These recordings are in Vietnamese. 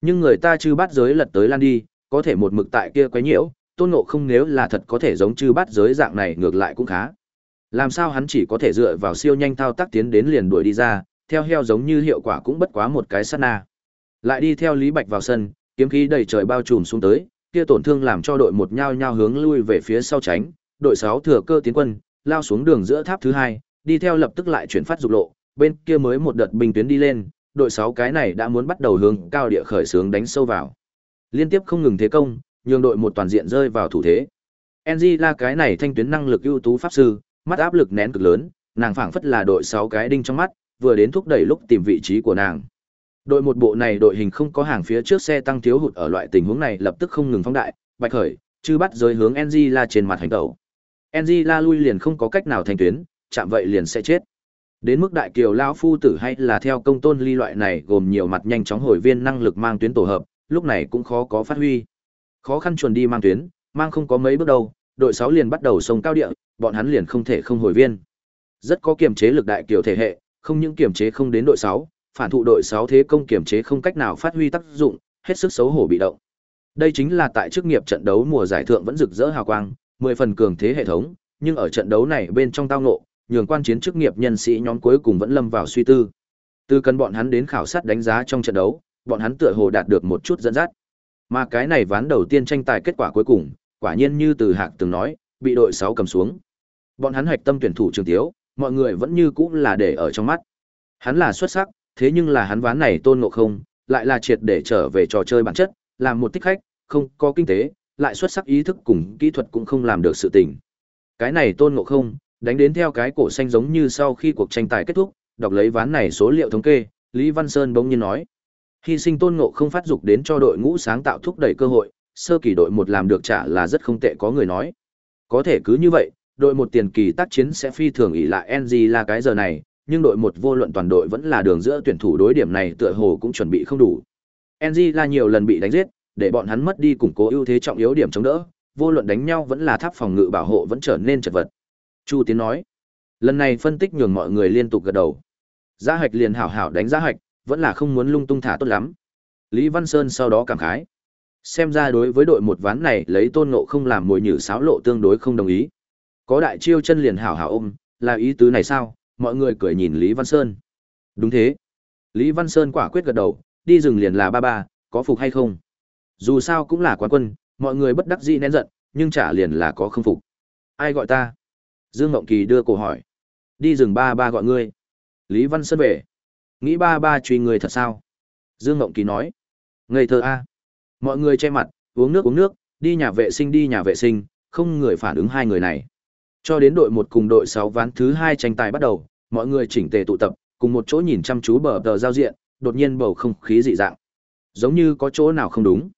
Nhưng người ta chư bát giới lật tới lan đi, có thể một mực tại kia quấy nhiễu, tôn ngộ không nếu là thật có thể giống chư bát giới dạng này ngược lại cũng khá. Làm sao hắn chỉ có thể dựa vào siêu nhanh thao tác tiến đến liền đuổi đi ra, theo heo giống như hiệu quả cũng bất quá một cái sát na. Lại đi theo Lý Bạch vào sân, kiếm khí đầy trời bao trùm xuống tới, kia tổn thương làm cho đội một nhao nhao hướng lui về phía sau tránh, đội 6 thừa cơ tiến quân, lao xuống đường giữa tháp thứ hai, đi theo lập tức lại chuyển phát dục lộ, bên kia mới một đợt bình tuyến đi lên, đội 6 cái này đã muốn bắt đầu hướng cao địa khởi sướng đánh sâu vào. Liên tiếp không ngừng thế công, nhường đội một toàn diện rơi vào thủ thế. NG là cái này thanh tuyến năng lực ưu tú pháp sư, mắt áp lực nén cực lớn, nàng phảng phất là đội 6 cái đinh trong mắt, vừa đến thúc đẩy lúc tìm vị trí của nàng. Đội một bộ này đội hình không có hàng phía trước xe tăng thiếu hụt ở loại tình huống này lập tức không ngừng phóng đại, bạch khởi, chư bắt rơi hướng NG là trên mặt hành tẩu. NG la lui liền không có cách nào thành tuyến, chạm vậy liền sẽ chết. Đến mức đại kiều lão phu tử hay là theo công tôn ly loại này gồm nhiều mặt nhanh chóng hồi viên năng lực mang tuyến tổ hợp, lúc này cũng khó có phát huy. Khó khăn chuẩn đi mang tuyến, mang không có mấy bước đầu, đội 6 liền bắt đầu sông cao địa, bọn hắn liền không thể không hồi viên. Rất có kiềm chế lực đại kiều thể hệ, không những kiềm chế không đến đội 6, phản thụ đội 6 thế công kiềm chế không cách nào phát huy tác dụng, hết sức xấu hổ bị động. Đây chính là tại chức nghiệp trận đấu mùa giải thượng vẫn rực rỡ hào quang, 10 phần cường thế hệ thống, nhưng ở trận đấu này bên trong tao ngộ, nhường quan chiến chức nghiệp nhân sĩ nhóm cuối cùng vẫn lâm vào suy tư. Từ cần bọn hắn đến khảo sát đánh giá trong trận đấu, bọn hắn tựa hồ đạt được một chút dẫn dắt. Mà cái này ván đầu tiên tranh tài kết quả cuối cùng, quả nhiên như từ Hạc từng nói, bị đội 6 cầm xuống. Bọn hắn hoạch tâm tuyển thủ Trường Tiếu, mọi người vẫn như cũ là để ở trong mắt. Hắn là xuất sắc, thế nhưng là hắn ván này tôn ngộ không, lại là triệt để trở về trò chơi bản chất, làm một tích khách, không có kinh tế, lại xuất sắc ý thức cùng kỹ thuật cũng không làm được sự tình. Cái này tôn ngộ không, đánh đến theo cái cổ xanh giống như sau khi cuộc tranh tài kết thúc, đọc lấy ván này số liệu thống kê, Lý Văn Sơn bỗng nhiên nói. Hy sinh tôn ngộ không phát dục đến cho đội ngũ sáng tạo thúc đẩy cơ hội, sơ kỳ đội một làm được trả là rất không tệ có người nói. Có thể cứ như vậy, đội một tiền kỳ tác chiến sẽ phi thường ỷ lại NG là cái giờ này, nhưng đội một vô luận toàn đội vẫn là đường giữa tuyển thủ đối điểm này tựa hồ cũng chuẩn bị không đủ. NG là nhiều lần bị đánh giết, để bọn hắn mất đi củng cố ưu thế trọng yếu điểm chống đỡ, vô luận đánh nhau vẫn là tháp phòng ngự bảo hộ vẫn trở nên chật vật. Chu Tiến nói, lần này phân tích nhường mọi người liên tục gật đầu. Giá hạch liền hảo hảo đánh giá hạch, vẫn là không muốn lung tung thả tốt lắm. Lý Văn Sơn sau đó cảm khái. Xem ra đối với đội một ván này lấy tôn ngộ không làm mồi nhử sáo lộ tương đối không đồng ý. Có đại chiêu chân liền hảo hảo ôm, là ý tứ này sao? Mọi người cười nhìn Lý Văn Sơn. Đúng thế. Lý Văn Sơn quả quyết gật đầu, đi rừng liền là ba ba, có phục hay không? Dù sao cũng là quán quân, mọi người bất đắc dĩ nén giận, nhưng trả liền là có không phục. Ai gọi ta? Dương Ngộng Kỳ đưa cổ hỏi. Đi rừng ba ba gọi ngươi. Lý Văn Sơn về. Nghĩ ba ba truy người thật sao? Dương Ngộng Kỳ nói. Ngây thơ a. Mọi người che mặt, uống nước uống nước, đi nhà vệ sinh đi nhà vệ sinh, không người phản ứng hai người này. Cho đến đội một cùng đội sáu ván thứ hai tranh tài bắt đầu, mọi người chỉnh tề tụ tập, cùng một chỗ nhìn chăm chú bờ tờ giao diện, đột nhiên bầu không khí dị dạng. Giống như có chỗ nào không đúng.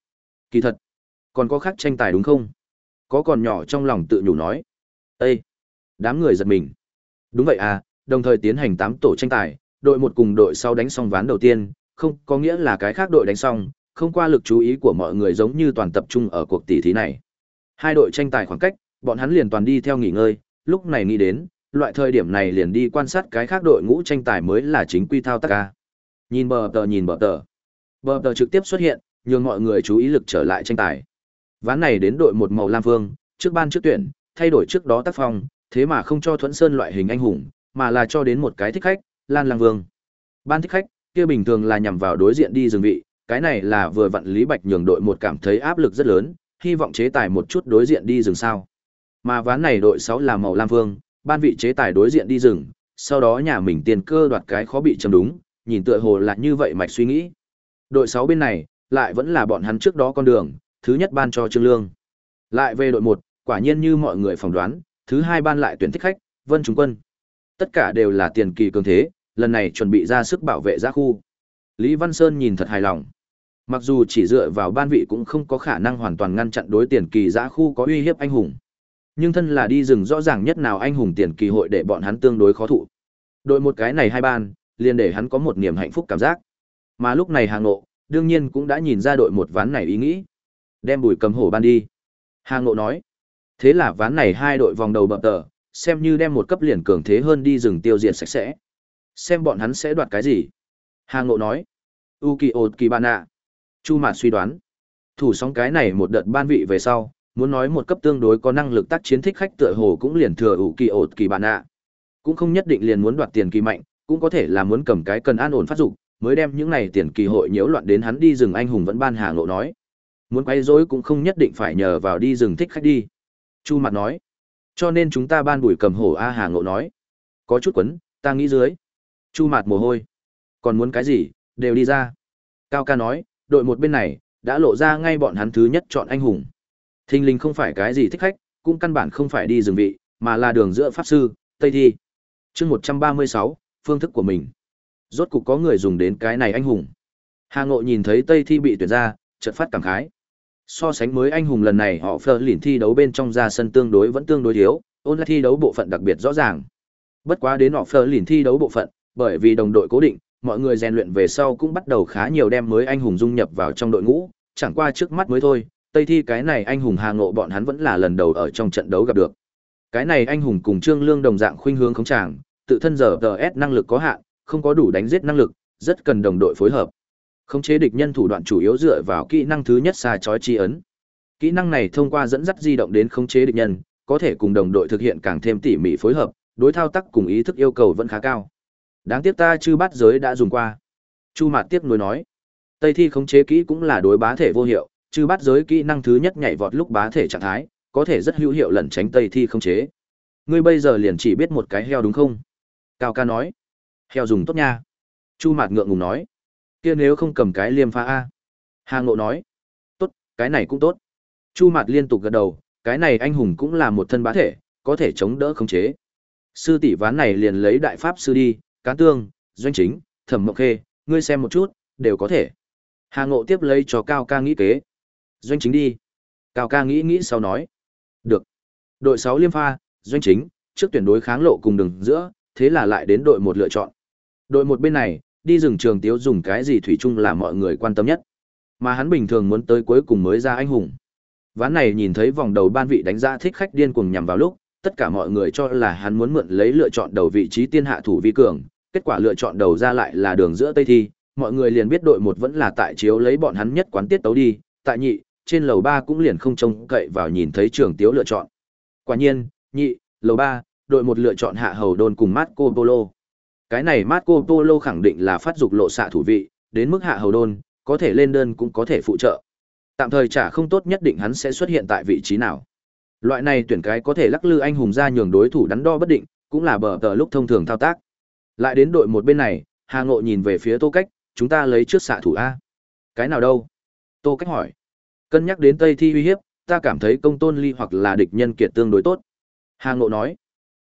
Kỳ thật, còn có khác tranh tài đúng không? Có còn nhỏ trong lòng tự nhủ nói. Ê! Đám người giật mình. Đúng vậy à, đồng thời tiến hành tám tổ tranh tài, đội một cùng đội sau đánh xong ván đầu tiên, không có nghĩa là cái khác đội đánh xong, không qua lực chú ý của mọi người giống như toàn tập trung ở cuộc tỷ thí này. Hai đội tranh tài khoảng cách, bọn hắn liền toàn đi theo nghỉ ngơi, lúc này nghĩ đến, loại thời điểm này liền đi quan sát cái khác đội ngũ tranh tài mới là chính quy thao tác ca. Nhìn bờ tờ nhìn bờ tờ. Bờ tờ trực tiếp xuất hiện, nhường mọi người chú ý lực trở lại tranh tài. Ván này đến đội một màu lam vương, trước ban trước tuyển, thay đổi trước đó tác phong, thế mà không cho Thuẫn Sơn loại hình anh hùng, mà là cho đến một cái thích khách, Lan Lang Vương. Ban thích khách, kia bình thường là nhằm vào đối diện đi dừng vị, cái này là vừa vặn Lý Bạch nhường đội một cảm thấy áp lực rất lớn, hy vọng chế tài một chút đối diện đi rừng sao. Mà ván này đội sáu là màu lam vương, ban vị chế tài đối diện đi rừng, sau đó nhà mình tiền cơ đoạt cái khó bị chấm đúng, nhìn tựa hồ là như vậy mạch suy nghĩ. Đội sáu bên này, lại vẫn là bọn hắn trước đó con đường, thứ nhất ban cho Trương Lương. Lại về đội một quả nhiên như mọi người phỏng đoán, thứ hai ban lại tuyển thích khách, Vân Trung Quân. Tất cả đều là tiền kỳ cường thế, lần này chuẩn bị ra sức bảo vệ giã khu. Lý Văn Sơn nhìn thật hài lòng. Mặc dù chỉ dựa vào ban vị cũng không có khả năng hoàn toàn ngăn chặn đối tiền kỳ giã khu có uy hiếp anh hùng. Nhưng thân là đi rừng rõ ràng nhất nào anh hùng tiền kỳ hội để bọn hắn tương đối khó thụ. Đội một cái này hai ban, liền để hắn có một niềm hạnh phúc cảm giác. Mà lúc này Hà Ngộ, đương nhiên cũng đã nhìn ra đội một ván này ý nghĩ. Đem bùi cầm hổ ban đi. Hà Ngộ nói. Thế là ván này hai đội vòng đầu bập tờ, xem như đem một cấp liền cường thế hơn đi rừng tiêu diệt sạch sẽ. Xem bọn hắn sẽ đoạt cái gì. Hà Ngộ nói. Uki Okibana. Chu Mạt suy đoán, thủ sóng cái này một đợt ban vị về sau, muốn nói một cấp tương đối có năng lực tác chiến thích khách tựa hồ cũng liền thừa u kỳ ột kỳ bạn ạ. Cũng không nhất định liền muốn đoạt tiền kỳ mạnh, cũng có thể là muốn cầm cái cần an ổn phát dục, mới đem những này tiền kỳ hội nhiễu loạn đến hắn đi rừng anh hùng vẫn ban hà ngộ nói. Muốn quay rối cũng không nhất định phải nhờ vào đi rừng thích khách đi. Chu Mạt nói. Cho nên chúng ta ban bùi cầm hổ A Hà Ngộ nói. Có chút quấn, ta nghĩ dưới. Chu Mạt mồ hôi. Còn muốn cái gì, đều đi ra. Cao ca nói, đội một bên này, đã lộ ra ngay bọn hắn thứ nhất chọn anh hùng. Thinh linh không phải cái gì thích khách, cũng căn bản không phải đi rừng vị, mà là đường giữa pháp sư, Tây Thi. chương một trăm ba mươi sáu phương thức của mình. Rốt cục có người dùng đến cái này anh hùng. Hà Ngộ nhìn thấy Tây Thi bị tuyển ra, chợt phát cảm khái. So sánh mới anh hùng lần này họ phờ lỉn thi đấu bên trong ra sân tương đối vẫn tương đối thiếu, ôn lại thi đấu bộ phận đặc biệt rõ ràng. Bất quá đến họ phờ lỉn thi đấu bộ phận, bởi vì đồng đội cố định, mọi người rèn luyện về sau cũng bắt đầu khá nhiều đem mới anh hùng dung nhập vào trong đội ngũ, chẳng qua trước mắt mới thôi, Tây thi cái này anh hùng Hà Ngộ bọn hắn vẫn là lần đầu ở trong trận đấu gặp được. Cái này anh hùng cùng Trương Lương đồng dạng khuynh hướng khống tràng, tự thân giờ DS năng lực có hạn, không có đủ đánh giết năng lực, rất cần đồng đội phối hợp. Khống chế địch nhân thủ đoạn chủ yếu dựa vào kỹ năng thứ nhất xa chói chi ấn. Kỹ năng này thông qua dẫn dắt di động đến khống chế địch nhân, có thể cùng đồng đội thực hiện càng thêm tỉ mỉ phối hợp, đối thao tác cùng ý thức yêu cầu vẫn khá cao. Đáng tiếc ta chư bát giới đã dùng qua. Chu Mạt tiếc nuối nói, Tây thi khống chế kỹ cũng là đối bá thể vô hiệu, chư bát giới kỹ năng thứ nhất nhảy vọt lúc bá thể trạng thái, có thể rất hữu hiệu lẩn tránh Tây thi khống chế. Ngươi bây giờ liền chỉ biết một cái heo đúng không? Cao ca nói, heo dùng tốt nha. Chu Mạt ngượng ngùng nói, kia nếu không cầm cái liêm pha a. Hà ngộ nói, tốt, cái này cũng tốt. Chu mạt liên tục gật đầu, cái này anh hùng cũng là một thân bá thể, có thể chống đỡ khống chế. Sư tỷ ván này liền lấy đại pháp sư đi, cán tương, doanh chính, thẩm mộng khê, ngươi xem một chút, đều có thể. Hà ngộ tiếp lấy cho cao ca nghĩ kế. Doanh chính đi. Cao ca nghĩ nghĩ sau nói, được. Đội sáu liêm pha, doanh chính, trước tuyển đối kháng lộ cùng đường giữa, thế là lại đến đội một lựa chọn. Đội một bên này đi rừng trường tiếu dùng cái gì thủy chung là mọi người quan tâm nhất. Mà hắn bình thường muốn tới cuối cùng mới ra anh hùng. Ván này nhìn thấy vòng đầu ban vị đánh giá thích khách điên cuồng nhằm vào lúc, tất cả mọi người cho là hắn muốn mượn lấy lựa chọn đầu vị trí tiên hạ thủ vi cường, kết quả lựa chọn đầu ra lại là đường giữa Tây Thi, mọi người liền biết đội một vẫn là tại chiếu lấy bọn hắn nhất quán tiết tấu đi, tại nhị, trên lầu ba cũng liền không trông cậy vào nhìn thấy trường tiếu lựa chọn. Quả nhiên, nhị, lầu ba, đội một lựa chọn hạ hầu đôn cùng Marco Polo. Cái này Marco Polo khẳng định là phát dục lộ xạ thủ vị, đến mức hạ hầu đôn, có thể lên đơn cũng có thể phụ trợ. Tạm thời trả không tốt nhất định hắn sẽ xuất hiện tại vị trí nào. Loại này tuyển cái có thể lắc lư anh hùng ra nhường đối thủ đắn đo bất định, cũng là bờ tờ lúc thông thường thao tác. Lại đến đội một bên này, Hà Ngộ nhìn về phía Tô Cách, chúng ta lấy trước xạ thủ A. Cái nào đâu? Tô Cách hỏi. Cân nhắc đến Tây Thi uy hiếp, ta cảm thấy công tôn ly hoặc là địch nhân kiệt tương đối tốt. Hà Ngộ nói.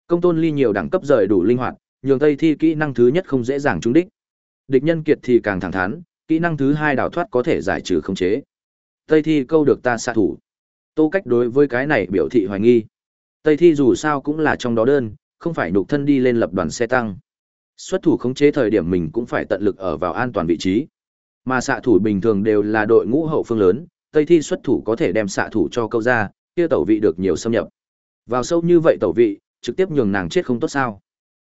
Công tôn ly nhiều đẳng cấp rời đủ linh hoạt, nhường Tây Thi kỹ năng thứ nhất không dễ dàng trúng đích. Địch nhân kiệt thì càng thẳng thắn, kỹ năng thứ hai đảo thoát có thể giải trừ khống chế. Tây Thi câu được ta xạ thủ. Tô Cách đối với cái này biểu thị hoài nghi. Tây Thi dù sao cũng là trong đó đơn, không phải nục thân đi lên lập đoàn xe tăng. Xuất thủ khống chế thời điểm mình cũng phải tận lực ở vào an toàn vị trí. Mà xạ thủ bình thường đều là đội ngũ hậu phương lớn, Tây Thi xuất thủ có thể đem xạ thủ cho câu ra, kia tẩu vị được nhiều xâm nhập. Vào sâu như vậy tẩu vị, trực tiếp nhường nàng chết không tốt sao?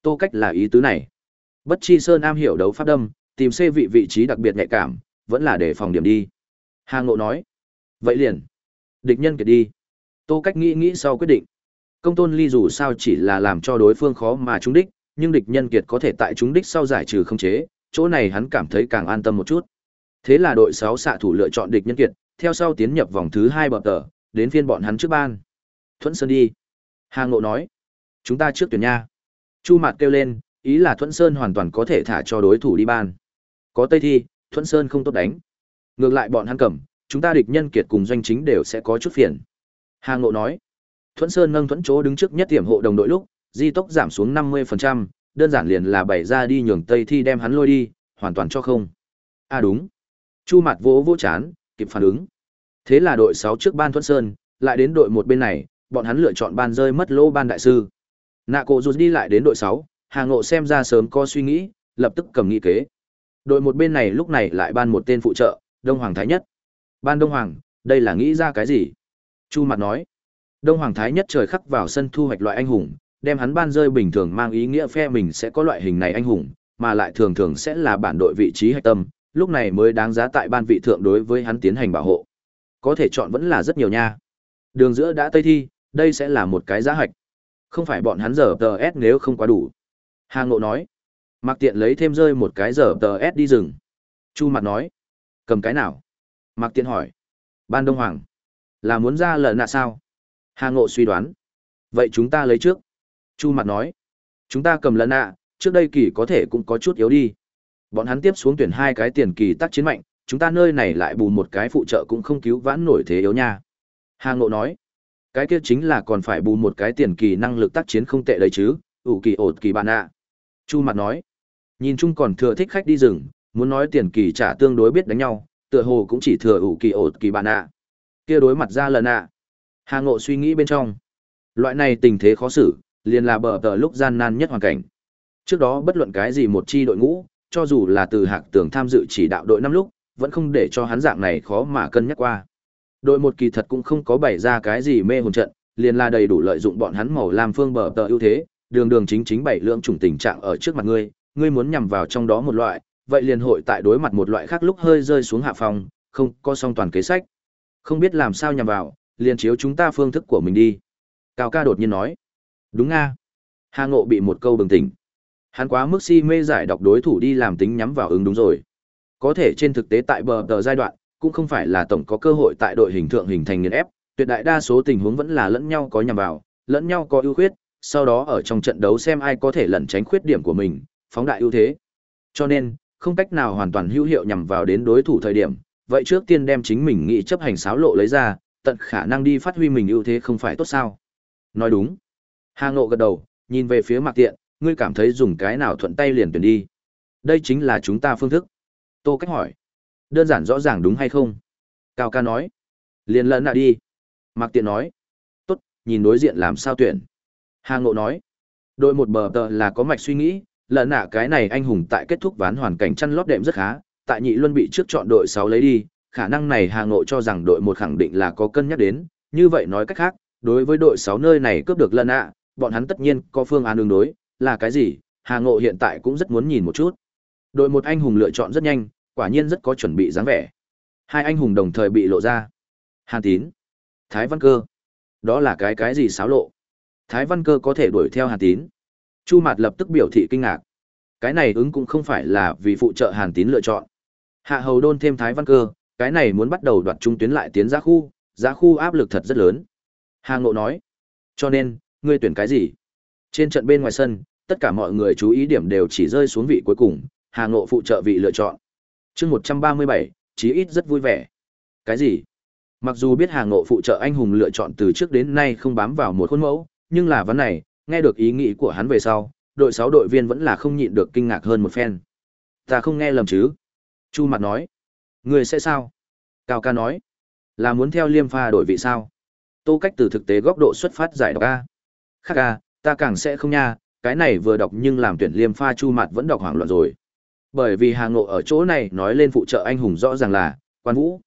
Tô cách là ý tứ này. Bất chi sơn am hiểu đấu pháp đâm, tìm xê vị vị trí đặc biệt nhạy cảm, vẫn là để phòng điểm đi. Hà ngộ nói. Vậy liền. Địch nhân kiệt đi. Tô cách nghĩ nghĩ sau quyết định. Công tôn ly dù sao chỉ là làm cho đối phương khó mà trúng đích, nhưng địch nhân kiệt có thể tại trúng đích sau giải trừ không chế, chỗ này hắn cảm thấy càng an tâm một chút. Thế là đội sáu xạ thủ lựa chọn địch nhân kiệt, theo sau tiến nhập vòng thứ hai bậc tờ, đến phiên bọn hắn trước ban. Thuẫn sơn đi. Hà ngộ nói. Chúng ta trước tuyển nha. Chu Mạt kêu lên, ý là Thuận Sơn hoàn toàn có thể thả cho đối thủ đi ban. Có Tây Thi, Thuận Sơn không tốt đánh. Ngược lại bọn hắn cầm, chúng ta địch nhân kiệt cùng doanh chính đều sẽ có chút phiền. Hà Ngộ nói, Thuận Sơn nâng Thuận chỗ đứng trước nhất tiềm hộ đồng đội lúc, di tốc giảm xuống 50%, đơn giản liền là bày ra đi nhường Tây Thi đem hắn lôi đi, hoàn toàn cho không. À đúng. Chu Mạt vỗ vỗ chán, kịp phản ứng. Thế là đội 6 trước ban Thuận Sơn, lại đến đội một bên này, bọn hắn lựa chọn ban rơi mất lô ban đại sư. Nạ cổ rút đi lại đến đội sáu, Hà Ngộ xem ra sớm có suy nghĩ, lập tức cầm nghị kế. Đội một bên này lúc này lại ban một tên phụ trợ, Đông Hoàng Thái Nhất. Ban Đông Hoàng, đây là nghĩ ra cái gì? Chu Mặt nói. Đông Hoàng Thái Nhất trời khắc vào sân thu hoạch loại anh hùng, đem hắn ban rơi bình thường mang ý nghĩa phe mình sẽ có loại hình này anh hùng, mà lại thường thường sẽ là bản đội vị trí hạch tâm, lúc này mới đáng giá tại ban vị thượng đối với hắn tiến hành bảo hộ. Có thể chọn vẫn là rất nhiều nha. Đường giữa đã tây thi, đây sẽ là một cái giá hạch. Không phải bọn hắn giờ tờ S nếu không quá đủ. Hà Ngộ nói. Mặc tiện lấy thêm rơi một cái giờ tờ S đi rừng. Chu mặt nói. Cầm cái nào? Mặc tiện hỏi. Ban Đông Hoàng. Là muốn ra lợn nạ sao? Hà Ngộ suy đoán. Vậy chúng ta lấy trước. Chu mặt nói. Chúng ta cầm lợn nạ, trước đây kỳ có thể cũng có chút yếu đi. Bọn hắn tiếp xuống tuyển hai cái tiền kỳ tác chiến mạnh, chúng ta nơi này lại bù một cái phụ trợ cũng không cứu vãn nổi thế yếu nha. Hà Ngộ nói, cái kia chính là còn phải bù một cái tiền kỳ năng lực tác chiến không tệ đấy chứ, ủ kỳ ột kỳ bạn ạ. Chu mặt nói, nhìn chung còn thừa thích khách đi rừng, muốn nói tiền kỳ trả tương đối biết đánh nhau, tựa hồ cũng chỉ thừa ủ kỳ ột kỳ bạn ạ. Kia đối mặt ra lần ạ. Hà Ngộ suy nghĩ bên trong, loại này tình thế khó xử, liền là bờ tờ lúc gian nan nhất hoàn cảnh. Trước đó bất luận cái gì một chi đội ngũ, cho dù là từ hạc tường tham dự chỉ đạo đội năm lúc, vẫn không để cho hắn dạng này khó mà cân nhắc qua. Đội một kỳ thật cũng không có bày ra cái gì mê hồn trận, liền là đầy đủ lợi dụng bọn hắn màu làm phương bờ tờ ưu thế, đường đường chính chính bảy lượng chủng tình trạng ở trước mặt ngươi, ngươi muốn nhằm vào trong đó một loại, vậy liền hội tại đối mặt một loại khác lúc hơi rơi xuống hạ phòng, không có song toàn kế sách. Không biết làm sao nhằm vào, liền chiếu chúng ta phương thức của mình đi. Cao ca đột nhiên nói. Đúng nga. Hà Ngộ bị một câu bừng tỉnh. Hắn quá mức si mê giải đọc đối thủ đi làm tính nhắm vào ứng đúng rồi. Có thể trên thực tế tại bờ tờ giai đoạn, cũng không phải là tổng có cơ hội tại đội hình thượng hình thành nghiền ép, tuyệt đại đa số tình huống vẫn là lẫn nhau có nhằm vào, lẫn nhau có ưu khuyết, sau đó ở trong trận đấu xem ai có thể lẩn tránh khuyết điểm của mình, phóng đại ưu thế. Cho nên, không cách nào hoàn toàn hữu hiệu nhằm vào đến đối thủ thời điểm, vậy trước tiên đem chính mình nghĩ chấp hành sáo lộ lấy ra, tận khả năng đi phát huy mình ưu thế không phải tốt sao? Nói đúng. Hà Ngộ gật đầu, nhìn về phía Mạc Tiện, ngươi cảm thấy dùng cái nào thuận tay liền tuyển đi. Đây chính là chúng ta phương thức. Tô Cách hỏi. Đơn giản rõ ràng đúng hay không? Cao ca nói. Liền lẫn nạ đi. Mạc Tiện nói. Tốt, nhìn đối diện làm sao tuyển. Hà Ngộ nói. Đội một bờ tờ là có mạch suy nghĩ, lẫn nạ cái này anh hùng tại kết thúc ván hoàn cảnh chăn lót đệm rất khá, tại nhị luân bị trước chọn đội sáu lấy đi, khả năng này Hà Ngộ cho rằng đội một khẳng định là có cân nhắc đến, như vậy nói cách khác, đối với đội sáu nơi này cướp được lẫn nạ, bọn hắn tất nhiên có phương án đường đối, là cái gì, Hà Ngộ hiện tại cũng rất muốn nhìn một chút. Đội một anh hùng lựa chọn rất nhanh, quả nhiên rất có chuẩn bị dáng vẻ. Hai anh hùng đồng thời bị lộ ra. Hàn Tín, Thái Văn Cơ. Đó là cái cái gì xáo lộ? Thái Văn Cơ có thể đuổi theo Hàn Tín. Chu Mạt lập tức biểu thị kinh ngạc. Cái này ứng cũng không phải là vì phụ trợ Hàn Tín lựa chọn. Hạ Hầu Đôn thêm Thái Văn Cơ, cái này muốn bắt đầu đoạt trung tuyến lại tiến ra khu, giá khu áp lực thật rất lớn. Hà Ngộ nói. Cho nên, ngươi tuyển cái gì? Trên trận bên ngoài sân, tất cả mọi người chú ý điểm đều chỉ rơi xuống vị cuối cùng, Hà Ngộ phụ trợ vị lựa chọn. Chương 137, chí ít rất vui vẻ. Cái gì? Mặc dù biết Hà Ngộ phụ trợ anh hùng lựa chọn từ trước đến nay không bám vào một khuôn mẫu, nhưng là vấn này, nghe được ý nghĩ của hắn về sau, đội sáu đội viên vẫn là không nhịn được kinh ngạc hơn một phen. Ta không nghe lầm chứ? Chu Mặt nói. Người sẽ sao? Cao ca nói. Là muốn theo liêm pha đổi vị sao? Tô cách từ thực tế góc độ xuất phát giải đọc A. Khác A, ta càng sẽ không nha, cái này vừa đọc nhưng làm tuyển liêm pha chu mặt vẫn đọc hoảng loạn rồi. Bởi vì Hà Ngộ ở chỗ này nói lên phụ trợ anh hùng rõ ràng là, quan vũ.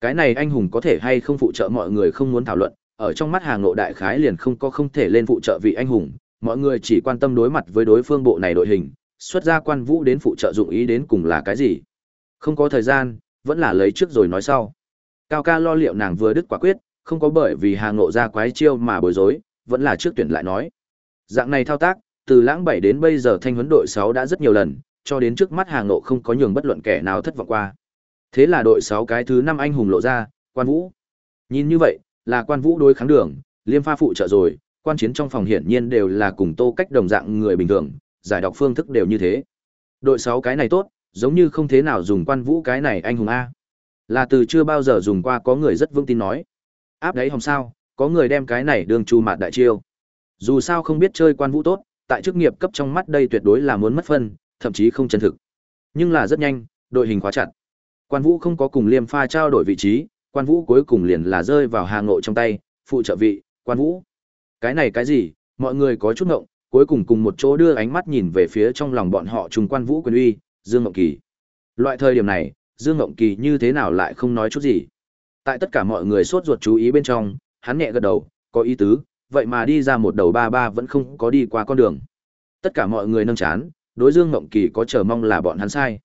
Cái này anh hùng có thể hay không phụ trợ mọi người không muốn thảo luận, ở trong mắt Hà Ngộ đại khái liền không có không thể lên phụ trợ vị anh hùng, mọi người chỉ quan tâm đối mặt với đối phương bộ này đội hình, xuất ra quan vũ đến phụ trợ dụng ý đến cùng là cái gì. Không có thời gian, vẫn là lấy trước rồi nói sau. Cao ca lo liệu nàng vừa đứt quả quyết, không có bởi vì Hà Ngộ ra quái chiêu mà bối rối, vẫn là trước tuyển lại nói. Dạng này thao tác, từ lãng 7 đến bây giờ thanh huấn đội 6 đã rất nhiều lần, cho đến trước mắt Hà Ngộ không có nhường bất luận kẻ nào thất vọng qua. Thế là đội 6 cái thứ 5 anh hùng lộ ra, Quan Vũ. Nhìn như vậy, là Quan Vũ đối kháng đường, Liêm Pha phụ trợ rồi, quan chiến trong phòng hiển nhiên đều là cùng Tô Cách đồng dạng người bình thường, giải đọc phương thức đều như thế. Đội 6 cái này tốt, giống như không thế nào dùng Quan Vũ cái này anh hùng a. Là từ chưa bao giờ dùng qua có người rất vững tin nói. Áp đấy hồng sao, có người đem cái này đường chu mạt đại chiêu. Dù sao không biết chơi quan vũ tốt, tại chức nghiệp cấp trong mắt đây tuyệt đối là muốn mất phân, thậm chí không chân thực. Nhưng là rất nhanh, đội hình khóa chặt. Quan Vũ không có cùng Liêm Pha trao đổi vị trí, Quan Vũ cuối cùng liền là rơi vào Hà Ngộ trong tay, phụ trợ vị, Quan Vũ. Cái này cái gì? Mọi người có chút ngộng, cuối cùng cùng một chỗ đưa ánh mắt nhìn về phía trong lòng bọn họ trùng Quan Vũ quyền uy, Dương Ngộng Kỳ. Loại thời điểm này, Dương Ngộng Kỳ như thế nào lại không nói chút gì? Tại tất cả mọi người sốt ruột chú ý bên trong, hắn nhẹ gật đầu, có ý tứ, vậy mà đi ra một đầu ba ba vẫn không có đi qua con đường. Tất cả mọi người nâng chán, đối Dương Ngộng Kỳ có chờ mong là bọn hắn sai.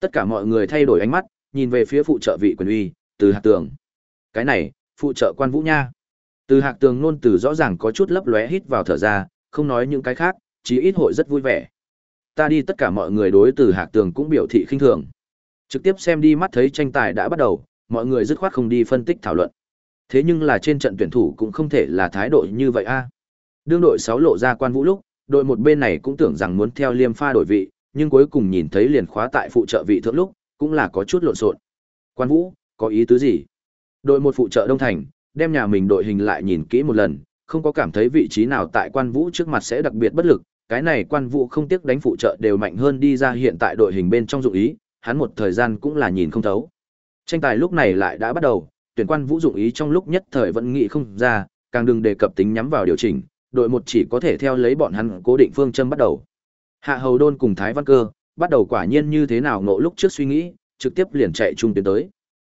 Tất cả mọi người thay đổi ánh mắt, nhìn về phía phụ trợ vị quyền uy, từ hạc tường. Cái này, phụ trợ quan vũ nha. Từ hạc tường nôn từ rõ ràng có chút lấp lóe hít vào thở ra, không nói những cái khác, chí ít hội rất vui vẻ. Ta đi tất cả mọi người đối từ hạc tường cũng biểu thị khinh thường. Trực tiếp xem đi mắt thấy tranh tài đã bắt đầu, mọi người dứt khoát không đi phân tích thảo luận. Thế nhưng là trên trận tuyển thủ cũng không thể là thái độ như vậy a. Đương đội 6 lộ ra quan vũ lúc, đội một bên này cũng tưởng rằng muốn theo Liêm Pha đổi vị, nhưng cuối cùng nhìn thấy liền khóa tại phụ trợ vị thượng lúc, cũng là có chút lộn xộn. Quan Vũ, có ý tứ gì? Đội một phụ trợ Đông Thành, đem nhà mình đội hình lại nhìn kỹ một lần, không có cảm thấy vị trí nào tại Quan Vũ trước mặt sẽ đặc biệt bất lực, cái này Quan Vũ không tiếc đánh phụ trợ đều mạnh hơn đi ra hiện tại đội hình bên trong dụng ý, hắn một thời gian cũng là nhìn không thấu. Tranh tài lúc này lại đã bắt đầu, tuyển Quan Vũ dụng ý trong lúc nhất thời vẫn nghĩ không ra, càng đừng đề cập tính nhắm vào điều chỉnh, đội một chỉ có thể theo lấy bọn hắn cố định phương châm bắt đầu. Hạ Hầu Đôn cùng Thái Văn Cơ, bắt đầu quả nhiên như thế nào ngộ lúc trước suy nghĩ, trực tiếp liền chạy trung tiến tới.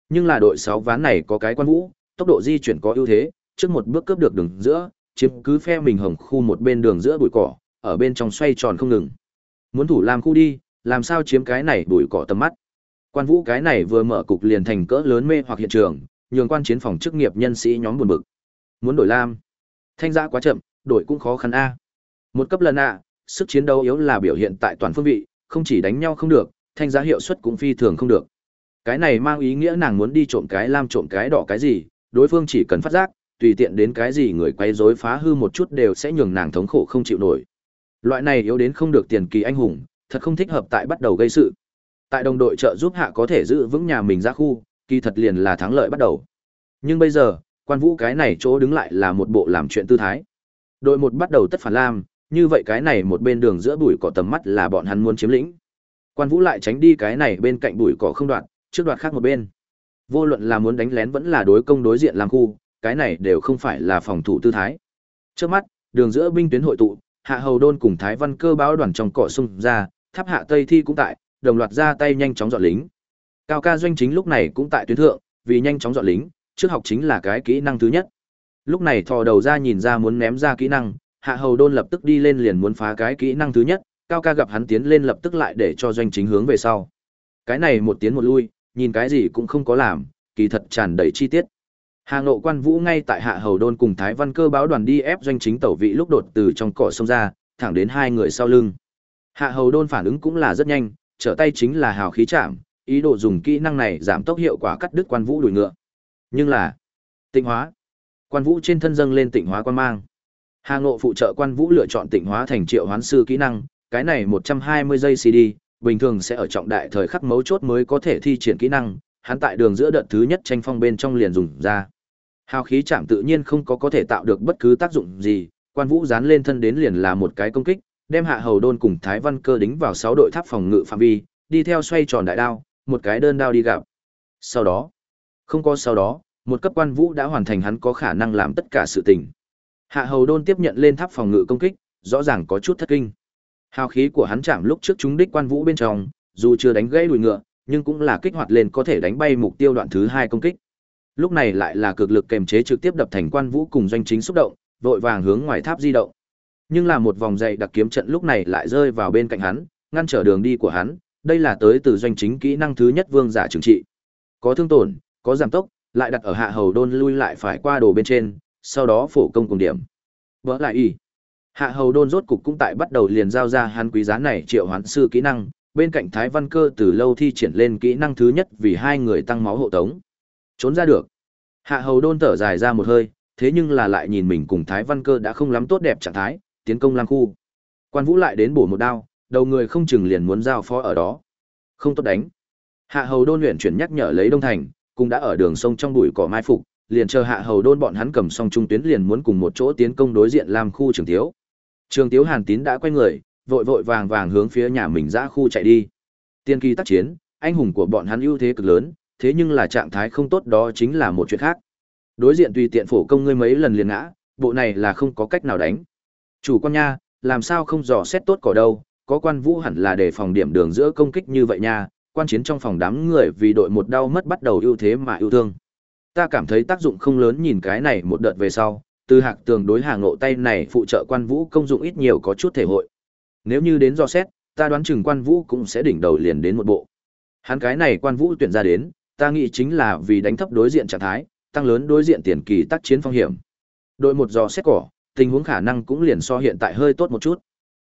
Nhưng là đội 6 ván này có cái quan vũ, tốc độ di chuyển có ưu thế, trước một bước cướp được đường giữa, chiếm cứ phe mình hồng khu một bên đường giữa bụi cỏ, ở bên trong xoay tròn không ngừng. Muốn thủ làm khu đi, làm sao chiếm cái này bụi cỏ tầm mắt. Quan vũ cái này vừa mở cục liền thành cỡ lớn mê hoặc hiện trường, nhường quan chiến phòng chức nghiệp nhân sĩ nhóm buồn bực. Muốn đổi lam. Thanh giã quá chậm, đổi cũng khó khăn a. Một cấp lần à, sức chiến đấu yếu là biểu hiện tại toàn phương vị, không chỉ đánh nhau không được, thanh giá hiệu suất cũng phi thường không được. Cái này mang ý nghĩa nàng muốn đi trộm cái lam trộm cái đỏ cái gì, đối phương chỉ cần phát giác, tùy tiện đến cái gì người quấy rối phá hư một chút đều sẽ nhường nàng thống khổ không chịu nổi. Loại này yếu đến không được tiền kỳ anh hùng, thật không thích hợp tại bắt đầu gây sự. Tại đồng đội trợ giúp hạ có thể giữ vững nhà mình ra khu, kỳ thật liền là thắng lợi bắt đầu. Nhưng bây giờ, quan vũ cái này chỗ đứng lại là một bộ làm chuyện tư thái. Đội một bắt đầu tất phản lam, như vậy cái này một bên đường giữa bụi cỏ tầm mắt là bọn hắn muốn chiếm lĩnh. Quan Vũ lại tránh đi cái này bên cạnh bụi cỏ không đoạn, trước đoạn khác một bên. Vô luận là muốn đánh lén vẫn là đối công đối diện làm khu, cái này đều không phải là phòng thủ tư thái. Trước mắt, đường giữa binh tuyến hội tụ, Hạ Hầu Đôn cùng Thái Văn Cơ báo đoàn trong cỏ xung ra, Tháp Hạ Tây Thi cũng tại, đồng loạt ra tay nhanh chóng dọn lính. Cao ca doanh chính lúc này cũng tại tuyến thượng, vì nhanh chóng dọn lính, trước học chính là cái kỹ năng thứ nhất. Lúc này thò đầu ra nhìn ra muốn ném ra kỹ năng, Hạ Hầu Đôn lập tức đi lên liền muốn phá cái kỹ năng thứ nhất, Cao ca gặp hắn tiến lên lập tức lại để cho doanh chính hướng về sau. Cái này một tiến một lui, nhìn cái gì cũng không có làm, kỳ thật tràn đầy chi tiết. Hà Ngộ Quan Vũ ngay tại Hạ Hầu Đôn cùng Thái Văn Cơ báo đoàn đi ép doanh chính tẩu vị lúc đột từ trong cỏ sông ra, thẳng đến hai người sau lưng. Hạ Hầu Đôn phản ứng cũng là rất nhanh, trở tay chính là hào khí chạm, ý đồ dùng kỹ năng này giảm tốc hiệu quả cắt đứt Quan Vũ đuổi ngựa. Nhưng là, tinh Hóa. Quan Vũ trên thân dâng lên Tịnh Hóa quan mang. Hà Ngộ phụ trợ Quan Vũ lựa chọn Tịnh Hóa thành Triệu Hoán sư kỹ năng, cái này 120 giây CD, bình thường sẽ ở trọng đại thời khắc mấu chốt mới có thể thi triển kỹ năng, hắn tại đường giữa đợt thứ nhất tranh phong bên trong liền dùng ra. Hào khí chạm tự nhiên không có có thể tạo được bất cứ tác dụng gì, quan vũ dán lên thân đến liền là một cái công kích, đem hạ hầu đôn cùng Thái Văn Cơ đính vào 6 đội tháp phòng ngự phạm vi, đi theo xoay tròn đại đao, một cái đơn đao đi gặp. Sau đó, không có sau đó, một cấp quan vũ đã hoàn thành hắn có khả năng làm tất cả sự tình. Hạ hầu đôn tiếp nhận lên tháp phòng ngự công kích, rõ ràng có chút thất kinh. Hào khí của hắn chạm lúc trước chúng đích quan vũ bên trong, dù chưa đánh gãy đùi ngựa, nhưng cũng là kích hoạt lên có thể đánh bay mục tiêu đoạn thứ hai công kích. Lúc này lại là cực lực kềm chế trực tiếp đập thành quan vũ cùng doanh chính xúc động, vội vàng hướng ngoài tháp di động. Nhưng là một vòng dày đặc kiếm trận lúc này lại rơi vào bên cạnh hắn, ngăn trở đường đi của hắn, đây là tới từ doanh chính kỹ năng thứ nhất vương giả trừng trị. Có thương tổn, có giảm tốc, lại đặt ở hạ hầu đôn lui lại phải qua đồ bên trên, sau đó phổ công cùng điểm. Vỡ lại y. Hạ hầu đôn rốt cục cũng tại bắt đầu liền giao ra hắn quý giá này triệu hoán sư kỹ năng, bên cạnh Thái Văn Cơ từ lâu thi triển lên kỹ năng thứ nhất vì hai người tăng máu hộ tống. Trốn ra được. Hạ hầu đôn thở dài ra một hơi, thế nhưng là lại nhìn mình cùng Thái Văn Cơ đã không lắm tốt đẹp trạng thái, tiến công lang khu. Quan Vũ lại đến bổ một đao, đầu người không chừng liền muốn giao phó ở đó. Không tốt đánh. Hạ hầu đôn luyện chuyển nhắc nhở lấy Đông Thành, cũng đã ở đường sông trong bụi cỏ mai phục, liền chờ hạ hầu đôn bọn hắn cầm xong trung tuyến liền muốn cùng một chỗ tiến công đối diện làm khu trường thiếu. Trường thiếu Hàn Tín đã quay người, vội vội vàng vàng hướng phía nhà mình ra khu chạy đi. Tiên kỳ tác chiến, anh hùng của bọn hắn ưu thế cực lớn, thế nhưng là trạng thái không tốt đó chính là một chuyện khác. Đối diện tùy tiện phổ công ngươi mấy lần liền ngã, bộ này là không có cách nào đánh. Chủ quan nha, làm sao không dò xét tốt cỏ đâu, có quan vũ hẳn là để phòng điểm đường giữa công kích như vậy nha, quan chiến trong phòng đám người vì đội một đau mất bắt đầu ưu thế mà yêu thương. Ta cảm thấy tác dụng không lớn nhìn cái này một đợt về sau, từ hạc tường đối hàng ngộ tay này phụ trợ quan vũ công dụng ít nhiều có chút thể hội nếu như đến do xét ta đoán chừng quan vũ cũng sẽ đỉnh đầu liền đến một bộ Hắn cái này quan vũ tuyển ra đến, ta nghĩ chính là vì đánh thấp đối diện trạng thái, tăng lớn đối diện tiền kỳ tác chiến phong hiểm. Đội một dò xét cỏ, tình huống khả năng cũng liền so hiện tại hơi tốt một chút.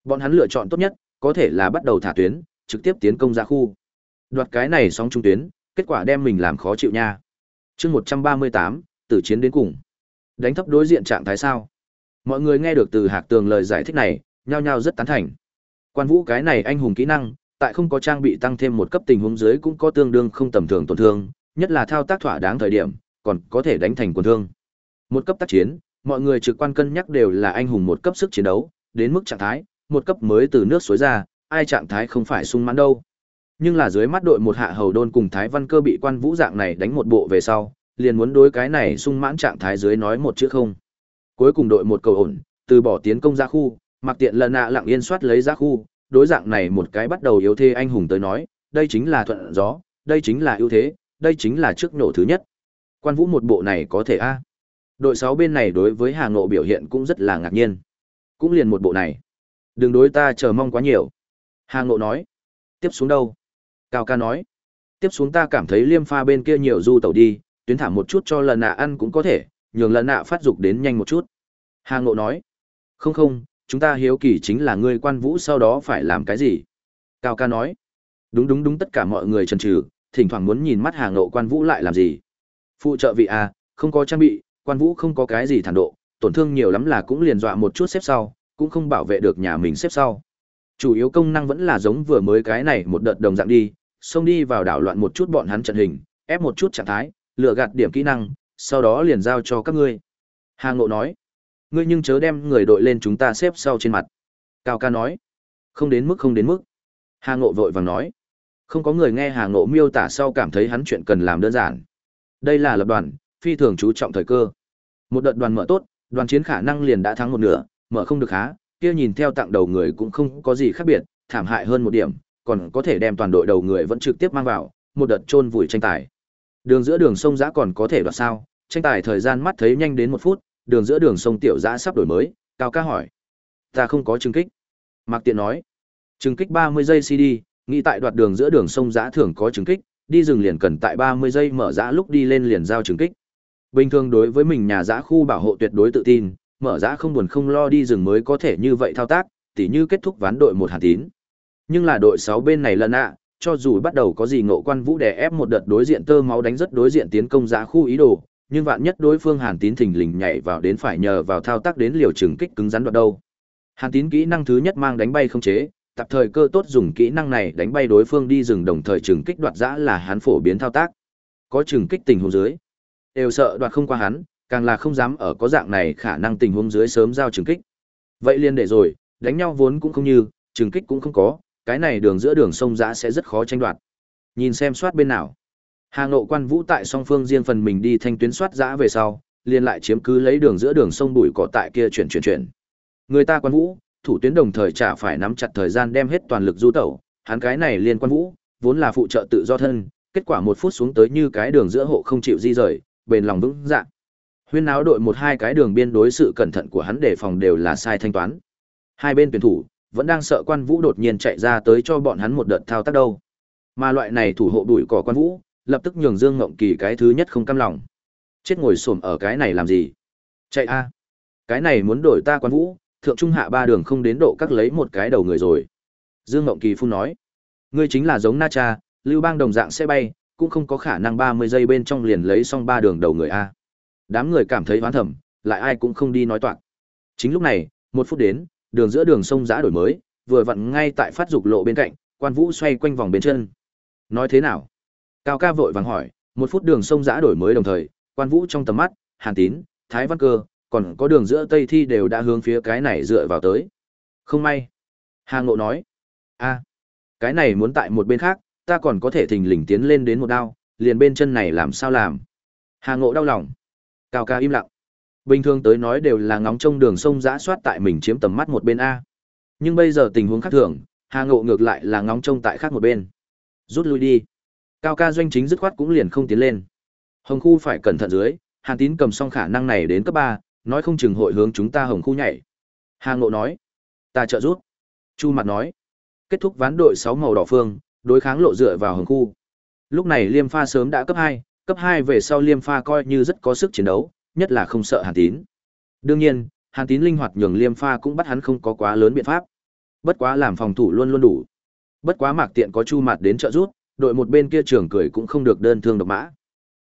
Bọn hắn lựa chọn tốt nhất, có thể là bắt đầu thả tuyến, trực tiếp tiến công ra khu. Đoạt cái này sóng trung tuyến, kết quả đem mình làm khó chịu nha. Chương 138, tử chiến đến cùng. Đánh thấp đối diện trạng thái sao? Mọi người nghe được từ Hạc Tường lời giải thích này, nhao nhao rất tán thành. Quan Vũ cái này anh hùng kỹ năng, tại không có trang bị tăng thêm một cấp tình huống dưới cũng có tương đương không tầm thường tổn thương, nhất là thao tác thỏa đáng thời điểm, còn có thể đánh thành quần thương. Một cấp tác chiến, mọi người trực quan cân nhắc đều là anh hùng một cấp sức chiến đấu, đến mức trạng thái, một cấp mới từ nước suối ra, ai trạng thái không phải sung mãn đâu. Nhưng là dưới mắt đội một hạ hầu đôn cùng Thái Văn Cơ bị quan vũ dạng này đánh một bộ về sau, liền muốn đối cái này sung mãn trạng thái dưới nói một chữ không. Cuối cùng đội một cầu ổn, từ bỏ tiến công ra khu, mặc tiện lần nạ lặng yên soát lấy ra khu, đối dạng này một cái bắt đầu yếu thế anh hùng tới nói, đây chính là thuận gió, đây chính là ưu thế, đây chính là trước nổ thứ nhất. Quan Vũ một bộ này có thể a. Đội 6 bên này đối với Hà Ngộ biểu hiện cũng rất là ngạc nhiên. Cũng liền một bộ này. Đừng đối ta chờ mong quá nhiều. Hà Ngộ nói. Tiếp xuống đâu? Cao ca nói. Tiếp xuống ta cảm thấy liêm pha bên kia nhiều du tẩu đi, tuyến thả một chút cho lần nạ ăn cũng có thể, nhường lần nạ phát dục đến nhanh một chút. Hà Ngộ nói. Không không, chúng ta hiếu kỳ chính là ngươi quan vũ sau đó phải làm cái gì? Cao ca nói. Đúng đúng đúng tất cả mọi người chần chừ, thỉnh thoảng muốn nhìn mắt Hà Ngộ quan vũ lại làm gì. Phụ trợ vị A, không có trang bị, quan vũ không có cái gì thản độ, tổn thương nhiều lắm là cũng liền dọa một chút xếp sau, cũng không bảo vệ được nhà mình xếp sau. Chủ yếu công năng vẫn là giống vừa mới cái này một đợt đồng dạng đi, xông đi vào đảo loạn một chút bọn hắn trận hình, ép một chút trạng thái, lựa gạt điểm kỹ năng, sau đó liền giao cho các ngươi. Hà Ngộ nói, ngươi nhưng chớ đem người đội lên chúng ta xếp sau trên mặt. Cao ca nói, không đến mức không đến mức. Hà Ngộ vội vàng nói, không có người nghe Hà Ngộ miêu tả sau cảm thấy hắn chuyện cần làm đơn giản. Đây là lập đoàn, phi thường chú trọng thời cơ. Một đợt đoàn mở tốt, đoàn chiến khả năng liền đã thắng một nửa, mở không được há, kia nhìn theo tặng đầu người cũng không có gì khác biệt, thảm hại hơn một điểm, còn có thể đem toàn đội đầu người vẫn trực tiếp mang vào, một đợt chôn vùi tranh tài. Đường giữa đường sông giã còn có thể đoạt sao? Tranh tài thời gian mắt thấy nhanh đến một phút, đường giữa đường sông tiểu giã sắp đổi mới, cao ca hỏi. Ta không có chứng kích. Mạc Tiện nói. Chứng kích 30 giây CD, nghĩ tại đoạt đường giữa đường sông giã thường có chứng kích, đi rừng liền cần tại 30 giây mở giã lúc đi lên liền giao chứng kích. Bình thường đối với mình nhà giã khu bảo hộ tuyệt đối tự tin, mở ra không buồn không lo đi rừng mới có thể như vậy thao tác, tỉ như kết thúc ván đội một hàn tín. Nhưng là đội 6 bên này lần ạ, cho dù bắt đầu có gì ngộ quan vũ đè ép một đợt đối diện tơ máu đánh rất đối diện tiến công giá khu ý đồ, nhưng vạn nhất đối phương hàn tín thình lình nhảy vào đến phải nhờ vào thao tác đến liều trừng kích cứng rắn đoạt đâu. Hàn tín kỹ năng thứ nhất mang đánh bay không chế, tập thời cơ tốt dùng kỹ năng này đánh bay đối phương đi rừng đồng thời trừng kích đoạt giã là hắn phổ biến thao tác. Có trừng kích tình huống dưới, đều sợ đoạt không qua hắn, càng là không dám ở có dạng này khả năng tình huống dưới sớm giao trừng kích. Vậy liền để rồi, đánh nhau vốn cũng không như, trừng kích cũng không có, cái này đường giữa đường sông giã sẽ rất khó tranh đoạt. Nhìn xem soát bên nào. Hà Ngộ Quan Vũ tại song phương riêng phần mình đi thanh tuyến soát giã về sau, liền lại chiếm cứ lấy đường giữa đường sông bụi cỏ tại kia chuyển chuyển chuyển. Người ta Quan Vũ, thủ tuyến đồng thời chả phải nắm chặt thời gian đem hết toàn lực du tẩu, hắn cái này liên Quan Vũ, vốn là phụ trợ tự do thân, kết quả một phút xuống tới như cái đường giữa hộ không chịu di rời, bền lòng vững dạ. Huyên náo đội một hai cái đường biên đối sự cẩn thận của hắn đề phòng đều là sai thanh toán. Hai bên tuyển thủ vẫn đang sợ Quan Vũ đột nhiên chạy ra tới cho bọn hắn một đợt thao tác đâu. Mà loại này thủ hộ đuổi cỏ Quan Vũ, lập tức nhường Dương Ngộng Kỳ cái thứ nhất không cam lòng. Chết ngồi xổm ở cái này làm gì? Chạy a. Cái này muốn đổi ta Quan Vũ, thượng trung hạ ba đường không đến độ cắt lấy một cái đầu người rồi. Dương Ngộng Kỳ phun nói, ngươi chính là giống Na Cha, Lưu Bang đồng dạng sẽ bay, cũng không có khả năng 30 giây bên trong liền lấy xong ba đường đầu người a. Đám người cảm thấy hoán thầm, lại ai cũng không đi nói toạc. Chính lúc này, một phút đến, đường giữa đường sông giã đổi mới, vừa vặn ngay tại phát dục lộ bên cạnh, quan vũ xoay quanh vòng bên chân. Nói thế nào? Cao ca vội vàng hỏi, một phút đường sông giã đổi mới đồng thời, quan vũ trong tầm mắt, hàn tín, thái văn cơ, còn có đường giữa tây thi đều đã hướng phía cái này dựa vào tới. Không may. Hà ngộ nói, a cái này muốn tại một bên khác, ta còn có thể thình lình tiến lên đến một đao, liền bên chân này làm sao làm. Hà ngộ đau lòng. Cao ca im lặng. Bình thường tới nói đều là ngóng trông đường sông giã soát tại mình chiếm tầm mắt một bên A. Nhưng bây giờ tình huống khác thường, Hà Ngộ ngược lại là ngóng trông tại khác một bên. Rút lui đi. Cao ca doanh chính dứt khoát cũng liền không tiến lên. Hồng khu phải cẩn thận dưới, Hàn Tín cầm xong khả năng này đến cấp ba, nói không chừng hội hướng chúng ta Hồng khu nhảy. Hà Ngộ nói, ta trợ rút. Chu Mặt nói, kết thúc ván đội sáu màu đỏ phương, đối kháng lộ dựa vào Hồng khu, Lúc này Liêm Pha sớm đã cấp hai cấp 2 về sau Liêm Pha coi như rất có sức chiến đấu, nhất là không sợ Hàn Tín. Đương nhiên, Hàn Tín linh hoạt nhường Liêm Pha cũng bắt hắn không có quá lớn biện pháp. Bất quá làm phòng thủ luôn luôn đủ. Bất quá Mạc Tiện có Chu Mạt đến trợ giúp, đội một bên kia trưởng cười cũng không được đơn thương độc mã.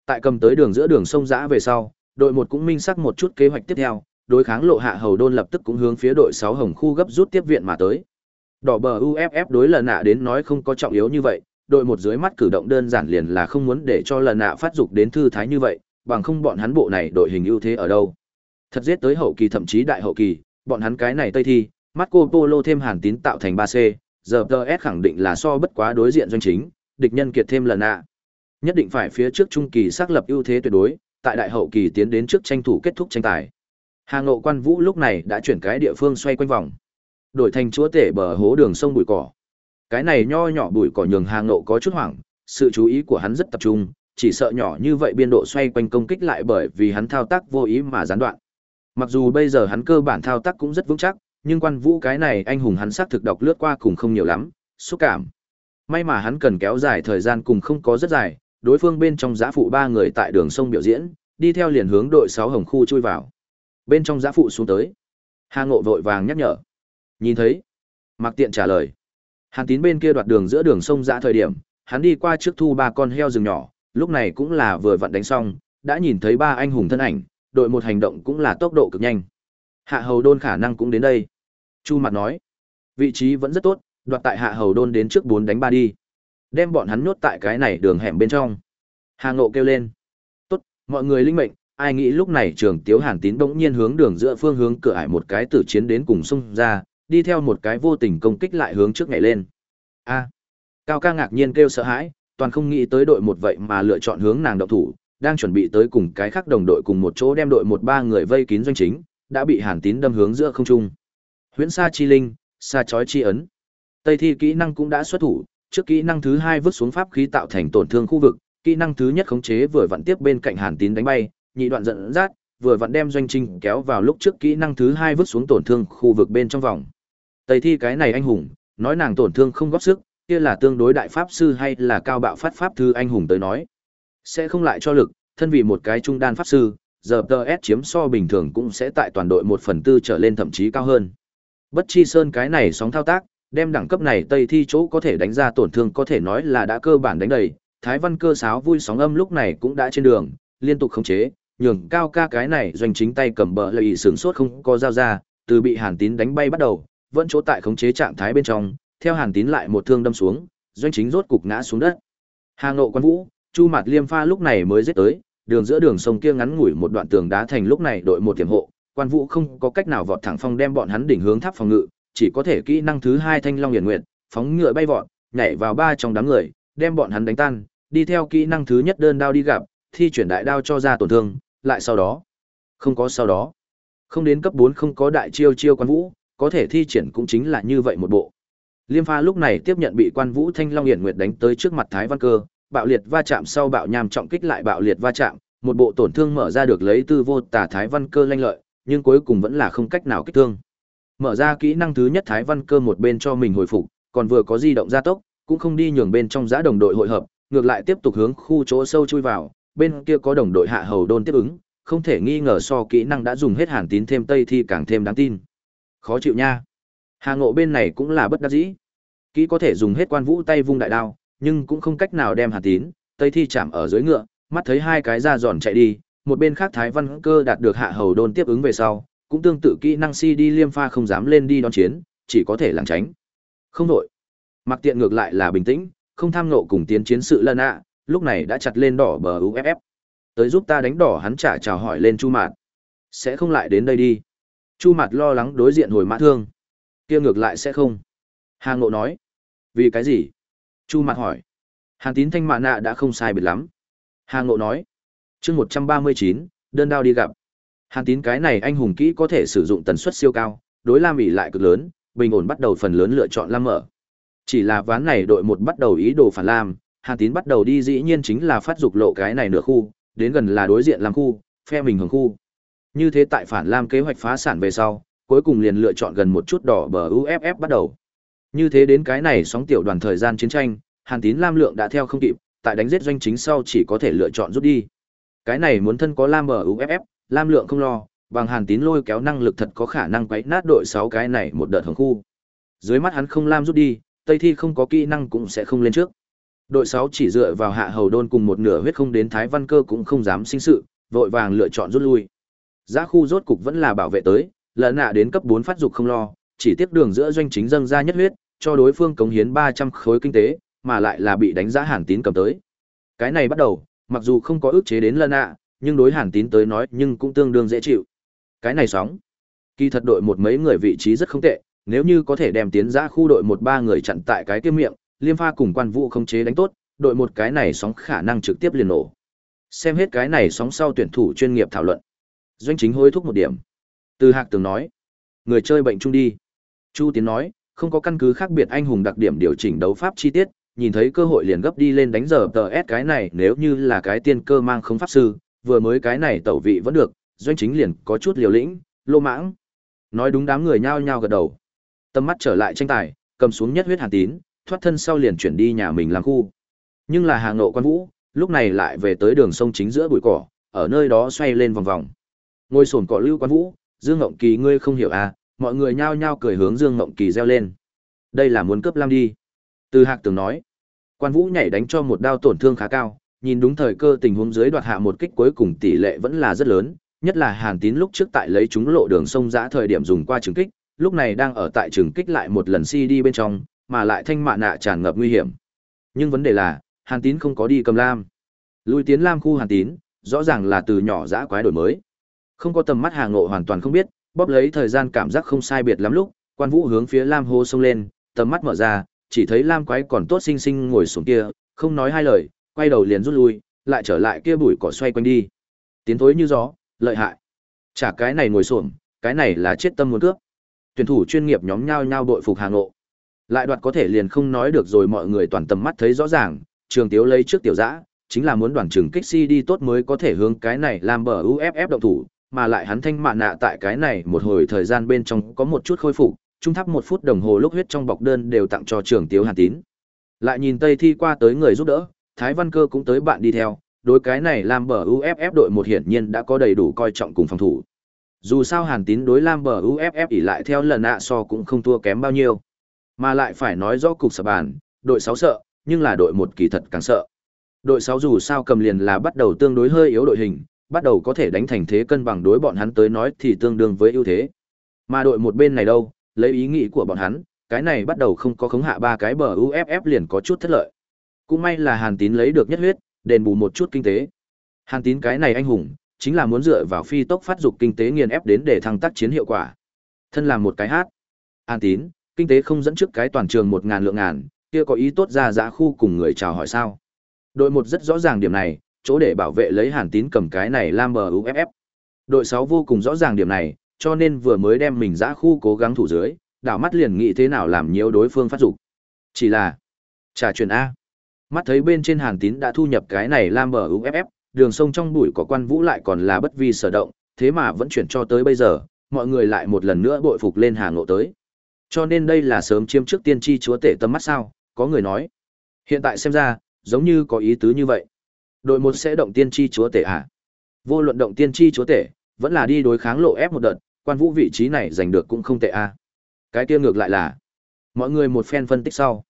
Tại cầm tới đường giữa đường sông dã về sau, đội một cũng minh xác một chút kế hoạch tiếp theo, đối kháng lộ hạ hầu đôn lập tức cũng hướng phía đội 6 hồng khu gấp rút tiếp viện mà tới. Đỏ bờ UFF đối lần nạ đến nói không có trọng yếu như vậy, đội một dưới mắt cử động đơn giản liền là không muốn để cho lần nạ phát dục đến thư thái như vậy, bằng không bọn hắn bộ này đội hình ưu thế ở đâu. Thật giết tới hậu kỳ thậm chí đại hậu kỳ, bọn hắn cái này tây thi, Marco Polo thêm hàn tín tạo thành 3C, giờ DS khẳng định là so bất quá đối diện doanh chính, địch nhân kiệt thêm lần nạ. Nhất định phải phía trước trung kỳ xác lập ưu thế tuyệt đối, tại đại hậu kỳ tiến đến trước tranh thủ kết thúc tranh tài. Hà Ngộ Quan Vũ lúc này đã chuyển cái địa phương xoay quanh vòng, đổi thành chúa tể bờ hố đường sông bụi cỏ. Cái này nho nhỏ bụi cỏ nhường Hà Ngộ có chút hoảng, sự chú ý của hắn rất tập trung, chỉ sợ nhỏ như vậy biên độ xoay quanh công kích lại bởi vì hắn thao tác vô ý mà gián đoạn. Mặc dù bây giờ hắn cơ bản thao tác cũng rất vững chắc, nhưng quan vũ cái này anh hùng hắn xác thực đọc lướt qua cùng không nhiều lắm, xúc cảm. May mà hắn cần kéo dài thời gian cùng không có rất dài, đối phương bên trong giã phụ ba người tại đường sông biểu diễn, đi theo liền hướng đội sáu hồng khu chui vào. Bên trong giã phụ xuống tới. Hà Ngộ vội vàng nhắc nhở. Nhìn thấy. Mặc tiện trả lời. Hàn tín bên kia đoạt đường giữa đường sông dã thời điểm, hắn đi qua trước thu ba con heo rừng nhỏ, lúc này cũng là vừa vặn đánh xong, đã nhìn thấy ba anh hùng thân ảnh, đội một hành động cũng là tốc độ cực nhanh. Hạ hầu đôn khả năng cũng đến đây. Chu mặt nói. Vị trí vẫn rất tốt, đoạt tại hạ hầu đôn đến trước bốn đánh ba đi. Đem bọn hắn nhốt tại cái này đường hẻm bên trong. Hà Ngộ kêu lên. Tốt, mọi người linh mệnh, ai nghĩ lúc này trường tiếu hàn tín bỗng nhiên hướng đường giữa phương hướng cửa ải một cái tử chiến đến cùng xung ra, đi theo một cái vô tình công kích lại hướng trước nhảy lên. A. Cao ca ngạc nhiên kêu sợ hãi, toàn không nghĩ tới đội một vậy mà lựa chọn hướng nàng động thủ, đang chuẩn bị tới cùng cái khác đồng đội cùng một chỗ đem đội một ba người vây kín doanh chính, đã bị Hàn Tín đâm hướng giữa không trung. Huyễn Sa Chi Linh, Sa chói chi ấn. Tây thi kỹ năng cũng đã xuất thủ, trước kỹ năng thứ hai vứt xuống pháp khí tạo thành tổn thương khu vực, kỹ năng thứ nhất khống chế vừa vặn tiếp bên cạnh Hàn Tín đánh bay, nhị đoạn giận dắt, vừa vặn đem doanh trình kéo vào lúc trước kỹ năng thứ hai vứt xuống tổn thương khu vực bên trong vòng. Tây thi cái này anh hùng, nói nàng tổn thương không góp sức, kia là tương đối đại pháp sư hay là cao bạo phát pháp thư anh hùng tới nói. Sẽ không lại cho lực, thân vì một cái trung đan pháp sư, giờ TS chiếm so bình thường cũng sẽ tại toàn đội một phần tư trở lên thậm chí cao hơn. Bất chi sơn cái này sóng thao tác, đem đẳng cấp này tây thi chỗ có thể đánh ra tổn thương có thể nói là đã cơ bản đánh đầy. Thái văn cơ sáo vui sóng âm lúc này cũng đã trên đường, liên tục khống chế, nhường cao ca cái này doanh chính tay cầm bờ lợi sướng sốt không có dao ra, từ bị hàn tín đánh bay bắt đầu, vẫn chỗ tại khống chế trạng thái bên trong, theo hàn tín lại một thương đâm xuống, doanh chính rốt cục ngã xuống đất. Hà Ngộ Quan Vũ, Chu Mạt Liêm Pha lúc này mới giết tới, đường giữa đường sông kia ngắn ngủi một đoạn tường đá thành lúc này đội một tiềm hộ, Quan Vũ không có cách nào vọt thẳng phong đem bọn hắn đỉnh hướng tháp phòng ngự, chỉ có thể kỹ năng thứ hai Thanh Long hiển Nguyệt, phóng ngựa bay vọt, nhảy vào ba trong đám người, đem bọn hắn đánh tan, đi theo kỹ năng thứ nhất đơn đao đi gặp, thi chuyển đại đao cho ra tổn thương, lại sau đó, không có sau đó. Không đến cấp 4 không có đại chiêu chiêu Quan Vũ, có thể thi triển cũng chính là như vậy một bộ. Liêm Pha lúc này tiếp nhận bị Quan Vũ Thanh Long Hiển Nguyệt đánh tới trước mặt Thái Văn Cơ, bạo liệt va chạm sau bạo nham trọng kích lại bạo liệt va chạm, một bộ tổn thương mở ra được lấy tư vô tà Thái Văn Cơ lanh lợi, nhưng cuối cùng vẫn là không cách nào kích thương. Mở ra kỹ năng thứ nhất Thái Văn Cơ một bên cho mình hồi phục, còn vừa có di động gia tốc, cũng không đi nhường bên trong giã đồng đội hội hợp, ngược lại tiếp tục hướng khu chỗ sâu chui vào, bên kia có đồng đội hạ hầu đôn tiếp ứng, không thể nghi ngờ so kỹ năng đã dùng hết hàn tín thêm tây thi càng thêm đáng tin. Khó chịu nha. Hà Ngộ bên này cũng là bất đắc dĩ. Kỹ có thể dùng hết quan vũ tay vung đại đao, nhưng cũng không cách nào đem Hàn Tín, Tây Thi chạm ở dưới ngựa, mắt thấy hai cái da giòn chạy đi, một bên khác Thái Văn Cơ đạt được hạ hầu đôn tiếp ứng về sau, cũng tương tự kỹ năng si đi liêm pha không dám lên đi đón chiến, chỉ có thể lảng tránh. Không đổi. Mặc tiện ngược lại là bình tĩnh, không tham nộ cùng tiến chiến sự lân ạ, lúc này đã chặt lên đỏ bờ UFF. Tới giúp ta đánh đỏ hắn trả chào hỏi lên Chu Mạt. Sẽ không lại đến đây đi. Chu Mạt lo lắng đối diện hồi mã thương. kia ngược lại sẽ không. Hà Ngộ nói. Vì cái gì? Chu Mạt hỏi. Hàn tín thanh mạ nạ đã không sai biệt lắm. Hà Ngộ nói. chương một trăm ba mươi chín, đơn đao đi gặp. Hàn tín cái này anh hùng kỹ có thể sử dụng tần suất siêu cao, đối Lam ỉ lại cực lớn, bình ổn bắt đầu phần lớn lựa chọn Lam mở. Chỉ là ván này đội một bắt đầu ý đồ phản Lam, Hàn tín bắt đầu đi dĩ nhiên chính là phát dục lộ cái này nửa khu, đến gần là đối diện làm khu, phe mình hưởng khu. Như thế tại phản Lam kế hoạch phá sản về sau, cuối cùng liền lựa chọn gần một chút đỏ bờ UFF bắt đầu. Như thế đến cái này sóng tiểu đoàn thời gian chiến tranh, Hàn Tín Lam lượng đã theo không kịp, tại đánh giết doanh chính sau chỉ có thể lựa chọn rút đi. Cái này muốn thân có Lam bờ UFF, Lam lượng không lo, bằng Hàn Tín lôi kéo năng lực thật có khả năng quấy nát đội 6 cái này một đợt hưởng khu. Dưới mắt hắn không Lam rút đi, Tây Thi không có kỹ năng cũng sẽ không lên trước. Đội 6 chỉ dựa vào hạ hầu đôn cùng một nửa huyết không đến Thái Văn Cơ cũng không dám sinh sự, vội vàng lựa chọn rút lui. Giá khu rốt cục vẫn là bảo vệ tới, lợn nạ đến cấp 4 phát dục không lo, chỉ tiếp đường giữa doanh chính dâng ra nhất huyết, cho đối phương cống hiến 300 khối kinh tế, mà lại là bị đánh giá Hàn Tín cầm tới. Cái này bắt đầu, mặc dù không có ước chế đến lợn nạ, nhưng đối Hàn Tín tới nói nhưng cũng tương đương dễ chịu. Cái này sóng. Kỳ thật đội một mấy người vị trí rất không tệ, nếu như có thể đem tiến ra khu đội một ba người chặn tại cái kia miệng, Liêm Pha cùng Quan Vũ không chế đánh tốt, đội một cái này sóng khả năng trực tiếp liền nổ. Xem hết cái này sóng sau tuyển thủ chuyên nghiệp thảo luận. Doanh chính hối thúc một điểm. Từ Hạc Tường nói, người chơi bệnh trung đi. Chu Tiến nói, không có căn cứ khác biệt anh hùng đặc điểm điều chỉnh đấu pháp chi tiết, nhìn thấy cơ hội liền gấp đi lên đánh giờ tờ S cái này nếu như là cái tiên cơ mang không pháp sư, vừa mới cái này tẩu vị vẫn được, doanh chính liền có chút liều lĩnh, lô mãng. Nói đúng đám người nhao nhao gật đầu. Tâm mắt trở lại tranh tài, cầm xuống nhất huyết hàn tín, thoát thân sau liền chuyển đi nhà mình làm khu. Nhưng là hàng Ngộ quan vũ, lúc này lại về tới đường sông chính giữa bụi cỏ, ở nơi đó xoay lên vòng vòng. Ngôi sồn cỏ lưu quan vũ, Dương Ngộng Kỳ ngươi không hiểu à, mọi người nhao nhao cười hướng Dương Ngộng Kỳ reo lên. Đây là muốn cướp lam đi. Từ Hạc Tường nói. Quan Vũ nhảy đánh cho một đao tổn thương khá cao, nhìn đúng thời cơ tình huống dưới đoạt hạ một kích cuối cùng tỷ lệ vẫn là rất lớn, nhất là Hàn Tín lúc trước tại lấy chúng lộ đường sông giã thời điểm dùng qua trường kích, lúc này đang ở tại trường kích lại một lần si đi bên trong, mà lại thanh mạ nạ tràn ngập nguy hiểm. Nhưng vấn đề là, Hàn Tín không có đi cầm lam. Lui tiến lam khu Hàn Tín, rõ ràng là từ nhỏ giã quái đổi mới. Không có tầm mắt hàng ngộ hoàn toàn không biết, bóp lấy thời gian cảm giác không sai biệt lắm lúc, quan vũ hướng phía lam hô xông lên, tầm mắt mở ra, chỉ thấy lam quái còn tốt xinh xinh ngồi xuống kia, không nói hai lời, quay đầu liền rút lui, lại trở lại kia bụi cỏ xoay quanh đi. Tiến thối như gió, lợi hại. Chả cái này ngồi xổm, cái này là chết tâm muốn cướp. Tuyển thủ chuyên nghiệp nhóm nhau nhau đội phục hàng ngộ. Lại đoạt có thể liền không nói được rồi mọi người toàn tầm mắt thấy rõ ràng, trường tiếu lấy trước tiểu dã, chính là muốn đoàn trường kích si đi tốt mới có thể hướng cái này làm bờ UFF động thủ, mà lại hắn thanh mạn nạ tại cái này một hồi thời gian bên trong có một chút khôi phục, trung thắp một phút đồng hồ lúc huyết trong bọc đơn đều tặng cho trường tiếu hàn tín. Lại nhìn Tây Thi qua tới người giúp đỡ, Thái Văn Cơ cũng tới bạn đi theo, đối cái này làm bờ UFF đội một hiển nhiên đã có đầy đủ coi trọng cùng phòng thủ. Dù sao Hàn Tín đối Lam bờ UFF ỉ lại theo lần ạ so cũng không thua kém bao nhiêu. Mà lại phải nói rõ cục sập bàn, đội 6 sợ, nhưng là đội một kỳ thật càng sợ. Đội 6 dù sao cầm liền là bắt đầu tương đối hơi yếu đội hình, bắt đầu có thể đánh thành thế cân bằng đối bọn hắn tới nói thì tương đương với ưu thế. Mà đội một bên này đâu, lấy ý nghĩ của bọn hắn, cái này bắt đầu không có khống hạ ba cái bờ UFF liền có chút thất lợi. Cũng may là Hàn Tín lấy được nhất huyết, đền bù một chút kinh tế. Hàn Tín cái này anh hùng, chính là muốn dựa vào phi tốc phát dục kinh tế nghiền ép đến để thăng tác chiến hiệu quả. Thân làm một cái hát. Hàn Tín, kinh tế không dẫn trước cái toàn trường một ngàn lượng ngàn, kia có ý tốt ra dã khu cùng người chào hỏi sao? Đội một rất rõ ràng điểm này, chỗ để bảo vệ lấy Hàn Tín cầm cái này Lam MUFF. Đội 6 vô cùng rõ ràng điểm này, cho nên vừa mới đem mình dã khu cố gắng thủ dưới, đảo mắt liền nghĩ thế nào làm nhiều đối phương phát dục. Chỉ là trả chuyển a. Mắt thấy bên trên Hàn Tín đã thu nhập cái này Lam MUFF, đường sông trong bụi có quan vũ lại còn là bất vi sở động, thế mà vẫn chuyển cho tới bây giờ, mọi người lại một lần nữa bội phục lên hàng ngộ tới. Cho nên đây là sớm chiếm trước tiên tri chúa tể tâm mắt sao, có người nói. Hiện tại xem ra, giống như có ý tứ như vậy. Đội một sẽ động tiên tri chúa tể à? Vô luận động tiên tri chúa tể, vẫn là đi đối kháng lộ ép một đợt, quan vũ vị trí này giành được cũng không tệ à. Cái kia ngược lại là, mọi người một phen phân tích sau.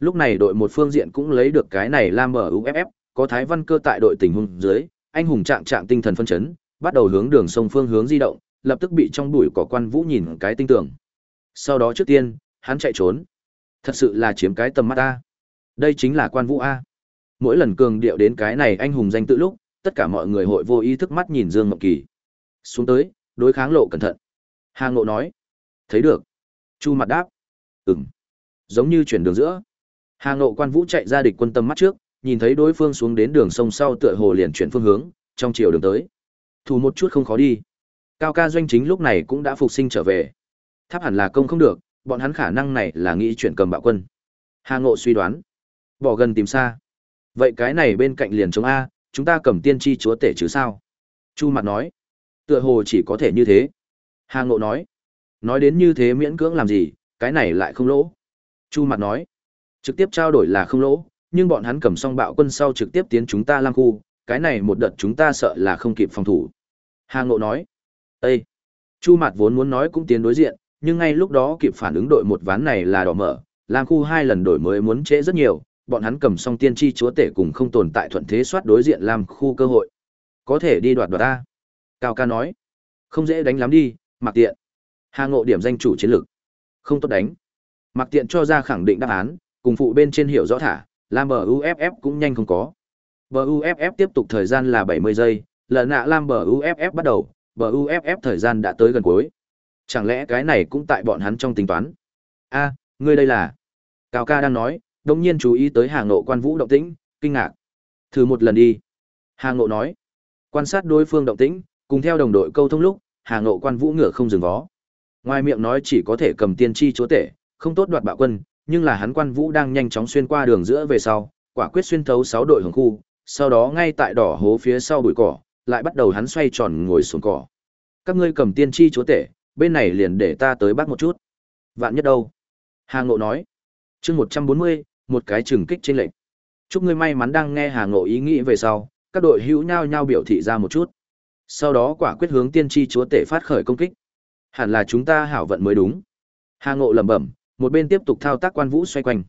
Lúc này đội một phương diện cũng lấy được cái này Lam mở UFF, có Thái Văn Cơ tại đội tình huống dưới, anh hùng trạng trạng tinh thần phân chấn, bắt đầu hướng đường sông phương hướng di động, lập tức bị trong bụi cỏ quan vũ nhìn cái tinh tưởng. Sau đó trước tiên, hắn chạy trốn. Thật sự là chiếm cái tầm mắt a. Đây chính là quan vũ a. Mỗi lần cường điệu đến cái này anh hùng danh tự lúc, tất cả mọi người hội vô ý thức mắt nhìn Dương Ngọc Kỳ. Xuống tới, đối kháng lộ cẩn thận. Hà Ngộ nói. Thấy được. Chu mặt đáp. Ừm. Giống như chuyển đường giữa. Hà Ngộ quan vũ chạy ra địch quân tâm mắt trước, nhìn thấy đối phương xuống đến đường sông sau tựa hồ liền chuyển phương hướng, trong chiều đường tới. Thủ một chút không khó đi. Cao ca doanh chính lúc này cũng đã phục sinh trở về. Tháp hẳn là công không được, bọn hắn khả năng này là nghĩ chuyển cầm bạo quân. Hà Ngộ suy đoán. Bỏ gần tìm xa. Vậy cái này bên cạnh liền chống A, chúng ta cầm tiên tri chúa tể chứ sao? Chu mặt nói. Tựa hồ chỉ có thể như thế. Hà Ngộ nói. Nói đến như thế miễn cưỡng làm gì, cái này lại không lỗ. Chu mặt nói. Trực tiếp trao đổi là không lỗ, nhưng bọn hắn cầm xong bạo quân sau trực tiếp tiến chúng ta lang khu, cái này một đợt chúng ta sợ là không kịp phòng thủ. Hà Ngộ nói. Ê! Chu Mạt vốn muốn nói cũng tiến đối diện, nhưng ngay lúc đó kịp phản ứng đội một ván này là đỏ mở, làm khu hai lần đổi mới muốn trễ rất nhiều, bọn hắn cầm xong tiên tri chúa tể cùng không tồn tại thuận thế soát đối diện làm khu cơ hội. Có thể đi đoạt đoạt ta. Cao ca nói. Không dễ đánh lắm đi, mặc tiện. Hà Ngộ điểm danh chủ chiến lược. Không tốt đánh. Mặc tiện cho ra khẳng định đáp án, cùng phụ bên trên hiểu rõ thả, Lam bờ UFF cũng nhanh không có. Bờ UFF tiếp tục thời gian là 70 giây, lần nạ Lam bờ UFF bắt đầu, bờ UFF thời gian đã tới gần cuối. Chẳng lẽ cái này cũng tại bọn hắn trong tính toán? A, ngươi đây là? Cao ca đang nói, đồng nhiên chú ý tới Hà Ngộ quan vũ động tĩnh, kinh ngạc. Thử một lần đi. Hà Ngộ nói. Quan sát đối phương động tĩnh, cùng theo đồng đội câu thông lúc, Hà Ngộ quan vũ ngựa không dừng vó. Ngoài miệng nói chỉ có thể cầm tiên tri chúa tể, không tốt đoạt bạo quân, nhưng là hắn quan vũ đang nhanh chóng xuyên qua đường giữa về sau, quả quyết xuyên thấu sáu đội hưởng khu, sau đó ngay tại đỏ hố phía sau bụi cỏ, lại bắt đầu hắn xoay tròn ngồi xuống cỏ. Các ngươi cầm tiên tri chúa tể, bên này liền để ta tới bắt một chút. Vạn nhất đâu? Hà Ngộ nói. chương một trăm bốn mươi, một cái trừng kích trên lệnh. Chúc ngươi may mắn đang nghe Hà Ngộ ý nghĩ về sau, các đội hữu nhau nhau biểu thị ra một chút. Sau đó quả quyết hướng tiên tri chúa tể phát khởi công kích. Hẳn là chúng ta hảo vận mới đúng. Hà Ngộ lẩm bẩm, một bên tiếp tục thao tác quan vũ xoay quanh.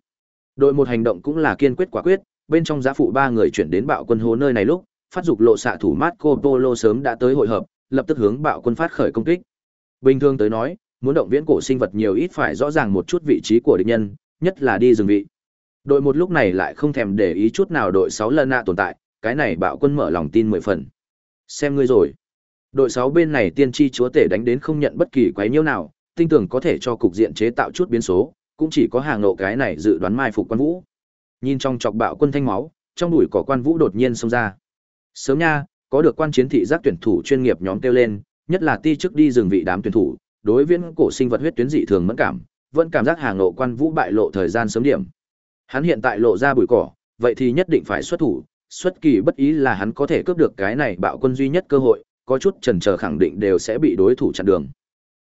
Đội một hành động cũng là kiên quyết quả quyết, bên trong giá phụ ba người chuyển đến bạo quân hố nơi này lúc, phát dục lộ xạ thủ Marco Polo sớm đã tới hội hợp, lập tức hướng bạo quân phát khởi công kích. Bình thường tới nói, muốn động viễn cổ sinh vật nhiều ít phải rõ ràng một chút vị trí của địch nhân, nhất là đi rừng vị. Đội một lúc này lại không thèm để ý chút nào đội 6 lần nạ tồn tại, cái này bạo quân mở lòng tin mười phần. Xem ngươi rồi. Đội 6 bên này tiên tri chúa tể đánh đến không nhận bất kỳ quái nhiễu nào, tinh tưởng có thể cho cục diện chế tạo chút biến số, cũng chỉ có hàng nộ cái này dự đoán mai phục quan vũ. Nhìn trong chọc bạo quân thanh máu, trong đùi cỏ quan vũ đột nhiên xông ra. Sớm nha, có được quan chiến thị giác tuyển thủ chuyên nghiệp nhóm kêu lên, nhất là ti trước đi rừng vị đám tuyển thủ, đối viễn cổ sinh vật huyết tuyến dị thường mẫn cảm, vẫn cảm giác hàng nộ quan vũ bại lộ thời gian sớm điểm. Hắn hiện tại lộ ra bụi cỏ, vậy thì nhất định phải xuất thủ, xuất kỳ bất ý là hắn có thể cướp được cái này bạo quân duy nhất cơ hội, có chút chần chờ khẳng định đều sẽ bị đối thủ chặn đường.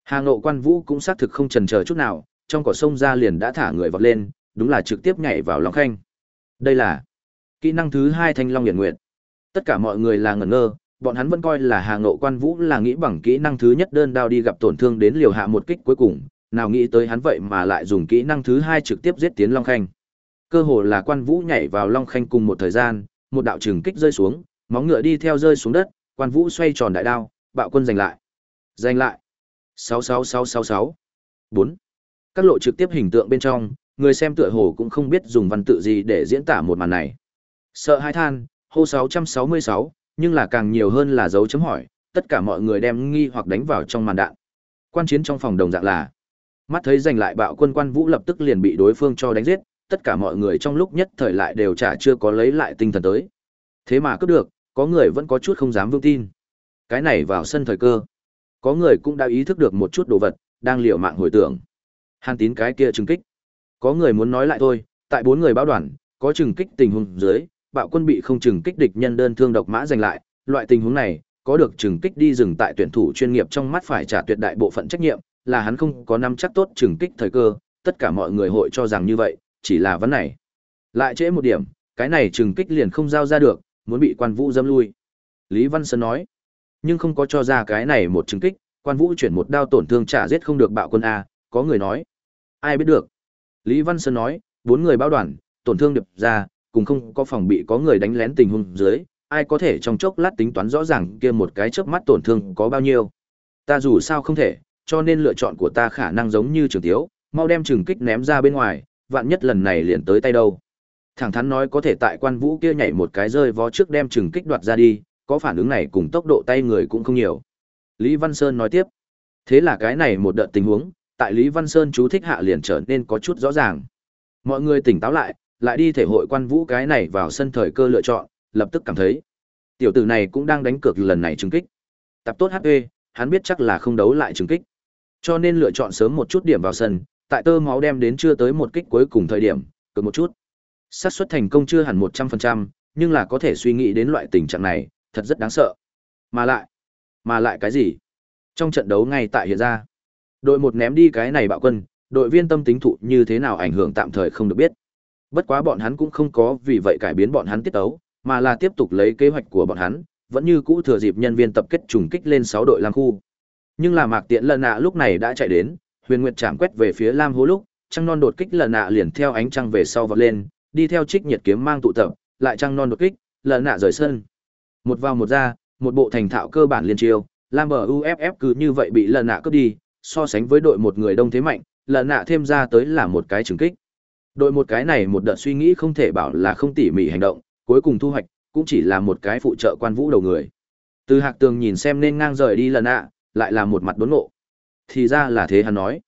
Hà Ngộ Quan Vũ cũng xác thực không chần chờ chút nào, trong cỏ sông ra liền đã thả người vọt lên, đúng là trực tiếp nhảy vào Long Khanh. Đây là kỹ năng thứ hai Thanh Long Hiển Nguyệt. Tất cả mọi người là ngẩn ngơ, bọn hắn vẫn coi là Hà Ngộ Quan Vũ là nghĩ bằng kỹ năng thứ nhất đơn đao đi gặp tổn thương đến liều hạ một kích cuối cùng, nào nghĩ tới hắn vậy mà lại dùng kỹ năng thứ hai trực tiếp giết tiến Long Khanh. Cơ hồ là Quan Vũ nhảy vào Long Khanh cùng một thời gian, một đạo trừng kích rơi xuống, móng ngựa đi theo rơi xuống đất, Quan Vũ xoay tròn đại đao, bạo quân giành lại. Giành lại. 66666. 4. Các lộ trực tiếp hình tượng bên trong, người xem tựa hồ cũng không biết dùng văn tự gì để diễn tả một màn này. Sợ hai than, hô 666, nhưng là càng nhiều hơn là dấu chấm hỏi, tất cả mọi người đem nghi hoặc đánh vào trong màn đạn. Quan chiến trong phòng đồng dạng là, mắt thấy giành lại bạo quân quan vũ lập tức liền bị đối phương cho đánh giết, tất cả mọi người trong lúc nhất thời lại đều chả chưa có lấy lại tinh thần tới. Thế mà cứ được, có người vẫn có chút không dám vững tin. Cái này vào sân thời cơ. Có người cũng đã ý thức được một chút đồ vật, đang liều mạng hồi tưởng. Hàn tín cái kia trừng kích. Có người muốn nói lại thôi, tại bốn người báo đoàn, có trừng kích tình huống dưới, bạo quân bị không chừng kích địch nhân đơn thương độc mã giành lại, loại tình huống này, có được chừng kích đi dừng tại tuyển thủ chuyên nghiệp trong mắt phải trả tuyệt đại bộ phận trách nhiệm, là hắn không có nắm chắc tốt chừng kích thời cơ, tất cả mọi người hội cho rằng như vậy, chỉ là vấn này. Lại trễ một điểm, cái này chừng kích liền không giao ra được, muốn bị quan vũ dâm lui. Lý Văn Sơn nói, nhưng không có cho ra cái này một chừng kích, quan vũ chuyển một đao tổn thương trả giết không được bạo quân A, có người nói. Ai biết được. Lý Văn Sơn nói, bốn người báo đoàn, tổn thương điệp ra, cùng không có phòng bị có người đánh lén tình huống dưới, ai có thể trong chốc lát tính toán rõ ràng kia một cái chớp mắt tổn thương có bao nhiêu. Ta dù sao không thể, cho nên lựa chọn của ta khả năng giống như trường tiếu, mau đem trường kích ném ra bên ngoài, vạn nhất lần này liền tới tay đâu. Thẳng thắn nói có thể tại quan vũ kia nhảy một cái rơi vó trước đem trường kích đoạt ra đi, có phản ứng này cùng tốc độ tay người cũng không nhiều. Lý Văn Sơn nói tiếp. Thế là cái này một đợt tình huống, tại Lý Văn Sơn chú thích hạ liền trở nên có chút rõ ràng. Mọi người tỉnh táo lại, lại đi thể hội quan vũ cái này vào sân thời cơ lựa chọn, lập tức cảm thấy. Tiểu tử này cũng đang đánh cược lần này trùng kích. Tập tốt HP, hắn biết chắc là không đấu lại trùng kích. Cho nên lựa chọn sớm một chút điểm vào sân, tại tơ máu đem đến chưa tới một kích cuối cùng thời điểm, cược một chút. xác suất thành công chưa hẳn 100%, nhưng là có thể suy nghĩ đến loại tình trạng này, thật rất đáng sợ. Mà lại, mà lại cái gì? Trong trận đấu ngay tại hiện ra, đội một ném đi cái này bạo quân, đội viên tâm tính thụ như thế nào ảnh hưởng tạm thời không được biết. Bất quá bọn hắn cũng không có vì vậy cải biến bọn hắn tiết tấu, mà là tiếp tục lấy kế hoạch của bọn hắn, vẫn như cũ thừa dịp nhân viên tập kết trùng kích lên 6 đội Lam khu. Nhưng là Mạc Tiễn Lận nạ lúc này đã chạy đến, Huyền Nguyệt chạm quét về phía Lam Hố lúc, trăng non đột kích Lận nạ liền theo ánh trăng về sau vọt lên, đi theo trích nhiệt kiếm mang tụ tập, lại trăng non đột kích, Lận nạ rời sân. Một vào một ra, một bộ thành thạo cơ bản liên chiêu, Lam bờ UFF cứ như vậy bị Lận nạ cướp đi, so sánh với đội một người đông thế mạnh, Lận nạ thêm ra tới là một cái trừng kích. Đội một cái này một đợt suy nghĩ không thể bảo là không tỉ mỉ hành động, cuối cùng thu hoạch cũng chỉ là một cái phụ trợ quan vũ đầu người. Từ Hạc Tường nhìn xem nên ngang rời đi lần nạ, lại là một mặt đốn ngộ. Thì ra là thế hắn nói.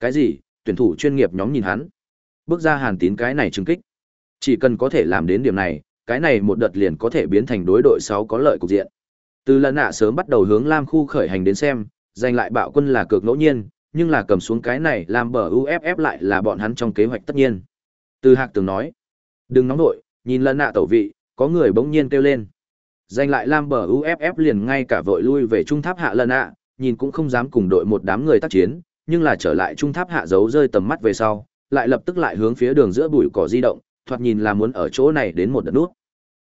Cái gì? Tuyển thủ chuyên nghiệp nhóm nhìn hắn. Bước ra Hàn Tín cái này trừng kích. Chỉ cần có thể làm đến điểm này, cái này một đợt liền có thể biến thành đối đội 6 có lợi cục diện. Từ lần nạ sớm bắt đầu hướng Lam khu khởi hành đến xem, giành lại bạo quân là cực ngẫu nhiên, nhưng là cầm xuống cái này làm bờ UFF lại là bọn hắn trong kế hoạch tất nhiên. Từ Hạc Tường nói, đừng nóng nội, nhìn lần nạ tẩu vị, có người bỗng nhiên kêu lên. Giành lại Lam bờ UFF liền ngay cả vội lui về trung tháp hạ lần nạ, nhìn cũng không dám cùng đội một đám người tác chiến, nhưng là trở lại trung tháp hạ giấu rơi tầm mắt về sau, lại lập tức lại hướng phía đường giữa bụi cỏ di động, thoạt nhìn là muốn ở chỗ này đến một đợt nút.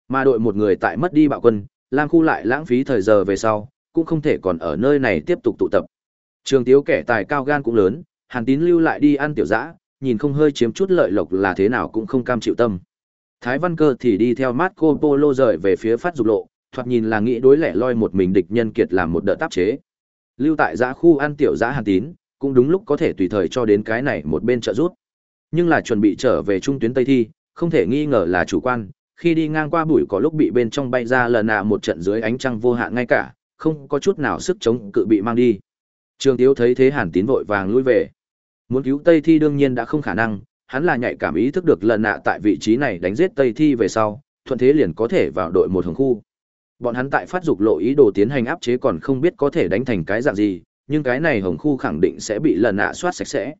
Mà đội một người tại mất đi bạo quân, Lam khu lại lãng phí thời giờ về sau, cũng không thể còn ở nơi này tiếp tục tụ tập. Trường Tiếu kẻ tài cao gan cũng lớn, Hàn Tín lưu lại đi ăn tiểu dã, nhìn không hơi chiếm chút lợi lộc là thế nào cũng không cam chịu tâm. Thái Văn Cơ thì đi theo Marco Polo rời về phía phát dục lộ, thoạt nhìn là nghĩ đối lẻ loi một mình địch nhân kiệt làm một đợt tác chế. Lưu tại dã khu ăn tiểu dã Hàn Tín, cũng đúng lúc có thể tùy thời cho đến cái này một bên trợ rút. Nhưng là chuẩn bị trở về trung tuyến Tây Thi, không thể nghi ngờ là chủ quan, khi đi ngang qua bụi có lúc bị bên trong bay ra lần nạ một trận dưới ánh trăng vô hạn ngay cả, không có chút nào sức chống cự bị mang đi. Trường Tiếu thấy thế Hàn Tín vội vàng lui về. Muốn cứu Tây Thi đương nhiên đã không khả năng, hắn là nhạy cảm ý thức được lần nạ tại vị trí này đánh giết Tây Thi về sau, thuận thế liền có thể vào đội một hồng khu. Bọn hắn tại phát dục lộ ý đồ tiến hành áp chế còn không biết có thể đánh thành cái dạng gì, nhưng cái này hồng khu khẳng định sẽ bị lần nạ soát sạch sẽ.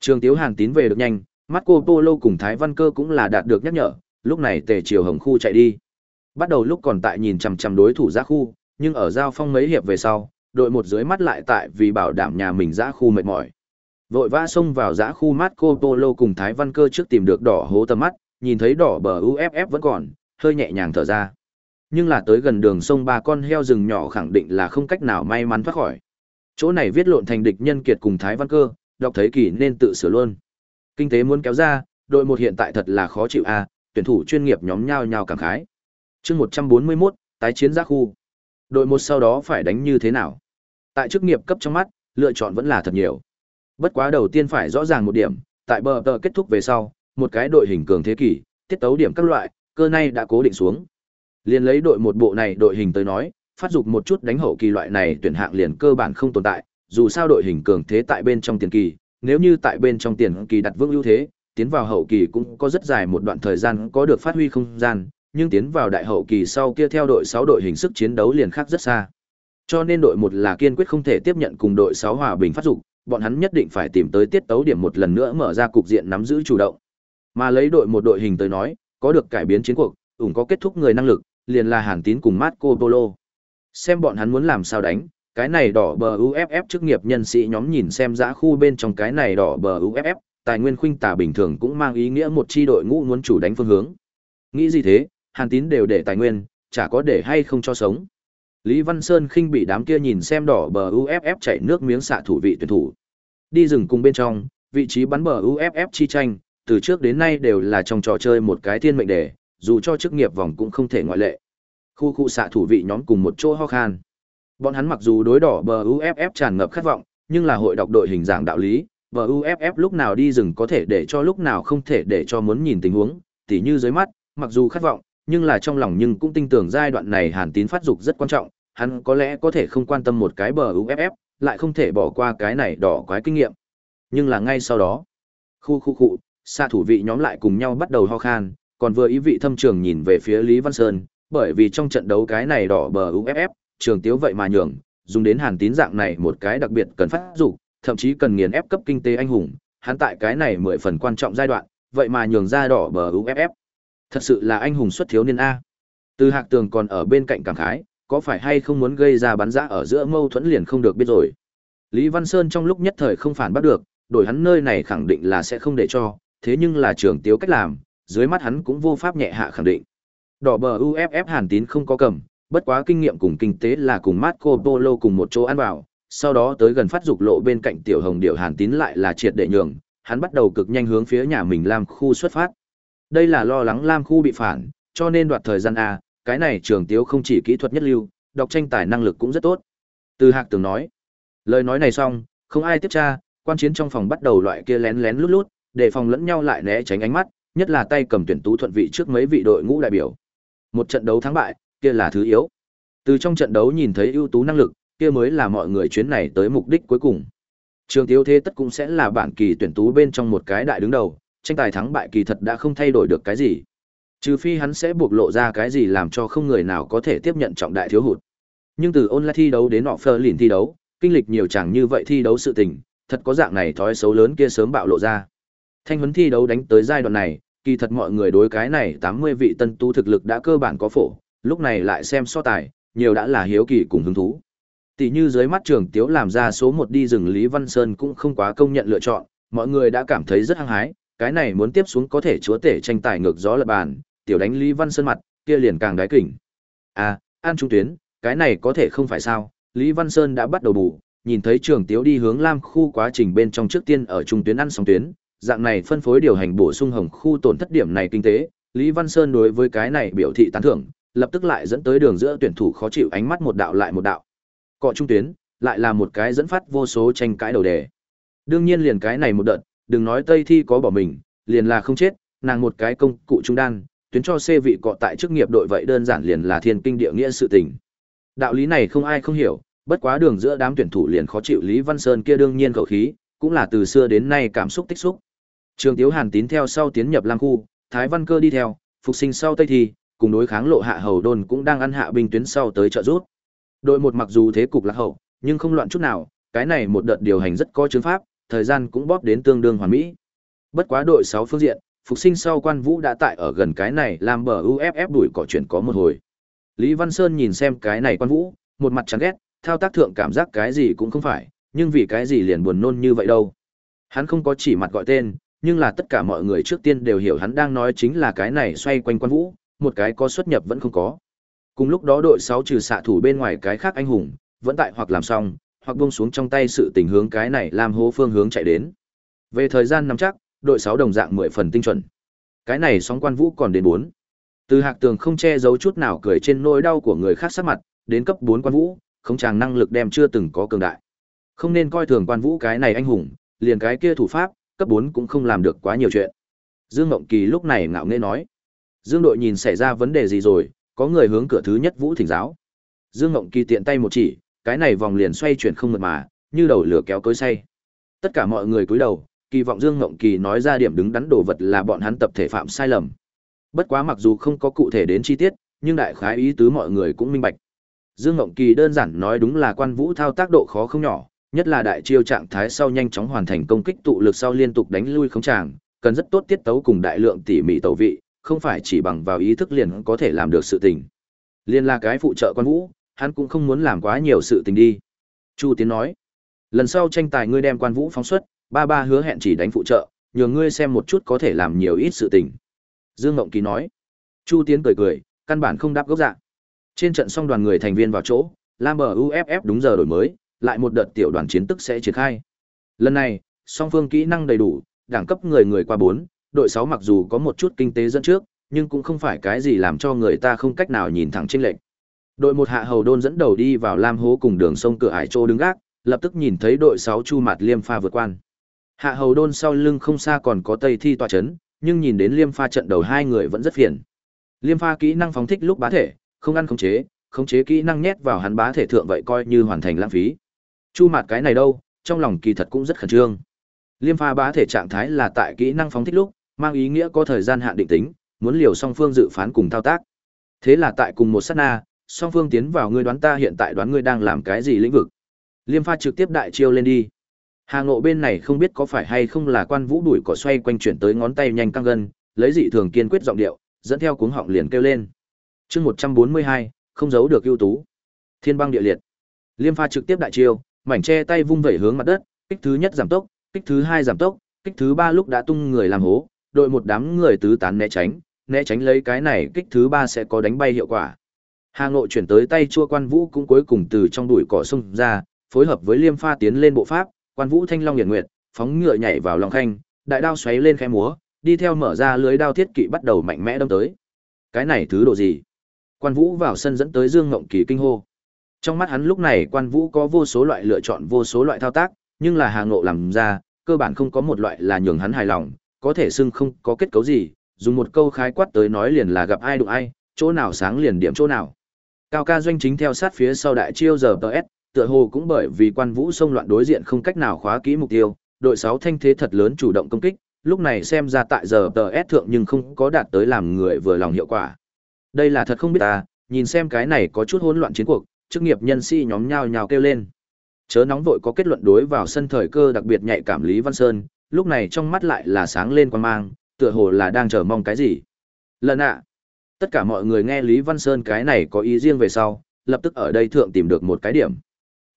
Trường Tiếu Hàn Tín về được nhanh, Marco Polo cùng Thái Văn Cơ cũng là đạt được nhắc nhở, lúc này tề triều hồng khu chạy đi. Bắt đầu lúc còn tại nhìn chằm chằm đối thủ ra khu, nhưng ở giao phong mấy hiệp về sau, đội một dưới mắt lại tại vì bảo đảm nhà mình giã khu mệt mỏi. Vội vã xông vào giã khu Marco Polo cùng Thái Văn Cơ trước tìm được đỏ hố tầm mắt, nhìn thấy đỏ bờ UFF vẫn còn, hơi nhẹ nhàng thở ra. Nhưng là tới gần đường sông ba con heo rừng nhỏ khẳng định là không cách nào may mắn thoát khỏi. Chỗ này viết lộn thành địch nhân kiệt cùng Thái Văn Cơ, đọc thấy kỳ nên tự sửa luôn. Kinh tế muốn kéo ra, đội một hiện tại thật là khó chịu a, tuyển thủ chuyên nghiệp nhóm nhau nhau cảm khái. Chương 141, tái chiến giác khu. Đội một sau đó phải đánh như thế nào? Tại chức nghiệp cấp trong mắt, lựa chọn vẫn là thật nhiều. Bất quá đầu tiên phải rõ ràng một điểm, tại bờ tờ kết thúc về sau, một cái đội hình cường thế kỷ, tiết tấu điểm các loại, cơ này đã cố định xuống. Liên lấy đội một bộ này đội hình tới nói, phát dục một chút đánh hậu kỳ loại này tuyển hạng liền cơ bản không tồn tại, dù sao đội hình cường thế tại bên trong tiền kỳ, nếu như tại bên trong tiền kỳ đặt vững ưu thế, tiến vào hậu kỳ cũng có rất dài một đoạn thời gian có được phát huy không gian, nhưng tiến vào đại hậu kỳ sau kia theo đội 6 đội hình sức chiến đấu liền khác rất xa. Cho nên đội một là kiên quyết không thể tiếp nhận cùng đội sáu hòa bình phát dục, bọn hắn nhất định phải tìm tới tiết tấu điểm một lần nữa mở ra cục diện nắm giữ chủ động. Mà lấy đội một đội hình tới nói, có được cải biến chiến cuộc, ủng có kết thúc người năng lực, liền là Hàn Tín cùng Marco Polo. Xem bọn hắn muốn làm sao đánh, cái này đỏ bờ UFF chức nghiệp nhân sĩ nhóm nhìn xem dã khu bên trong cái này đỏ bờ UFF, tài nguyên khuynh tả bình thường cũng mang ý nghĩa một chi đội ngũ muốn chủ đánh phương hướng. Nghĩ gì thế, Hàn Tín đều để tài nguyên, chả có để hay không cho sống. Lý Văn Sơn khinh bị đám kia nhìn xem đỏ bờ UFF chảy nước miếng xạ thủ vị tuyển thủ. Đi rừng cùng bên trong, vị trí bắn bờ UFF chi tranh, từ trước đến nay đều là trong trò chơi một cái thiên mệnh đề, dù cho chức nghiệp vòng cũng không thể ngoại lệ. Khu khu xạ thủ vị nhóm cùng một chỗ ho khan. Bọn hắn mặc dù đối đỏ bờ UFF tràn ngập khát vọng, nhưng là hội đọc đội hình dạng đạo lý, bờ UFF lúc nào đi rừng có thể để cho lúc nào không thể để cho muốn nhìn tình huống, tỉ như dưới mắt, mặc dù khát vọng, nhưng là trong lòng nhưng cũng tin tưởng giai đoạn này Hàn Tín phát dục rất quan trọng, hắn có lẽ có thể không quan tâm một cái bờ UFF, lại không thể bỏ qua cái này đỏ quái kinh nghiệm. Nhưng là ngay sau đó, khu khu khu, xạ thủ vị nhóm lại cùng nhau bắt đầu ho khan, còn vừa ý vị thâm trường nhìn về phía Lý Văn Sơn, bởi vì trong trận đấu cái này đỏ bờ UFF, trường tiếu vậy mà nhường, dùng đến hàn tín dạng này một cái đặc biệt cần phát dục thậm chí cần nghiền ép cấp kinh tế anh hùng, hắn tại cái này mười phần quan trọng giai đoạn, vậy mà nhường ra đỏ bờ UFF. Thật sự là anh hùng xuất thiếu niên A. Từ hạc tường còn ở bên cạnh cảm khái, có phải hay không muốn gây ra bắn giã ở giữa mâu thuẫn liền không được biết rồi. Lý Văn Sơn trong lúc nhất thời không phản bắt được, đổi hắn nơi này khẳng định là sẽ không để cho, thế nhưng là trường tiếu cách làm, dưới mắt hắn cũng vô pháp nhẹ hạ khẳng định. Đỏ bờ UFF Hàn Tín không có cầm, bất quá kinh nghiệm cùng kinh tế là cùng Marco Polo cùng một chỗ ăn vào, sau đó tới gần phát dục lộ bên cạnh tiểu hồng điệu Hàn Tín lại là triệt để nhường, hắn bắt đầu cực nhanh hướng phía nhà mình Lam khu xuất phát. Đây là lo lắng Lam khu bị phản, cho nên đoạt thời gian a, cái này trường tiếu không chỉ kỹ thuật nhất lưu, đọc tranh tài năng lực cũng rất tốt. Từ Hạc Tường nói. Lời nói này xong, không ai tiếp tra, quan chiến trong phòng bắt đầu loại kia lén lén lút lút, để phòng lẫn nhau lại né tránh ánh mắt, nhất là tay cầm tuyển tú thuận vị trước mấy vị đội ngũ đại biểu. Một trận đấu thắng bại, kia là thứ yếu. Từ trong trận đấu nhìn thấy ưu tú năng lực, kia mới là mọi người chuyến này tới mục đích cuối cùng. Trường Tiếu Thế tất cũng sẽ là bản kỳ tuyển tú bên trong một cái đại đứng đầu, tranh tài thắng bại kỳ thật đã không thay đổi được cái gì. Trừ phi hắn sẽ buộc lộ ra cái gì làm cho không người nào có thể tiếp nhận trọng đại thiếu hụt. Nhưng từ online thi đấu đến offer lìn thi đấu, kinh lịch nhiều chẳng như vậy thi đấu sự tình, thật có dạng này thói xấu lớn kia sớm bạo lộ ra. Thanh huấn thi đấu đánh tới giai đoạn này, kỳ thật mọi người đối cái này 80 vị tân tu thực lực đã cơ bản có phổ, lúc này lại xem so tài, nhiều đã là hiếu kỳ cùng hứng thú. Tỷ như dưới mắt trường tiếu làm ra số 1 đi rừng Lý Văn Sơn cũng không quá công nhận lựa chọn, mọi người đã cảm thấy rất hăng hái, cái này muốn tiếp xuống có thể chúa tể tranh tài ngược gió lật bàn, tiểu đánh Lý Văn Sơn mặt, kia liền càng đái kỉnh. À, An Trung Tuyến, cái này có thể không phải sao, Lý Văn Sơn đã bắt đầu bù, nhìn thấy trường tiếu đi hướng Lam khu quá trình bên trong trước tiên ở trung tuyến ăn sóng tuyến, dạng này phân phối điều hành bổ sung hồng khu tổn thất điểm này kinh tế, Lý Văn Sơn đối với cái này biểu thị tán thưởng, lập tức lại dẫn tới đường giữa tuyển thủ khó chịu ánh mắt một đạo lại một đạo. Cọ trung tuyến, lại là một cái dẫn phát vô số tranh cãi đầu đề. Đương nhiên liền cái này một đợt, đừng nói Tây Thi có bỏ mình, liền là không chết, nàng một cái công cụ trung đan, tuyến cho C vị cọ tại chức nghiệp đội vậy đơn giản liền là thiên kinh địa nghĩa sự tình. Đạo lý này không ai không hiểu, bất quá đường giữa đám tuyển thủ liền khó chịu Lý Văn Sơn kia đương nhiên khẩu khí, cũng là từ xưa đến nay cảm xúc tích xúc. Trường Tiếu Hàn tín theo sau tiến nhập Lam khu, Thái Văn Cơ đi theo, phục sinh sau Tây Thi, cùng đối kháng lộ hạ hầu đồn cũng đang ăn hạ binh tuyến sau tới trợ rút. Đội một mặc dù thế cục lạc hậu, nhưng không loạn chút nào, cái này một đợt điều hành rất có chứng pháp, thời gian cũng bóp đến tương đương hoàn mỹ. Bất quá đội 6 phương diện, phục sinh sau quan vũ đã tại ở gần cái này làm bờ UFF đuổi cỏ chuyển có một hồi. Lý Văn Sơn nhìn xem cái này quan vũ, một mặt chán ghét, thao tác thượng cảm giác cái gì cũng không phải, nhưng vì cái gì liền buồn nôn như vậy đâu. Hắn không có chỉ mặt gọi tên, nhưng là tất cả mọi người trước tiên đều hiểu hắn đang nói chính là cái này xoay quanh quan vũ, một cái có xuất nhập vẫn không có. Cùng lúc đó đội 6 trừ xạ thủ bên ngoài cái khác anh hùng, vẫn tại hoặc làm xong, hoặc buông xuống trong tay sự tình hướng cái này làm hố phương hướng chạy đến. Về thời gian nắm chắc, đội 6 đồng dạng 10 phần tinh chuẩn. Cái này sóng quan vũ còn đến 4. Từ Hạc Tường không che giấu chút nào cười trên nỗi đau của người khác sắc mặt, đến cấp 4 quan vũ, không chàng năng lực đem chưa từng có cường đại. Không nên coi thường quan vũ cái này anh hùng, liền cái kia thủ pháp, cấp 4 cũng không làm được quá nhiều chuyện. Dương Ngộng Kỳ lúc này ngạo nghễ nói. Dương đội nhìn xảy ra vấn đề gì rồi, có người hướng cửa thứ nhất vũ thỉnh giáo. Dương Ngộng Kỳ tiện tay một chỉ, cái này vòng liền xoay chuyển không mượt mà, như đầu lửa kéo cối say. Tất cả mọi người cúi đầu, kỳ vọng Dương Ngộng Kỳ nói ra điểm đứng đắn đồ vật là bọn hắn tập thể phạm sai lầm. Bất quá mặc dù không có cụ thể đến chi tiết, nhưng đại khái ý tứ mọi người cũng minh bạch. Dương Ngộng Kỳ đơn giản nói đúng là quan vũ thao tác độ khó không nhỏ, nhất là đại chiêu trạng thái sau nhanh chóng hoàn thành công kích tụ lực sau liên tục đánh lui không tràng, cần rất tốt tiết tấu cùng đại lượng tỉ mỉ tẩu vị, không phải chỉ bằng vào ý thức liền có thể làm được sự tình. Liên là cái phụ trợ quan vũ, hắn cũng không muốn làm quá nhiều sự tình đi. Chu Tiến nói, lần sau tranh tài ngươi đem quan vũ phóng xuất, ba ba hứa hẹn chỉ đánh phụ trợ, nhờ ngươi xem một chút có thể làm nhiều ít sự tình. Dương Ngộng Kỳ nói, Chu Tiến cười cười, căn bản không đáp gốc dạ. Trên trận xong đoàn người thành viên vào chỗ, Lam bờ UFF đúng giờ đổi mới, lại một đợt tiểu đoàn chiến tức sẽ triển khai. Lần này, song phương kỹ năng đầy đủ, đẳng cấp người người qua 4, đội 6 mặc dù có một chút kinh tế dẫn trước, nhưng cũng không phải cái gì làm cho người ta không cách nào nhìn thẳng trên lệnh. Đội một hạ hầu đôn dẫn đầu đi vào Lam hố cùng đường sông cửa ải trô đứng gác, lập tức nhìn thấy đội 6 Chu Mạt Liêm pha vượt quan. Hạ hầu đôn sau lưng không xa còn có Tây Thi tọa chấn, nhưng nhìn đến Liêm pha trận đầu hai người vẫn rất phiền. Liêm pha kỹ năng phóng thích lúc bá thể, không ăn khống chế, khống chế kỹ năng nhét vào hắn bá thể thượng vậy coi như hoàn thành lãng phí. Chu Mạt cái này đâu, trong lòng kỳ thật cũng rất khẩn trương. Liêm pha bá thể trạng thái là tại kỹ năng phóng thích lúc, mang ý nghĩa có thời gian hạn định tính, muốn liều song phương dự phán cùng thao tác. Thế là tại cùng một sát na, song phương tiến vào ngươi đoán ta hiện tại đoán ngươi đang làm cái gì lĩnh vực. Liêm pha trực tiếp đại chiêu lên đi. Hà Ngộ bên này không biết có phải hay không là quan vũ đuổi cỏ xoay quanh chuyển tới ngón tay nhanh căng gân, lấy dị thường kiên quyết giọng điệu, dẫn theo cuống họng liền kêu lên. Chương 142, không giấu được ưu tú. Thiên băng địa liệt. Liêm pha trực tiếp đại chiêu, mảnh che tay vung vẩy hướng mặt đất, kích thứ nhất giảm tốc, kích thứ hai giảm tốc, kích thứ ba lúc đã tung người làm hố, đội một đám người tứ tán né tránh, né tránh lấy cái này kích thứ ba sẽ có đánh bay hiệu quả. Hà Ngộ chuyển tới tay chua quan vũ cũng cuối cùng từ trong đùi cỏ sông ra, phối hợp với liêm pha tiến lên bộ pháp, quan vũ thanh long hiển nguyệt, phóng ngựa nhảy vào lòng khanh, đại đao xoáy lên khẽ múa, đi theo mở ra lưới đao thiết kỵ bắt đầu mạnh mẽ đâm tới. Cái này thứ độ gì? Quan Vũ vào sân dẫn tới Dương Ngộng Kỳ kinh hô. Trong mắt hắn lúc này Quan Vũ có vô số loại lựa chọn vô số loại thao tác, nhưng là Hà Ngộ làm ra, cơ bản không có một loại là nhường hắn hài lòng, có thể xưng không có kết cấu gì, dùng một câu khái quát tới nói liền là gặp ai đụng ai, chỗ nào sáng liền điểm chỗ nào. Cao ca doanh chính theo sát phía sau đại chiêu giờ TS, tựa hồ cũng bởi vì Quan Vũ xông loạn đối diện không cách nào khóa kỹ mục tiêu, đội 6 thanh thế thật lớn chủ động công kích, lúc này xem ra tại giờ TS thượng nhưng không có đạt tới làm người vừa lòng hiệu quả. Đây là thật không biết ta, nhìn xem cái này có chút hỗn loạn chiến cuộc, chức nghiệp nhân sĩ nhóm nhao nhao kêu lên. Chớ nóng vội có kết luận đối vào sân thời cơ đặc biệt nhạy cảm Lý Văn Sơn, lúc này trong mắt lại là sáng lên quan mang, tựa hồ là đang chờ mong cái gì. Lần ạ, tất cả mọi người nghe Lý Văn Sơn cái này có ý riêng về sau, lập tức ở đây thượng tìm được một cái điểm.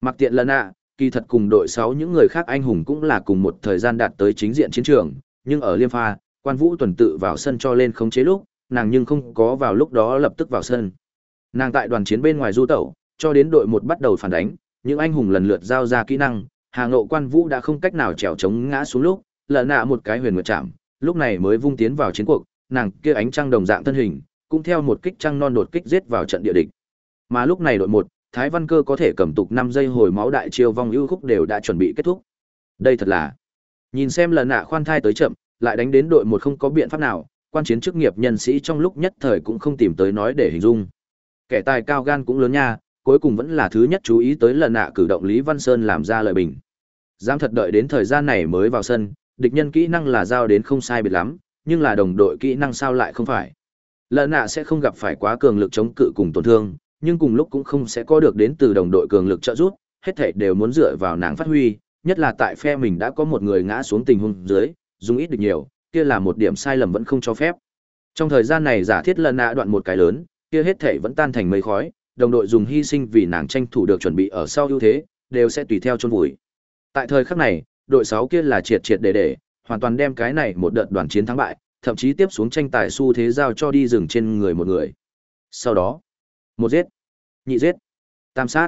Mặc tiện lần ạ, kỳ thật cùng đội 6 những người khác anh hùng cũng là cùng một thời gian đạt tới chính diện chiến trường, nhưng ở Liêm Pha, quan vũ tuần tự vào sân cho lên khống chế lúc, nàng nhưng không có vào lúc đó lập tức vào sân. Nàng tại đoàn chiến bên ngoài du tẩu, cho đến đội một bắt đầu phản đánh, những anh hùng lần lượt giao ra kỹ năng, Hà Ngộ Quan Vũ đã không cách nào trèo chống ngã xuống lúc, lỡ nạ một cái huyền nguyệt chạm, lúc này mới vung tiến vào chiến cuộc, nàng kia ánh trăng đồng dạng thân hình, cũng theo một kích trăng non đột kích giết vào trận địa địch. Mà lúc này đội một, Thái Văn Cơ có thể cầm tục 5 giây hồi máu đại chiêu vong ưu khúc đều đã chuẩn bị kết thúc. Đây thật là Nhìn xem lần nạ khoan thai tới chậm, lại đánh đến đội một không có biện pháp nào, quan chiến chức nghiệp nhân sĩ trong lúc nhất thời cũng không tìm tới nói để hình dung. Kẻ tài cao gan cũng lớn nha, cuối cùng vẫn là thứ nhất chú ý tới lần nạ cử động Lý Văn Sơn làm ra lời bình. Dám thật đợi đến thời gian này mới vào sân, địch nhân kỹ năng là giao đến không sai biệt lắm, nhưng là đồng đội kỹ năng sao lại không phải. Lần nạ sẽ không gặp phải quá cường lực chống cự cùng tổn thương, nhưng cùng lúc cũng không sẽ có được đến từ đồng đội cường lực trợ giúp, hết thảy đều muốn dựa vào nàng phát huy, nhất là tại phe mình đã có một người ngã xuống tình huống dưới, dùng ít được nhiều, kia là một điểm sai lầm vẫn không cho phép. Trong thời gian này giả thiết lần nạ đoạn một cái lớn, kia hết thảy vẫn tan thành mây khói, đồng đội dùng hy sinh vì nàng tranh thủ được chuẩn bị ở sau ưu thế, đều sẽ tùy theo chôn vùi. Tại thời khắc này, đội 6 kia là triệt triệt để để, hoàn toàn đem cái này một đợt đoàn chiến thắng bại, thậm chí tiếp xuống tranh tài xu thế giao cho đi rừng trên người một người. Sau đó, một giết, nhị giết, tam sát.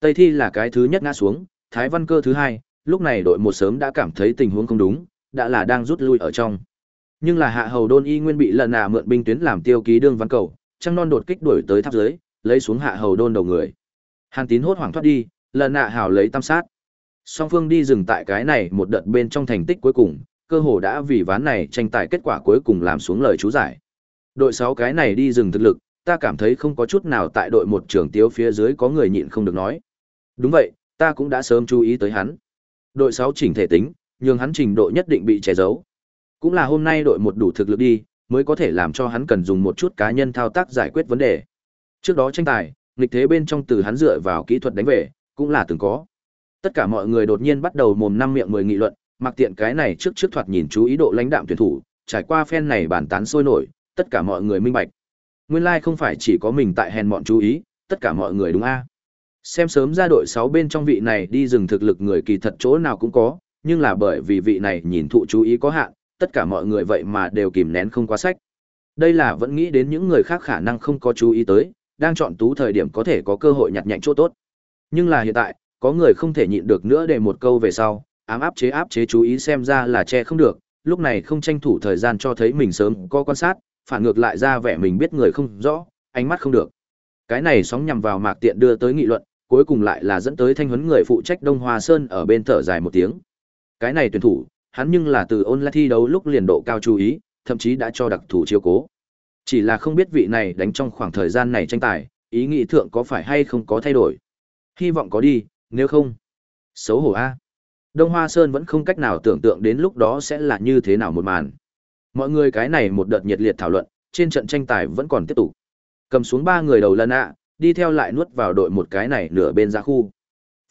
Tây Thi là cái thứ nhất ngã xuống, Thái Văn Cơ thứ hai, lúc này đội một sớm đã cảm thấy tình huống không đúng, đã là đang rút lui ở trong. Nhưng là Hạ Hầu Đôn y nguyên bị lần nà mượn binh tuyến làm tiêu ký đương văn cầu, trăng non đột kích đuổi tới tháp dưới, lấy xuống Hạ Hầu Đôn đầu người. Hàn Tín hốt hoảng thoát đi, lần nạ hào lấy tam sát. Song phương đi dừng tại cái này một đợt bên trong thành tích cuối cùng, cơ hồ đã vì ván này tranh tài kết quả cuối cùng làm xuống lời chú giải. Đội 6 cái này đi dừng thực lực, ta cảm thấy không có chút nào tại đội một trưởng tiếu phía dưới có người nhịn không được nói. Đúng vậy, ta cũng đã sớm chú ý tới hắn. Đội 6 chỉnh thể tính, nhưng hắn trình độ nhất định bị che giấu. Cũng là hôm nay đội một đủ thực lực đi, mới có thể làm cho hắn cần dùng một chút cá nhân thao tác giải quyết vấn đề. Trước đó tranh tài, nghịch thế bên trong từ hắn dựa vào kỹ thuật đánh về, cũng là từng có. Tất cả mọi người đột nhiên bắt đầu mồm năm miệng mười nghị luận, mặc tiện cái này trước trước thoạt nhìn chú ý độ lãnh đạm tuyển thủ, trải qua phen này bàn tán sôi nổi, tất cả mọi người minh bạch. Nguyên lai like không phải chỉ có mình tại hèn mọn chú ý, tất cả mọi người đúng a. Xem sớm ra đội 6 bên trong vị này đi dừng thực lực người kỳ thật chỗ nào cũng có, nhưng là bởi vì vị này nhìn thụ chú ý có hạn, tất cả mọi người vậy mà đều kìm nén không quá sách. Đây là vẫn nghĩ đến những người khác khả năng không có chú ý tới, đang chọn tú thời điểm có thể có cơ hội nhặt nhạnh chỗ tốt. Nhưng là hiện tại, có người không thể nhịn được nữa để một câu về sau, ám áp chế áp chế chú ý xem ra là che không được, lúc này không tranh thủ thời gian cho thấy mình sớm có quan sát, phản ngược lại ra vẻ mình biết người không rõ, ánh mắt không được. Cái này sóng nhằm vào mạc tiện đưa tới nghị luận, cuối cùng lại là dẫn tới thanh huấn người phụ trách Đông Hoa Sơn ở bên thở dài một tiếng. Cái này tuyển thủ, hắn nhưng là từ ôn lại thi đấu lúc liền độ cao chú ý, thậm chí đã cho đặc thủ chiếu cố. Chỉ là không biết vị này đánh trong khoảng thời gian này tranh tài, ý nghĩ thượng có phải hay không có thay đổi. Hy vọng có đi, nếu không. Xấu hổ A. Đông Hoa Sơn vẫn không cách nào tưởng tượng đến lúc đó sẽ là như thế nào một màn. Mọi người cái này một đợt nhiệt liệt thảo luận, trên trận tranh tài vẫn còn tiếp tục. Cầm xuống ba người đầu lần ạ, đi theo lại nuốt vào đội một cái này nửa bên ra khu.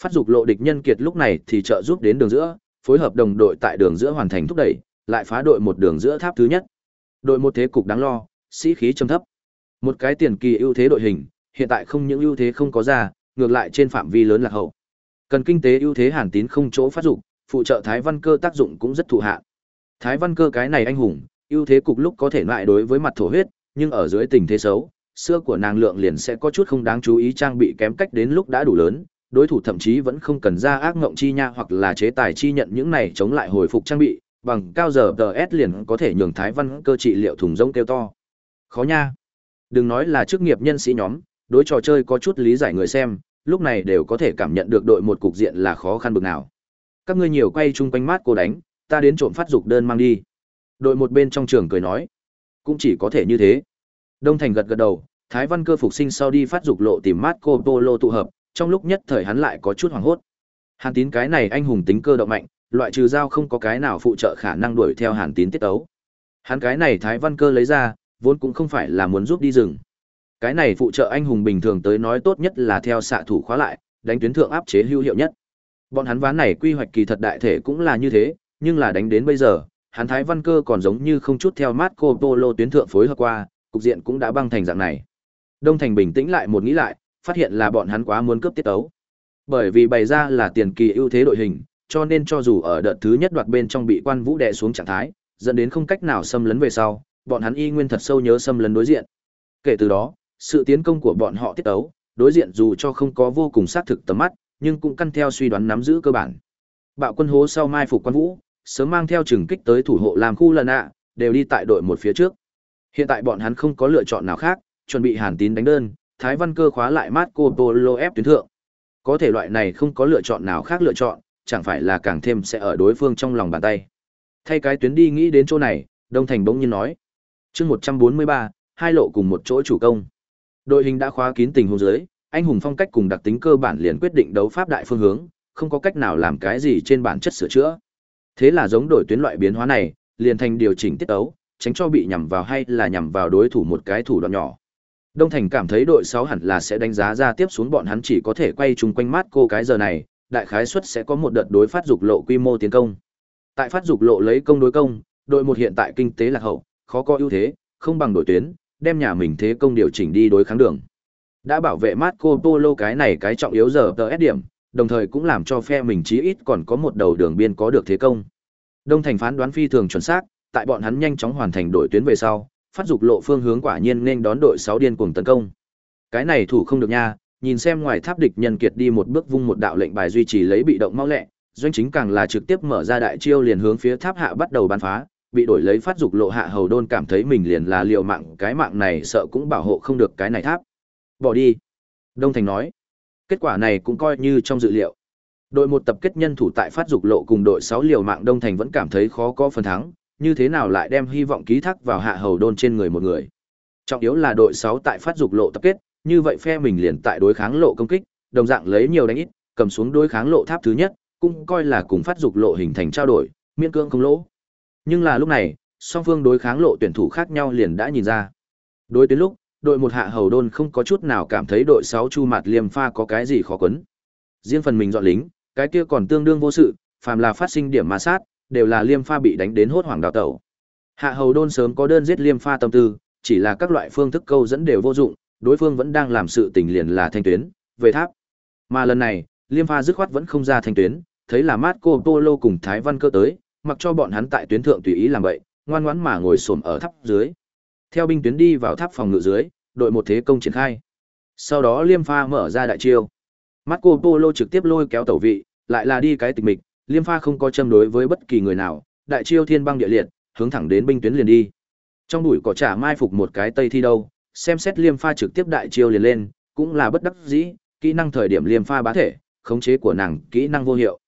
Phát dục lộ địch nhân kiệt lúc này thì trợ giúp đến đường giữa, phối hợp đồng đội tại đường giữa hoàn thành thúc đẩy, lại phá đội một đường giữa tháp thứ nhất. Đội một thế cục đáng lo, sĩ khí trầm thấp. Một cái tiền kỳ ưu thế đội hình, hiện tại không những ưu thế không có ra, ngược lại trên phạm vi lớn là hậu. Cần kinh tế ưu thế Hàn Tín không chỗ phát dụng, phụ trợ Thái Văn Cơ tác dụng cũng rất thụ hạ Thái Văn Cơ cái này anh hùng, ưu thế cục lúc có thể loại đối với mặt thổ huyết, nhưng ở dưới tình thế xấu, xưa của nàng lượng liền sẽ có chút không đáng chú ý trang bị kém cách đến lúc đã đủ lớn, đối thủ thậm chí vẫn không cần ra ác ngộng chi nha hoặc là chế tài chi nhận những này chống lại hồi phục trang bị, bằng cao giờ DS liền có thể nhường Thái Văn cơ trị liệu thùng rông kêu to. Khó nha. Đừng nói là chức nghiệp nhân sĩ nhóm, đối trò chơi có chút lý giải người xem, lúc này đều có thể cảm nhận được đội một cục diện là khó khăn bực nào. Các ngươi nhiều quay chung quanh mát cô đánh, ta đến trộm phát dục đơn mang đi. Đội một bên trong trường cười nói, cũng chỉ có thể như thế. Đông Thành gật gật đầu, Thái Văn cơ phục sinh sau đi phát dục lộ tìm mát cô Polo tụ hợp, trong lúc nhất thời hắn lại có chút hoảng hốt. Hàn Tín cái này anh hùng tính cơ động mạnh, loại trừ dao không có cái nào phụ trợ khả năng đuổi theo Hàn Tín tiết tấu. Hắn cái này Thái Văn cơ lấy ra, vốn cũng không phải là muốn giúp đi rừng. Cái này phụ trợ anh hùng bình thường tới nói tốt nhất là theo xạ thủ khóa lại, đánh tuyến thượng áp chế hữu hiệu nhất. Bọn hắn ván này quy hoạch kỳ thật đại thể cũng là như thế, nhưng là đánh đến bây giờ, hắn Thái Văn Cơ còn giống như không chút theo Marco Polo tuyến thượng phối hợp qua, cục diện cũng đã băng thành dạng này. Đông Thành bình tĩnh lại một nghĩ lại, phát hiện là bọn hắn quá muốn cướp tiết tấu. Bởi vì bày ra là tiền kỳ ưu thế đội hình, cho nên cho dù ở đợt thứ nhất đoạt bên trong bị quan vũ đè xuống trạng thái, dẫn đến không cách nào xâm lấn về sau, bọn hắn y nguyên thật sâu nhớ xâm lấn đối diện. Kể từ đó, sự tiến công của bọn họ tiết ấu, đối diện dù cho không có vô cùng xác thực tầm mắt, nhưng cũng căn theo suy đoán nắm giữ cơ bản. Bạo quân hố sau mai phục quan vũ, sớm mang theo trừng kích tới thủ hộ làm khu lần ạ, đều đi tại đội một phía trước. Hiện tại bọn hắn không có lựa chọn nào khác, chuẩn bị Hàn Tín đánh đơn, Thái Văn Cơ khóa lại Marco Polo ép tuyến thượng. Có thể loại này không có lựa chọn nào khác lựa chọn, chẳng phải là càng thêm sẽ ở đối phương trong lòng bàn tay. Thay cái tuyến đi nghĩ đến chỗ này, Đông Thành bỗng nhiên nói. chương 143, hai lộ cùng một chỗ chủ công. Đội hình đã khóa kín tình huống dưới, anh hùng phong cách cùng đặc tính cơ bản liền quyết định đấu pháp đại phương hướng, không có cách nào làm cái gì trên bản chất sửa chữa. Thế là giống đổi tuyến loại biến hóa này, liền thành điều chỉnh tiết ấu, tránh cho bị nhằm vào hay là nhằm vào đối thủ một cái thủ đoạn nhỏ. Đông Thành cảm thấy đội 6 hẳn là sẽ đánh giá ra tiếp xuống bọn hắn chỉ có thể quay chung quanh mát cô cái giờ này, đại khái suất sẽ có một đợt đối phát dục lộ quy mô tiến công. Tại phát dục lộ lấy công đối công, đội một hiện tại kinh tế lạc hậu, khó có ưu thế, không bằng đội tuyến, đem nhà mình thế công điều chỉnh đi đối kháng đường. Đã bảo vệ Marco Polo cái này cái trọng yếu giờ tờ S điểm, đồng thời cũng làm cho phe mình chí ít còn có một đầu đường biên có được thế công. Đông Thành phán đoán phi thường chuẩn xác, tại bọn hắn nhanh chóng hoàn thành đội tuyến về sau, phát dục lộ phương hướng quả nhiên nên đón đội 6 điên cuồng tấn công. Cái này thủ không được nha, nhìn xem ngoài tháp địch nhân kiệt đi một bước vung một đạo lệnh bài duy trì lấy bị động mau lẹ, doanh chính càng là trực tiếp mở ra đại chiêu liền hướng phía tháp hạ bắt đầu bắn phá, bị đổi lấy phát dục lộ hạ hầu đôn cảm thấy mình liền là liều mạng cái mạng này sợ cũng bảo hộ không được cái này tháp. Bỏ đi. Đông Thành nói. Kết quả này cũng coi như trong dự liệu. Đội một tập kết nhân thủ tại phát dục lộ cùng đội sáu liều mạng Đông Thành vẫn cảm thấy khó có phần thắng, như thế nào lại đem hy vọng ký thác vào hạ hầu đôn trên người một người. Trọng yếu là đội sáu tại phát dục lộ tập kết, như vậy phe mình liền tại đối kháng lộ công kích, đồng dạng lấy nhiều đánh ít, cầm xuống đối kháng lộ tháp thứ nhất, cũng coi là cùng phát dục lộ hình thành trao đổi, miễn cưỡng không lỗ. Nhưng là lúc này, song phương đối kháng lộ tuyển thủ khác nhau liền đã nhìn ra. Đối tuyến lúc, đội một hạ hầu đôn không có chút nào cảm thấy đội 6 chu mặt liêm pha có cái gì khó quấn. Riêng phần mình dọn lính, cái kia còn tương đương vô sự, phàm là phát sinh điểm ma sát, đều là liêm pha bị đánh đến hốt hoảng đào tẩu. Hạ hầu đôn sớm có đơn giết liêm pha tâm tư, chỉ là các loại phương thức câu dẫn đều vô dụng, đối phương vẫn đang làm sự tình liền là thanh tuyến, về tháp. Mà lần này, liêm pha dứt khoát vẫn không ra thanh tuyến, thấy là Marco Polo cùng Thái Văn cơ tới, mặc cho bọn hắn tại tuyến thượng tùy ý làm vậy, ngoan ngoãn mà ngồi xổm ở tháp dưới. Theo binh tuyến đi vào tháp phòng ngự dưới, đội một thế công triển khai. Sau đó Liêm Pha mở ra đại chiêu. Marco Polo trực tiếp lôi kéo tẩu vị, lại là đi cái tịch mịch, Liêm Pha không có châm đối với bất kỳ người nào, đại chiêu thiên băng địa liệt, hướng thẳng đến binh tuyến liền đi. Trong bụi cỏ trả mai phục một cái tây thi đâu, xem xét Liêm Pha trực tiếp đại chiêu liền lên, cũng là bất đắc dĩ, kỹ năng thời điểm Liêm Pha bá thể, khống chế của nàng kỹ năng vô hiệu.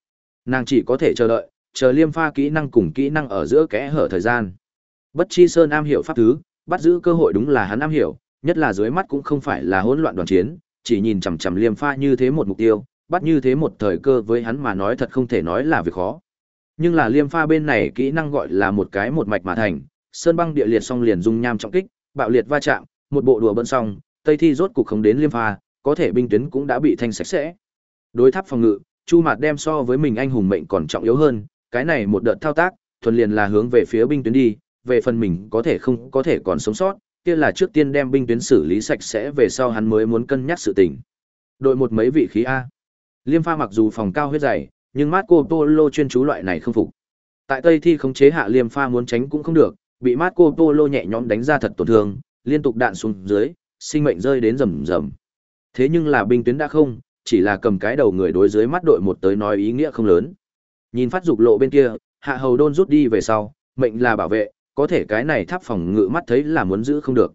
Nàng chỉ có thể chờ đợi, chờ liêm pha kỹ năng cùng kỹ năng ở giữa kẽ hở thời gian. Bất chi sơn am hiểu pháp thứ, bắt giữ cơ hội đúng là hắn am hiểu, nhất là dưới mắt cũng không phải là hỗn loạn đoàn chiến, chỉ nhìn chằm chằm liêm pha như thế một mục tiêu, bắt như thế một thời cơ với hắn mà nói thật không thể nói là việc khó. Nhưng là liêm pha bên này kỹ năng gọi là một cái một mạch mà thành, sơn băng địa liệt song liền dung nham trọng kích, bạo liệt va chạm, một bộ đùa bận xong, tây thi rốt cục không đến liêm pha, có thể binh tuyến cũng đã bị thanh sạch sẽ. Đối tháp phòng ngự, Chu Mạt đem so với mình anh hùng mệnh còn trọng yếu hơn, cái này một đợt thao tác, thuần liền là hướng về phía binh tuyến đi, về phần mình có thể không có thể còn sống sót, kia là trước tiên đem binh tuyến xử lý sạch sẽ về sau hắn mới muốn cân nhắc sự tình. Đội một mấy vị khí A. Liêm pha mặc dù phòng cao huyết dày, nhưng Marco Polo chuyên chú loại này không phục. Tại Tây thi khống chế hạ Liêm pha muốn tránh cũng không được, Bị Marco Polo nhẹ nhõm đánh ra thật tổn thương, liên tục đạn xuống dưới, sinh mệnh rơi đến rầm rầm. Thế nhưng là binh tuyến đã không, chỉ là cầm cái đầu người đối dưới mắt đội một tới nói ý nghĩa không lớn. Nhìn phát dục lộ bên kia, Hạ Hầu Đôn rút đi về sau, mệnh là bảo vệ, có thể cái này tháp phòng ngự mắt thấy là muốn giữ không được.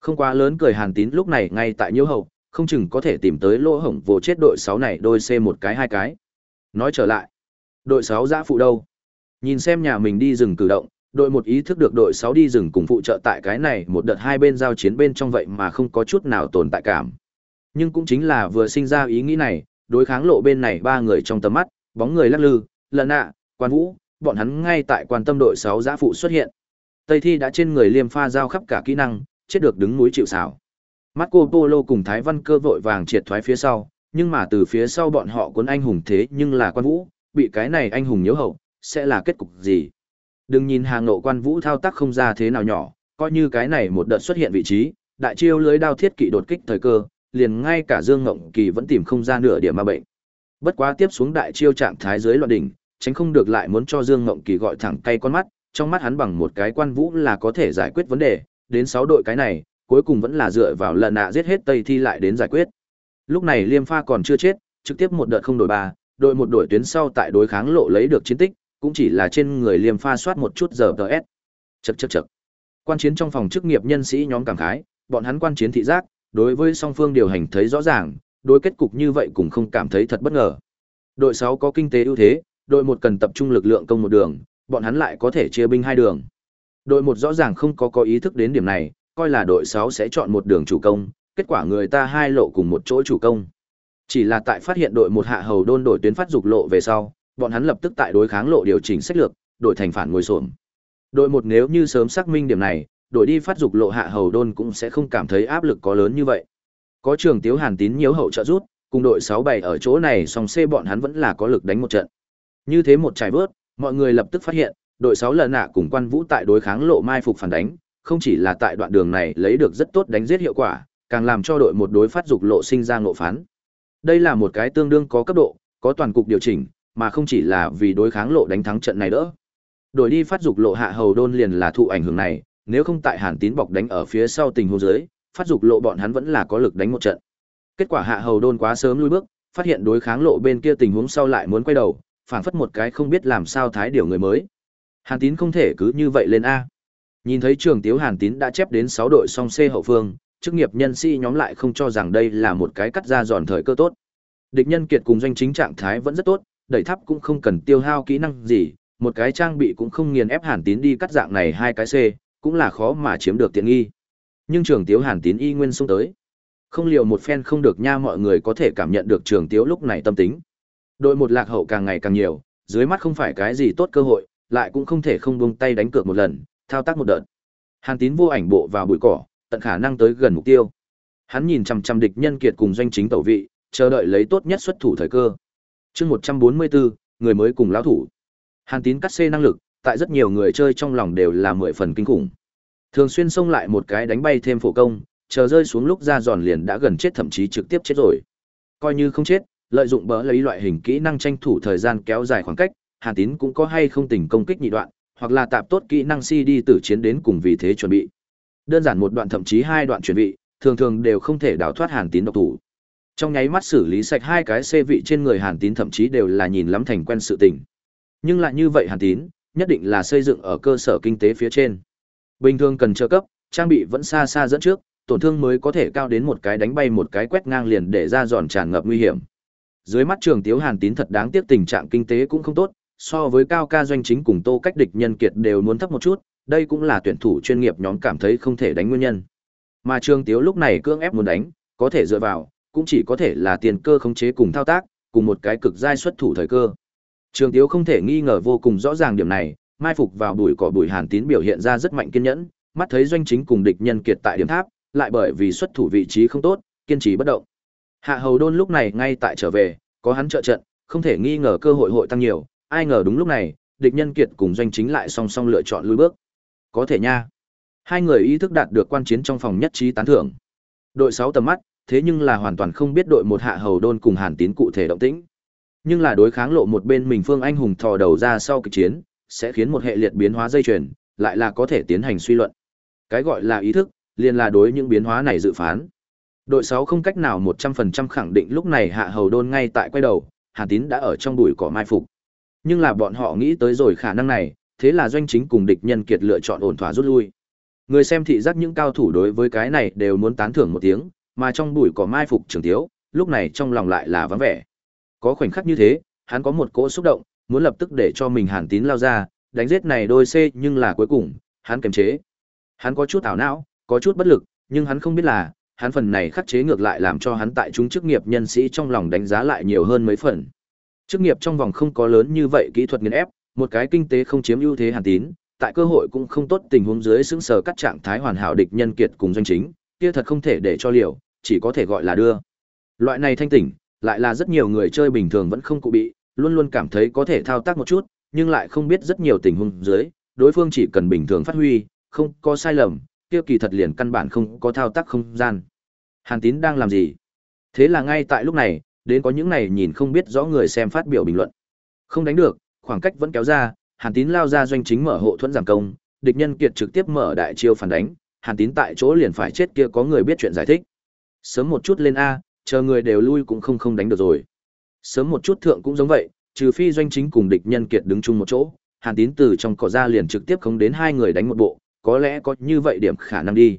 Không quá lớn cười Hàn Tín lúc này ngay tại nhiễu hậu, không chừng có thể tìm tới lỗ hổng vô chết đội 6 này đôi C một cái hai cái. Nói trở lại, đội 6 giã phụ đâu? Nhìn xem nhà mình đi rừng cử động, đội một ý thức được đội 6 đi rừng cùng phụ trợ tại cái này một đợt hai bên giao chiến bên trong vậy mà không có chút nào tồn tại cảm. Nhưng cũng chính là vừa sinh ra ý nghĩ này, đối kháng lộ bên này ba người trong tầm mắt, bóng người lắc lư, lần ạ, quan vũ, bọn hắn ngay tại quan tâm đội 6 giã phụ xuất hiện. Tây thi đã trên người liêm pha giao khắp cả kỹ năng, chết được đứng núi chịu xảo. Marco Polo cùng Thái Văn cơ vội vàng triệt thoái phía sau, nhưng mà từ phía sau bọn họ cuốn anh hùng thế nhưng là quan vũ, bị cái này anh hùng nhớ hậu, sẽ là kết cục gì? Đừng nhìn hàng nộ quan vũ thao tác không ra thế nào nhỏ, coi như cái này một đợt xuất hiện vị trí, đại chiêu lưới đao thiết kỵ đột kích thời cơ, liền ngay cả Dương Ngộng Kỳ vẫn tìm không ra nửa điểm ma bệnh. Bất quá tiếp xuống đại chiêu trạng thái dưới loạn đỉnh, tránh không được lại muốn cho Dương Ngộng Kỳ gọi thẳng tay con mắt, trong mắt hắn bằng một cái quan vũ là có thể giải quyết vấn đề, đến 6 đội cái này, cuối cùng vẫn là dựa vào lần nạ giết hết Tây Thi lại đến giải quyết. Lúc này Liêm Pha còn chưa chết, trực tiếp một đợt không đổi ba, đội một đội tuyến sau tại đối kháng lộ lấy được chiến tích, cũng chỉ là trên người Liêm Pha soát một chút giờ DS. Chậc chậc chậc. Quan chiến trong phòng chức nghiệp nhân sĩ nhóm cảm khái, bọn hắn quan chiến thị giác, đối với song phương điều hành thấy rõ ràng, đối kết cục như vậy cũng không cảm thấy thật bất ngờ. Đội 6 có kinh tế ưu thế, đội một cần tập trung lực lượng công một đường, bọn hắn lại có thể chia binh hai đường. Đội một rõ ràng không có có ý thức đến điểm này, coi là đội 6 sẽ chọn một đường chủ công, kết quả người ta hai lộ cùng một chỗ chủ công. Chỉ là tại phát hiện đội một hạ hầu đôn đổi tuyến phát dục lộ về sau, bọn hắn lập tức tại đối kháng lộ điều chỉnh sách lược, đổi thành phản ngồi xổm. Đội một nếu như sớm xác minh điểm này, đội đi phát dục lộ hạ hầu đôn cũng sẽ không cảm thấy áp lực có lớn như vậy. Có trường Tiếu Hàn Tín nhiễu hậu trợ rút, cùng đội 67 ở chỗ này song C bọn hắn vẫn là có lực đánh một trận. Như thế một trải vớt, mọi người lập tức phát hiện, đội 6 lần nạ cùng quan vũ tại đối kháng lộ mai phục phản đánh, không chỉ là tại đoạn đường này lấy được rất tốt đánh giết hiệu quả, càng làm cho đội một đối phát dục lộ sinh ra ngộ phán. Đây là một cái tương đương có cấp độ, có toàn cục điều chỉnh, mà không chỉ là vì đối kháng lộ đánh thắng trận này đỡ. Đội đi phát dục lộ hạ hầu đôn liền là thụ ảnh hưởng này, nếu không tại Hàn Tín bọc đánh ở phía sau tình huống dưới, phát dục lộ bọn hắn vẫn là có lực đánh một trận. Kết quả hạ hầu đôn quá sớm lui bước, phát hiện đối kháng lộ bên kia tình huống sau lại muốn quay đầu, phảng phất một cái không biết làm sao thái điều người mới. Hàn Tín không thể cứ như vậy lên a. Nhìn thấy trường Tiếu Hàn Tín đã chép đến 6 đội song C hậu phương, chức nghiệp nhân sĩ nhóm lại không cho rằng đây là một cái cắt ra giòn thời cơ tốt. Địch nhân kiệt cùng doanh chính trạng thái vẫn rất tốt, đẩy tháp cũng không cần tiêu hao kỹ năng gì, một cái trang bị cũng không nghiền ép Hàn Tín đi cắt dạng này hai cái C, cũng là khó mà chiếm được tiện nghi. Nhưng trường Tiếu Hàn Tín y nguyên xông tới. Không liệu một phen không được nha mọi người có thể cảm nhận được trường Tiếu lúc này tâm tính. Đội một lạc hậu càng ngày càng nhiều, dưới mắt không phải cái gì tốt cơ hội, lại cũng không thể không buông tay đánh cược một lần, thao tác một đợt. Hàn Tín vô ảnh bộ vào bụi cỏ, tận khả năng tới gần mục tiêu. Hắn nhìn chằm chằm địch nhân kiệt cùng doanh chính tẩu vị, chờ đợi lấy tốt nhất xuất thủ thời cơ. Chương 144, người mới cùng lão thủ. Hàn Tín cắt xê năng lực, tại rất nhiều người chơi trong lòng đều là mười phần kinh khủng. Thường xuyên xông lại một cái đánh bay thêm phổ công, chờ rơi xuống lúc ra giòn liền đã gần chết thậm chí trực tiếp chết rồi. Coi như không chết, lợi dụng bỡ lấy loại hình kỹ năng tranh thủ thời gian kéo dài khoảng cách, Hàn Tín cũng có hay không tình công kích nhị đoạn, hoặc là tạp tốt kỹ năng CD tử chiến đến cùng vì thế chuẩn bị. Đơn giản một đoạn thậm chí hai đoạn chuẩn bị, thường thường đều không thể đào thoát Hàn Tín độc thủ. Trong nháy mắt xử lý sạch hai cái C vị trên người Hàn Tín thậm chí đều là nhìn lắm thành quen sự tình. Nhưng lại như vậy Hàn Tín, nhất định là xây dựng ở cơ sở kinh tế phía trên. Bình thường cần trợ cấp, trang bị vẫn xa xa dẫn trước, tổn thương mới có thể cao đến một cái đánh bay một cái quét ngang liền để ra giòn tràn ngập nguy hiểm. Dưới mắt Trường Tiếu Hàn Tín thật đáng tiếc tình trạng kinh tế cũng không tốt, so với cao ca doanh chính cùng Tô Cách địch nhân kiệt đều muốn thấp một chút, đây cũng là tuyển thủ chuyên nghiệp nhóm cảm thấy không thể đánh nguyên nhân. Mà Trường Tiếu lúc này cưỡng ép muốn đánh, có thể dựa vào, cũng chỉ có thể là tiền cơ khống chế cùng thao tác, cùng một cái cực giai xuất thủ thời cơ. Trường Tiếu không thể nghi ngờ vô cùng rõ ràng điểm này, mai phục vào bụi cỏ bụi Hàn Tín biểu hiện ra rất mạnh kiên nhẫn, mắt thấy doanh chính cùng địch nhân kiệt tại điểm tháp, lại bởi vì xuất thủ vị trí không tốt, kiên trì bất động. Hạ Hầu Đôn lúc này ngay tại trở về, có hắn trợ trận, không thể nghi ngờ cơ hội hội tăng nhiều, ai ngờ đúng lúc này, địch nhân kiệt cùng doanh chính lại song song lựa chọn lùi bước. Có thể nha. Hai người ý thức đạt được quan chiến trong phòng nhất trí tán thưởng. Đội 6 tầm mắt, thế nhưng là hoàn toàn không biết đội một hạ hầu đôn cùng Hàn Tín cụ thể động tĩnh. Nhưng là đối kháng lộ một bên mình Phương Anh hùng thò đầu ra sau kịch chiến, sẽ khiến một hệ liệt biến hóa dây chuyền, lại là có thể tiến hành suy luận. Cái gọi là ý thức, liền là đối những biến hóa này dự phán. Đội 6 không cách nào 100% khẳng định lúc này hạ hầu đôn ngay tại quay đầu, Hàn Tín đã ở trong bụi cỏ mai phục. Nhưng là bọn họ nghĩ tới rồi khả năng này, thế là doanh chính cùng địch nhân kiệt lựa chọn ổn thỏa rút lui. Người xem thị giác những cao thủ đối với cái này đều muốn tán thưởng một tiếng, mà trong bụi cỏ mai phục trường thiếu, lúc này trong lòng lại là vắng vẻ. Có khoảnh khắc như thế, hắn có một cỗ xúc động, muốn lập tức để cho mình Hàn Tín lao ra, đánh giết này đôi C nhưng là cuối cùng, hắn kiềm chế. Hắn có chút ảo não, có chút bất lực, nhưng hắn không biết là, hắn phần này khắc chế ngược lại làm cho hắn tại chúng chức nghiệp nhân sĩ trong lòng đánh giá lại nhiều hơn mấy phần. Chức nghiệp trong vòng không có lớn như vậy kỹ thuật nghiền ép, một cái kinh tế không chiếm ưu thế Hàn Tín, tại cơ hội cũng không tốt tình huống dưới xứng sờ cắt trạng thái hoàn hảo địch nhân kiệt cùng doanh chính, kia thật không thể để cho liều, chỉ có thể gọi là đưa. Loại này thanh tỉnh, lại là rất nhiều người chơi bình thường vẫn không cụ bị, luôn luôn cảm thấy có thể thao tác một chút, nhưng lại không biết rất nhiều tình huống dưới, đối phương chỉ cần bình thường phát huy, không có sai lầm, kia kỳ thật liền căn bản không có thao tác không gian. Hàn Tín đang làm gì? Thế là ngay tại lúc này, đến có những này nhìn không biết rõ người xem phát biểu bình luận. Không đánh được, khoảng cách vẫn kéo ra, Hàn Tín lao ra doanh chính mở hộ thuẫn giảm công, địch nhân kiệt trực tiếp mở đại chiêu phản đánh, Hàn Tín tại chỗ liền phải chết kia có người biết chuyện giải thích. Sớm một chút lên a, chờ người đều lui cũng không không đánh được rồi. Sớm một chút thượng cũng giống vậy, trừ phi doanh chính cùng địch nhân kiệt đứng chung một chỗ, Hàn Tín từ trong cỏ ra liền trực tiếp không đến hai người đánh một bộ, có lẽ có như vậy điểm khả năng đi.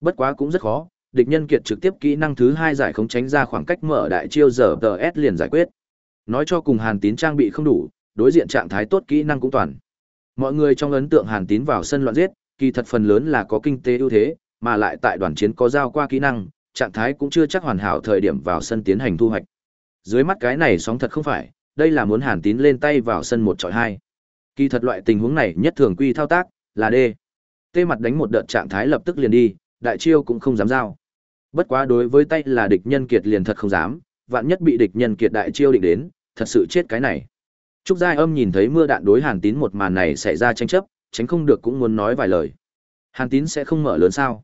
Bất quá cũng rất khó, địch nhân kiệt trực tiếp kỹ năng thứ hai giải không tránh ra khoảng cách mở đại chiêu giờ TS liền giải quyết. Nói cho cùng Hàn Tín trang bị không đủ, đối diện trạng thái tốt kỹ năng cũng toàn. Mọi người trong ấn tượng Hàn Tín vào sân loạn giết, kỳ thật phần lớn là có kinh tế ưu thế, mà lại tại đoàn chiến có giao qua kỹ năng, trạng thái cũng chưa chắc hoàn hảo thời điểm vào sân tiến hành thu hoạch. Dưới mắt cái này sóng thật không phải, đây là muốn Hàn Tín lên tay vào sân một trọi hai. Kỳ thật loại tình huống này nhất thường quy thao tác là D. Tê mặt đánh một đợt trạng thái lập tức liền đi, đại chiêu cũng không dám giao. Bất quá đối với tay là địch nhân kiệt liền thật không dám, vạn nhất bị địch nhân kiệt đại chiêu định đến, thật sự chết cái này. Trúc Giai Âm nhìn thấy mưa đạn đối Hàn Tín một màn này xảy ra tranh chấp, tránh không được cũng muốn nói vài lời. Hàn Tín sẽ không mở lớn sao?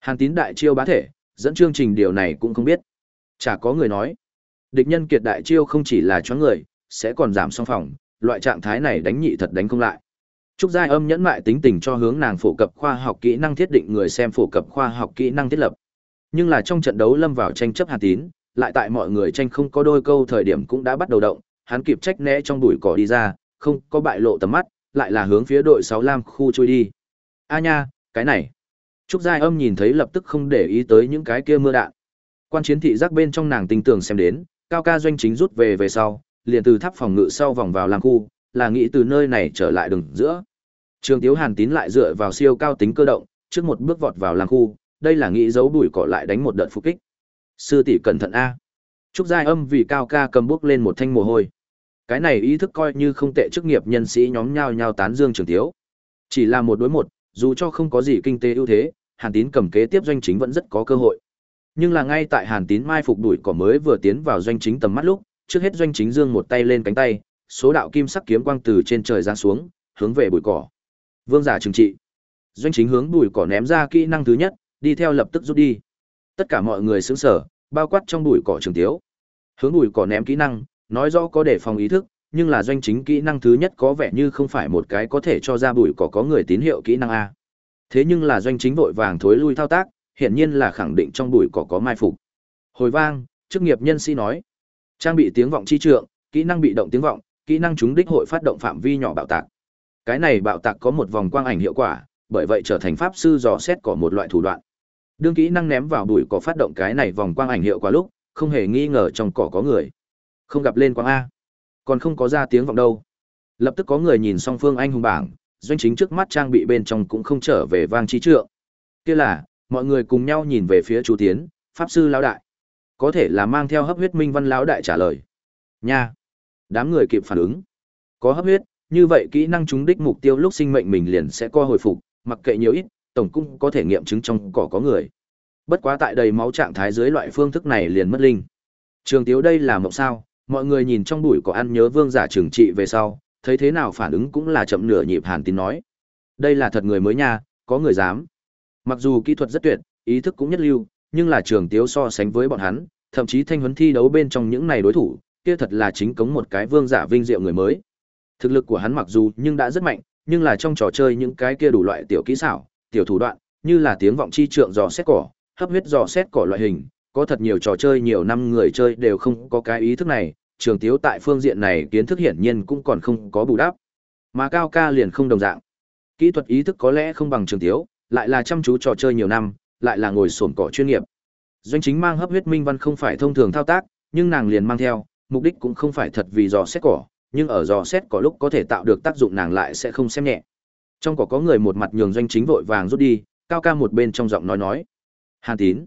Hàn Tín đại chiêu bá thể, dẫn chương trình điều này cũng không biết. Chả có người nói. Địch nhân kiệt đại chiêu không chỉ là choáng người, sẽ còn giảm song phòng, loại trạng thái này đánh nhị thật đánh không lại. Trúc Giai Âm nhẫn mại tính tình cho hướng nàng phổ cập khoa học kỹ năng thiết định người xem phổ cập khoa học kỹ năng thiết lập. Nhưng là trong trận đấu lâm vào tranh chấp Hàn Tín, lại tại mọi người tranh không có đôi câu thời điểm cũng đã bắt đầu động, hắn kịp trách né trong bụi cỏ đi ra, không có bại lộ tầm mắt, lại là hướng phía đội 6 Lam khu trôi đi. A nha, cái này. Trúc Giai Âm nhìn thấy lập tức không để ý tới những cái kia mưa đạn. Quan chiến thị giác bên trong nàng tinh tường xem đến, cao ca doanh chính rút về về sau, liền từ tháp phòng ngự sau vòng vào Lam khu, là nghĩ từ nơi này trở lại đường giữa. Trường Tiếu Hàn Tín lại dựa vào siêu cao tính cơ động, trước một bước vọt vào làng khu, đây là nghĩ giấu bụi cỏ lại đánh một đợt phục kích. Sư tỷ cẩn thận a. Trúc Giai Âm vì cao ca cầm bước lên một thanh mồ hôi. Cái này ý thức coi như không tệ chức nghiệp nhân sĩ nhóm nhau nhau tán dương trường tiếu. Chỉ là một đối một, dù cho không có gì kinh tế ưu thế, Hàn Tín cầm kế tiếp doanh chính vẫn rất có cơ hội. Nhưng là ngay tại Hàn Tín mai phục đuổi cỏ mới vừa tiến vào doanh chính tầm mắt lúc, trước hết doanh chính dương một tay lên cánh tay, số đạo kim sắc kiếm quang từ trên trời giáng xuống, hướng về bụi cỏ. Vương giả trừng trị. Doanh chính hướng bụi cỏ ném ra kỹ năng thứ nhất, đi theo lập tức rút đi. Tất cả mọi người sững sờ, bao quát trong bụi cỏ trường tiếu. Hướng bụi cỏ ném kỹ năng, nói rõ có đề phòng ý thức, nhưng là doanh chính kỹ năng thứ nhất có vẻ như không phải một cái có thể cho ra bụi cỏ có người tín hiệu kỹ năng a. Thế nhưng là doanh chính vội vàng thối lui thao tác, hiển nhiên là khẳng định trong bụi cỏ có mai phục. Hồi vang, chức nghiệp nhân sĩ nói, trang bị tiếng vọng chi trượng, kỹ năng bị động tiếng vọng, kỹ năng chúng đích hội phát động phạm vi nhỏ bạo tạc. Cái này bạo tạc có một vòng quang ảnh hiệu quả, bởi vậy trở thành pháp sư dò xét cỏ một loại thủ đoạn. Đương kỹ năng ném vào bụi cỏ phát động cái này vòng quang ảnh hiệu quả lúc, không hề nghi ngờ trong cỏ có người. Không gặp lên quang a, còn không có ra tiếng vọng đâu. Lập tức có người nhìn song phương anh hùng bảng, doanh chính trước mắt trang bị bên trong cũng không trở về vang trí trượng. Kia là, mọi người cùng nhau nhìn về phía chú tiến, pháp sư lão đại. Có thể là mang theo hấp huyết minh văn lão đại trả lời. Nha. Đám người kịp phản ứng. Có hấp huyết, như vậy kỹ năng trúng đích mục tiêu lúc sinh mệnh mình liền sẽ co hồi phục, mặc kệ nhiều ít, tổng cũng có thể nghiệm chứng trong cỏ có người. Bất quá tại đầy máu trạng thái dưới loại phương thức này liền mất linh. Trường Tiếu đây là mộng sao, mọi người nhìn trong bụi có ăn nhớ vương giả trưởng trị về sau, thấy thế nào phản ứng cũng là chậm nửa nhịp Hàn Tín nói. Đây là thật người mới nha, có người dám. Mặc dù kỹ thuật rất tuyệt, ý thức cũng nhất lưu, nhưng là trường tiếu so sánh với bọn hắn, thậm chí thanh huấn thi đấu bên trong những này đối thủ, kia thật là chính cống một cái vương giả vinh diệu người mới. Thực lực của hắn mặc dù nhưng đã rất mạnh, nhưng là trong trò chơi những cái kia đủ loại tiểu kỹ xảo, tiểu thủ đoạn, như là tiếng vọng chi trượng dò xét cỏ, hấp huyết dò xét cỏ loại hình, có thật nhiều trò chơi nhiều năm người chơi đều không có cái ý thức này, trường tiếu tại phương diện này kiến thức hiển nhiên cũng còn không có bù đắp. Mà cao ca liền không đồng dạng. Kỹ thuật ý thức có lẽ không bằng trường tiếu, lại là chăm chú trò chơi nhiều năm, lại là ngồi sổm cỏ chuyên nghiệp. Doanh chính mang hấp huyết minh văn không phải thông thường thao tác, nhưng nàng liền mang theo, mục đích cũng không phải thật vì dò xét cỏ, nhưng ở dò xét có lúc có thể tạo được tác dụng nàng lại sẽ không xem nhẹ. Trong cỏ có người một mặt nhường doanh chính vội vàng rút đi, cao ca một bên trong giọng nói nói. Hàn tín.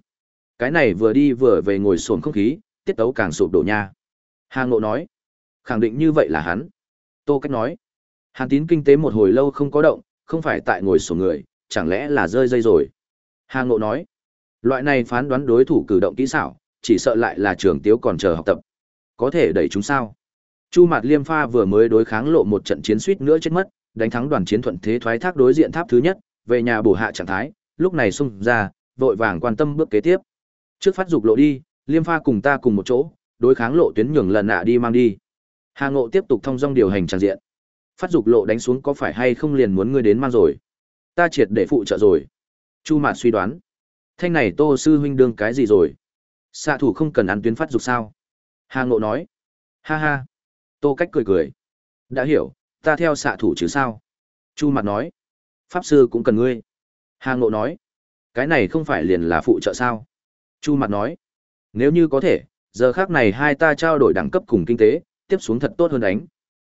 Cái này vừa đi vừa về ngồi xổm không khí, tiết tấu càng sụp đổ nha. Hà Ngộ nói. Khẳng định như vậy là hắn. Tô Cách nói. Hàn tín kinh tế một hồi lâu không có động, không phải tại ngồi sổ người, chẳng lẽ là rơi dây rồi. Hà Ngộ nói. Loại này phán đoán đối thủ cử động kỹ xảo, chỉ sợ lại là trường tiếu còn chờ học tập. Có thể đẩy chúng sao? Chu Mạt Liêm Pha vừa mới đối kháng lộ một trận chiến suýt nữa chết mất, đánh thắng đoàn chiến thuận thế thoái thác đối diện tháp thứ nhất, về nhà bổ hạ trạng thái, lúc này xung ra, vội vàng quan tâm bước kế tiếp. Trước phát dục lộ đi, Liêm Pha cùng ta cùng một chỗ, đối kháng lộ tuyến nhường lần nạ đi mang đi. Hà Ngộ tiếp tục thông dong điều hành tràn diện. Phát dục lộ đánh xuống có phải hay không liền muốn ngươi đến mang rồi? Ta triệt để phụ trợ rồi. Chu Mạt suy đoán. Thanh này Tô sư huynh đương cái gì rồi? Xạ thủ không cần ăn tuyến phát dục sao? Hà Ngộ nói. Ha ha. Tô Cách cười cười. Đã hiểu, ta theo xạ thủ chứ sao? Chu Mạt nói. Pháp sư cũng cần ngươi. Hà Ngộ nói. Cái này không phải liền là phụ trợ sao? Chu Mạt nói. Nếu như có thể, giờ khác này hai ta trao đổi đẳng cấp cùng kinh tế, tiếp xuống thật tốt hơn đánh.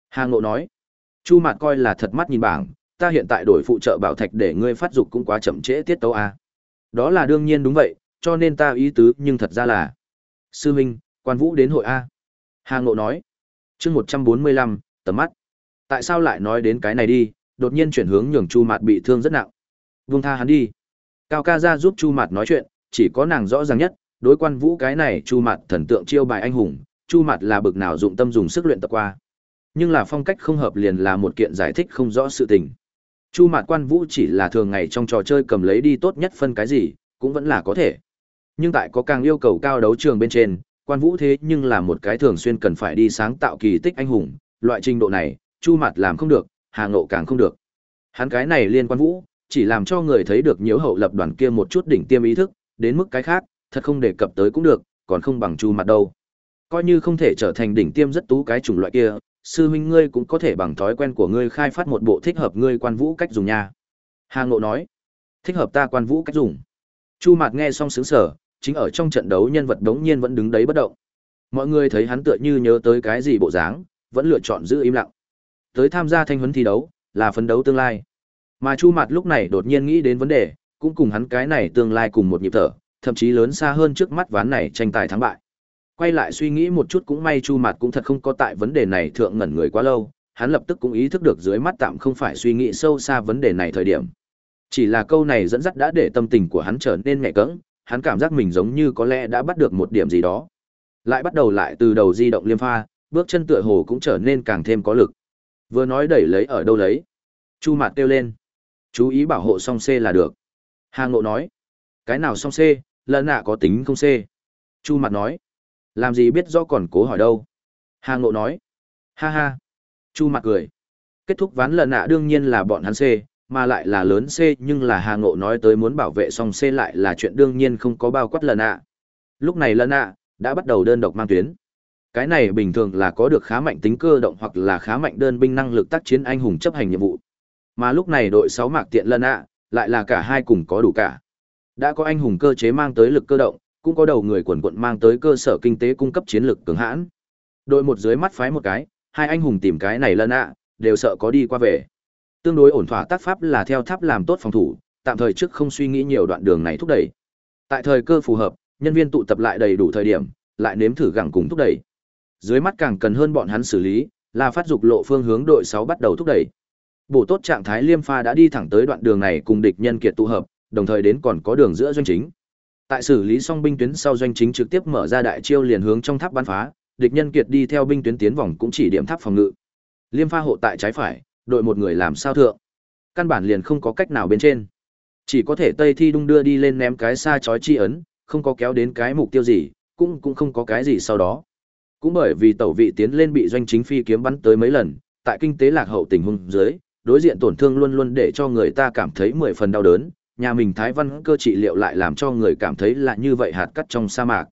Hà Ngộ nói. Chu Mạt coi là thật mắt nhìn bảng, ta hiện tại đổi phụ trợ bảo thạch để ngươi phát dục cũng quá chậm trễ tiết tấu a. Đó là đương nhiên đúng vậy, cho nên ta ý tứ nhưng thật ra là. Sư Minh, quan vũ đến hội A. Hà Ngộ nói chương một trăm bốn mươi lăm tầm mắt. Tại sao lại nói đến cái này đi, đột nhiên chuyển hướng nhường Chu Mạt bị thương rất nặng. Vung tha hắn đi. Cao ca ra giúp Chu Mạt nói chuyện, chỉ có nàng rõ ràng nhất, đối quan vũ cái này Chu Mạt thần tượng chiêu bài anh hùng, Chu Mạt là bực nào dụng tâm dùng sức luyện tập qua. Nhưng là phong cách không hợp liền là một kiện giải thích không rõ sự tình. Chu Mạt Quan Vũ chỉ là thường ngày trong trò chơi cầm lấy đi tốt nhất phân cái gì, cũng vẫn là có thể. Nhưng tại có càng yêu cầu cao đấu trường bên trên, Quan Vũ thế nhưng là một cái thường xuyên cần phải đi sáng tạo kỳ tích anh hùng, loại trình độ này, Chu Mạt làm không được, Hà Ngộ càng không được. Hắn cái này liên Quan Vũ, chỉ làm cho người thấy được nhiễu hậu lập đoàn kia một chút đỉnh tiêm ý thức, đến mức cái khác, thật không đề cập tới cũng được, còn không bằng Chu Mạt đâu. Coi như không thể trở thành đỉnh tiêm rất tú cái chủng loại kia, sư huynh ngươi cũng có thể bằng thói quen của ngươi khai phát một bộ thích hợp ngươi quan vũ cách dùng nha. Hà Ngộ nói, thích hợp ta quan vũ cách dùng. Chu Mạt nghe xong sướng sở, chính ở trong trận đấu nhân vật đống nhiên vẫn đứng đấy bất động. Mọi người thấy hắn tựa như nhớ tới cái gì bộ dáng, vẫn lựa chọn giữ im lặng. Tới tham gia thanh huấn thi đấu, là phấn đấu tương lai. Mà Chu Mạt lúc này đột nhiên nghĩ đến vấn đề, cũng cùng hắn cái này tương lai cùng một nhịp thở, thậm chí lớn xa hơn trước mắt ván này tranh tài thắng bại. Quay lại suy nghĩ một chút cũng may Chu Mạt cũng thật không có tại vấn đề này thượng ngẩn người quá lâu, hắn lập tức cũng ý thức được dưới mắt tạm không phải suy nghĩ sâu xa vấn đề này thời điểm. Chỉ là câu này dẫn dắt đã để tâm tình của hắn trở nên nhẹ cẫng, hắn cảm giác mình giống như có lẽ đã bắt được một điểm gì đó. Lại bắt đầu lại từ đầu di động liêm pha, bước chân tựa hồ cũng trở nên càng thêm có lực. Vừa nói đẩy lấy ở đâu lấy. Chu Mạt kêu lên. Chú ý bảo hộ song C là được. Hà Ngộ nói. Cái nào song C, lần nạ có tính không C. Chu Mạt nói. Làm gì biết rõ còn cố hỏi đâu. Hà Ngộ nói. Ha ha. Chu mặt cười. Kết thúc ván lần nạ đương nhiên là bọn hắn C, mà lại là lớn C nhưng là Hà Ngộ nói tới muốn bảo vệ song C lại là chuyện đương nhiên không có bao quát lần ạ. Lúc này lần ạ đã bắt đầu đơn độc mang tuyến. Cái này bình thường là có được khá mạnh tính cơ động hoặc là khá mạnh đơn binh năng lực tác chiến anh hùng chấp hành nhiệm vụ. Mà lúc này đội 6 mạc tiện lần ạ lại là cả hai cùng có đủ cả. Đã có anh hùng cơ chế mang tới lực cơ động, cũng có đầu người quần quận mang tới cơ sở kinh tế cung cấp chiến lược cường hãn. Đội một dưới mắt phái một cái, hai anh hùng tìm cái này lần ạ, đều sợ có đi qua về. Tương đối ổn thỏa tác pháp là theo tháp làm tốt phòng thủ, tạm thời trước không suy nghĩ nhiều đoạn đường này thúc đẩy. Tại thời cơ phù hợp, nhân viên tụ tập lại đầy đủ thời điểm, lại nếm thử gẳng cùng thúc đẩy. Dưới mắt càng cần hơn bọn hắn xử lý, là phát dục lộ phương hướng đội 6 bắt đầu thúc đẩy. Bổ tốt trạng thái Liêm Pha đã đi thẳng tới đoạn đường này cùng địch nhân kiệt tụ hợp, đồng thời đến còn có đường giữa doanh chính. Tại xử lý xong binh tuyến sau doanh chính trực tiếp mở ra đại chiêu liền hướng trong tháp bắn phá, địch nhân kiệt đi theo binh tuyến tiến vòng cũng chỉ điểm tháp phòng ngự. Liêm pha hộ tại trái phải, đội một người làm sao thượng. Căn bản liền không có cách nào bên trên. Chỉ có thể Tây Thi đung đưa đi lên ném cái xa chói chi ấn, không có kéo đến cái mục tiêu gì, cũng cũng không có cái gì sau đó. Cũng bởi vì tẩu vị tiến lên bị doanh chính phi kiếm bắn tới mấy lần, tại kinh tế lạc hậu tình huống dưới, đối diện tổn thương luôn luôn để cho người ta cảm thấy mười phần đau đớn, nhà mình Thái Văn cơ trị liệu lại làm cho người cảm thấy là như vậy hạt cắt trong sa mạc.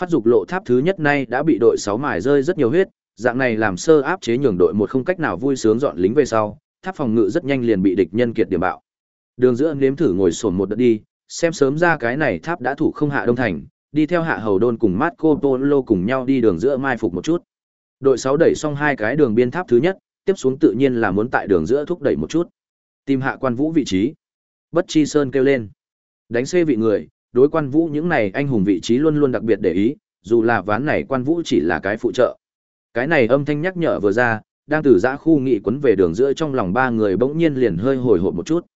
Phát dục lộ tháp thứ nhất nay đã bị đội sáu mài rơi rất nhiều huyết, dạng này làm sơ áp chế nhường đội một không cách nào vui sướng dọn lính về sau, tháp phòng ngự rất nhanh liền bị địch nhân kiệt điểm bạo. Đường giữa nếm thử ngồi sồn một đợt đi, xem sớm ra cái này tháp đã thủ không hạ đông thành, đi theo hạ hầu đôn cùng Marco Polo cùng nhau đi đường giữa mai phục một chút. Đội 6 đẩy xong hai cái đường biên tháp thứ nhất, tiếp xuống tự nhiên là muốn tại đường giữa thúc đẩy một chút. Tìm hạ quan vũ vị trí. Bất Chi Sơn kêu lên. Đánh xê vị người, đối quan vũ những này anh hùng vị trí luôn luôn đặc biệt để ý, dù là ván này quan vũ chỉ là cái phụ trợ. Cái này âm thanh nhắc nhở vừa ra, đang từ giã khu nghị quấn về đường giữa trong lòng ba người bỗng nhiên liền hơi hồi hộp một chút.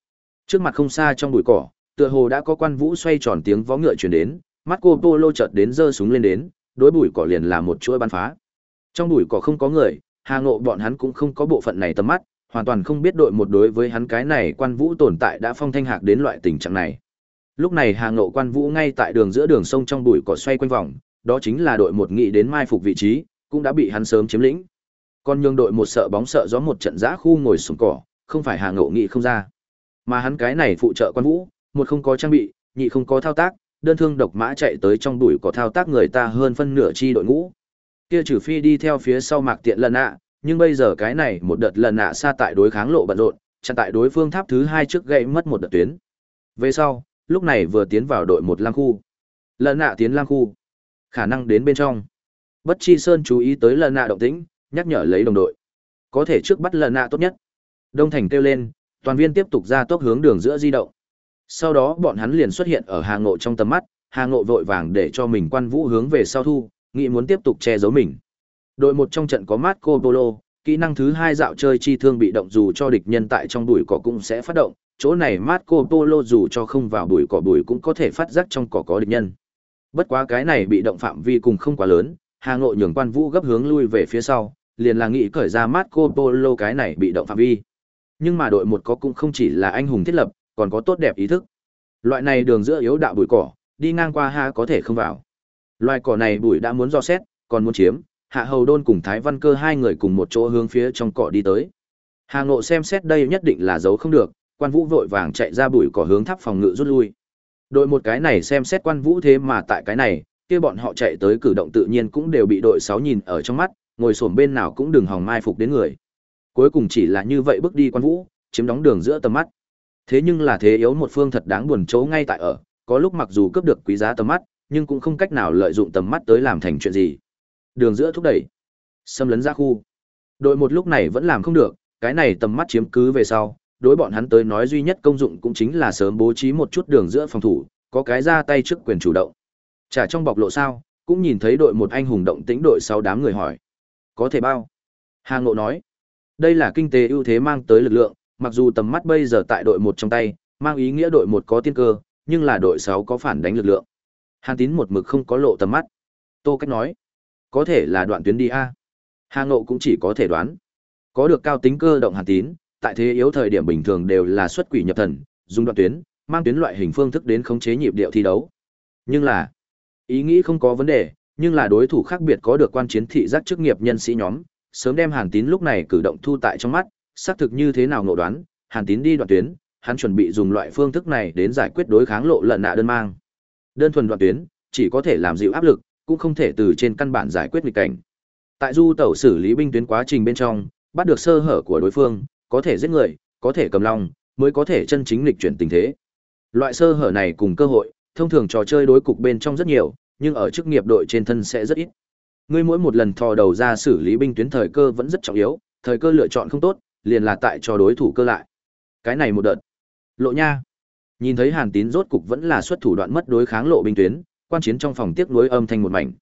Trước mặt không xa trong bụi cỏ, tựa hồ đã có quan vũ xoay tròn tiếng vó ngựa truyền đến, mắt cô Polo chợt đến giơ súng lên đến, đối bụi cỏ liền là một chuỗi bắn phá. Trong bụi cỏ không có người, Hà Ngộ bọn hắn cũng không có bộ phận này tầm mắt, hoàn toàn không biết đội một đối với hắn cái này quan vũ tồn tại đã phong thanh hạc đến loại tình trạng này. Lúc này Hà Ngộ quan vũ ngay tại đường giữa đường sông trong bụi cỏ xoay quanh vòng, đó chính là đội một nghị đến mai phục vị trí, cũng đã bị hắn sớm chiếm lĩnh. Còn nhường đội một sợ bóng sợ gió một trận giã khu ngồi xuống cỏ, không phải Hà Ngộ nghị không ra. Mà hắn cái này phụ trợ quan vũ, một không có trang bị, nhị không có thao tác, đơn thương độc mã chạy tới trong bụi cỏ thao tác người ta hơn phân nửa chi đội ngũ. Kia trừ phi đi theo phía sau Mạc Tiện lần ạ, nhưng bây giờ cái này một đợt lần ạ xa tại đối kháng lộ bận rộn, chặn tại đối phương tháp thứ hai trước gãy mất một đợt tuyến. Về sau, lúc này vừa tiến vào đội một lang khu. Lần ạ tiến lang khu, khả năng đến bên trong. Bất Chi Sơn chú ý tới lần Nạ động tĩnh, nhắc nhở lấy đồng đội. Có thể trước bắt lần Nạ tốt nhất. Đông Thành kêu lên, toàn viên tiếp tục ra tốc hướng đường giữa di động. Sau đó bọn hắn liền xuất hiện ở Hà Ngộ trong tầm mắt, Hà Ngộ vội vàng để cho mình quan vũ hướng về sau thu, nghĩ muốn tiếp tục che giấu mình. Đội một trong trận có Marco Polo, kỹ năng thứ hai dạo chơi chi thương bị động dù cho địch nhân tại trong bụi cỏ cũng sẽ phát động, chỗ này Marco Polo dù cho không vào bụi cỏ bụi cũng có thể phát giác trong cỏ có địch nhân. Bất quá cái này bị động phạm vi cùng không quá lớn, Hà Ngộ nhường quan vũ gấp hướng lui về phía sau, liền là nghĩ cởi ra Marco Polo cái này bị động phạm vi. Nhưng mà đội một có cũng không chỉ là anh hùng thiết lập, còn có tốt đẹp ý thức. Loại này đường giữa yếu đạo bụi cỏ, đi ngang qua ha có thể không vào. Loài cỏ này bụi đã muốn do xét, còn muốn chiếm, Hạ Hầu Đôn cùng Thái Văn Cơ hai người cùng một chỗ hướng phía trong cỏ đi tới. Hà Ngộ xem xét đây nhất định là giấu không được, Quan Vũ vội vàng chạy ra bụi cỏ hướng tháp phòng ngự rút lui. Đội một cái này xem xét Quan Vũ thế mà tại cái này, kia bọn họ chạy tới cử động tự nhiên cũng đều bị đội 6 nhìn ở trong mắt, ngồi xổm bên nào cũng đừng hòng mai phục đến người. Cuối cùng chỉ là như vậy bước đi Quan Vũ, chiếm đóng đường giữa tầm mắt. Thế nhưng là thế yếu một phương thật đáng buồn chỗ ngay tại ở, có lúc mặc dù cướp được quý giá tầm mắt, nhưng cũng không cách nào lợi dụng tầm mắt tới làm thành chuyện gì. Đường giữa thúc đẩy, xâm lấn ra khu. Đội một lúc này vẫn làm không được, cái này tầm mắt chiếm cứ về sau, đối bọn hắn tới nói duy nhất công dụng cũng chính là sớm bố trí một chút đường giữa phòng thủ, có cái ra tay trước quyền chủ động. Trả trong bọc lộ sao, cũng nhìn thấy đội một anh hùng động tĩnh đội sau đám người hỏi. Có thể bao? Hà Ngộ nói, đây là kinh tế ưu thế mang tới lực lượng, mặc dù tầm mắt bây giờ tại đội một trong tay, mang ý nghĩa đội một có tiên cơ, nhưng là đội 6 có phản đánh lực lượng. Hàn Tín một mực không có lộ tầm mắt. Tô Cách nói, có thể là đoạn tuyến đi a. Hà Ngộ cũng chỉ có thể đoán. Có được cao tính cơ động Hàn Tín, tại thế yếu thời điểm bình thường đều là xuất quỷ nhập thần, dùng đoạn tuyến, mang tuyến loại hình phương thức đến khống chế nhịp điệu thi đấu. Nhưng là, ý nghĩ không có vấn đề, nhưng là đối thủ khác biệt có được quan chiến thị giác chức nghiệp nhân sĩ nhóm, sớm đem Hàn Tín lúc này cử động thu tại trong mắt, xác thực như thế nào ngộ đoán, Hàn Tín đi đoạn tuyến, hắn chuẩn bị dùng loại phương thức này đến giải quyết đối kháng lộ lận nạ đơn mang. Đơn thuần đoạn tuyến, chỉ có thể làm dịu áp lực, cũng không thể từ trên căn bản giải quyết nghịch cảnh. Tại du tẩu xử lý binh tuyến quá trình bên trong, bắt được sơ hở của đối phương, có thể giết người, có thể cầm long, mới có thể chân chính lịch chuyển tình thế. Loại sơ hở này cùng cơ hội, thông thường trò chơi đối cục bên trong rất nhiều, nhưng ở chức nghiệp đội trên thân sẽ rất ít. Ngươi mỗi một lần thò đầu ra xử lý binh tuyến thời cơ vẫn rất trọng yếu, thời cơ lựa chọn không tốt, liền là tại cho đối thủ cơ lại. Cái này một đợt. Lộ nha. Nhìn thấy Hàn Tín rốt cục vẫn là xuất thủ đoạn mất đối kháng lộ binh tuyến, quan chiến trong phòng tiếc nuối âm thanh một mảnh.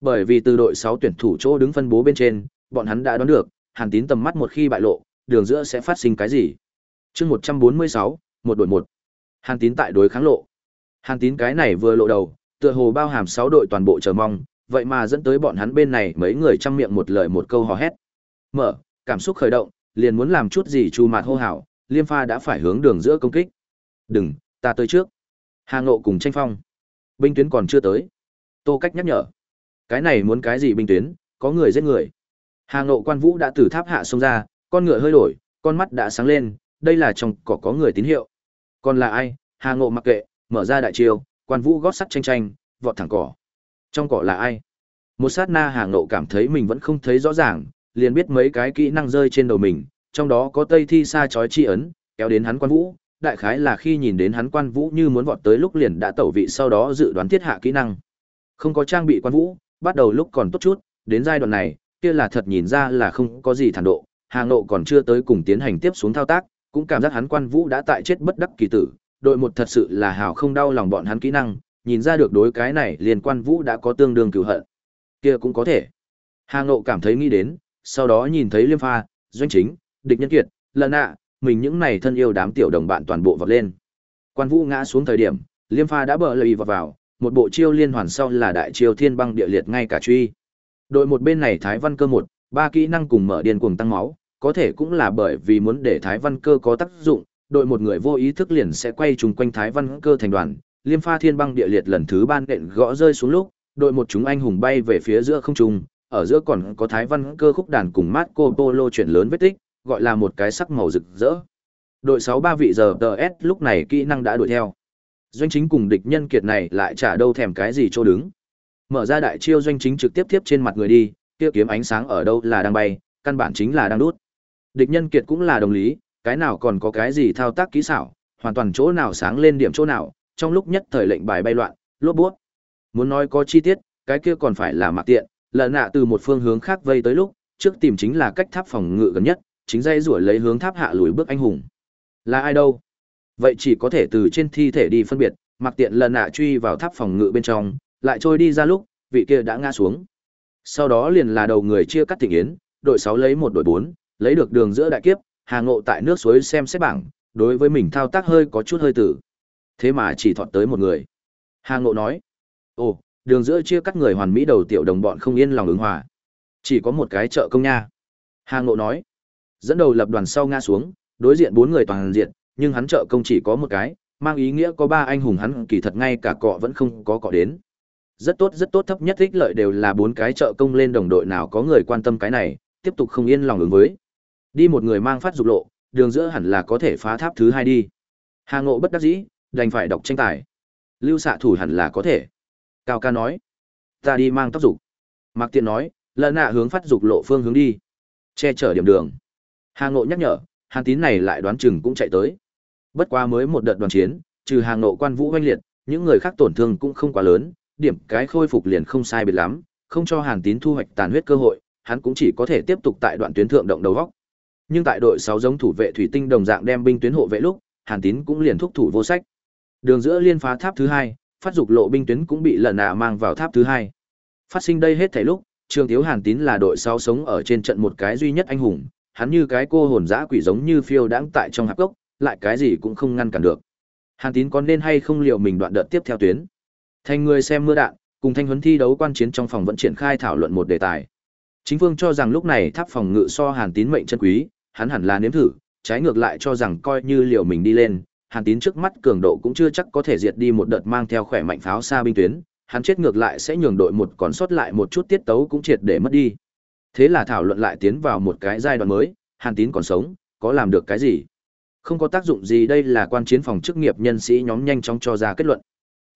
Bởi vì từ đội 6 tuyển thủ chỗ đứng phân bố bên trên, bọn hắn đã đoán được, Hàn Tín tầm mắt một khi bại lộ, đường giữa sẽ phát sinh cái gì. Chương 146, một đội một. Hàn Tín tại đối kháng lộ. Hàn Tín cái này vừa lộ đầu, tựa hồ bao hàm 6 đội toàn bộ chờ mong, vậy mà dẫn tới bọn hắn bên này mấy người trăm miệng một lời một câu hò hét. Mở, cảm xúc khởi động, liền muốn làm chút gì chu mạt hô hào, Liêm Pha đã phải hướng đường giữa công kích. "Đừng, ta tới trước." Hà Ngộ cùng tranh phong. Binh tuyến còn chưa tới. Tô Cách nhắc nhở. Cái này muốn cái gì binh tuyến, có người giết người. Hà Ngộ Quan Vũ đã từ tháp hạ xông ra, con ngựa hơi đổi, con mắt đã sáng lên, đây là trong cỏ có người tín hiệu. Còn là ai? Hà Ngộ mặc kệ, mở ra đại chiêu, quan vũ gót sắt tranh tranh, vọt thẳng cỏ. Trong cỏ là ai? Một sát na Hà Ngộ cảm thấy mình vẫn không thấy rõ ràng, liền biết mấy cái kỹ năng rơi trên đầu mình, trong đó có Tây Thi Sa chói chi ấn, kéo đến hắn quan vũ, đại khái là khi nhìn đến hắn quan vũ như muốn vọt tới lúc liền đã tẩu vị sau đó dự đoán thiết hạ kỹ năng. Không có trang bị quan vũ, bắt đầu lúc còn tốt chút, đến giai đoạn này, kia là thật nhìn ra là không có gì thản độ, Hà Ngộ còn chưa tới cùng tiến hành tiếp xuống thao tác, cũng cảm giác hắn quan vũ đã tại chết bất đắc kỳ tử, đội một thật sự là hào không đau lòng bọn hắn kỹ năng, nhìn ra được đối cái này liên quan vũ đã có tương đương cửu hận. Kia cũng có thể. Hà Ngộ cảm thấy nghĩ đến, sau đó nhìn thấy Liêm Pha, Doanh Chính, Địch Nhân Kiệt, Lần ạ, mình những này thân yêu đám tiểu đồng bạn toàn bộ vọt lên. Quan Vũ ngã xuống thời điểm, Liêm Pha đã bờ lời vọt vào, một bộ chiêu liên hoàn sau là đại chiêu thiên băng địa liệt ngay cả truy. Đội một bên này Thái Văn Cơ một, ba kỹ năng cùng mở điên cuồng tăng máu, có thể cũng là bởi vì muốn để Thái Văn Cơ có tác dụng, đội một người vô ý thức liền sẽ quay trùng quanh Thái Văn Cơ thành đoàn, Liêm Pha Thiên Băng Địa Liệt lần thứ ban đện gõ rơi xuống lúc, đội một chúng anh hùng bay về phía giữa không trung, ở giữa còn có Thái Văn Cơ khúc đàn cùng Marco Polo chuyển lớn vết tích, gọi là một cái sắc màu rực rỡ. Đội sáu ba vị giờ DS lúc này kỹ năng đã đuổi theo. Doanh chính cùng địch nhân kiệt này lại trả đâu thèm cái gì chỗ đứng. Mở ra đại chiêu doanh chính trực tiếp tiếp trên mặt người đi, kia kiếm ánh sáng ở đâu là đang bay, căn bản chính là đang đút. Địch nhân kiệt cũng là đồng lý, cái nào còn có cái gì thao tác kỹ xảo, hoàn toàn chỗ nào sáng lên điểm chỗ nào, trong lúc nhất thời lệnh bài bay loạn, lốp bút. Muốn nói có chi tiết, cái kia còn phải là mặc tiện, lợn nạ từ một phương hướng khác vây tới lúc, trước tìm chính là cách tháp phòng ngự gần nhất, chính dây rủi lấy hướng tháp hạ lùi bước anh hùng. Là ai đâu? Vậy chỉ có thể từ trên thi thể đi phân biệt, mặc tiện lần nạ truy vào tháp phòng ngự bên trong, lại trôi đi ra lúc, vị kia đã ngã xuống. Sau đó liền là đầu người chia cắt thịnh yến, đội 6 lấy một đội 4, lấy được đường giữa đại kiếp, Hà Ngộ tại nước suối xem xét bảng, đối với mình thao tác hơi có chút hơi tử. Thế mà chỉ thọt tới một người. Hà Ngộ nói, ồ, đường giữa chia cắt người hoàn mỹ đầu tiểu đồng bọn không yên lòng ứng hòa. Chỉ có một cái trợ công nha. Hà Ngộ nói, dẫn đầu lập đoàn sau ngã xuống, đối diện bốn người toàn diện, nhưng hắn trợ công chỉ có một cái, mang ý nghĩa có ba anh hùng hắn kỳ thật ngay cả cọ vẫn không có cọ đến. Rất tốt rất tốt thấp nhất ích lợi đều là bốn cái trợ công lên đồng đội nào có người quan tâm cái này, tiếp tục không yên lòng ứng với. Đi một người mang phát dục lộ, đường giữa hẳn là có thể phá tháp thứ hai đi. Hà Ngộ bất đắc dĩ, đành phải đọc tranh tài. Lưu xạ thủ hẳn là có thể. Cao ca nói, ta đi mang tóc dục. Mạc Tiện nói, lần nạ hướng phát dục lộ phương hướng đi. Che chở điểm đường. Hà Ngộ nhắc nhở, Hàn Tín này lại đoán chừng cũng chạy tới. Bất quá mới một đợt đoàn chiến, trừ Hà Ngộ quan vũ oanh liệt, những người khác tổn thương cũng không quá lớn, điểm cái khôi phục liền không sai biệt lắm, không cho Hàn Tín thu hoạch tàn huyết cơ hội, hắn cũng chỉ có thể tiếp tục tại đoạn tuyến thượng động đầu góc. Nhưng tại đội 6 giống thủ vệ thủy tinh đồng dạng đem binh tuyến hộ vệ lúc, Hàn Tín cũng liền thúc thủ vô sách. Đường giữa liên phá tháp thứ hai, phát dục lộ binh tuyến cũng bị lần nạ mang vào tháp thứ hai. Phát sinh đây hết thảy lúc, Trường Thiếu Hàn Tín là đội 6 sống ở trên trận một cái duy nhất anh hùng, hắn như cái cô hồn dã quỷ giống như phiêu đãng tại trong hạp gốc, lại cái gì cũng không ngăn cản được. Hàn Tín có nên hay không liệu mình đoạn đợt tiếp theo tuyến. Thành người xem mưa đạn, cùng thanh huấn thi đấu quan chiến trong phòng vẫn triển khai thảo luận một đề tài. Chính Phương cho rằng lúc này tháp phòng ngự so Hàn Tín mệnh chân quý, hắn hẳn là nếm thử, trái ngược lại cho rằng coi như liều mình đi lên, Hàn Tín trước mắt cường độ cũng chưa chắc có thể diệt đi một đợt mang theo khỏe mạnh pháo xa binh tuyến, hắn chết ngược lại sẽ nhường đội một còn sót lại một chút tiết tấu cũng triệt để mất đi. Thế là thảo luận lại tiến vào một cái giai đoạn mới, Hàn Tín còn sống, có làm được cái gì? Không có tác dụng gì đây là quan chiến phòng chức nghiệp nhân sĩ nhóm nhanh chóng cho ra kết luận.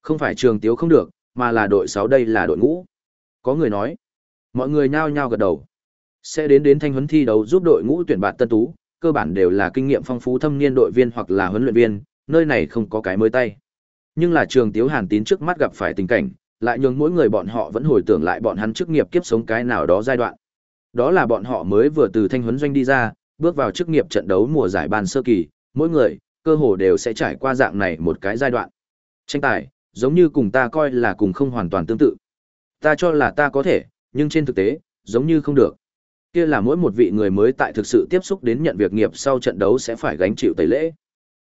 Không phải trường tiếu không được, mà là đội 6 đây là đội ngũ. Có người nói. Mọi người nhao nhao gật đầu. Sẽ đến đến thanh huấn thi đấu giúp đội ngũ tuyển bạn tân tú, cơ bản đều là kinh nghiệm phong phú thâm niên đội viên hoặc là huấn luyện viên, nơi này không có cái mới tay. Nhưng là trường tiếu Hàn Tín trước mắt gặp phải tình cảnh, lại nhường mỗi người bọn họ vẫn hồi tưởng lại bọn hắn chức nghiệp kiếp sống cái nào đó giai đoạn. Đó là bọn họ mới vừa từ thanh huấn doanh đi ra, bước vào chức nghiệp trận đấu mùa giải ban sơ kỳ, mỗi người, cơ hồ đều sẽ trải qua dạng này một cái giai đoạn. Tranh tài, giống như cùng ta coi là cùng không hoàn toàn tương tự. Ta cho là ta có thể, nhưng trên thực tế, giống như không được. Kia là mỗi một vị người mới tại thực sự tiếp xúc đến nhận việc nghiệp sau trận đấu sẽ phải gánh chịu tẩy lễ.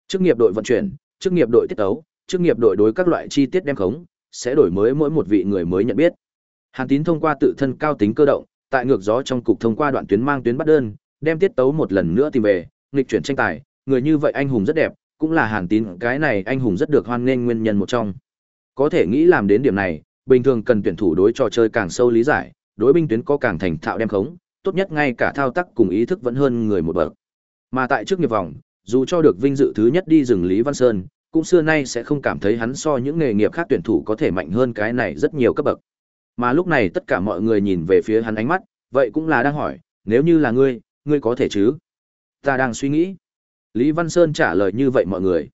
Chức nghiệp đội vận chuyển, chức nghiệp đội tiết tấu, chức nghiệp đội đối các loại chi tiết đem khống, sẽ đổi mới mỗi một vị người mới nhận biết. Hàn Tín thông qua tự thân cao tính cơ động, tại ngược gió trong cục thông qua đoạn tuyến mang tuyến bắt đơn, đem tiết tấu một lần nữa tìm về, nghịch chuyển tranh tài, người như vậy anh hùng rất đẹp, cũng là Hàn Tín cái này anh hùng rất được hoan nghênh nguyên nhân một trong. Có thể nghĩ làm đến điểm này, bình thường cần tuyển thủ đối trò chơi càng sâu lý giải, đối binh tuyến có càng thành thạo đem khống, tốt nhất ngay cả thao tác cùng ý thức vẫn hơn người một bậc. Mà tại trước nghiệp vòng, dù cho được vinh dự thứ nhất đi rừng Lý Văn Sơn, cũng xưa nay sẽ không cảm thấy hắn so những nghề nghiệp khác tuyển thủ có thể mạnh hơn cái này rất nhiều cấp bậc. Mà lúc này tất cả mọi người nhìn về phía hắn ánh mắt, vậy cũng là đang hỏi, nếu như là ngươi, ngươi có thể chứ? Ta đang suy nghĩ. Lý Văn Sơn trả lời như vậy mọi người.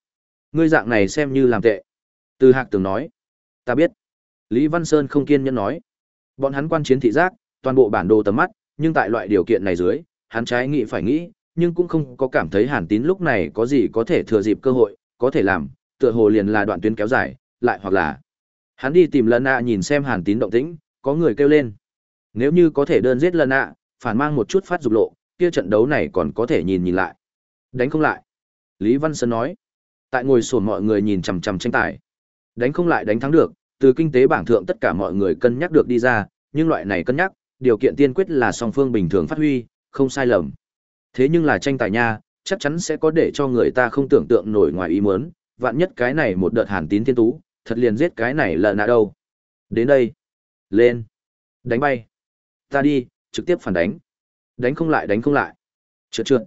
Ngươi dạng này xem như làm tệ. Từ Hạc Tường nói. Ta biết. Lý Văn Sơn không kiên nhẫn nói. Bọn hắn quan chiến thị giác, toàn bộ bản đồ tầm mắt, nhưng tại loại điều kiện này dưới, hắn trái nghĩ phải nghĩ, nhưng cũng không có cảm thấy Hàn Tín lúc này có gì có thể thừa dịp cơ hội, có thể làm, tựa hồ liền là đoạn tuyến kéo dài, lại hoặc là hắn đi tìm Lân ạ nhìn xem Hàn Tín động tĩnh, có người kêu lên. Nếu như có thể đơn giết Lân ạ, phản mang một chút phát dục lộ, kia trận đấu này còn có thể nhìn nhìn lại. Đánh không lại. Lý Văn Sơn nói. Tại ngồi sổn mọi người nhìn chằm chằm tranh tài. Đánh không lại đánh thắng được, từ kinh tế bảng thượng tất cả mọi người cân nhắc được đi ra, nhưng loại này cân nhắc, điều kiện tiên quyết là song phương bình thường phát huy, không sai lầm. Thế nhưng là tranh tài nha, chắc chắn sẽ có để cho người ta không tưởng tượng nổi ngoài ý muốn, vạn nhất cái này một đợt hàn tín thiên tú, thật liền giết cái này lợn nạ đâu. Đến đây. Lên. Đánh bay. Ta đi, trực tiếp phản đánh. Đánh không lại đánh không lại. Trượt trượt.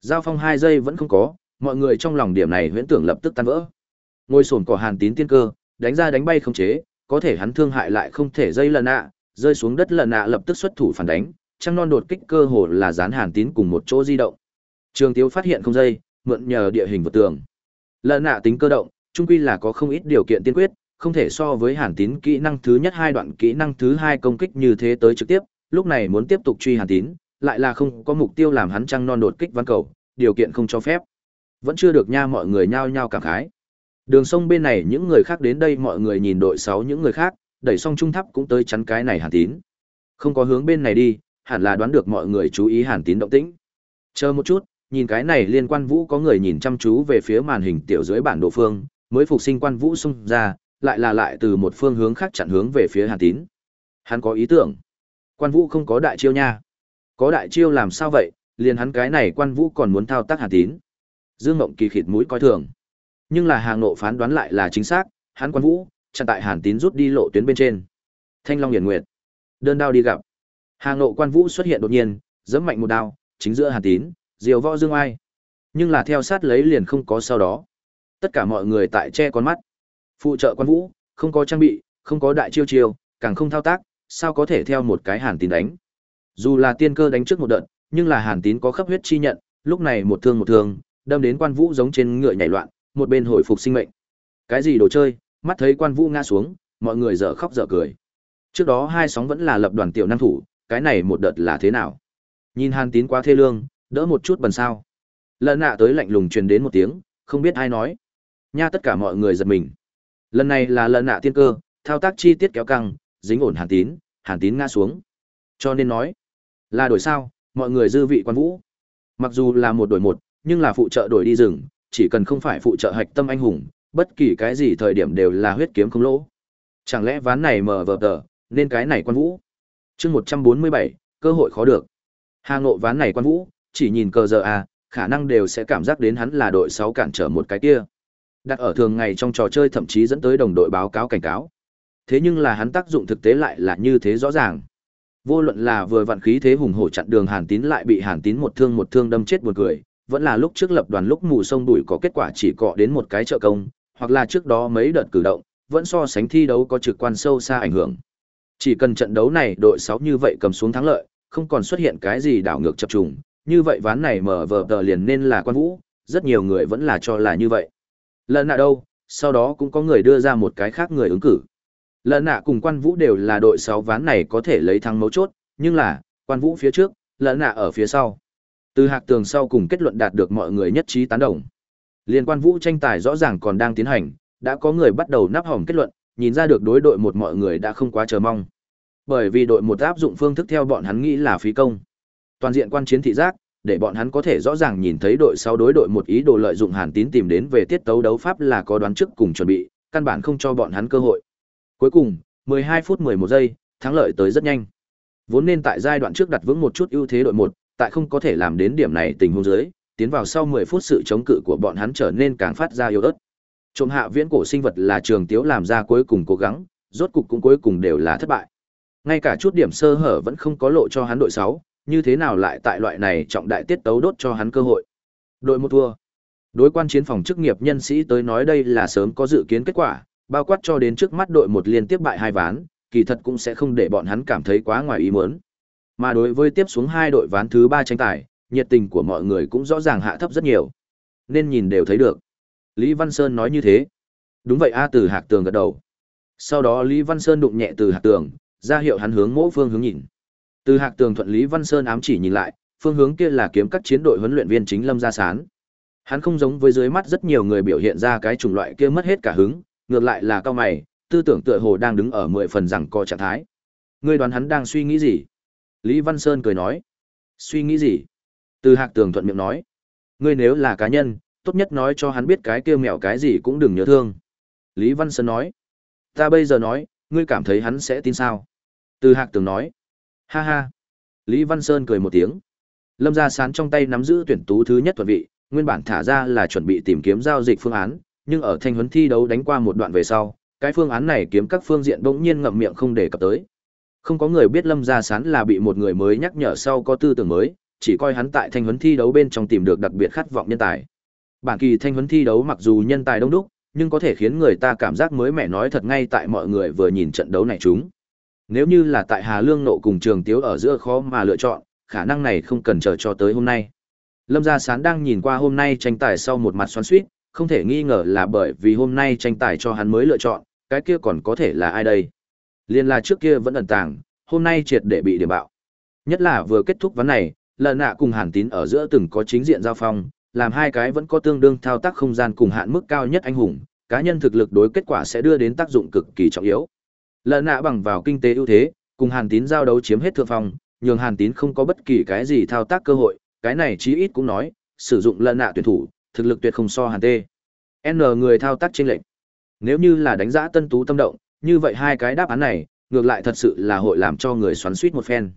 Giao phong hai giây vẫn không có, mọi người trong lòng điểm này huyễn tưởng lập tức tan vỡ. Ngôi sồn cỏ hàn tín tiên cơ, đánh ra đánh bay không chế, có thể hắn thương hại lại không thể dây lần nạ, rơi xuống đất lần nạ lập tức xuất thủ phản đánh, trăng non đột kích cơ hồ là dán hàn tín cùng một chỗ di động. Trường Tiếu phát hiện không dây, mượn nhờ địa hình vật tường. Lần nạ tính cơ động, chung quy là có không ít điều kiện tiên quyết, không thể so với hàn tín kỹ năng thứ nhất hai đoạn kỹ năng thứ hai công kích như thế tới trực tiếp, lúc này muốn tiếp tục truy hàn tín, lại là không có mục tiêu làm hắn trăng non đột kích văn cầu, điều kiện không cho phép. Vẫn chưa được nha mọi người nhao nhao cảm khái. Đường sông bên này những người khác đến đây mọi người nhìn đội 6 những người khác, đẩy xong trung tháp cũng tới chắn cái này hàn tín. Không có hướng bên này đi, hẳn là đoán được mọi người chú ý hàn tín động tĩnh. Chờ một chút, nhìn cái này liên quan vũ có người nhìn chăm chú về phía màn hình tiểu dưới bản đồ phương, mới phục sinh quan vũ xung ra, lại là lại từ một phương hướng khác chặn hướng về phía hàn tín. Hắn có ý tưởng. Quan vũ không có đại chiêu nha. Có đại chiêu làm sao vậy, liền hắn cái này quan vũ còn muốn thao tác hàn tín. Dương Ngộng kỳ khịt mũi coi thường. Nhưng là hàng nộ phán đoán lại là chính xác, hắn quan vũ, chặn tại hàn tín rút đi lộ tuyến bên trên. Thanh Long Hiển Nguyệt. Đơn đao đi gặp. Hàng Ngộ quan vũ xuất hiện đột nhiên, giẫm mạnh một đao, chính giữa hàn tín, diều võ dương ai. Nhưng là theo sát lấy liền không có sau đó. Tất cả mọi người tại che con mắt. Phụ trợ quan vũ, không có trang bị, không có đại chiêu chiêu, càng không thao tác, sao có thể theo một cái hàn tín đánh. Dù là tiên cơ đánh trước một đợt, nhưng là hàn tín có khắp huyết chi nhận, lúc này một thương một thương, đâm đến quan vũ giống trên ngựa nhảy loạn, một bên hồi phục sinh mệnh. Cái gì đồ chơi, mắt thấy quan vũ ngã xuống, mọi người dở khóc dở cười. Trước đó hai sóng vẫn là lập đoàn tiểu năng thủ, cái này một đợt là thế nào? Nhìn Hàn Tín quá thê lương, đỡ một chút bần sao. Lần nạ tới lạnh lùng truyền đến một tiếng, không biết ai nói. Nha tất cả mọi người giật mình. Lần này là lần nạ tiên cơ, thao tác chi tiết kéo căng, dính ổn Hàn Tín, Hàn Tín ngã xuống. Cho nên nói, là đổi sao, mọi người dư vị quan vũ. Mặc dù là một đổi một, nhưng là phụ trợ đổi đi rừng, chỉ cần không phải phụ trợ hạch tâm anh hùng, bất kỳ cái gì thời điểm đều là huyết kiếm không lỗ. Chẳng lẽ ván này mở vờ tờ, nên cái này quan vũ. chương 147, cơ hội khó được. Hà ngộ ván này quan vũ, chỉ nhìn cờ giờ à, khả năng đều sẽ cảm giác đến hắn là đội sáu cản trở một cái kia. Đặt ở thường ngày trong trò chơi thậm chí dẫn tới đồng đội báo cáo cảnh cáo. Thế nhưng là hắn tác dụng thực tế lại là như thế rõ ràng. Vô luận là vừa vặn khí thế hùng hổ chặn đường Hàn Tín lại bị Hàn Tín một thương một thương đâm chết buồn cười, vẫn là lúc trước lập đoàn lúc mù sông đuổi có kết quả chỉ cọ đến một cái trợ công, hoặc là trước đó mấy đợt cử động, vẫn so sánh thi đấu có trực quan sâu xa ảnh hưởng. Chỉ cần trận đấu này đội 6 như vậy cầm xuống thắng lợi, không còn xuất hiện cái gì đảo ngược chập trùng, như vậy ván này mở vở tờ liền nên là quan vũ, rất nhiều người vẫn là cho là như vậy. Lần nào đâu, sau đó cũng có người đưa ra một cái khác người ứng cử. Lần nạ cùng quan vũ đều là đội 6 ván này có thể lấy thắng mấu chốt, nhưng là, quan vũ phía trước, lần nạ ở phía sau. Từ hạc tường sau cùng kết luận đạt được mọi người nhất trí tán đồng. Liên quan vũ tranh tài rõ ràng còn đang tiến hành, đã có người bắt đầu nắp hỏng kết luận, nhìn ra được đối đội một mọi người đã không quá chờ mong. Bởi vì đội một áp dụng phương thức theo bọn hắn nghĩ là phí công. Toàn diện quan chiến thị giác, để bọn hắn có thể rõ ràng nhìn thấy đội sau đối đội một ý đồ lợi dụng Hàn Tín tìm đến về tiết tấu đấu pháp là có đoán trước cùng chuẩn bị, căn bản không cho bọn hắn cơ hội. Cuối cùng, 12 phút 11 giây, thắng lợi tới rất nhanh. Vốn nên tại giai đoạn trước đặt vững một chút ưu thế đội một, tại không có thể làm đến điểm này tình huống dưới, tiến vào sau 10 phút sự chống cự của bọn hắn trở nên càng phát ra yếu ớt. Trộm hạ viễn cổ sinh vật là trường tiếu làm ra cuối cùng cố gắng, rốt cục cũng cuối cùng đều là thất bại. Ngay cả chút điểm sơ hở vẫn không có lộ cho hắn đội 6, như thế nào lại tại loại này trọng đại tiết tấu đốt cho hắn cơ hội. Đội một thua. Đối quan chiến phòng chức nghiệp nhân sĩ tới nói đây là sớm có dự kiến kết quả, bao quát cho đến trước mắt đội một liên tiếp bại hai ván, kỳ thật cũng sẽ không để bọn hắn cảm thấy quá ngoài ý muốn. Mà đối với tiếp xuống hai đội ván thứ ba tranh tài, nhiệt tình của mọi người cũng rõ ràng hạ thấp rất nhiều. Nên nhìn đều thấy được. Lý Văn Sơn nói như thế. Đúng vậy A từ hạc tường gật đầu. Sau đó Lý Văn Sơn đụng nhẹ từ hạc tường, ra hiệu hắn hướng mỗi phương hướng nhìn. Từ hạc tường thuận Lý Văn Sơn ám chỉ nhìn lại, phương hướng kia là kiếm các chiến đội huấn luyện viên chính Lâm Gia Sán. Hắn không giống với dưới mắt rất nhiều người biểu hiện ra cái chủng loại kia mất hết cả hứng, ngược lại là cao mày, tư tưởng tựa hồ đang đứng ở mười phần rằng co trạng thái. Ngươi đoán hắn đang suy nghĩ gì? Lý Văn Sơn cười nói. Suy nghĩ gì? Từ Hạc Tường thuận miệng nói. Ngươi nếu là cá nhân, tốt nhất nói cho hắn biết cái kia mèo cái gì cũng đừng nhớ thương. Lý Văn Sơn nói. Ta bây giờ nói, ngươi cảm thấy hắn sẽ tin sao? Từ Hạc Tường nói. Ha ha. Lý Văn Sơn cười một tiếng. Lâm Gia Sán trong tay nắm giữ tuyển tú thứ nhất thuận vị, nguyên bản thả ra là chuẩn bị tìm kiếm giao dịch phương án, nhưng ở thanh huấn thi đấu đánh qua một đoạn về sau, cái phương án này kiếm các phương diện bỗng nhiên ngậm miệng không để cập tới. Không có người biết Lâm Gia Sán là bị một người mới nhắc nhở sau có tư tưởng mới, chỉ coi hắn tại thanh huấn thi đấu bên trong tìm được đặc biệt khát vọng nhân tài. Bản kỳ thanh huấn thi đấu mặc dù nhân tài đông đúc, nhưng có thể khiến người ta cảm giác mới mẻ nói thật ngay tại mọi người vừa nhìn trận đấu này chúng. Nếu như là tại Hà Lương nộ cùng Trường Tiếu ở giữa khó mà lựa chọn, khả năng này không cần chờ cho tới hôm nay. Lâm Gia Sán đang nhìn qua hôm nay tranh tài sau một mặt xoắn xuýt, không thể nghi ngờ là bởi vì hôm nay tranh tài cho hắn mới lựa chọn, cái kia còn có thể là ai đây? Liên là trước kia vẫn ẩn tàng, hôm nay triệt để bị điểm bạo. Nhất là vừa kết thúc ván này, lần nạ cùng Hàn Tín ở giữa từng có chính diện giao phong, làm hai cái vẫn có tương đương thao tác không gian cùng hạn mức cao nhất anh hùng, cá nhân thực lực đối kết quả sẽ đưa đến tác dụng cực kỳ trọng yếu. Lần nạ bằng vào kinh tế ưu thế, cùng Hàn Tín giao đấu chiếm hết thượng phong, nhường Hàn Tín không có bất kỳ cái gì thao tác cơ hội, cái này chí ít cũng nói, sử dụng lần nạ tuyển thủ, thực lực tuyệt không so Hàn Tê. N người thao tác trên lệnh. Nếu như là đánh giá tân tú tâm động, như vậy hai cái đáp án này, ngược lại thật sự là hội làm cho người xoắn suýt một phen.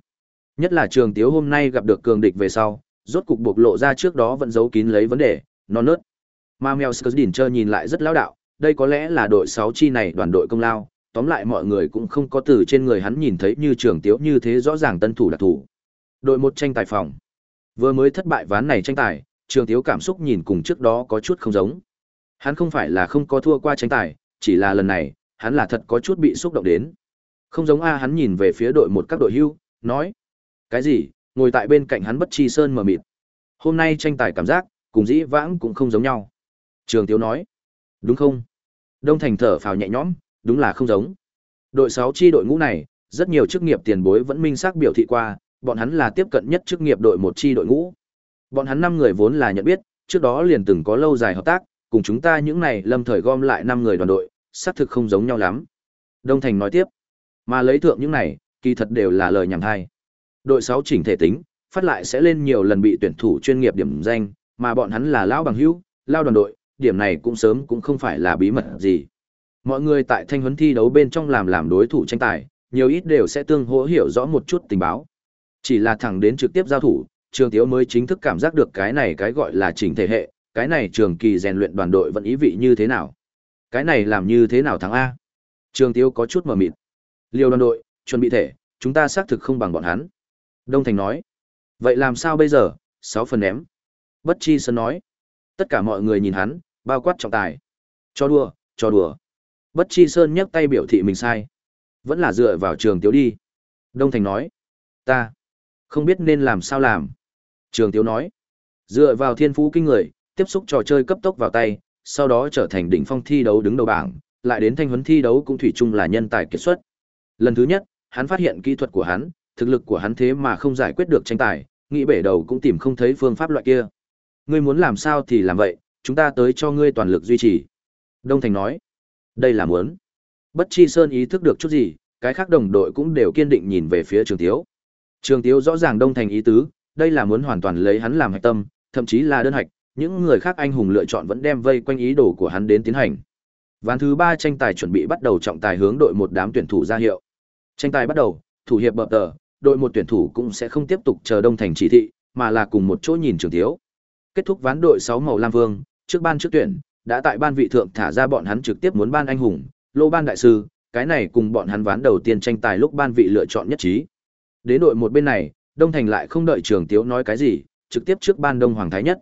Nhất là trường tiếu hôm nay gặp được cường địch về sau, rốt cục bộc lộ ra trước đó vẫn giấu kín lấy vấn đề, non nớt. Mà Mel Skurdin nhìn lại rất lão đạo, đây có lẽ là đội 6 chi này đoàn đội công lao, tóm lại mọi người cũng không có từ trên người hắn nhìn thấy như trường tiếu như thế rõ ràng tân thủ đặc thủ. Đội một tranh tài phòng. Vừa mới thất bại ván này tranh tài, trường tiếu cảm xúc nhìn cùng trước đó có chút không giống. Hắn không phải là không có thua qua tranh tài, chỉ là lần này, hắn là thật có chút bị xúc động đến. Không giống A hắn nhìn về phía đội một các đội hưu, nói. Cái gì, ngồi tại bên cạnh hắn bất chi sơn mờ mịt. Hôm nay tranh tài cảm giác, cùng dĩ vãng cũng không giống nhau. Trường Tiếu nói. Đúng không? Đông Thành thở phào nhẹ nhõm, đúng là không giống. Đội 6 chi đội ngũ này, rất nhiều chức nghiệp tiền bối vẫn minh xác biểu thị qua, bọn hắn là tiếp cận nhất chức nghiệp đội một chi đội ngũ. Bọn hắn năm người vốn là nhận biết, trước đó liền từng có lâu dài hợp tác, cùng chúng ta những này lâm thời gom lại năm người đoàn đội, xác thực không giống nhau lắm. Đông Thành nói tiếp, mà lấy thượng những này, kỳ thật đều là lời nhảm hay. Đội 6 chỉnh thể tính, phát lại sẽ lên nhiều lần bị tuyển thủ chuyên nghiệp điểm danh, mà bọn hắn là lão bằng hữu, lao đoàn đội, điểm này cũng sớm cũng không phải là bí mật gì. Mọi người tại thanh huấn thi đấu bên trong làm làm đối thủ tranh tài, nhiều ít đều sẽ tương hỗ hiểu rõ một chút tình báo. Chỉ là thẳng đến trực tiếp giao thủ, Trường Tiếu mới chính thức cảm giác được cái này cái gọi là chỉnh thể hệ, cái này trường kỳ rèn luyện đoàn đội vẫn ý vị như thế nào. Cái này làm như thế nào thắng A? Trường Tiếu có chút mờ mịt. Liều đoàn đội, chuẩn bị thể, chúng ta xác thực không bằng bọn hắn. Đông Thành nói. Vậy làm sao bây giờ, sáu phần ném. Bất Chi Sơn nói. Tất cả mọi người nhìn hắn, bao quát trọng tài. Cho đùa, cho đùa. Bất Chi Sơn nhấc tay biểu thị mình sai. Vẫn là dựa vào trường tiếu đi. Đông Thành nói. Ta. Không biết nên làm sao làm. Trường tiếu nói. Dựa vào thiên phú kinh người, tiếp xúc trò chơi cấp tốc vào tay, sau đó trở thành đỉnh phong thi đấu đứng đầu bảng, lại đến thanh huấn thi đấu cũng thủy chung là nhân tài kiệt xuất. Lần thứ nhất, hắn phát hiện kỹ thuật của hắn, thực lực của hắn thế mà không giải quyết được tranh tài, nghĩ bể đầu cũng tìm không thấy phương pháp loại kia. Ngươi muốn làm sao thì làm vậy, chúng ta tới cho ngươi toàn lực duy trì. Đông Thành nói, đây là muốn. Bất Chi Sơn ý thức được chút gì, cái khác đồng đội cũng đều kiên định nhìn về phía Trường Tiếu. Trường Tiếu rõ ràng Đông Thành ý tứ, đây là muốn hoàn toàn lấy hắn làm hạch tâm, thậm chí là đơn hạch, những người khác anh hùng lựa chọn vẫn đem vây quanh ý đồ của hắn đến tiến hành. Ván thứ ba tranh tài chuẩn bị bắt đầu trọng tài hướng đội một đám tuyển thủ ra hiệu. Tranh tài bắt đầu, thủ hiệp bập tờ, đội một tuyển thủ cũng sẽ không tiếp tục chờ đông thành chỉ thị, mà là cùng một chỗ nhìn trường thiếu. Kết thúc ván đội 6 màu lam vương, trước ban trước tuyển, đã tại ban vị thượng thả ra bọn hắn trực tiếp muốn ban anh hùng, lô ban đại sư, cái này cùng bọn hắn ván đầu tiên tranh tài lúc ban vị lựa chọn nhất trí. Đến đội một bên này, Đông Thành lại không đợi Trường Tiếu nói cái gì, trực tiếp trước ban Đông Hoàng Thái Nhất.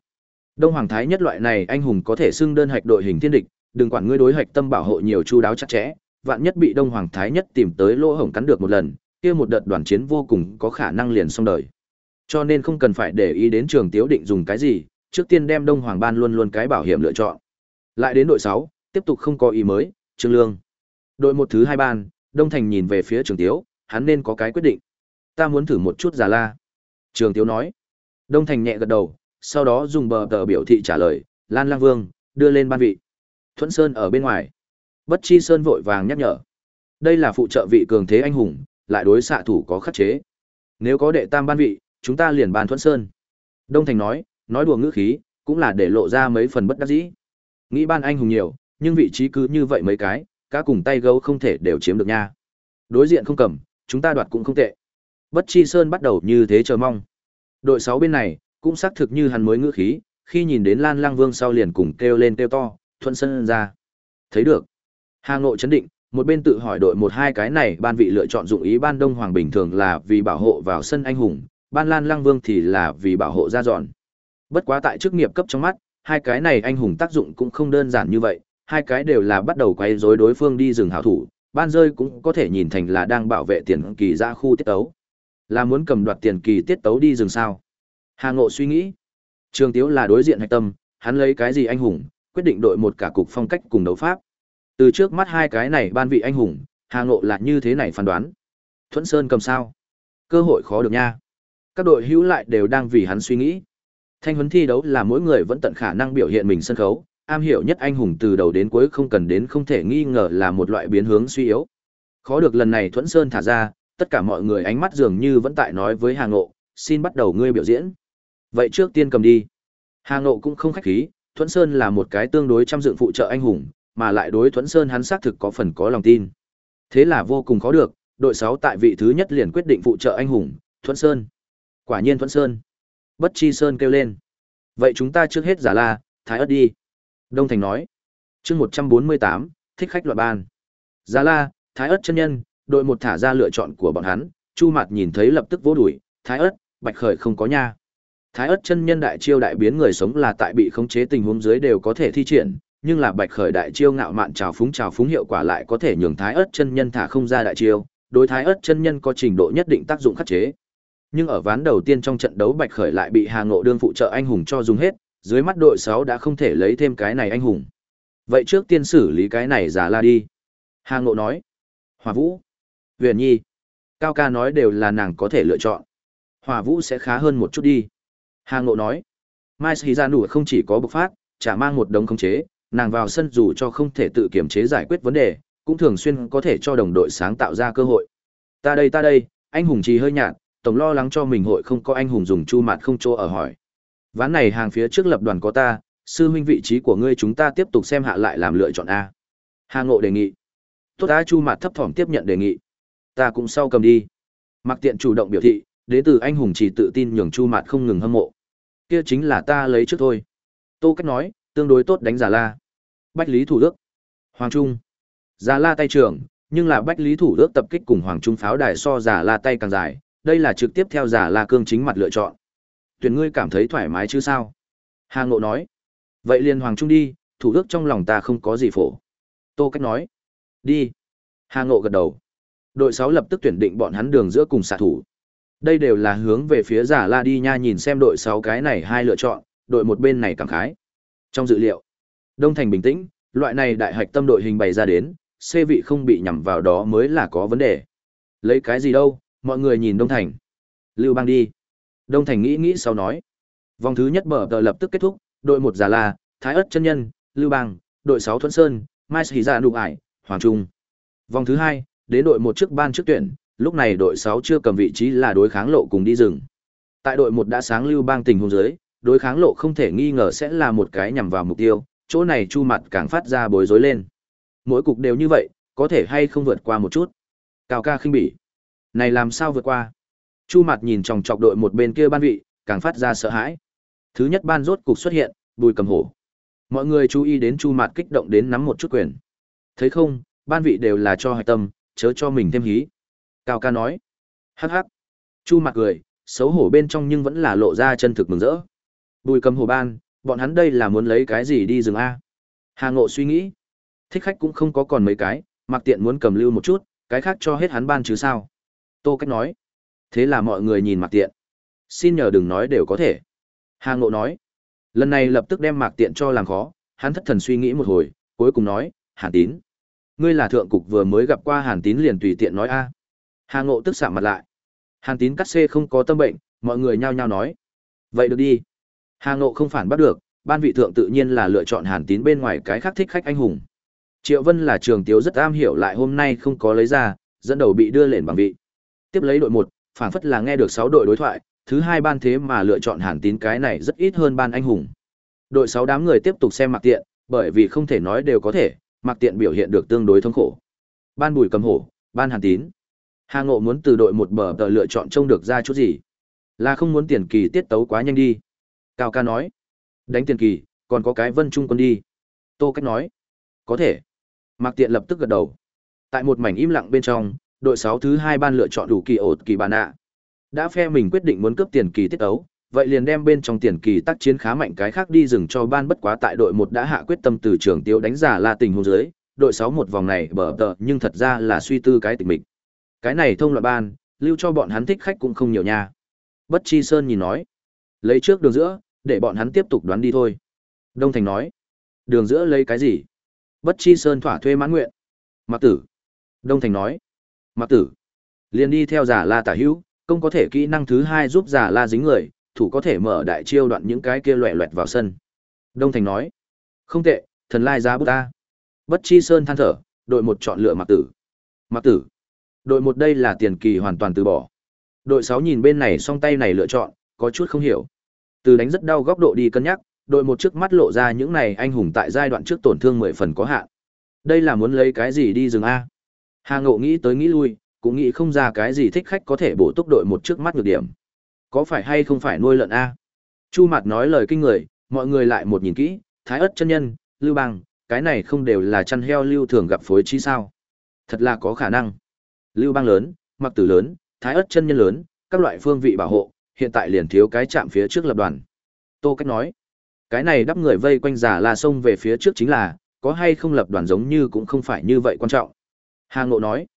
Đông Hoàng Thái nhất loại này anh hùng có thể xưng đơn hạch đội hình thiên địch, đừng quản ngươi đối hạch tâm bảo hộ nhiều chu đáo chặt chẽ, vạn nhất bị Đông Hoàng Thái nhất tìm tới lỗ hổng cắn được một lần, kia một đợt đoàn chiến vô cùng có khả năng liền xong đời. Cho nên không cần phải để ý đến Trường Tiếu định dùng cái gì, trước tiên đem Đông Hoàng ban luôn luôn cái bảo hiểm lựa chọn. Lại đến đội 6, tiếp tục không có ý mới, Trương Lương. Đội một thứ hai ban, Đông Thành nhìn về phía Trường Tiếu, hắn nên có cái quyết định. Ta muốn thử một chút giả la. Trường Tiếu nói. Đông Thành nhẹ gật đầu, sau đó dùng bờ tờ biểu thị trả lời, Lan Lang Vương, đưa lên ban vị. Thuẫn Sơn ở bên ngoài. Bất Chi Sơn vội vàng nhắc nhở. Đây là phụ trợ vị cường thế anh hùng, lại đối xạ thủ có khắc chế. Nếu có đệ tam ban vị, chúng ta liền ban thuận Sơn. Đông Thành nói, nói đùa ngữ khí, cũng là để lộ ra mấy phần bất đắc dĩ. Nghĩ ban anh hùng nhiều, nhưng vị trí cứ như vậy mấy cái, cả cùng tay gấu không thể đều chiếm được nha. Đối diện không cầm, chúng ta đoạt cũng không tệ. Bất Chi Sơn bắt đầu như thế chờ mong. Đội 6 bên này, cũng xác thực như hắn mới ngữ khí, khi nhìn đến Lan Lang Vương sau liền cùng kêu lên kêu to, thuận sân ra. Thấy được. Hà Ngộ chấn định, một bên tự hỏi đội một hai cái này ban vị lựa chọn dụng ý ban Đông Hoàng bình thường là vì bảo hộ vào sân anh hùng, ban Lan Lang Vương thì là vì bảo hộ ra dọn. Bất quá tại chức nghiệp cấp trong mắt, hai cái này anh hùng tác dụng cũng không đơn giản như vậy, hai cái đều là bắt đầu quay rối đối phương đi rừng hảo thủ, ban rơi cũng có thể nhìn thành là đang bảo vệ tiền kỳ ra khu tiết tấu. Là muốn cầm đoạt tiền kỳ tiết tấu đi rừng sao? Hà Ngộ suy nghĩ. Trường Tiếu là đối diện hạch tâm, hắn lấy cái gì anh hùng, quyết định đội một cả cục phong cách cùng đấu pháp. Từ trước mắt hai cái này ban vị anh hùng, Hà Ngộ là như thế này phán đoán. Thuẫn Sơn cầm sao? Cơ hội khó được nha. Các đội hữu lại đều đang vì hắn suy nghĩ. Thanh huấn thi đấu là mỗi người vẫn tận khả năng biểu hiện mình sân khấu, am hiểu nhất anh hùng từ đầu đến cuối không cần đến không thể nghi ngờ là một loại biến hướng suy yếu. Khó được lần này Thuẫn Sơn thả ra, tất cả mọi người ánh mắt dường như vẫn tại nói với Hà Ngộ, xin bắt đầu ngươi biểu diễn. Vậy trước tiên cầm đi. Hà Ngộ cũng không khách khí, Thuẫn Sơn là một cái tương đối chăm dựng phụ trợ anh hùng, mà lại đối Thuẫn Sơn hắn xác thực có phần có lòng tin. Thế là vô cùng khó được, đội 6 tại vị thứ nhất liền quyết định phụ trợ anh hùng, Thuẫn Sơn. Quả nhiên Thuẫn Sơn. Bất Chi Sơn kêu lên. Vậy chúng ta trước hết giả la, thái ớt đi. Đông Thành nói. chương 148, thích khách loại ban. Giả la, thái ớt chân nhân, đội một thả ra lựa chọn của bọn hắn, Chu Mạt nhìn thấy lập tức vỗ đuổi, thái ớt, bạch khởi không có nha. Thái ớt chân nhân đại chiêu đại biến người sống là tại bị khống chế tình huống dưới đều có thể thi triển, nhưng là bạch khởi đại chiêu ngạo mạn trào phúng trào phúng hiệu quả lại có thể nhường thái ớt chân nhân thả không ra đại chiêu, đối thái ớt chân nhân có trình độ nhất định tác dụng khắc chế. Nhưng ở ván đầu tiên trong trận đấu bạch khởi lại bị Hà Ngộ đương phụ trợ anh hùng cho dùng hết, dưới mắt đội sáu đã không thể lấy thêm cái này anh hùng. Vậy trước tiên xử lý cái này giả la đi. Hà Ngộ nói. Hòa Vũ. Huyền Nhi. Cao ca nói đều là nàng có thể lựa chọn. Hòa Vũ sẽ khá hơn một chút đi. Hà Ngộ nói, Mai Sĩ ra Nụ không chỉ có bộc phát, chả mang một đống khống chế, nàng vào sân dù cho không thể tự kiểm chế giải quyết vấn đề, cũng thường xuyên có thể cho đồng đội sáng tạo ra cơ hội. Ta đây ta đây, anh hùng trì hơi nhạt, tổng lo lắng cho mình hội không có anh hùng dùng chu mạt không chỗ ở hỏi. Ván này hàng phía trước lập đoàn có ta, sư huynh vị trí của ngươi chúng ta tiếp tục xem hạ lại làm lựa chọn A. Hà Ngộ đề nghị. Tốt đã chu mạt thấp thỏm tiếp nhận đề nghị. Ta cũng sau cầm đi. Mặc tiện chủ động biểu thị, đến từ anh hùng chỉ tự tin nhường chu mạt không ngừng hâm mộ kia chính là ta lấy trước thôi. Tô Cách nói, tương đối tốt đánh giả la. Bách Lý Thủ Đức. Hoàng Trung. Giả la tay trưởng, nhưng là Bách Lý Thủ Đức tập kích cùng Hoàng Trung pháo đài so giả la tay càng dài, đây là trực tiếp theo giả la cương chính mặt lựa chọn. Tuyển ngươi cảm thấy thoải mái chứ sao? Hà Ngộ nói. Vậy liền Hoàng Trung đi, Thủ Đức trong lòng ta không có gì phổ. Tô Cách nói. Đi. Hà Ngộ gật đầu. Đội sáu lập tức tuyển định bọn hắn đường giữa cùng xạ thủ. Đây đều là hướng về phía giả la đi nha nhìn xem đội sáu cái này hai lựa chọn, đội một bên này cảm khái. Trong dự liệu, Đông Thành bình tĩnh, loại này đại hạch tâm đội hình bày ra đến, C vị không bị nhằm vào đó mới là có vấn đề. Lấy cái gì đâu, mọi người nhìn Đông Thành. Lưu bang đi. Đông Thành nghĩ nghĩ sau nói. Vòng thứ nhất mở tờ lập tức kết thúc, đội một giả la, Thái ất chân nhân, Lưu bang, đội sáu Thuận Sơn, Mai Sĩ Gia Nụ Ải, Hoàng Trung. Vòng thứ hai, đến đội một trước ban trước tuyển, lúc này đội sáu chưa cầm vị trí là đối kháng lộ cùng đi rừng. Tại đội một đã sáng lưu bang tình huống dưới, đối kháng lộ không thể nghi ngờ sẽ là một cái nhằm vào mục tiêu, chỗ này chu mặt càng phát ra bối rối lên. Mỗi cục đều như vậy, có thể hay không vượt qua một chút. Cao ca khinh bỉ. Này làm sao vượt qua? Chu mặt nhìn chòng chọc đội một bên kia ban vị, càng phát ra sợ hãi. Thứ nhất ban rốt cục xuất hiện, bùi cầm hổ. Mọi người chú ý đến chu mặt kích động đến nắm một chút quyền. Thấy không, ban vị đều là cho hạch tâm, chớ cho mình thêm hí. Cao ca nói. Hắc hắc. Chu mặt cười, xấu hổ bên trong nhưng vẫn là lộ ra chân thực mừng rỡ. Bùi cầm hồ ban, Bọn hắn đây là muốn lấy cái gì đi rừng A? Hà Ngộ suy nghĩ. Thích khách cũng không có còn mấy cái, mặc tiện muốn cầm lưu một chút, cái khác cho hết hắn ban chứ sao. Tô Cách nói. Thế là mọi người nhìn mặc tiện. Xin nhờ đừng nói đều có thể. Hà Ngộ nói. Lần này lập tức đem mạc tiện cho làm khó, hắn thất thần suy nghĩ một hồi, cuối cùng nói, Hàn Tín. Ngươi là thượng cục vừa mới gặp qua Hàn Tín liền tùy tiện nói a. Hà Ngộ tức sạm mặt lại. Hàn Tín cắt xê không có tâm bệnh, mọi người nhao nhao nói. Vậy được đi. Hà Ngộ không phản bắt được, ban vị thượng tự nhiên là lựa chọn Hàn Tín bên ngoài cái khác thích khách anh hùng. Triệu Vân là trường tiếu rất am hiểu lại hôm nay không có lấy ra, dẫn đầu bị đưa lên bằng vị. Tiếp lấy đội một, phản phất là nghe được sáu đội đối thoại, thứ hai ban thế mà lựa chọn Hàn Tín cái này rất ít hơn ban anh hùng. Đội sáu đám người tiếp tục xem mặt Tiện, bởi vì không thể nói đều có thể, mặt Tiện biểu hiện được tương đối thống khổ. Ban Bùi Cầm Hổ, ban Hàn Tín. Hà Ngộ muốn từ đội một bờ tờ lựa chọn trông được ra chút gì? Là không muốn tiền kỳ tiết tấu quá nhanh đi. Cao ca nói. Đánh tiền kỳ, còn có cái Vân Trung quân đi. Tô Cách nói. Có thể. Mạc Tiện lập tức gật đầu. Tại một mảnh im lặng bên trong, đội sáu thứ hai ban lựa chọn đủ kỳ ột kỳ bàn ạ. Đã phe mình quyết định muốn cướp tiền kỳ tiết ấu, vậy liền đem bên trong tiền kỳ tác chiến khá mạnh cái khác đi dừng cho ban bất quá tại đội một đã hạ quyết tâm từ trường tiêu đánh giả là tình huống dưới, đội sáu một vòng này bở tờ nhưng thật ra là suy tư cái tình mình. Cái này thông loại ban, lưu cho bọn hắn thích khách cũng không nhiều nha. Bất Chi Sơn nhìn nói, lấy trước đường giữa, để bọn hắn tiếp tục đoán đi thôi. Đông Thành nói, đường giữa lấy cái gì? Bất Chi Sơn thỏa thuê mãn nguyện. Mặc tử. Đông Thành nói, Mặc tử. Liền đi theo giả la tả hữu, công có thể kỹ năng thứ hai giúp giả la dính người, thủ có thể mở đại chiêu đoạn những cái kia loẹ loẹt vào sân. Đông Thành nói, không tệ, thần lai giá bút ta. Bất chi sơn than thở, đội một chọn lựa mặc tử. Mặc tử. Đội một đây là tiền kỳ hoàn toàn từ bỏ. Đội sáu nhìn bên này song tay này lựa chọn, có chút không hiểu. Từ đánh rất đau góc độ đi cân nhắc, đội một trước mắt lộ ra những này anh hùng tại giai đoạn trước tổn thương mười phần có hạn. Đây là muốn lấy cái gì đi rừng A? Hà Ngộ nghĩ tới nghĩ lui, cũng nghĩ không ra cái gì thích khách có thể bổ túc đội một trước mắt nhược điểm. Có phải hay không phải nuôi lợn a? Chu Mạt nói lời kinh người, mọi người lại một nhìn kỹ, Thái ất chân nhân, Lưu Bang, cái này không đều là chăn heo lưu thường gặp phối trí sao? Thật là có khả năng. Lưu Bang lớn, Mặc Tử lớn, Thái ất chân nhân lớn, các loại phương vị bảo hộ, hiện tại liền thiếu cái chạm phía trước lập đoàn. Tô Cách nói, cái này đắp người vây quanh giả là sông về phía trước chính là, có hay không lập đoàn giống như cũng không phải như vậy quan trọng. Hà Ngộ nói,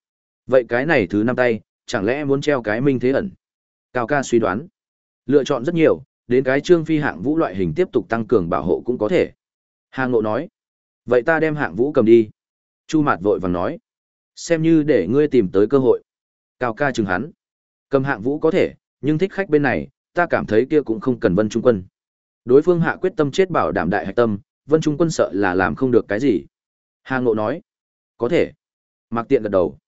vậy cái này thứ năm tay, chẳng lẽ muốn treo cái minh thế ẩn? Cao ca suy đoán, lựa chọn rất nhiều, đến cái trương phi hạng vũ loại hình tiếp tục tăng cường bảo hộ cũng có thể. Hà Ngộ nói, vậy ta đem hạng vũ cầm đi. Chu Mạt vội vàng nói, xem như để ngươi tìm tới cơ hội. Cao ca chừng hắn, cầm hạng vũ có thể, nhưng thích khách bên này, ta cảm thấy kia cũng không cần vân trung quân. Đối phương hạ quyết tâm chết bảo đảm đại hạch tâm, vân trung quân sợ là làm không được cái gì. Hà Ngộ nói, có thể. Mạc Tiện gật đầu.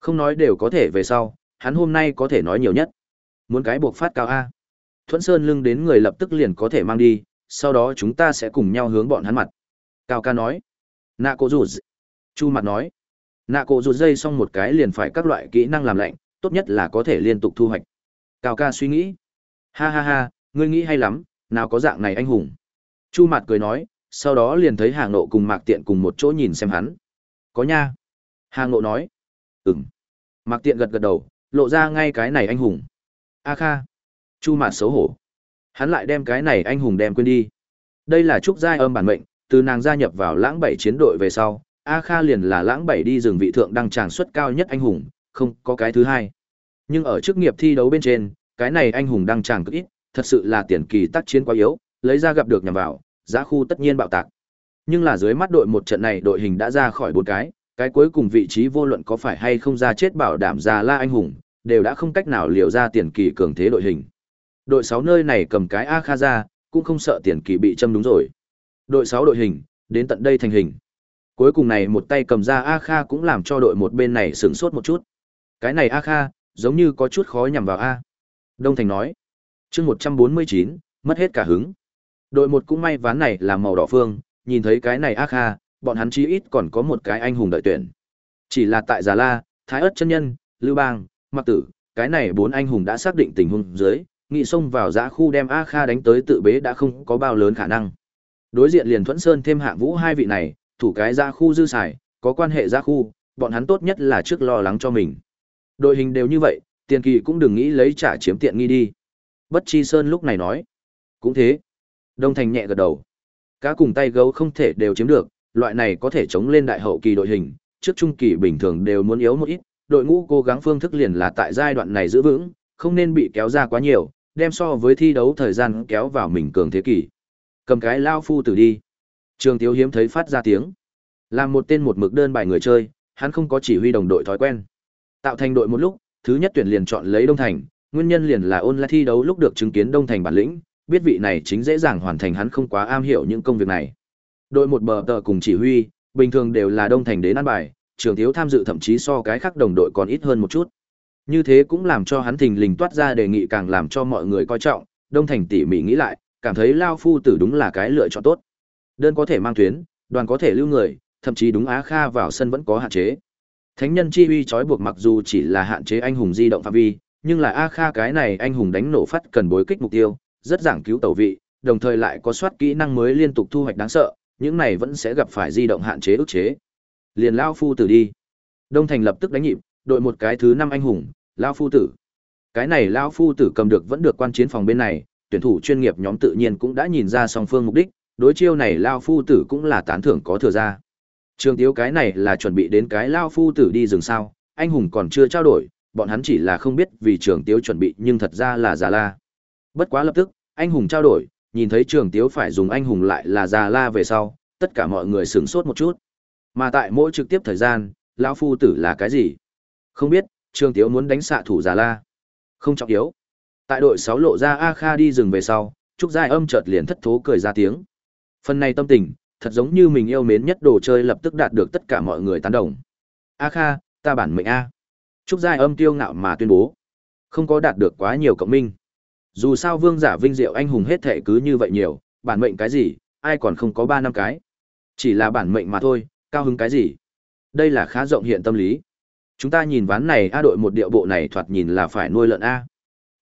Không nói đều có thể về sau, hắn hôm nay có thể nói nhiều nhất. Muốn cái buộc phát cao A. Thuẫn Sơn lưng đến người lập tức liền có thể mang đi, sau đó chúng ta sẽ cùng nhau hướng bọn hắn mặt. Cao ca nói. Nạ cổ rụt. Chu mặt nói. Nạ cổ rụt dây xong một cái liền phải các loại kỹ năng làm lạnh, tốt nhất là có thể liên tục thu hoạch. Cao ca suy nghĩ. Ha ha ha, ngươi nghĩ hay lắm, nào có dạng này anh hùng. Chu Mạt cười nói, sau đó liền thấy hàng nộ cùng mạc tiện cùng một chỗ nhìn xem hắn. Có nha. Hà Ngộ nói. Ừm. Mạc Tiện gật gật đầu, lộ ra ngay cái này anh hùng. A Kha. Chu Mạt xấu hổ. Hắn lại đem cái này anh hùng đem quên đi. Đây là trúc giai âm bản mệnh, từ nàng gia nhập vào lãng bảy chiến đội về sau, A Kha liền là lãng bảy đi rừng vị thượng đăng tràng suất cao nhất anh hùng, không có cái thứ hai. Nhưng ở chức nghiệp thi đấu bên trên, cái này anh hùng đang chẳng cực ít, thật sự là tiền kỳ tác chiến quá yếu, lấy ra gặp được nhằm vào, giá khu tất nhiên bạo tạc. Nhưng là dưới mắt đội một trận này đội hình đã ra khỏi bốn cái, cái cuối cùng vị trí vô luận có phải hay không ra chết bảo đảm già la anh hùng, đều đã không cách nào liều ra tiền kỳ cường thế đội hình. Đội 6 nơi này cầm cái A Kha ra, cũng không sợ tiền kỳ bị châm đúng rồi. Đội 6 đội hình, đến tận đây thành hình. Cuối cùng này một tay cầm ra A Kha cũng làm cho đội một bên này sửng sốt một chút. Cái này A Kha, giống như có chút khó nhằm vào A. Đông Thành nói. chương 149, mất hết cả hứng. Đội một cũng may ván này là màu đỏ phương, nhìn thấy cái này A Kha, bọn hắn chí ít còn có một cái anh hùng đợi tuyển. Chỉ là tại Già La, Thái ớt chân nhân, Lưu Bang, Mặc Tử, cái này bốn anh hùng đã xác định tình huống dưới, nghị xông vào giã khu đem A Kha đánh tới tự bế đã không có bao lớn khả năng. Đối diện liền Thuẫn Sơn thêm Hạng Vũ hai vị này, thủ cái giã khu dư xài, có quan hệ giã khu, bọn hắn tốt nhất là trước lo lắng cho mình. Đội hình đều như vậy, tiền kỳ cũng đừng nghĩ lấy trả chiếm tiện nghi đi. Bất Chi Sơn lúc này nói, cũng thế. Đông Thành nhẹ gật đầu. Cá cùng tay gấu không thể đều chiếm được, loại này có thể chống lên đại hậu kỳ đội hình, trước trung kỳ bình thường đều muốn yếu một ít, đội ngũ cố gắng phương thức liền là tại giai đoạn này giữ vững, không nên bị kéo ra quá nhiều, đem so với thi đấu thời gian kéo vào mình cường thế kỷ. Cầm cái lao phu tử đi. Trường Tiếu hiếm thấy phát ra tiếng. Làm một tên một mực đơn bài người chơi, hắn không có chỉ huy đồng đội thói quen. Tạo thành đội một lúc, thứ nhất tuyển liền chọn lấy Đông Thành, nguyên nhân liền là ôn lại thi đấu lúc được chứng kiến Đông Thành bản lĩnh, biết vị này chính dễ dàng hoàn thành hắn không quá am hiểu những công việc này. Đội một bờ tờ cùng chỉ huy, bình thường đều là Đông Thành đến ăn bài, trường thiếu tham dự thậm chí so cái khác đồng đội còn ít hơn một chút. Như thế cũng làm cho hắn thình lình toát ra đề nghị càng làm cho mọi người coi trọng, Đông Thành tỉ mỉ nghĩ lại, cảm thấy Lao Phu tử đúng là cái lựa chọn tốt. Đơn có thể mang tuyến, đoàn có thể lưu người, thậm chí đúng Á Kha vào sân vẫn có hạn chế. Thánh nhân chi uy trói buộc mặc dù chỉ là hạn chế anh hùng di động phạm vi, nhưng là A Kha cái này anh hùng đánh nổ phát cần bối kích mục tiêu, rất giảng cứu tẩu vị, đồng thời lại có soát kỹ năng mới liên tục thu hoạch đáng sợ, những này vẫn sẽ gặp phải di động hạn chế ức chế. Liền lao phu tử đi. Đông Thành lập tức đánh nhịp, đội một cái thứ năm anh hùng, lao phu tử. Cái này lao phu tử cầm được vẫn được quan chiến phòng bên này, tuyển thủ chuyên nghiệp nhóm tự nhiên cũng đã nhìn ra song phương mục đích, đối chiêu này lao phu tử cũng là tán thưởng có thừa ra. Trường Tiếu cái này là chuẩn bị đến cái lao phu tử đi rừng sao, anh hùng còn chưa trao đổi, bọn hắn chỉ là không biết vì Trường Tiếu chuẩn bị nhưng thật ra là Già La. Bất quá lập tức, anh hùng trao đổi, nhìn thấy Trường Tiếu phải dùng anh hùng lại là Già La về sau, tất cả mọi người sửng sốt một chút. Mà tại mỗi trực tiếp thời gian, lão phu tử là cái gì? Không biết, Trường Tiếu muốn đánh xạ thủ Già La. Không trọng yếu. Tại đội 6 lộ ra A Kha đi rừng về sau, Trúc Giai âm chợt liền thất thố cười ra tiếng. Phần này tâm tình, thật giống như mình yêu mến nhất đồ chơi lập tức đạt được tất cả mọi người tán đồng. A Kha, ta bản mệnh A. Trúc Giai âm tiêu ngạo mà tuyên bố. Không có đạt được quá nhiều cộng minh. Dù sao vương giả vinh diệu anh hùng hết thể cứ như vậy nhiều, bản mệnh cái gì, ai còn không có 3 năm cái. Chỉ là bản mệnh mà thôi, cao hứng cái gì. Đây là khá rộng hiện tâm lý. Chúng ta nhìn ván này A đội một điệu bộ này thoạt nhìn là phải nuôi lợn A.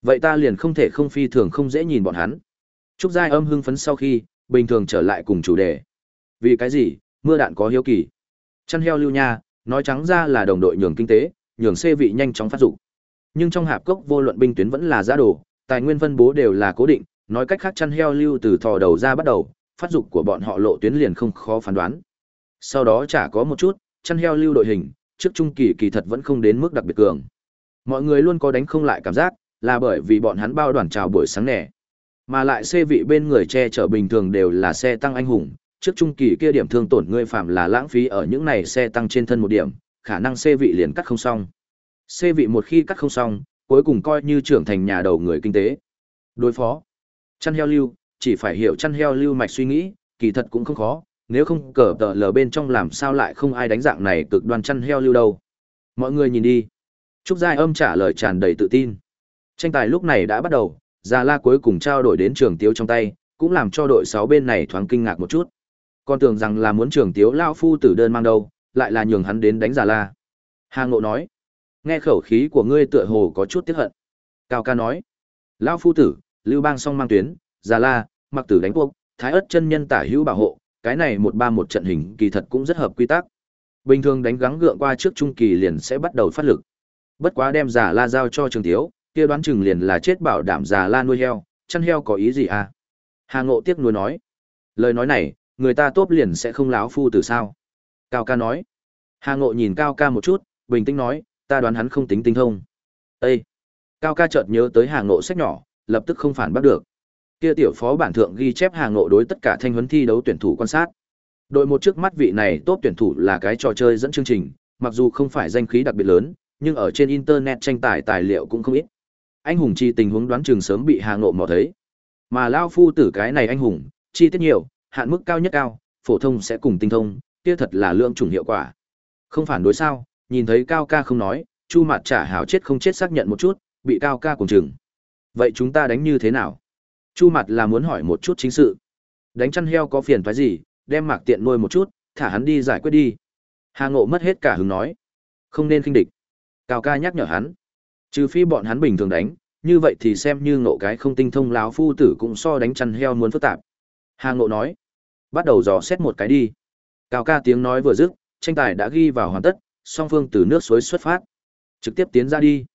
Vậy ta liền không thể không phi thường không dễ nhìn bọn hắn. Trúc Giai âm hưng phấn sau khi, bình thường trở lại cùng chủ đề. Vì cái gì, mưa đạn có hiếu kỳ. Chăn heo lưu nha, nói trắng ra là đồng đội nhường kinh tế, nhường xê vị nhanh chóng phát dụng. Nhưng trong hạp cốc vô luận binh tuyến vẫn là giá đồ, tài nguyên phân bố đều là cố định, nói cách khác chăn heo lưu từ thò đầu ra bắt đầu, phát dục của bọn họ lộ tuyến liền không khó phán đoán. Sau đó chả có một chút, chăn heo lưu đội hình, trước trung kỳ kỳ thật vẫn không đến mức đặc biệt cường. Mọi người luôn có đánh không lại cảm giác, là bởi vì bọn hắn bao đoàn chào buổi sáng nẻ. Mà lại xe vị bên người che chở bình thường đều là xe tăng anh hùng, trước trung kỳ kia điểm thương tổn ngươi phạm là lãng phí ở những này xe tăng trên thân một điểm, khả năng xe vị liền cắt không xong. Xe vị một khi cắt không xong, cuối cùng coi như trưởng thành nhà đầu người kinh tế. Đối phó. Chăn heo lưu, chỉ phải hiểu chăn heo lưu mạch suy nghĩ, kỳ thật cũng không khó, nếu không cờ tờ lờ bên trong làm sao lại không ai đánh dạng này cực đoan chăn heo lưu đâu. Mọi người nhìn đi. Trúc Giai âm trả lời tràn đầy tự tin. Tranh tài lúc này đã bắt đầu, Già La cuối cùng trao đổi đến trường tiếu trong tay, cũng làm cho đội 6 bên này thoáng kinh ngạc một chút. Còn tưởng rằng là muốn trưởng tiếu lao phu tử đơn mang đâu, lại là nhường hắn đến đánh Già La. Hà Ngộ nói, nghe khẩu khí của ngươi tựa hồ có chút tiếc hận. Cao ca nói, lao phu tử, lưu bang song mang tuyến, Già La, mặc tử đánh cuộc, thái ất chân nhân tả hữu bảo hộ, cái này một ba một trận hình kỳ thật cũng rất hợp quy tắc. Bình thường đánh gắng gượng qua trước trung kỳ liền sẽ bắt đầu phát lực. Bất quá đem Già La giao cho trường tiếu, kia đoán chừng liền là chết bảo đảm già la nuôi heo, chăn heo có ý gì à? Hà Ngộ tiếc nuôi nói. Lời nói này, người ta tốt liền sẽ không láo phu từ sao? Cao ca nói. Hà Ngộ nhìn Cao ca một chút, bình tĩnh nói, ta đoán hắn không tính tinh thông. Ê! Cao ca chợt nhớ tới Hà Ngộ sách nhỏ, lập tức không phản bắt được. Kia tiểu phó bản thượng ghi chép Hà Ngộ đối tất cả thanh huấn thi đấu tuyển thủ quan sát. Đội một trước mắt vị này tốt tuyển thủ là cái trò chơi dẫn chương trình, mặc dù không phải danh khí đặc biệt lớn, nhưng ở trên internet tranh tài tài liệu cũng không ít anh hùng chi tình huống đoán chừng sớm bị hà ngộ mò thấy mà lao phu tử cái này anh hùng chi tiết nhiều hạn mức cao nhất cao phổ thông sẽ cùng tinh thông kia thật là lượng chủng hiệu quả. Không phản đối sao nhìn thấy cao ca không nói chu mặt trả hảo chết không chết xác nhận một chút bị cao ca cùng chừng vậy chúng ta đánh như thế nào? Chu mặt là muốn hỏi một chút chính sự. Đánh chăn heo có phiền thoái gì đem mạc tiện nuôi một chút thả hắn đi giải quyết đi. Hà ngộ mất hết cả hứng nói. Không nên khinh địch. Cao ca nhắc nhở hắn. Trừ phi bọn hắn bình thường đánh, như vậy thì xem như ngộ cái không tinh thông láo phu tử cũng so đánh chăn heo muốn phức tạp. Hà ngộ nói, bắt đầu dò xét một cái đi. Cao ca tiếng nói vừa dứt, tranh tài đã ghi vào hoàn tất, song phương từ nước suối xuất phát. Trực tiếp tiến ra đi.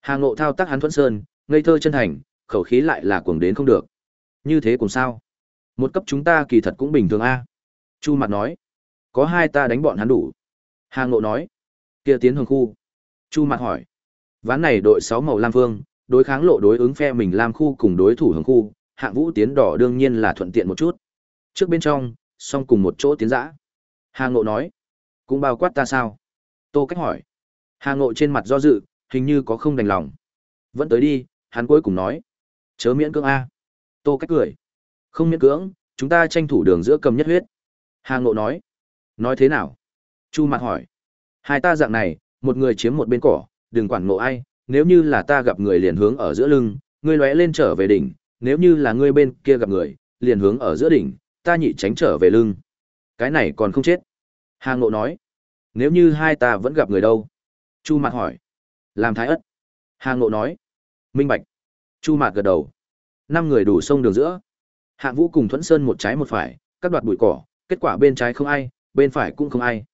Hà ngộ thao tác hắn thuận sơn, ngây thơ chân thành, khẩu khí lại là cuồng đến không được. Như thế cùng sao? Một cấp chúng ta kỳ thật cũng bình thường a. Chu Mặt nói. Có hai ta đánh bọn hắn đủ. Hà Ngộ nói. Kia tiến hướng khu. Chu Mặt hỏi. Ván này đội 6 màu lam vương, đối kháng lộ đối ứng phe mình lam khu cùng đối thủ hướng khu, hạng vũ tiến đỏ đương nhiên là thuận tiện một chút. Trước bên trong, song cùng một chỗ tiến dã. Hà Ngộ nói. Cũng bao quát ta sao? Tô Cách hỏi. Hà Ngộ trên mặt do dự, hình như có không đành lòng. Vẫn tới đi, hắn cuối cùng nói. Chớ miễn cưỡng A. Tô Cách cười. Không miễn cưỡng, chúng ta tranh thủ đường giữa cầm nhất huyết. Hà Ngộ nói. Nói thế nào? Chu mặt hỏi. Hai ta dạng này, một người chiếm một bên cỏ, đừng quản ngộ ai, nếu như là ta gặp người liền hướng ở giữa lưng, ngươi lóe lên trở về đỉnh, nếu như là ngươi bên kia gặp người, liền hướng ở giữa đỉnh, ta nhị tránh trở về lưng. Cái này còn không chết. Hà Ngộ nói. Nếu như hai ta vẫn gặp người đâu? Chu Mạt hỏi. Làm thái ất. Hà Ngộ nói. Minh Bạch. Chu Mạt gật đầu. Năm người đủ sông đường giữa. Hạng Vũ cùng Thuẫn Sơn một trái một phải, các đoạt bụi cỏ, kết quả bên trái không ai, bên phải cũng không ai.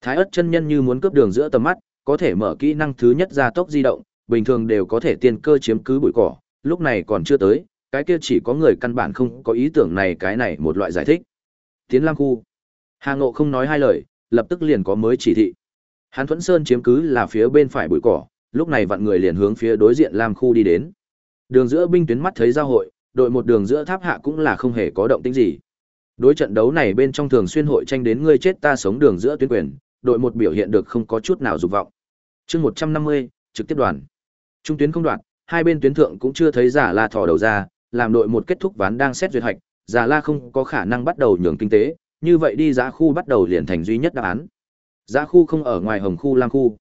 Thái ất chân nhân như muốn cướp đường giữa tầm mắt, có thể mở kỹ năng thứ nhất ra tốc di động, bình thường đều có thể tiên cơ chiếm cứ bụi cỏ, lúc này còn chưa tới, cái kia chỉ có người căn bản không có ý tưởng này cái này một loại giải thích. Tiến Lam khu. Hà Ngộ không nói hai lời, lập tức liền có mới chỉ thị. Hán Thuẫn Sơn chiếm cứ là phía bên phải bụi cỏ, lúc này vạn người liền hướng phía đối diện Lam khu đi đến. Đường giữa binh tuyến mắt thấy giao hội, đội một đường giữa tháp hạ cũng là không hề có động tĩnh gì. Đối trận đấu này bên trong thường xuyên hội tranh đến ngươi chết ta sống đường giữa tuyến quyền, đội một biểu hiện được không có chút nào dục vọng. Chương 150, trực tiếp đoàn. Trung tuyến không đoạn, hai bên tuyến thượng cũng chưa thấy giả la thò đầu ra, làm đội một kết thúc ván đang xét duyệt hạch, giả la không có khả năng bắt đầu nhường kinh tế, như vậy đi giá khu bắt đầu liền thành duy nhất đáp án. Giá khu không ở ngoài hồng khu lam khu.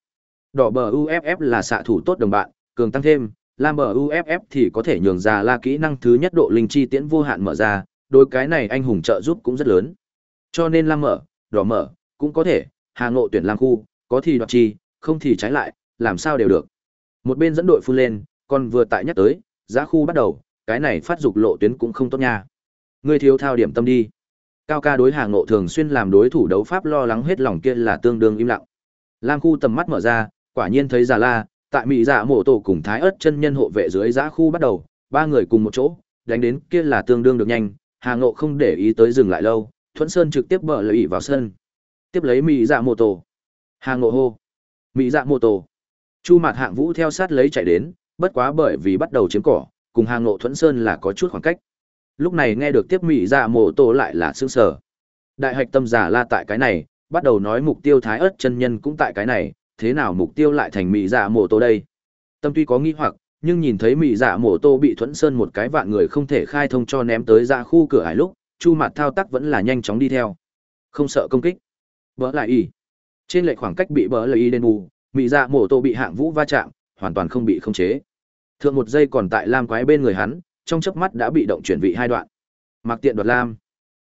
Đỏ bờ UFF là xạ thủ tốt đồng bạn, cường tăng thêm, lam bờ UFF thì có thể nhường giả la kỹ năng thứ nhất độ linh chi tiễn vô hạn mở ra, đối cái này anh hùng trợ giúp cũng rất lớn. Cho nên lam mở, đỏ mở, cũng có thể, hà ngộ tuyển lam khu, có thì đoạt chi, không thì trái lại, làm sao đều được. Một bên dẫn đội phun lên, còn vừa tại nhắc tới, giá khu bắt đầu, cái này phát dục lộ tuyến cũng không tốt nha. Ngươi thiếu thao điểm tâm đi. Cao ca đối hàng ngộ thường xuyên làm đối thủ đấu pháp lo lắng hết lòng kia là tương đương im lặng. Lam khu tầm mắt mở ra, quả nhiên thấy Già La, tại mỹ dạ mộ tổ cùng thái ớt chân nhân hộ vệ dưới giá khu bắt đầu, ba người cùng một chỗ, đánh đến kia là tương đương được nhanh, hàng ngộ không để ý tới dừng lại lâu, Thuẫn Sơn trực tiếp bờ lợi vào sân. Tiếp lấy mỹ dạ mộ tổ. Hàng ngộ hô. Mỹ dạ mộ tổ. Chu Mạt Hạng Vũ theo sát lấy chạy đến, bất quá bởi vì bắt đầu chiếm cỏ, cùng hàng ngộ Thuẫn Sơn là có chút khoảng cách. Lúc này nghe được tiếp Mỹ dạ mộ tổ lại là sững sờ. Đại hạch tâm giả la tại cái này, bắt đầu nói mục tiêu thái ớt chân nhân cũng tại cái này, thế nào mục tiêu lại thành Mỹ dạ mộ tổ đây? Tâm tuy có nghi hoặc, nhưng nhìn thấy Mỹ dạ mộ tổ bị Thuẫn Sơn một cái vạn người không thể khai thông cho ném tới ra khu cửa hải lúc, Chu Mạt thao tác vẫn là nhanh chóng đi theo. Không sợ công kích. Bỡ lại y. Trên lệch khoảng cách bị bỡ lại y đền bù, Mỹ dạ mộ tổ bị hạng vũ va chạm, hoàn toàn không bị khống chế. Thượng một giây còn tại lam quái bên người hắn, trong chớp mắt đã bị động chuyển vị hai đoạn. Mặc tiện đoạt lam.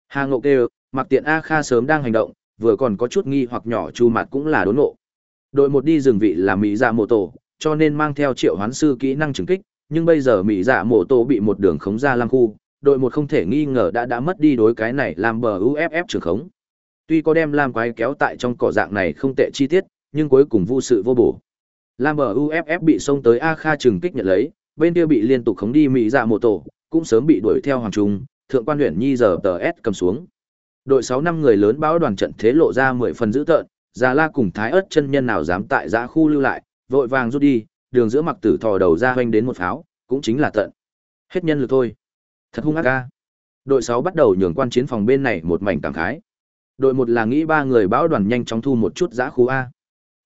Hà Ngộ kêu, Mặc tiện A Kha sớm đang hành động, vừa còn có chút nghi hoặc nhỏ chu mặt cũng là đốn nộ. Đội một đi rừng vị là Mỹ dạ mộ tổ, cho nên mang theo triệu hoán sư kỹ năng trừng kích, nhưng bây giờ Mỹ dạ mộ tổ bị một đường khống ra lam khu, đội một không thể nghi ngờ đã đã mất đi đối cái này làm bờ UFF trường khống. Tuy có đem lam quái kéo tại trong cỏ dạng này không tệ chi tiết, nhưng cuối cùng vô sự vô bổ. Lam UFF bị xông tới A Kha trừng kích nhận lấy, bên kia bị liên tục khống đi Mỹ dạ mộ tổ, cũng sớm bị đuổi theo hoàng trung, thượng quan huyện nhi giờ tờ S cầm xuống. Đội 6 năm người lớn báo đoàn trận thế lộ ra 10 phần dữ tợn, Già La cùng Thái Ức chân nhân nào dám tại giã khu lưu lại, vội vàng rút đi, đường giữa mặc tử thò đầu ra hoành đến một pháo, cũng chính là tận. Hết nhân lực thôi. Thật hung ác ca. Đội 6 bắt đầu nhường quan chiến phòng bên này một mảnh cảm khái. Đội 1 là nghĩ ba người báo đoàn nhanh chóng thu một chút giã khu A.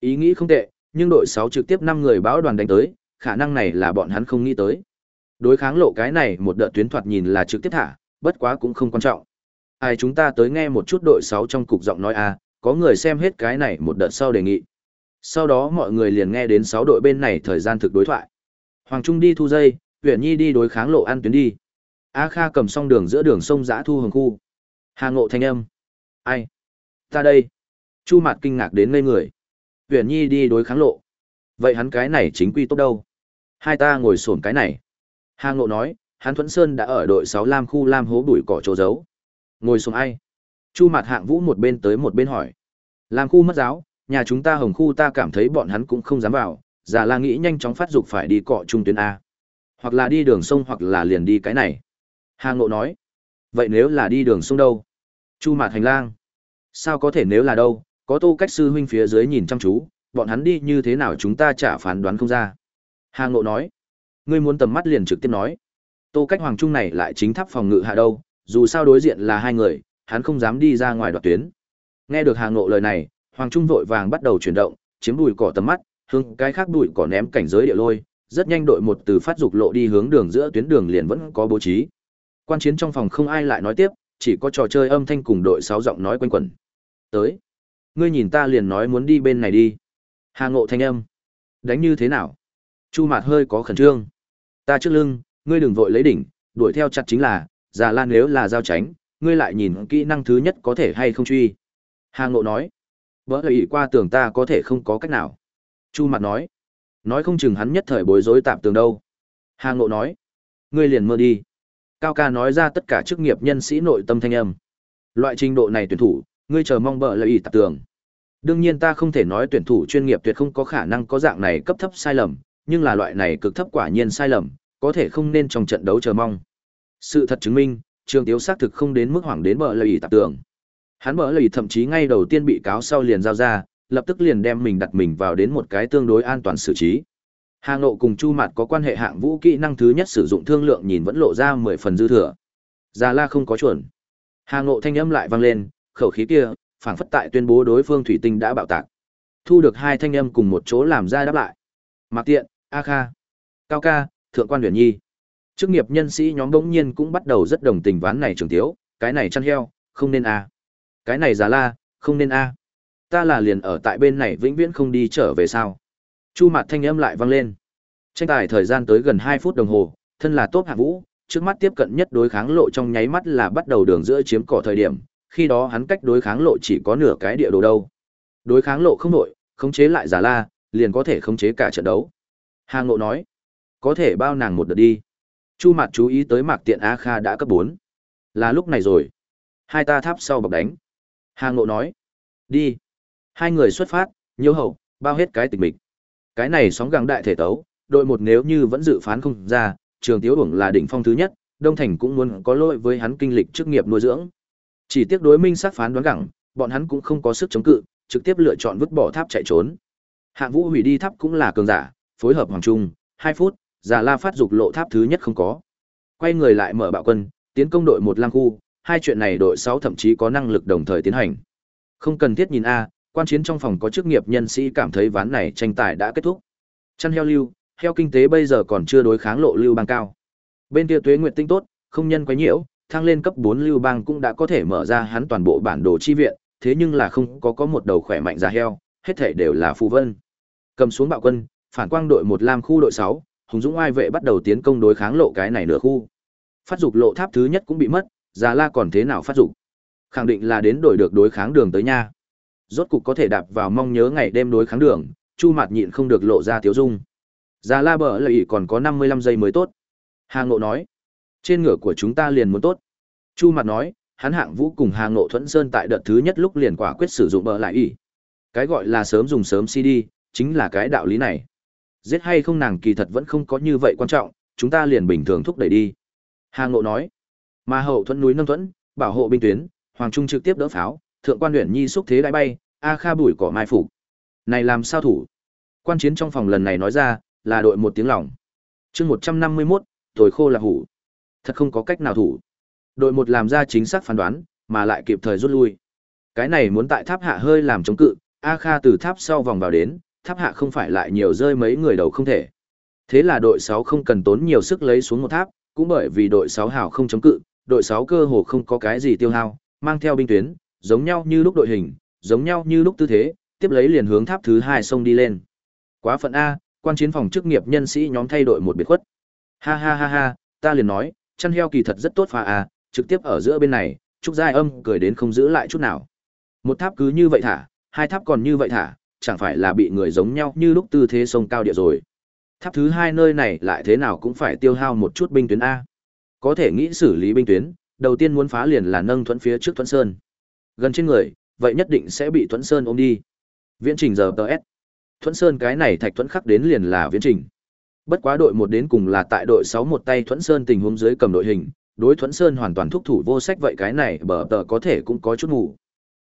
Ý nghĩ không tệ, nhưng đội 6 trực tiếp 5 người báo đoàn đánh tới, khả năng này là bọn hắn không nghĩ tới. Đối kháng lộ cái này một đợt tuyến thoạt nhìn là trực tiếp thả, bất quá cũng không quan trọng. Ai chúng ta tới nghe một chút đội 6 trong cục giọng nói a, có người xem hết cái này một đợt sau đề nghị. Sau đó mọi người liền nghe đến 6 đội bên này thời gian thực đối thoại. Hoàng Trung đi thu dây, Huyền Nhi đi đối kháng lộ ăn tuyến đi. A Kha cầm xong đường giữa đường sông Giã Thu Hồng khu. Hà Ngộ thanh âm. Ai? Ta đây. Chu Mạt kinh ngạc đến ngây người. Huyền Nhi đi đối kháng lộ. Vậy hắn cái này chính quy tốt đâu? Hai ta ngồi xổm cái này. Hà Ngộ nói, hắn Thuẫn Sơn đã ở đội sáu Lam khu Lam hố bụi cỏ chỗ giấu. Ngồi sổn ai? Chu mặt hạng vũ một bên tới một bên hỏi. Lam khu mất giáo, nhà chúng ta hồng khu ta cảm thấy bọn hắn cũng không dám vào, già la nghĩ nhanh chóng phát dục phải đi cọ trung tuyến A. Hoặc là đi đường sông hoặc là liền đi cái này. Hà Ngộ nói. Vậy nếu là đi đường sông đâu? Chu mạt hành lang. Sao có thể nếu là đâu, có tô cách sư huynh phía dưới nhìn chăm chú, bọn hắn đi như thế nào chúng ta chả phán đoán không ra. Hà Ngộ nói, ngươi muốn tầm mắt liền trực tiếp nói. Tô cách hoàng trung này lại chính tháp phòng ngự hạ đâu, dù sao đối diện là hai người, hắn không dám đi ra ngoài đoạt tuyến. Nghe được Hà Ngộ lời này, hoàng trung vội vàng bắt đầu chuyển động, chiếm bụi cỏ tầm mắt, hướng cái khác bụi cỏ ném cảnh giới địa lôi, rất nhanh đội một từ phát dục lộ đi hướng đường giữa tuyến đường liền vẫn có bố trí. Quan chiến trong phòng không ai lại nói tiếp, chỉ có trò chơi âm thanh cùng đội sáu giọng nói quanh quẩn. Tới. Ngươi nhìn ta liền nói muốn đi bên này đi. Hà ngộ thanh âm. Đánh như thế nào? Chu mạt hơi có khẩn trương. Ta trước lưng, ngươi đừng vội lấy đỉnh, đuổi theo chặt chính là, già lan nếu là giao tránh, ngươi lại nhìn kỹ năng thứ nhất có thể hay không truy. Hà ngộ nói. Vỡ lời qua tưởng ta có thể không có cách nào. Chu mặt nói. Nói không chừng hắn nhất thời bối rối tạm tường đâu. Hà ngộ nói. Ngươi liền mơ đi. Cao ca nói ra tất cả chức nghiệp nhân sĩ nội tâm thanh âm. Loại trình độ này tuyển thủ, ngươi chờ mong bợ lợi ý tạp tường. Đương nhiên ta không thể nói tuyển thủ chuyên nghiệp tuyệt không có khả năng có dạng này cấp thấp sai lầm, nhưng là loại này cực thấp quả nhiên sai lầm, có thể không nên trong trận đấu chờ mong. Sự thật chứng minh, Trường Tiếu xác thực không đến mức hoảng đến bợ lợi ý tạp tường. Hắn bợ lợi thậm chí ngay đầu tiên bị cáo sau liền giao ra, lập tức liền đem mình đặt mình vào đến một cái tương đối an toàn xử trí. Hà Ngộ cùng Chu Mạt có quan hệ hạng vũ kỹ năng thứ nhất sử dụng thương lượng nhìn vẫn lộ ra mười phần dư thừa. Già La không có chuẩn. Hà Ngộ thanh âm lại vang lên, khẩu khí kia, phảng phất tại tuyên bố đối phương thủy tinh đã bạo tạc. Thu được hai thanh âm cùng một chỗ làm ra đáp lại. Mạc Tiện, A Kha, Cao Ca, Thượng quan Huyền Nhi. Chức nghiệp nhân sĩ nhóm bỗng nhiên cũng bắt đầu rất đồng tình ván này trường tiếu, cái này chăn heo, không nên a. Cái này Già La, không nên a. Ta là liền ở tại bên này vĩnh viễn không đi trở về sao? Chu mặt thanh âm lại vang lên. Tranh tài thời gian tới gần hai phút đồng hồ, thân là tốt hạ vũ, trước mắt tiếp cận nhất đối kháng lộ trong nháy mắt là bắt đầu đường giữa chiếm cỏ thời điểm, khi đó hắn cách đối kháng lộ chỉ có nửa cái địa đồ đâu. Đối kháng lộ không nổi, khống chế lại giả la, liền có thể khống chế cả trận đấu. Hà Ngộ nói, có thể bao nàng một đợt đi. Chu Mạt chú ý tới Mạc Tiện A Kha đã cấp 4. Là lúc này rồi. Hai ta tháp sau bọc đánh. Hà Ngộ nói, đi. Hai người xuất phát, nhiều hậu, bao hết cái tình mình. Cái này sóng găng đại thể tấu, đội một nếu như vẫn dự phán không ra, trường tiếu ủng là đỉnh phong thứ nhất, Đông Thành cũng muốn có lỗi với hắn kinh lịch chức nghiệp nuôi dưỡng. Chỉ tiếc đối minh sát phán đoán gẳng, bọn hắn cũng không có sức chống cự, trực tiếp lựa chọn vứt bỏ tháp chạy trốn. Hạng Vũ hủy đi tháp cũng là cường giả, phối hợp hoàng trung, 2 phút, Già La phát dục lộ tháp thứ nhất không có. Quay người lại mở bạo quân, tiến công đội một lang khu, hai chuyện này đội 6 thậm chí có năng lực đồng thời tiến hành. Không cần thiết nhìn a, quan chiến trong phòng có chức nghiệp nhân sĩ cảm thấy ván này tranh tài đã kết thúc. Chăn heo lưu, heo kinh tế bây giờ còn chưa đối kháng lộ lưu bang cao. Bên kia tuế nguyện tinh tốt, không nhân quấy nhiễu, thăng lên cấp 4 lưu bang cũng đã có thể mở ra hắn toàn bộ bản đồ chi viện, thế nhưng là không có có một đầu khỏe mạnh ra heo, hết thể đều là phù vân. Cầm xuống bạo quân, phản quang đội một lam khu đội 6, Hùng Dũng ai vệ bắt đầu tiến công đối kháng lộ cái này nửa khu. Phát dục lộ tháp thứ nhất cũng bị mất, Già La còn thế nào phát dục? Khẳng định là đến đổi được đối kháng đường tới nha. Rốt cục có thể đạp vào mong nhớ ngày đêm đối kháng đường, Chu Mạt nhịn không được lộ ra tiếu dung. Già la bở lợi còn có 55 giây mới tốt. Hà Ngộ nói, trên ngựa của chúng ta liền muốn tốt. Chu mặt nói, hắn hạng vũ cùng Hà Ngộ Thuẫn Sơn tại đợt thứ nhất lúc liền quả quyết sử dụng bờ lại ỉ. Cái gọi là sớm dùng sớm CD, chính là cái đạo lý này. Giết hay không nàng kỳ thật vẫn không có như vậy quan trọng, chúng ta liền bình thường thúc đẩy đi. Hà Ngộ nói, mà hậu thuẫn núi nâng thuẫn, bảo hộ binh tuyến, Hoàng Trung trực tiếp đỡ pháo, thượng quan huyện nhi xúc thế đại bay, A Kha bùi cỏ mai phục. Này làm sao thủ? Quan chiến trong phòng lần này nói ra, là đội một tiếng lòng. chương một trăm năm mươi 151, tồi khô là hủ. Thật không có cách nào thủ. Đội một làm ra chính xác phán đoán, mà lại kịp thời rút lui. Cái này muốn tại tháp hạ hơi làm chống cự, A Kha từ tháp sau vòng vào đến, tháp hạ không phải lại nhiều rơi mấy người đầu không thể. Thế là đội sáu không cần tốn nhiều sức lấy xuống một tháp, cũng bởi vì đội sáu hào không chống cự, đội sáu cơ hồ không có cái gì tiêu hao, mang theo binh tuyến, giống nhau như lúc đội hình, giống nhau như lúc tư thế, tiếp lấy liền hướng tháp thứ hai sông đi lên. Quá phận A, quan chiến phòng chức nghiệp nhân sĩ nhóm thay đổi một biệt khuất. Ha ha ha ha, ta liền nói, chăn heo kỳ thật rất tốt pha A, à, trực tiếp ở giữa bên này, Trúc Giai âm cười đến không giữ lại chút nào. Một tháp cứ như vậy thả, hai tháp còn như vậy thả, chẳng phải là bị người giống nhau như lúc tư thế sông cao địa rồi. Tháp thứ hai nơi này lại thế nào cũng phải tiêu hao một chút binh tuyến A. Có thể nghĩ xử lý binh tuyến, đầu tiên muốn phá liền là nâng thuẫn phía trước thuẫn sơn. Gần trên người, vậy nhất định sẽ bị thuẫn sơn ôm đi. Viễn trình giờ TS. Thuẫn Sơn cái này thạch thuẫn khắc đến liền là viễn trình. Bất quá đội một đến cùng là tại đội 6 một tay Thuẫn Sơn tình huống dưới cầm đội hình, đối Thuẫn Sơn hoàn toàn thúc thủ vô sách vậy cái này bờ tờ có thể cũng có chút ngủ.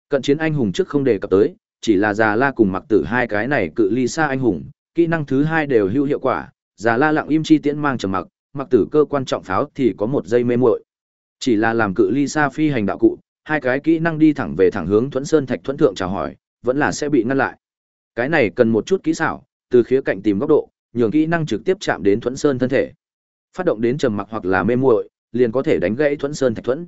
Cận chiến anh hùng trước không đề cập tới, chỉ là Già La cùng Mặc Tử hai cái này cự ly xa anh hùng, kỹ năng thứ hai đều hữu hiệu quả, Già La lặng im chi tiễn mang trầm mặc, Mặc Tử cơ quan trọng pháo thì có một giây mê muội. Chỉ là làm cự ly xa phi hành đạo cụ, hai cái kỹ năng đi thẳng về thẳng hướng Thuẫn Sơn Thạch Thuẫn Thượng chào hỏi, vẫn là sẽ bị ngăn lại. Cái này cần một chút kỹ xảo, từ khía cạnh tìm góc độ, nhường kỹ năng trực tiếp chạm đến Thuẫn Sơn thân thể. Phát động đến trầm mặc hoặc là mê muội, liền có thể đánh gãy Thuẫn Sơn Thạch Thuẫn.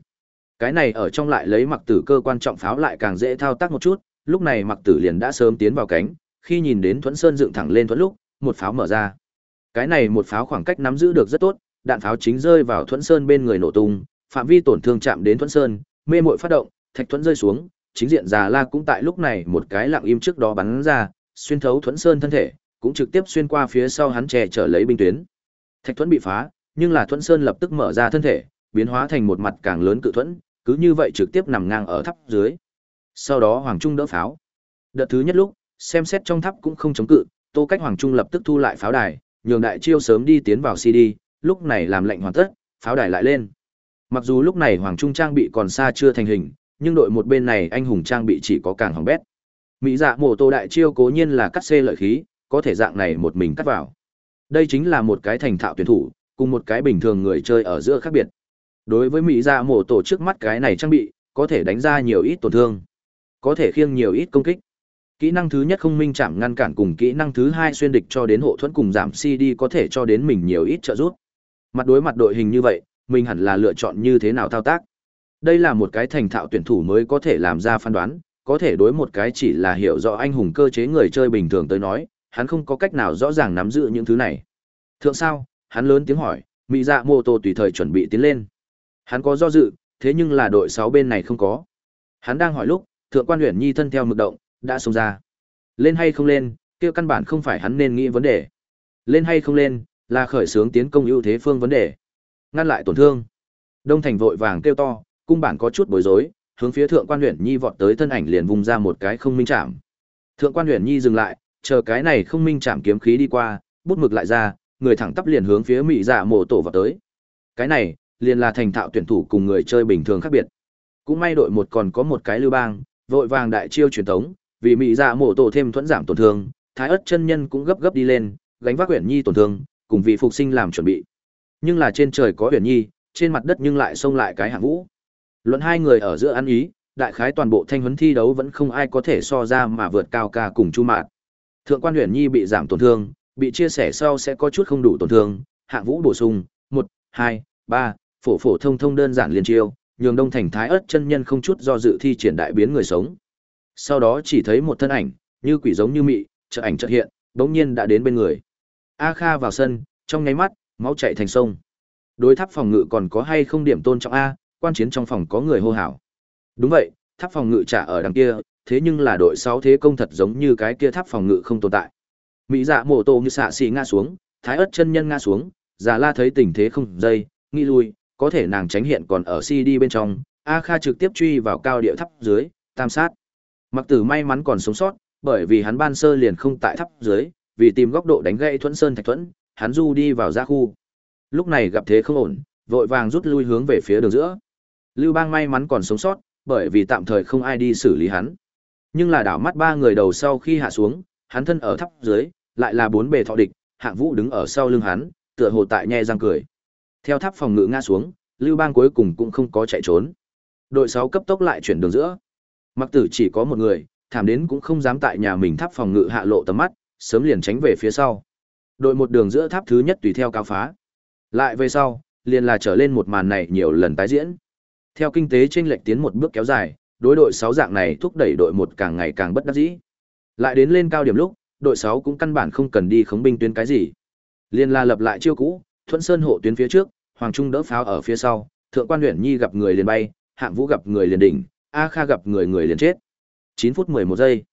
Cái này ở trong lại lấy Mặc Tử cơ quan trọng pháo lại càng dễ thao tác một chút, lúc này Mặc Tử liền đã sớm tiến vào cánh, khi nhìn đến Thuẫn Sơn dựng thẳng lên thuẫn lúc, một pháo mở ra. Cái này một pháo khoảng cách nắm giữ được rất tốt, đạn pháo chính rơi vào Thuẫn Sơn bên người nổ tung, phạm vi tổn thương chạm đến Thuẫn Sơn, mê muội phát động, thạch thuẫn rơi xuống, chính diện già la cũng tại lúc này một cái lặng im trước đó bắn ra, xuyên thấu thuẫn sơn thân thể, cũng trực tiếp xuyên qua phía sau hắn che chở lấy binh tuyến. Thạch thuẫn bị phá, nhưng là thuẫn sơn lập tức mở ra thân thể, biến hóa thành một mặt càng lớn cự thuẫn, cứ như vậy trực tiếp nằm ngang ở tháp dưới. Sau đó Hoàng Trung đỡ pháo. Đợt thứ nhất lúc, xem xét trong tháp cũng không chống cự, Tô Cách Hoàng Trung lập tức thu lại pháo đài, nhường đại chiêu sớm đi tiến vào CD, lúc này làm lệnh hoàn tất, pháo đài lại lên. Mặc dù lúc này Hoàng Trung trang bị còn xa chưa thành hình, nhưng đội một bên này anh hùng trang bị chỉ có càng hỏng bét. Mỹ dạ mổ tô đại chiêu cố nhiên là cắt xê lợi khí, có thể dạng này một mình cắt vào. Đây chính là một cái thành thạo tuyển thủ, cùng một cái bình thường người chơi ở giữa khác biệt. Đối với Mỹ dạ mổ tổ trước mắt cái này trang bị, có thể đánh ra nhiều ít tổn thương, có thể khiêng nhiều ít công kích. Kỹ năng thứ nhất không minh chạm ngăn cản cùng kỹ năng thứ hai xuyên địch cho đến hộ thuẫn cùng giảm CD có thể cho đến mình nhiều ít trợ giúp. Mặt đối mặt đội hình như vậy, mình hẳn là lựa chọn như thế nào thao tác. Đây là một cái thành thạo tuyển thủ mới có thể làm ra phán đoán, có thể đối một cái chỉ là hiểu rõ anh hùng cơ chế người chơi bình thường tới nói, hắn không có cách nào rõ ràng nắm giữ những thứ này. Thượng sao, hắn lớn tiếng hỏi, Mỹ dạ mô tô tùy thời chuẩn bị tiến lên. Hắn có do dự, thế nhưng là đội sáu bên này không có. Hắn đang hỏi lúc, thượng quan huyền nhi thân theo mực động, đã xông ra. Lên hay không lên, kia căn bản không phải hắn nên nghĩ vấn đề. Lên hay không lên, là khởi xướng tiến công ưu thế phương vấn đề. Ngăn lại tổn thương. Đông Thành vội vàng kêu to, cung bản có chút bối rối, hướng phía thượng quan huyện nhi vọt tới thân ảnh liền vung ra một cái không minh chạm. Thượng quan huyện nhi dừng lại, chờ cái này không minh chạm kiếm khí đi qua, bút mực lại ra, người thẳng tắp liền hướng phía mỹ dạ mộ tổ vào tới. Cái này, liền là thành thạo tuyển thủ cùng người chơi bình thường khác biệt. Cũng may đội một còn có một cái lưu bang, vội vàng đại chiêu truyền thống, vì mỹ dạ mộ tổ thêm thuẫn giảm tổn thương, thái ất chân nhân cũng gấp gấp đi lên, gánh vác quyển nhi tổn thương, cùng vị phục sinh làm chuẩn bị. Nhưng là trên trời có quyển nhi, trên mặt đất nhưng lại xông lại cái hạng vũ. Luận hai người ở giữa ăn ý, đại khái toàn bộ thanh huấn thi đấu vẫn không ai có thể so ra mà vượt cao ca cùng Chu Mạt. Thượng quan Huyền Nhi bị giảm tổn thương, bị chia sẻ sau sẽ có chút không đủ tổn thương, hạng vũ bổ sung, một, hai, ba, phổ phổ thông thông đơn giản liên chiêu, nhường Đông Thành Thái ớt chân nhân không chút do dự thi triển đại biến người sống. Sau đó chỉ thấy một thân ảnh, như quỷ giống như mị, trợ ảnh chợt hiện, bỗng nhiên đã đến bên người. A Kha vào sân, trong nháy mắt, máu chảy thành sông. Đối tháp phòng ngự còn có hay không điểm tôn trọng a, quan chiến trong phòng có người hô hào. Đúng vậy, tháp phòng ngự trả ở đằng kia, thế nhưng là đội 6 thế công thật giống như cái kia tháp phòng ngự không tồn tại. Mỹ dạ mổ tổ như xạ xì ngã xuống, thái ớt chân nhân ngã xuống, già la thấy tình thế không dây, nghi lui, có thể nàng tránh hiện còn ở CD bên trong, A Kha trực tiếp truy vào cao địa tháp dưới, tam sát. Mặc tử may mắn còn sống sót, bởi vì hắn ban sơ liền không tại tháp dưới, vì tìm góc độ đánh gãy thuẫn sơn thạch thuẫn, hắn du đi vào ra khu. Lúc này gặp thế không ổn, vội vàng rút lui hướng về phía đường giữa. Lưu Bang may mắn còn sống sót, bởi vì tạm thời không ai đi xử lý hắn. Nhưng là đảo mắt ba người đầu sau khi hạ xuống, hắn thân ở thấp dưới, lại là bốn bề thọ địch, Hạng Vũ đứng ở sau lưng hắn, tựa hồ tại nhe răng cười. Theo tháp phòng ngự ngã xuống, Lưu Bang cuối cùng cũng không có chạy trốn. Đội sáu cấp tốc lại chuyển đường giữa. Mặc Tử chỉ có một người, thảm đến cũng không dám tại nhà mình tháp phòng ngự hạ lộ tầm mắt, sớm liền tránh về phía sau. Đội một đường giữa tháp thứ nhất tùy theo cao phá. Lại về sau, liền là trở lên một màn này nhiều lần tái diễn. Theo kinh tế chênh lệch tiến một bước kéo dài, đối đội 6 dạng này thúc đẩy đội một càng ngày càng bất đắc dĩ. Lại đến lên cao điểm lúc, đội 6 cũng căn bản không cần đi khống binh tuyến cái gì. Liên la lập lại chiêu cũ, Thuận Sơn hộ tuyến phía trước, Hoàng Trung đỡ pháo ở phía sau, Thượng Quan Huyền Nhi gặp người liền bay, Hạng Vũ gặp người liền đỉnh, A Kha gặp người người liền chết. 9 phút 11 giây.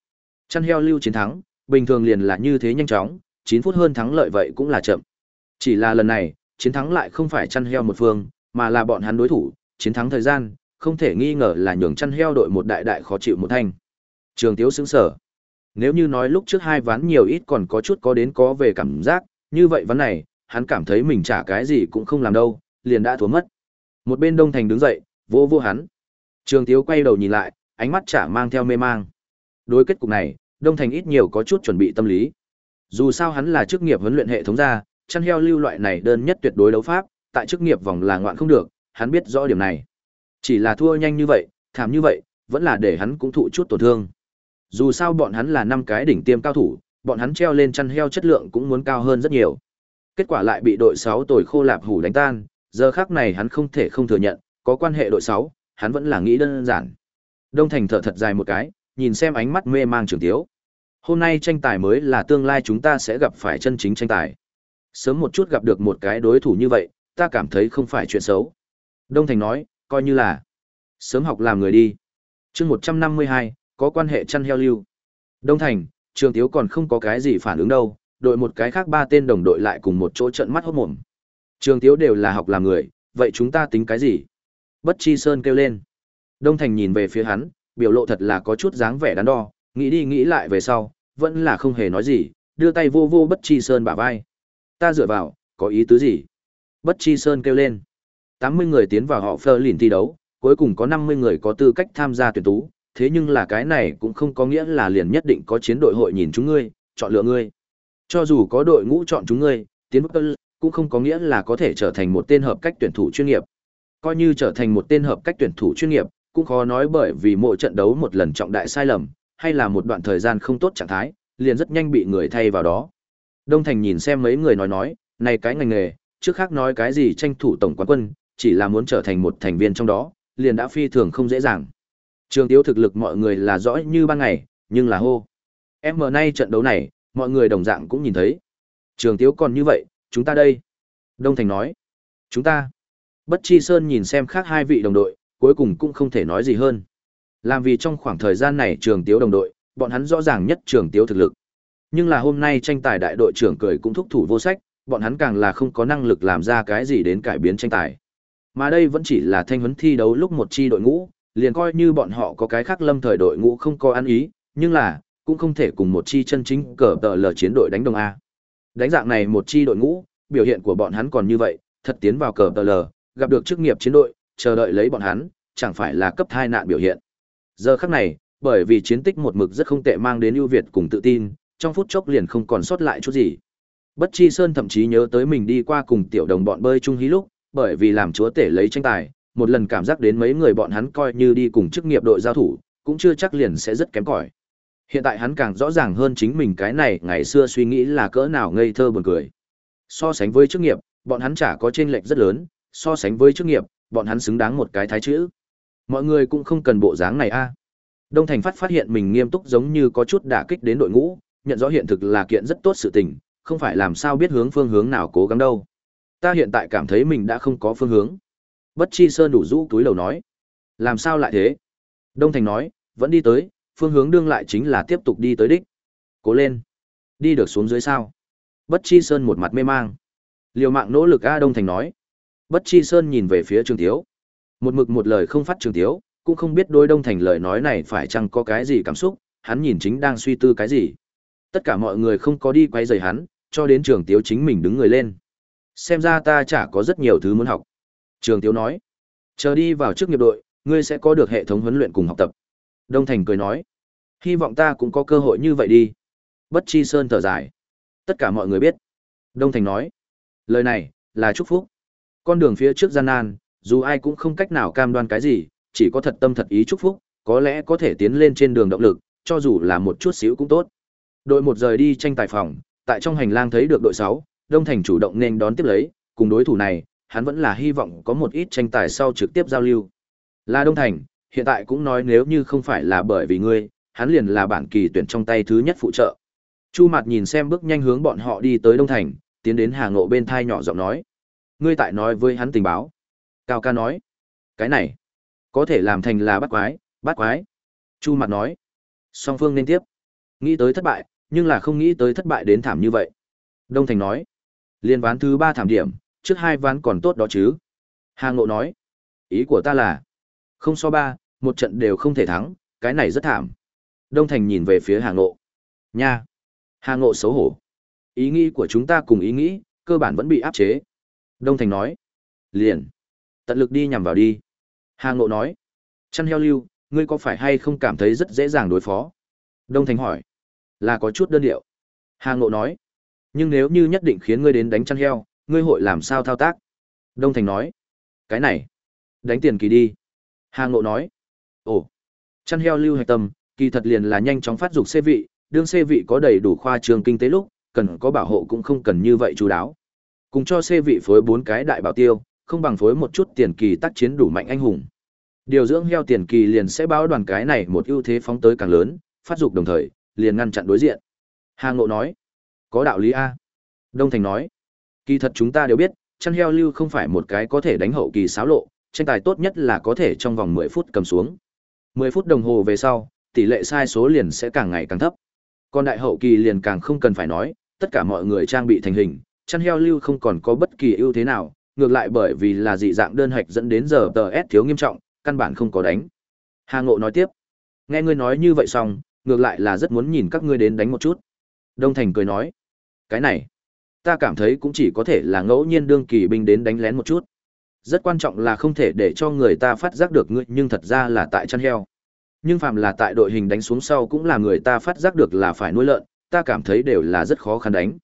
Chăn heo lưu chiến thắng, bình thường liền là như thế nhanh chóng, 9 phút hơn thắng lợi vậy cũng là chậm. Chỉ là lần này, chiến thắng lại không phải chăn heo một phương, mà là bọn hắn đối thủ, chiến thắng thời gian, không thể nghi ngờ là nhường chăn heo đội một đại đại khó chịu một thanh. Trường Tiếu sững sở. Nếu như nói lúc trước hai ván nhiều ít còn có chút có đến có về cảm giác, như vậy ván này, hắn cảm thấy mình trả cái gì cũng không làm đâu, liền đã thua mất. Một bên Đông Thành đứng dậy, vô vô hắn. Trường Tiếu quay đầu nhìn lại, ánh mắt chả mang theo mê mang. Đối kết cục này, Đông Thành ít nhiều có chút chuẩn bị tâm lý. Dù sao hắn là chức nghiệp huấn luyện hệ thống gia, chăn heo lưu loại này đơn nhất tuyệt đối đấu pháp, tại chức nghiệp vòng là ngoạn không được, hắn biết rõ điểm này. Chỉ là thua nhanh như vậy, thảm như vậy, vẫn là để hắn cũng thụ chút tổn thương. Dù sao bọn hắn là năm cái đỉnh tiêm cao thủ, bọn hắn treo lên chăn heo chất lượng cũng muốn cao hơn rất nhiều. Kết quả lại bị đội 6 tồi khô lạp hủ đánh tan, giờ khắc này hắn không thể không thừa nhận, có quan hệ đội 6, hắn vẫn là nghĩ đơn giản. Đông Thành thở thật dài một cái, nhìn xem ánh mắt mê mang trường tiếu. Hôm nay tranh tài mới là tương lai chúng ta sẽ gặp phải chân chính tranh tài. Sớm một chút gặp được một cái đối thủ như vậy, ta cảm thấy không phải chuyện xấu. Đông Thành nói, coi như là sớm học làm người đi. chương 152, có quan hệ chăn heo lưu. Đông Thành, trường tiếu còn không có cái gì phản ứng đâu, đội một cái khác ba tên đồng đội lại cùng một chỗ trận mắt hốt mồm. Trường tiếu đều là học làm người, vậy chúng ta tính cái gì? Bất Chi Sơn kêu lên. Đông Thành nhìn về phía hắn, biểu lộ thật là có chút dáng vẻ đắn đo, nghĩ đi nghĩ lại về sau, vẫn là không hề nói gì, đưa tay vô vô Bất Chi Sơn bả vai. Ta dựa vào, có ý tứ gì? Bất Chi Sơn kêu lên. 80 người tiến vào họ phơ lìn thi đấu, cuối cùng có 50 người có tư cách tham gia tuyển tú, thế nhưng là cái này cũng không có nghĩa là liền nhất định có chiến đội hội nhìn chúng ngươi, chọn lựa ngươi. Cho dù có đội ngũ chọn chúng ngươi, tiến bước cũng không có nghĩa là có thể trở thành một tên hợp cách tuyển thủ chuyên nghiệp. Coi như trở thành một tên hợp cách tuyển thủ chuyên nghiệp, cũng khó nói bởi vì mỗi trận đấu một lần trọng đại sai lầm, hay là một đoạn thời gian không tốt trạng thái, liền rất nhanh bị người thay vào đó. Đông Thành nhìn xem mấy người nói nói, này cái ngành nghề, trước khác nói cái gì tranh thủ tổng quán quân, chỉ là muốn trở thành một thành viên trong đó, liền đã phi thường không dễ dàng. Trường Tiếu thực lực mọi người là rõ như ban ngày, nhưng là hô. Em mở nay trận đấu này, mọi người đồng dạng cũng nhìn thấy. Trường Tiếu còn như vậy, chúng ta đây. Đông Thành nói. Chúng ta. Bất Chi Sơn nhìn xem khác hai vị đồng đội, cuối cùng cũng không thể nói gì hơn. Làm vì trong khoảng thời gian này trường tiếu đồng đội, bọn hắn rõ ràng nhất trường tiếu thực lực. Nhưng là hôm nay tranh tài đại đội trưởng cười cũng thúc thủ vô sách, bọn hắn càng là không có năng lực làm ra cái gì đến cải biến tranh tài. Mà đây vẫn chỉ là thanh huấn thi đấu lúc một chi đội ngũ, liền coi như bọn họ có cái khác lâm thời đội ngũ không có ăn ý, nhưng là, cũng không thể cùng một chi chân chính cờ tờ lờ chiến đội đánh đồng A. Đánh dạng này một chi đội ngũ, biểu hiện của bọn hắn còn như vậy, thật tiến vào cờ tờ lờ, gặp được chức nghiệp chiến đội, chờ đợi lấy bọn hắn, chẳng phải là cấp thai nạn biểu hiện. Giờ khắc này, bởi vì chiến tích một mực rất không tệ mang đến ưu việt cùng tự tin, trong phút chốc liền không còn sót lại chút gì. Bất Chi Sơn thậm chí nhớ tới mình đi qua cùng tiểu đồng bọn bơi chung hí lúc, bởi vì làm chúa tể lấy tranh tài, một lần cảm giác đến mấy người bọn hắn coi như đi cùng chức nghiệp đội giao thủ, cũng chưa chắc liền sẽ rất kém cỏi. Hiện tại hắn càng rõ ràng hơn chính mình cái này ngày xưa suy nghĩ là cỡ nào ngây thơ buồn cười. So sánh với chức nghiệp, bọn hắn chả có chênh lệch rất lớn, so sánh với chức nghiệp, bọn hắn xứng đáng một cái thái chữ. Mọi người cũng không cần bộ dáng này a. Đông Thành Phát phát hiện mình nghiêm túc giống như có chút đả kích đến đội ngũ, nhận rõ hiện thực là kiện rất tốt sự tình, không phải làm sao biết hướng phương hướng nào cố gắng đâu. Ta hiện tại cảm thấy mình đã không có phương hướng. Bất Chi Sơn đủ rũ túi lầu nói. Làm sao lại thế? Đông Thành nói, vẫn đi tới, phương hướng đương lại chính là tiếp tục đi tới đích. Cố lên. Đi được xuống dưới sao? Bất Chi Sơn một mặt mê mang. Liều mạng nỗ lực A Đông Thành nói. Bất Chi Sơn nhìn về phía Trường Tiếu. Một mực một lời không phát Trường Tiếu, cũng không biết đôi Đông Thành lời nói này phải chăng có cái gì cảm xúc, hắn nhìn chính đang suy tư cái gì. Tất cả mọi người không có đi quay rời hắn, cho đến Trường Tiếu chính mình đứng người lên. Xem ra ta chả có rất nhiều thứ muốn học. Trường Tiếu nói. Chờ đi vào trước nghiệp đội, ngươi sẽ có được hệ thống huấn luyện cùng học tập. Đông Thành cười nói. Hy vọng ta cũng có cơ hội như vậy đi. Bất Chi Sơn thở dài. Tất cả mọi người biết. Đông Thành nói. Lời này, là chúc phúc. Con đường phía trước gian nan, dù ai cũng không cách nào cam đoan cái gì, chỉ có thật tâm thật ý chúc phúc, có lẽ có thể tiến lên trên đường động lực, cho dù là một chút xíu cũng tốt. Đội một rời đi tranh tài phòng, tại trong hành lang thấy được đội 6, Đông Thành chủ động nên đón tiếp lấy, cùng đối thủ này, hắn vẫn là hy vọng có một ít tranh tài sau trực tiếp giao lưu. Là Đông Thành, hiện tại cũng nói nếu như không phải là bởi vì ngươi, hắn liền là bản kỳ tuyển trong tay thứ nhất phụ trợ. Chu Mạt nhìn xem bước nhanh hướng bọn họ đi tới Đông Thành, tiến đến Hà Ngộ bên thai nhỏ giọng nói. Ngươi tại nói với hắn tình báo. Cao ca nói. Cái này, có thể làm thành là bắt quái, bắt quái. Chu mặt nói. Song phương nên tiếp. Nghĩ tới thất bại, nhưng là không nghĩ tới thất bại đến thảm như vậy. Đông Thành nói. Liên ván thứ ba thảm điểm, trước hai ván còn tốt đó chứ. Hà Ngộ nói. Ý của ta là, không so ba, một trận đều không thể thắng, cái này rất thảm. Đông Thành nhìn về phía Hà Ngộ. Nha. Hà Ngộ xấu hổ. Ý nghĩ của chúng ta cùng ý nghĩ, cơ bản vẫn bị áp chế. Đông Thành nói. Liền. Tận lực đi nhằm vào đi. Hà Ngộ nói. Chăn heo lưu, ngươi có phải hay không cảm thấy rất dễ dàng đối phó? Đông Thành hỏi. Là có chút đơn điệu. Hà Ngộ nói. Nhưng nếu như nhất định khiến ngươi đến đánh chăn heo, ngươi hội làm sao thao tác? Đông Thành nói. Cái này. Đánh tiền kỳ đi. Hà Ngộ nói. Ồ. Chăn heo lưu hạch tâm, kỳ thật liền là nhanh chóng phát dục xê vị, đương xê vị có đầy đủ khoa trường kinh tế lúc, cần có bảo hộ cũng không cần như vậy chú đáo. Cùng cho xê vị phối bốn cái đại bảo tiêu, không bằng phối một chút tiền kỳ tác chiến đủ mạnh anh hùng. Điều dưỡng heo tiền kỳ liền sẽ báo đoàn cái này một ưu thế phóng tới càng lớn, phát dục đồng thời, liền ngăn chặn đối diện. Hà Ngộ nói, có đạo lý A. Đông Thành nói, kỳ thật chúng ta đều biết, chăn heo lưu không phải một cái có thể đánh hậu kỳ xáo lộ, tranh tài tốt nhất là có thể trong vòng 10 phút cầm xuống. 10 phút đồng hồ về sau, tỷ lệ sai số liền sẽ càng ngày càng thấp. Còn đại hậu kỳ liền càng không cần phải nói, tất cả mọi người trang bị thành hình, chăn heo lưu không còn có bất kỳ ưu thế nào, ngược lại bởi vì là dị dạng đơn hạch dẫn đến giờ tờ S thiếu nghiêm trọng, căn bản không có đánh. Hà Ngộ nói tiếp, nghe ngươi nói như vậy xong, ngược lại là rất muốn nhìn các ngươi đến đánh một chút. Đông Thành cười nói, cái này, ta cảm thấy cũng chỉ có thể là ngẫu nhiên đương kỳ binh đến đánh lén một chút. Rất quan trọng là không thể để cho người ta phát giác được ngươi nhưng thật ra là tại chăn heo. Nhưng phạm là tại đội hình đánh xuống sau cũng là người ta phát giác được là phải nuôi lợn, ta cảm thấy đều là rất khó khăn đánh.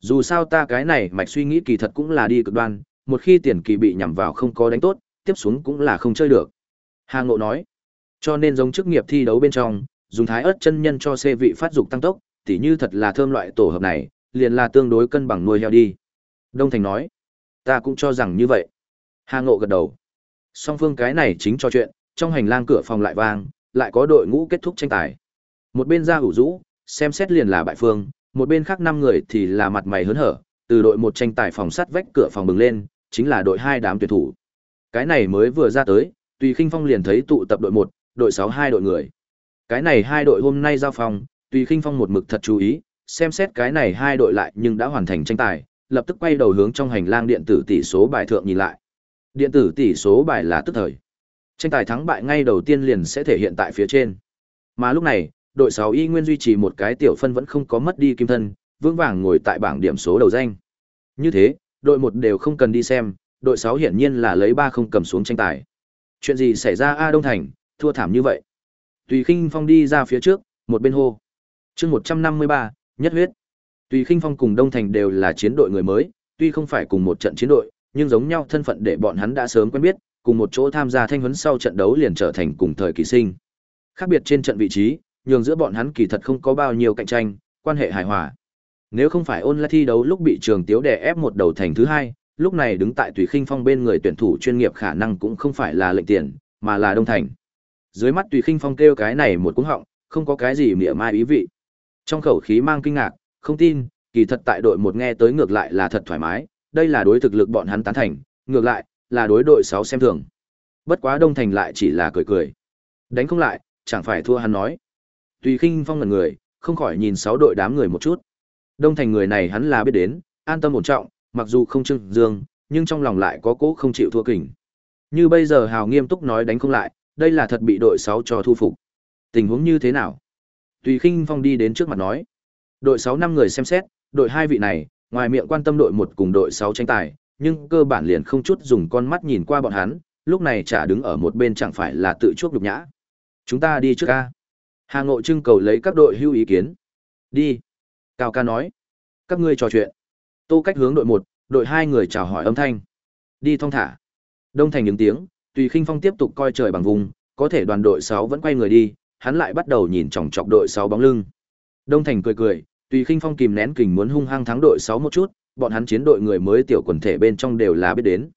Dù sao ta cái này mạch suy nghĩ kỳ thật cũng là đi cực đoan, một khi tiền kỳ bị nhằm vào không có đánh tốt, tiếp xuống cũng là không chơi được. Hà Ngộ nói, cho nên giống chức nghiệp thi đấu bên trong, dùng thái ớt chân nhân cho xe vị phát dục tăng tốc, tỉ như thật là thơm loại tổ hợp này, liền là tương đối cân bằng nuôi heo đi. Đông Thành nói, ta cũng cho rằng như vậy. Hà Ngộ gật đầu. Song phương cái này chính cho chuyện, trong hành lang cửa phòng lại vang, lại có đội ngũ kết thúc tranh tài. Một bên ra hữu rũ, xem xét liền là bại phương, một bên khác năm người thì là mặt mày hớn hở, từ đội một tranh tài phòng sắt vách cửa phòng bừng lên, chính là đội hai đám tuyển thủ. Cái này mới vừa ra tới, Tùy Khinh Phong liền thấy tụ tập đội một, đội sáu hai đội người. Cái này hai đội hôm nay giao phòng, Tùy Khinh Phong một mực thật chú ý, xem xét cái này hai đội lại nhưng đã hoàn thành tranh tài, lập tức quay đầu hướng trong hành lang điện tử tỷ số bài thượng nhìn lại. Điện tử tỷ số bài là tức thời. Tranh tài thắng bại ngay đầu tiên liền sẽ thể hiện tại phía trên. Mà lúc này, đội sáu y nguyên duy trì một cái tiểu phân vẫn không có mất đi kim thân, vững vàng ngồi tại bảng điểm số đầu danh. Như thế, đội một đều không cần đi xem, đội sáu hiển nhiên là lấy ba không cầm xuống tranh tài. Chuyện gì xảy ra A Đông Thành, thua thảm như vậy. Tùy Khinh Phong đi ra phía trước, một bên hô. Chương 153, nhất huyết. Tùy Khinh Phong cùng Đông Thành đều là chiến đội người mới, tuy không phải cùng một trận chiến đội, nhưng giống nhau thân phận để bọn hắn đã sớm quen biết, cùng một chỗ tham gia thanh huấn sau trận đấu liền trở thành cùng thời kỳ sinh. Khác biệt trên trận vị trí, nhường giữa bọn hắn kỳ thật không có bao nhiêu cạnh tranh, quan hệ hài hòa. Nếu không phải ôn lại thi đấu lúc bị trường tiếu đè ép một đầu thành thứ hai, lúc này đứng tại tùy khinh phong bên người tuyển thủ chuyên nghiệp khả năng cũng không phải là lệnh tiền, mà là đông thành. Dưới mắt tùy khinh phong kêu cái này một cú họng, không có cái gì mỉa mai ý vị. Trong khẩu khí mang kinh ngạc, không tin, kỳ thật tại đội một nghe tới ngược lại là thật thoải mái, đây là đối thực lực bọn hắn tán thành, ngược lại, là đối đội 6 xem thường. Bất quá Đông Thành lại chỉ là cười cười. Đánh không lại, chẳng phải thua hắn nói. Tùy khinh phong ngần người, không khỏi nhìn sáu đội đám người một chút. Đông Thành người này hắn là biết đến, an tâm ổn trọng, mặc dù không trưng dương, nhưng trong lòng lại có cố không chịu thua kình. Như bây giờ Hào nghiêm túc nói đánh không lại, đây là thật bị đội 6 cho thu phục. Tình huống như thế nào? Tùy khinh phong đi đến trước mặt nói. Đội sáu năm người xem xét, đội hai vị này, ngoài miệng quan tâm đội một cùng đội sáu tranh tài, nhưng cơ bản liền không chút dùng con mắt nhìn qua bọn hắn, lúc này chả đứng ở một bên chẳng phải là tự chuốc nhục nhã. Chúng ta đi trước ca. Hà Ngộ trưng cầu lấy các đội hưu ý kiến. Đi. Cao ca nói. Các ngươi trò chuyện. Tô cách hướng đội một, đội hai người chào hỏi âm thanh. Đi thong thả. Đông thành những tiếng, tùy khinh phong tiếp tục coi trời bằng vùng, có thể đoàn đội 6 vẫn quay người đi, hắn lại bắt đầu nhìn chòng chọc đội 6 bóng lưng. Đông thành cười cười, tùy khinh phong kìm nén kình muốn hung hăng thắng đội 6 một chút, bọn hắn chiến đội người mới tiểu quần thể bên trong đều là biết đến.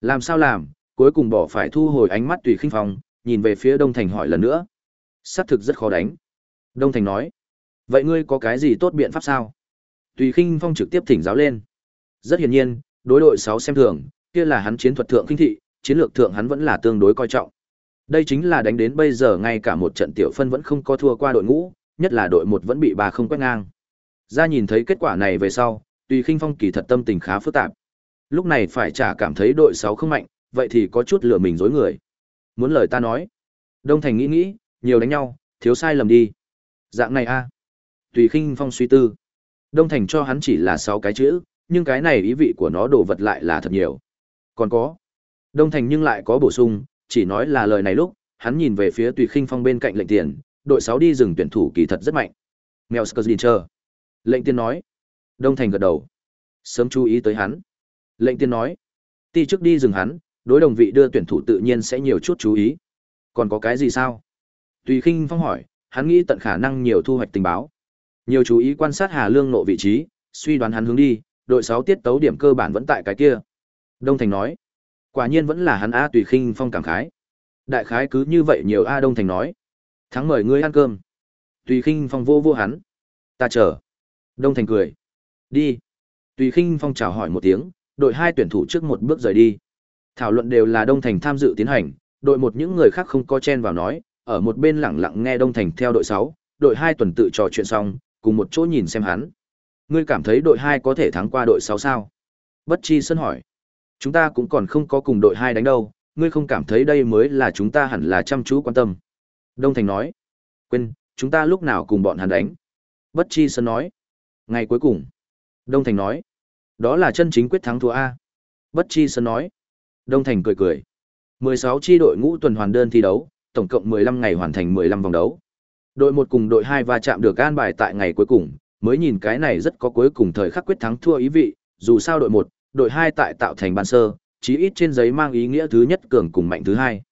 Làm sao làm, cuối cùng bỏ phải thu hồi ánh mắt tùy khinh phong, nhìn về phía Đông Thành hỏi lần nữa. Sát thực rất khó đánh. Đông Thành nói. Vậy ngươi có cái gì tốt biện pháp sao? Tùy khinh phong trực tiếp thỉnh giáo lên. Rất hiển nhiên, đối đội 6 xem thường, kia là hắn chiến thuật thượng kinh thị, chiến lược thượng hắn vẫn là tương đối coi trọng. Đây chính là đánh đến bây giờ ngay cả một trận tiểu phân vẫn không có thua qua đội ngũ, nhất là đội một vẫn bị bà không quét ngang. Ra nhìn thấy kết quả này về sau, Tùy Khinh Phong kỳ thật tâm tình khá phức tạp. Lúc này phải chả cảm thấy đội 6 không mạnh, vậy thì có chút lừa mình dối người. Muốn lời ta nói. Đông Thành nghĩ nghĩ, nhiều đánh nhau, thiếu sai lầm đi. Dạng này a. Tùy Khinh Phong suy tư. Đông Thành cho hắn chỉ là 6 cái chữ, nhưng cái này ý vị của nó đồ vật lại là thật nhiều. Còn có. Đông Thành nhưng lại có bổ sung, chỉ nói là lời này lúc, hắn nhìn về phía Tùy Khinh Phong bên cạnh lệnh tiền, đội 6 đi rừng tuyển thủ kỳ thật rất mạnh. Mèo Skurdincher. Lệnh tiền nói. Đông Thành gật đầu. Sớm chú ý tới hắn. Lệnh tiền nói. Ti trước đi rừng hắn, đối đồng vị đưa tuyển thủ tự nhiên sẽ nhiều chút chú ý. Còn có cái gì sao? Tùy Khinh Phong hỏi, hắn nghĩ tận khả năng nhiều thu hoạch tình báo. Nhiều chú ý quan sát Hà Lương nộ vị trí, suy đoán hắn hướng đi, đội 6 tiết tấu điểm cơ bản vẫn tại cái kia. Đông Thành nói, quả nhiên vẫn là hắn A Tùy Khinh Phong cảm khái. Đại khái cứ như vậy nhiều A Đông Thành nói. Thắng mời ngươi ăn cơm. Tùy Khinh Phong vô vô hắn. Ta chờ. Đông Thành cười. Đi. Tùy Khinh Phong chào hỏi một tiếng, đội hai tuyển thủ trước một bước rời đi. Thảo luận đều là Đông Thành tham dự tiến hành, đội một những người khác không có chen vào nói, ở một bên lẳng lặng nghe Đông Thành theo đội 6, đội 2 tuần tự trò chuyện xong, cùng một chỗ nhìn xem hắn. Ngươi cảm thấy đội 2 có thể thắng qua đội 6 sao? Bất Chi Sơn hỏi. Chúng ta cũng còn không có cùng đội hai đánh đâu, ngươi không cảm thấy đây mới là chúng ta hẳn là chăm chú quan tâm. Đông Thành nói. Quên, chúng ta lúc nào cùng bọn hắn đánh? Bất Chi Sơn nói. Ngày cuối cùng. Đông Thành nói. Đó là chân chính quyết thắng thua A. Bất Chi Sơn nói. Đông Thành cười cười. 16 chi đội ngũ tuần hoàn đơn thi đấu, tổng cộng 15 ngày hoàn thành 15 vòng đấu. Đội 1 cùng đội 2 va chạm được an bài tại ngày cuối cùng, mới nhìn cái này rất có cuối cùng thời khắc quyết thắng thua ý vị, dù sao đội 1, đội hai tại tạo thành ban sơ, chí ít trên giấy mang ý nghĩa thứ nhất cường cùng mạnh thứ hai.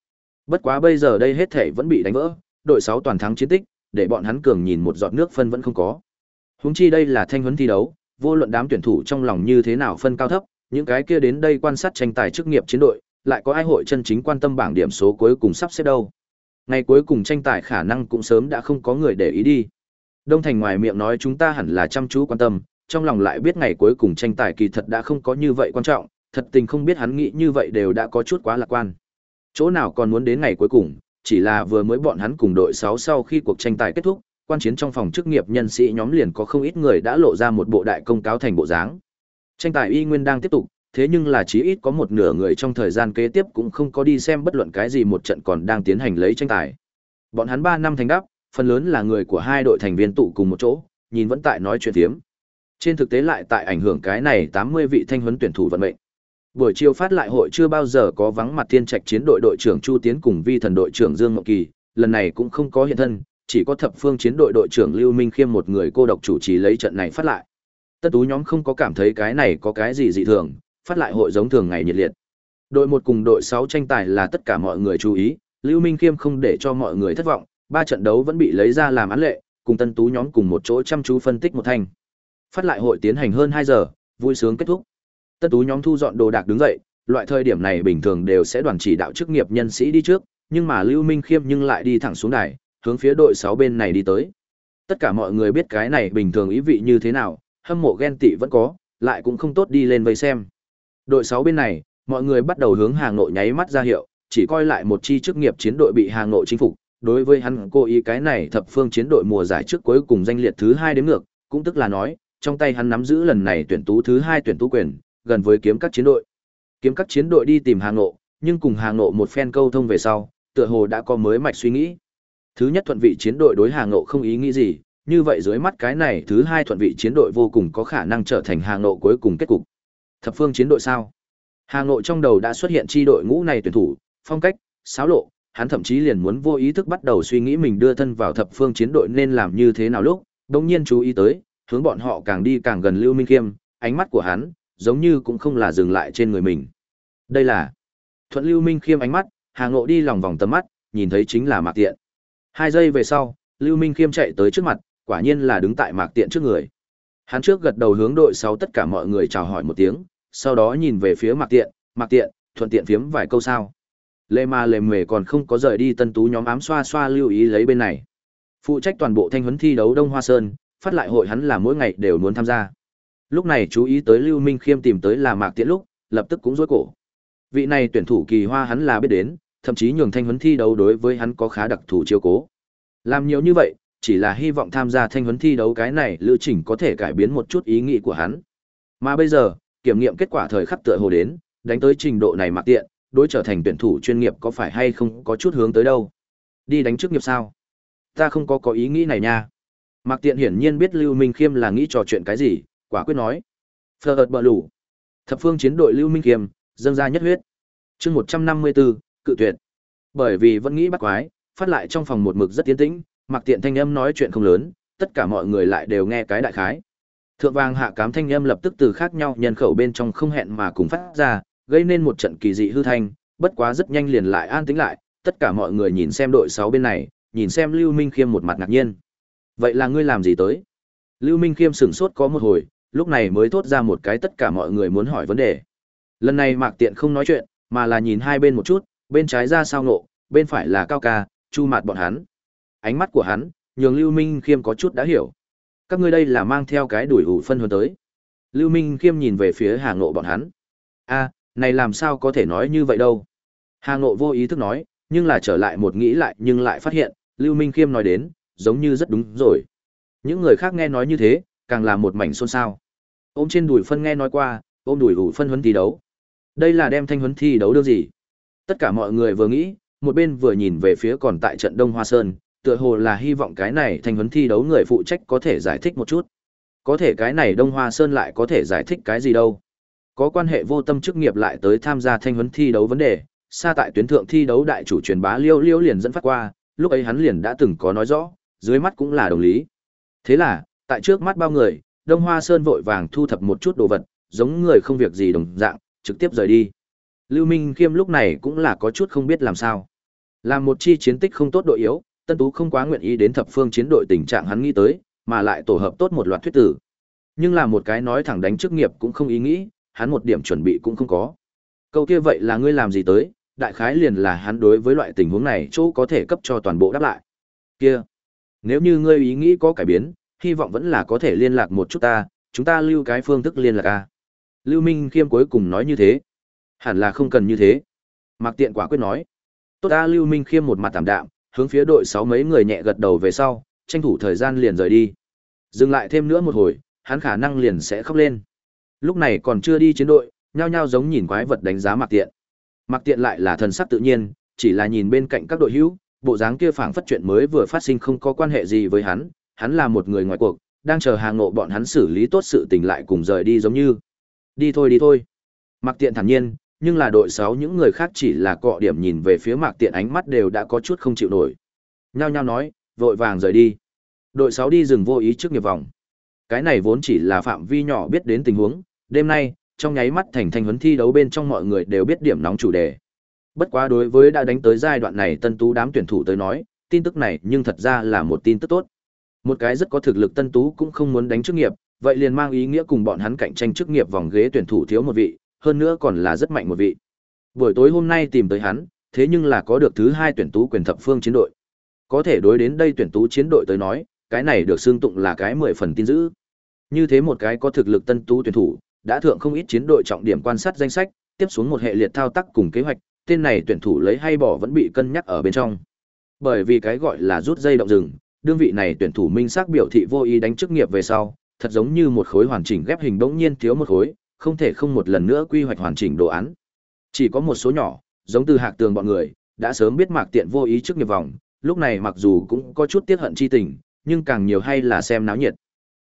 Bất quá bây giờ đây hết thể vẫn bị đánh vỡ, đội sáu toàn thắng chiến tích, để bọn hắn cường nhìn một giọt nước phân vẫn không có. Huống chi đây là thanh huấn thi đấu, vô luận đám tuyển thủ trong lòng như thế nào phân cao thấp, những cái kia đến đây quan sát tranh tài chức nghiệp chiến đội, lại có ai hội chân chính quan tâm bảng điểm số cuối cùng sắp xếp đâu. Ngày cuối cùng tranh tài khả năng cũng sớm đã không có người để ý đi. Đông Thành ngoài miệng nói chúng ta hẳn là chăm chú quan tâm, trong lòng lại biết ngày cuối cùng tranh tài kỳ thật đã không có như vậy quan trọng, thật tình không biết hắn nghĩ như vậy đều đã có chút quá lạc quan. Chỗ nào còn muốn đến ngày cuối cùng, chỉ là vừa mới bọn hắn cùng đội 6 sau khi cuộc tranh tài kết thúc, quan chiến trong phòng chức nghiệp nhân sĩ nhóm liền có không ít người đã lộ ra một bộ đại công cáo thành bộ dáng. Tranh tài y nguyên đang tiếp tục, thế nhưng là chí ít có một nửa người trong thời gian kế tiếp cũng không có đi xem bất luận cái gì một trận còn đang tiến hành lấy tranh tài. Bọn hắn 3 năm thành đáp, phần lớn là người của hai đội thành viên tụ cùng một chỗ, nhìn vẫn tại nói chuyện thiếm. Trên thực tế lại tại ảnh hưởng cái này 80 vị thanh huấn tuyển thủ vận mệnh. Buổi chiều phát lại hội chưa bao giờ có vắng mặt thiên trạch chiến đội đội trưởng Chu Tiến cùng vi thần đội trưởng Dương Ngọc Kỳ, lần này cũng không có hiện thân, chỉ có thập phương chiến đội đội trưởng Lưu Minh Khiêm một người cô độc chủ trì lấy trận này phát lại. Tất tú nhóm không có cảm thấy cái này có cái gì dị thường, phát lại hội giống thường ngày nhiệt liệt. Đội một cùng đội 6 tranh tài là tất cả mọi người chú ý, Lưu Minh Khiêm không để cho mọi người thất vọng, ba trận đấu vẫn bị lấy ra làm án lệ, cùng tân tú nhóm cùng một chỗ chăm chú phân tích một thành Phát lại hội tiến hành hơn 2 giờ, vui sướng kết thúc. Tân tú nhóm thu dọn đồ đạc đứng dậy, loại thời điểm này bình thường đều sẽ đoàn chỉ đạo chức nghiệp nhân sĩ đi trước, nhưng mà Lưu Minh Khiêm nhưng lại đi thẳng xuống đài, hướng phía đội 6 bên này đi tới. Tất cả mọi người biết cái này bình thường ý vị như thế nào, hâm mộ ghen tị vẫn có, lại cũng không tốt đi lên vây xem. Đội 6 bên này, mọi người bắt đầu hướng Hà Nội nháy mắt ra hiệu, chỉ coi lại một chi chức nghiệp chiến đội bị Hà Nội chinh phục. Đối với hắn cô ý cái này thập phương chiến đội mùa giải trước cuối cùng danh liệt thứ 2 đến ngược, cũng tức là nói, trong tay hắn nắm giữ lần này tuyển tú thứ hai tuyển tú quyền, gần với kiếm các chiến đội. Kiếm các chiến đội đi tìm Hà ngộ nhưng cùng Hà ngộ một phen câu thông về sau, tựa hồ đã có mới mạch suy nghĩ. Thứ nhất thuận vị chiến đội đối Hà ngộ không ý nghĩ gì, như vậy dưới mắt cái này thứ hai thuận vị chiến đội vô cùng có khả năng trở thành Hà ngộ cuối cùng kết cục. Thập phương chiến đội sao? Hà ngộ trong đầu đã xuất hiện chi đội ngũ này tuyển thủ, phong cách, xáo lộ, hắn thậm chí liền muốn vô ý thức bắt đầu suy nghĩ mình đưa thân vào thập phương chiến đội nên làm như thế nào lúc, đồng nhiên chú ý tới, hướng bọn họ càng đi càng gần Lưu Minh khiêm ánh mắt của hắn, giống như cũng không là dừng lại trên người mình. Đây là Thuận Lưu Minh Khiêm ánh mắt, Hà Ngộ đi lòng vòng tầm mắt, nhìn thấy chính là Mạc Tiện. Hai giây về sau, Lưu Minh Khiêm chạy tới trước mặt, quả nhiên là đứng tại Mạc Tiện trước người. Hắn trước gật đầu hướng đội sau tất cả mọi người chào hỏi một tiếng, sau đó nhìn về phía Mạc Tiện, Mạc Tiện, thuận tiện phiếm vài câu sao. Lê Ma Lê Mề còn không có rời đi tân tú nhóm ám xoa xoa lưu ý lấy bên này. Phụ trách toàn bộ thanh huấn thi đấu Đông Hoa Sơn, phát lại hội hắn là mỗi ngày đều muốn tham gia. Lúc này chú ý tới Lưu Minh Khiêm tìm tới là Mạc Tiễn lúc, lập tức cũng rối cổ. Vị này tuyển thủ kỳ hoa hắn là biết đến, thậm chí nhường thanh huấn thi đấu đối với hắn có khá đặc thù chiếu cố. Làm nhiều như vậy, chỉ là hy vọng tham gia thanh huấn thi đấu cái này lữ trình có thể cải biến một chút ý nghĩ của hắn. Mà bây giờ, kiểm nghiệm kết quả thời khắc tựa hồ đến, đánh tới trình độ này mặc tiện, đối trở thành tuyển thủ chuyên nghiệp có phải hay không có chút hướng tới đâu. Đi đánh trước nghiệp sao? Ta không có có ý nghĩ này nha. Mạc Tiện hiển nhiên biết Lưu Minh Khiêm là nghĩ trò chuyện cái gì, quả quyết nói. Phờ ợt bờ lủ. Thập phương chiến đội Lưu Minh Khiêm, dâng ra nhất huyết. chương một trăm năm mươi bốn cự tuyệt bởi vì vẫn nghĩ bắt quái phát lại trong phòng một mực rất tiến tĩnh Mạc tiện thanh âm nói chuyện không lớn tất cả mọi người lại đều nghe cái đại khái thượng vàng hạ cám thanh âm lập tức từ khác nhau nhân khẩu bên trong không hẹn mà cùng phát ra gây nên một trận kỳ dị hư thanh bất quá rất nhanh liền lại an tĩnh lại tất cả mọi người nhìn xem đội sáu bên này nhìn xem lưu minh khiêm một mặt ngạc nhiên vậy là ngươi làm gì tới? Lưu minh khiêm sửng sốt có một hồi, lúc này mới thốt ra một cái tất cả mọi người muốn hỏi vấn đề. Lần này mạc tiện không nói chuyện, mà là nhìn hai bên một chút, bên trái ra sao nộ bên phải là cao ca, chu mạt bọn hắn. Ánh mắt của hắn, nhường lưu minh khiêm có chút đã hiểu. Các ngươi đây là mang theo cái đuổi ủ phân hơn tới. Lưu minh khiêm nhìn về phía hà ngộ bọn hắn. A, này làm sao có thể nói như vậy đâu? Hà ngộ vô ý thức nói, nhưng là trở lại một nghĩ lại, nhưng lại phát hiện, lưu minh khiêm nói đến giống như rất đúng rồi. Những người khác nghe nói như thế, càng là một mảnh xôn xao. Ôm trên đùi phân nghe nói qua, ôm đùi ủ phân huấn thi đấu. Đây là đem thanh huấn thi đấu đương gì? Tất cả mọi người vừa nghĩ, một bên vừa nhìn về phía còn tại trận đông hoa sơn, tựa hồ là hy vọng cái này thanh huấn thi đấu người phụ trách có thể giải thích một chút. Có thể cái này đông hoa sơn lại có thể giải thích cái gì đâu? Có quan hệ vô tâm chức nghiệp lại tới tham gia thanh huấn thi đấu vấn đề xa tại tuyến thượng thi đấu đại chủ truyền bá liêu liêu liền dẫn phát qua, lúc ấy hắn liền đã từng có nói rõ dưới mắt cũng là đồng lý. Thế là, tại trước mắt bao người, đông hoa sơn vội vàng thu thập một chút đồ vật, giống người không việc gì đồng dạng, trực tiếp rời đi. Lưu minh khiêm lúc này cũng là có chút không biết làm sao. Làm một chi chiến tích không tốt đội yếu, tân tú không quá nguyện ý đến thập phương chiến đội tình trạng hắn nghĩ tới, mà lại tổ hợp tốt một loạt thuyết tử. Nhưng là một cái nói thẳng đánh chức nghiệp cũng không ý nghĩ, hắn một điểm chuẩn bị cũng không có. Câu kia vậy là ngươi làm gì tới, đại khái liền là hắn đối với loại tình huống này chỗ có thể cấp cho toàn bộ đáp lại. Kia nếu như ngươi ý nghĩ có cải biến, hy vọng vẫn là có thể liên lạc một chút ta, chúng ta lưu cái phương thức liên lạc a. Lưu minh khiêm cuối cùng nói như thế. Hẳn là không cần như thế. Mạc tiện quả quyết nói. Tốt ta, lưu minh khiêm một mặt tạm đạm, hướng phía đội sáu mấy người nhẹ gật đầu về sau, tranh thủ thời gian liền rời đi. Dừng lại thêm nữa một hồi, hắn khả năng liền sẽ khóc lên. Lúc này còn chưa đi chiến đội, nhao nhao giống nhìn quái vật đánh giá mạc tiện. Mạc tiện lại là thần sắc tự nhiên, chỉ là nhìn bên cạnh các đội hữu bộ dáng kia phảng phất chuyện mới vừa phát sinh không có quan hệ gì với hắn hắn là một người ngoài cuộc, đang chờ hàng ngộ bọn hắn xử lý tốt sự tình lại cùng rời đi giống như. Đi thôi đi thôi. Mạc tiện thản nhiên, nhưng là đội sáu những người khác chỉ là cọ điểm nhìn về phía mạc tiện ánh mắt đều đã có chút không chịu nổi. Nhao nhao nói, vội vàng rời đi. Đội sáu đi rừng vô ý trước nghiệp vòng. Cái này vốn chỉ là phạm vi nhỏ biết đến tình huống, đêm nay, trong nháy mắt thành thành huấn thi đấu bên trong mọi người đều biết điểm nóng chủ đề bất quá đối với đã đánh tới giai đoạn này tân tú đám tuyển thủ tới nói, tin tức này nhưng thật ra là một tin tức tốt. Một cái rất có thực lực tân tú cũng không muốn đánh chức nghiệp, vậy liền mang ý nghĩa cùng bọn hắn cạnh tranh chức nghiệp vòng ghế tuyển thủ thiếu một vị, hơn nữa còn là rất mạnh một vị. Buổi tối hôm nay tìm tới hắn, thế nhưng là có được thứ hai tuyển tú quyền thập phương chiến đội. Có thể đối đến đây tuyển tú chiến đội tới nói, cái này được xương tụng là cái mười phần tin dữ. Như thế một cái có thực lực tân tú tuyển thủ, đã thượng không ít chiến đội trọng điểm quan sát danh sách, tiếp xuống một hệ liệt thao tác cùng kế hoạch tên này tuyển thủ lấy hay bỏ vẫn bị cân nhắc ở bên trong. Bởi vì cái gọi là rút dây động rừng, đương vị này tuyển thủ minh xác biểu thị vô ý đánh chức nghiệp về sau, thật giống như một khối hoàn chỉnh ghép hình bỗng nhiên thiếu một khối, không thể không một lần nữa quy hoạch hoàn chỉnh đồ án. Chỉ có một số nhỏ, giống từ hạc tường bọn người, đã sớm biết mạc tiện vô ý trước nghiệp vòng, lúc này mặc dù cũng có chút tiếc hận chi tình, nhưng càng nhiều hay là xem náo nhiệt.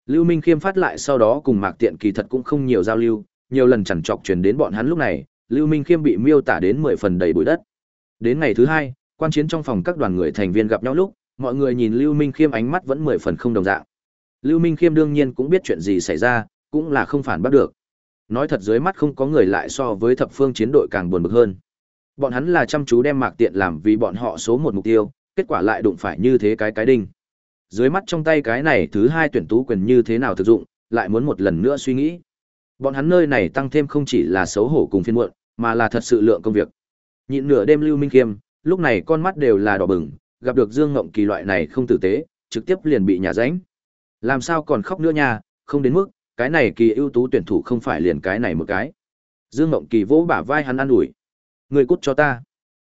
Lưu minh khiêm phát lại sau đó cùng mạc tiện kỳ thật cũng không nhiều giao lưu, nhiều lần chằn chọc truyền đến bọn hắn lúc này lưu minh khiêm bị miêu tả đến mười phần đầy bụi đất. Đến ngày thứ hai, quan chiến trong phòng các đoàn người thành viên gặp nhau lúc, mọi người nhìn lưu minh khiêm ánh mắt vẫn mười phần không đồng dạng. Lưu minh khiêm đương nhiên cũng biết chuyện gì xảy ra, cũng là không phản bắt được. Nói thật dưới mắt không có người lại so với thập phương chiến đội càng buồn bực hơn. Bọn hắn là chăm chú đem mạc tiện làm vì bọn họ số một mục tiêu, kết quả lại đụng phải như thế cái cái đinh. Dưới mắt trong tay cái này thứ hai tuyển tú quyền như thế nào thực dụng, lại muốn một lần nữa suy nghĩ bọn hắn nơi này tăng thêm không chỉ là xấu hổ cùng phiên muộn, mà là thật sự lượng công việc. Nhịn nửa đêm lưu minh khiêm, lúc này con mắt đều là đỏ bừng, gặp được dương ngộng kỳ loại này không tử tế, trực tiếp liền bị nhà ránh. Làm sao còn khóc nữa nha, không đến mức, cái này kỳ ưu tú tuyển thủ không phải liền cái này một cái. Dương ngộng kỳ vỗ bả vai hắn ă n ủi. Người cút cho ta.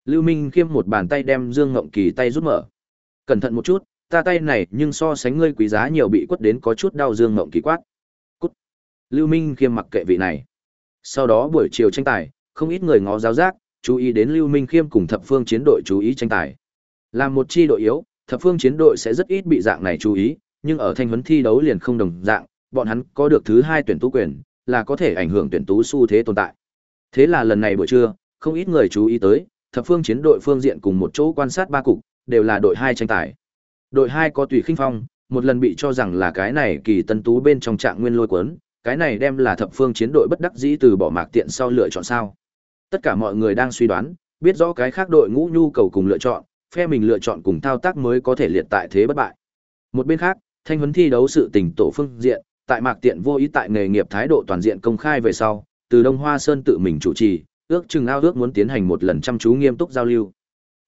Lưu minh khiêm một bàn tay đem dương ngộng kỳ tay rút mở. Cẩn thận một chút, ta tay này nhưng so sánh ngươi quý giá nhiều bị quất đến có chút đau dương ngộng kỳ quát lưu minh khiêm mặc kệ vị này sau đó buổi chiều tranh tài không ít người ngó giáo giác chú ý đến lưu minh khiêm cùng thập phương chiến đội chú ý tranh tài làm một chi đội yếu thập phương chiến đội sẽ rất ít bị dạng này chú ý nhưng ở thanh huấn thi đấu liền không đồng dạng bọn hắn có được thứ hai tuyển tú quyền, là có thể ảnh hưởng tuyển tú xu thế tồn tại. Thế là lần này buổi trưa, không ít người chú ý tới, thập phương chiến đội phương diện cùng một chỗ quan sát ba cục, đều là đội hai tranh tài. Đội hai có tùy khinh phong, một lần bị cho rằng là cái này kỳ tân tú bên trong trạng nguyên lôi cuốn, cái này đem là thập phương chiến đội bất đắc dĩ từ bỏ mạc tiện sau lựa chọn sao. Tất cả mọi người đang suy đoán, biết rõ cái khác đội ngũ nhu cầu cùng lựa chọn, phe mình lựa chọn cùng thao tác mới có thể liệt tại thế bất bại. Một bên khác, thanh huấn thi đấu sự tình tổ phương diện, tại mạc tiện vô ý tại nghề nghiệp thái độ toàn diện công khai về sau, từ Đông Hoa Sơn tự mình chủ trì, ước chừng ao ước muốn tiến hành một lần chăm chú nghiêm túc giao lưu.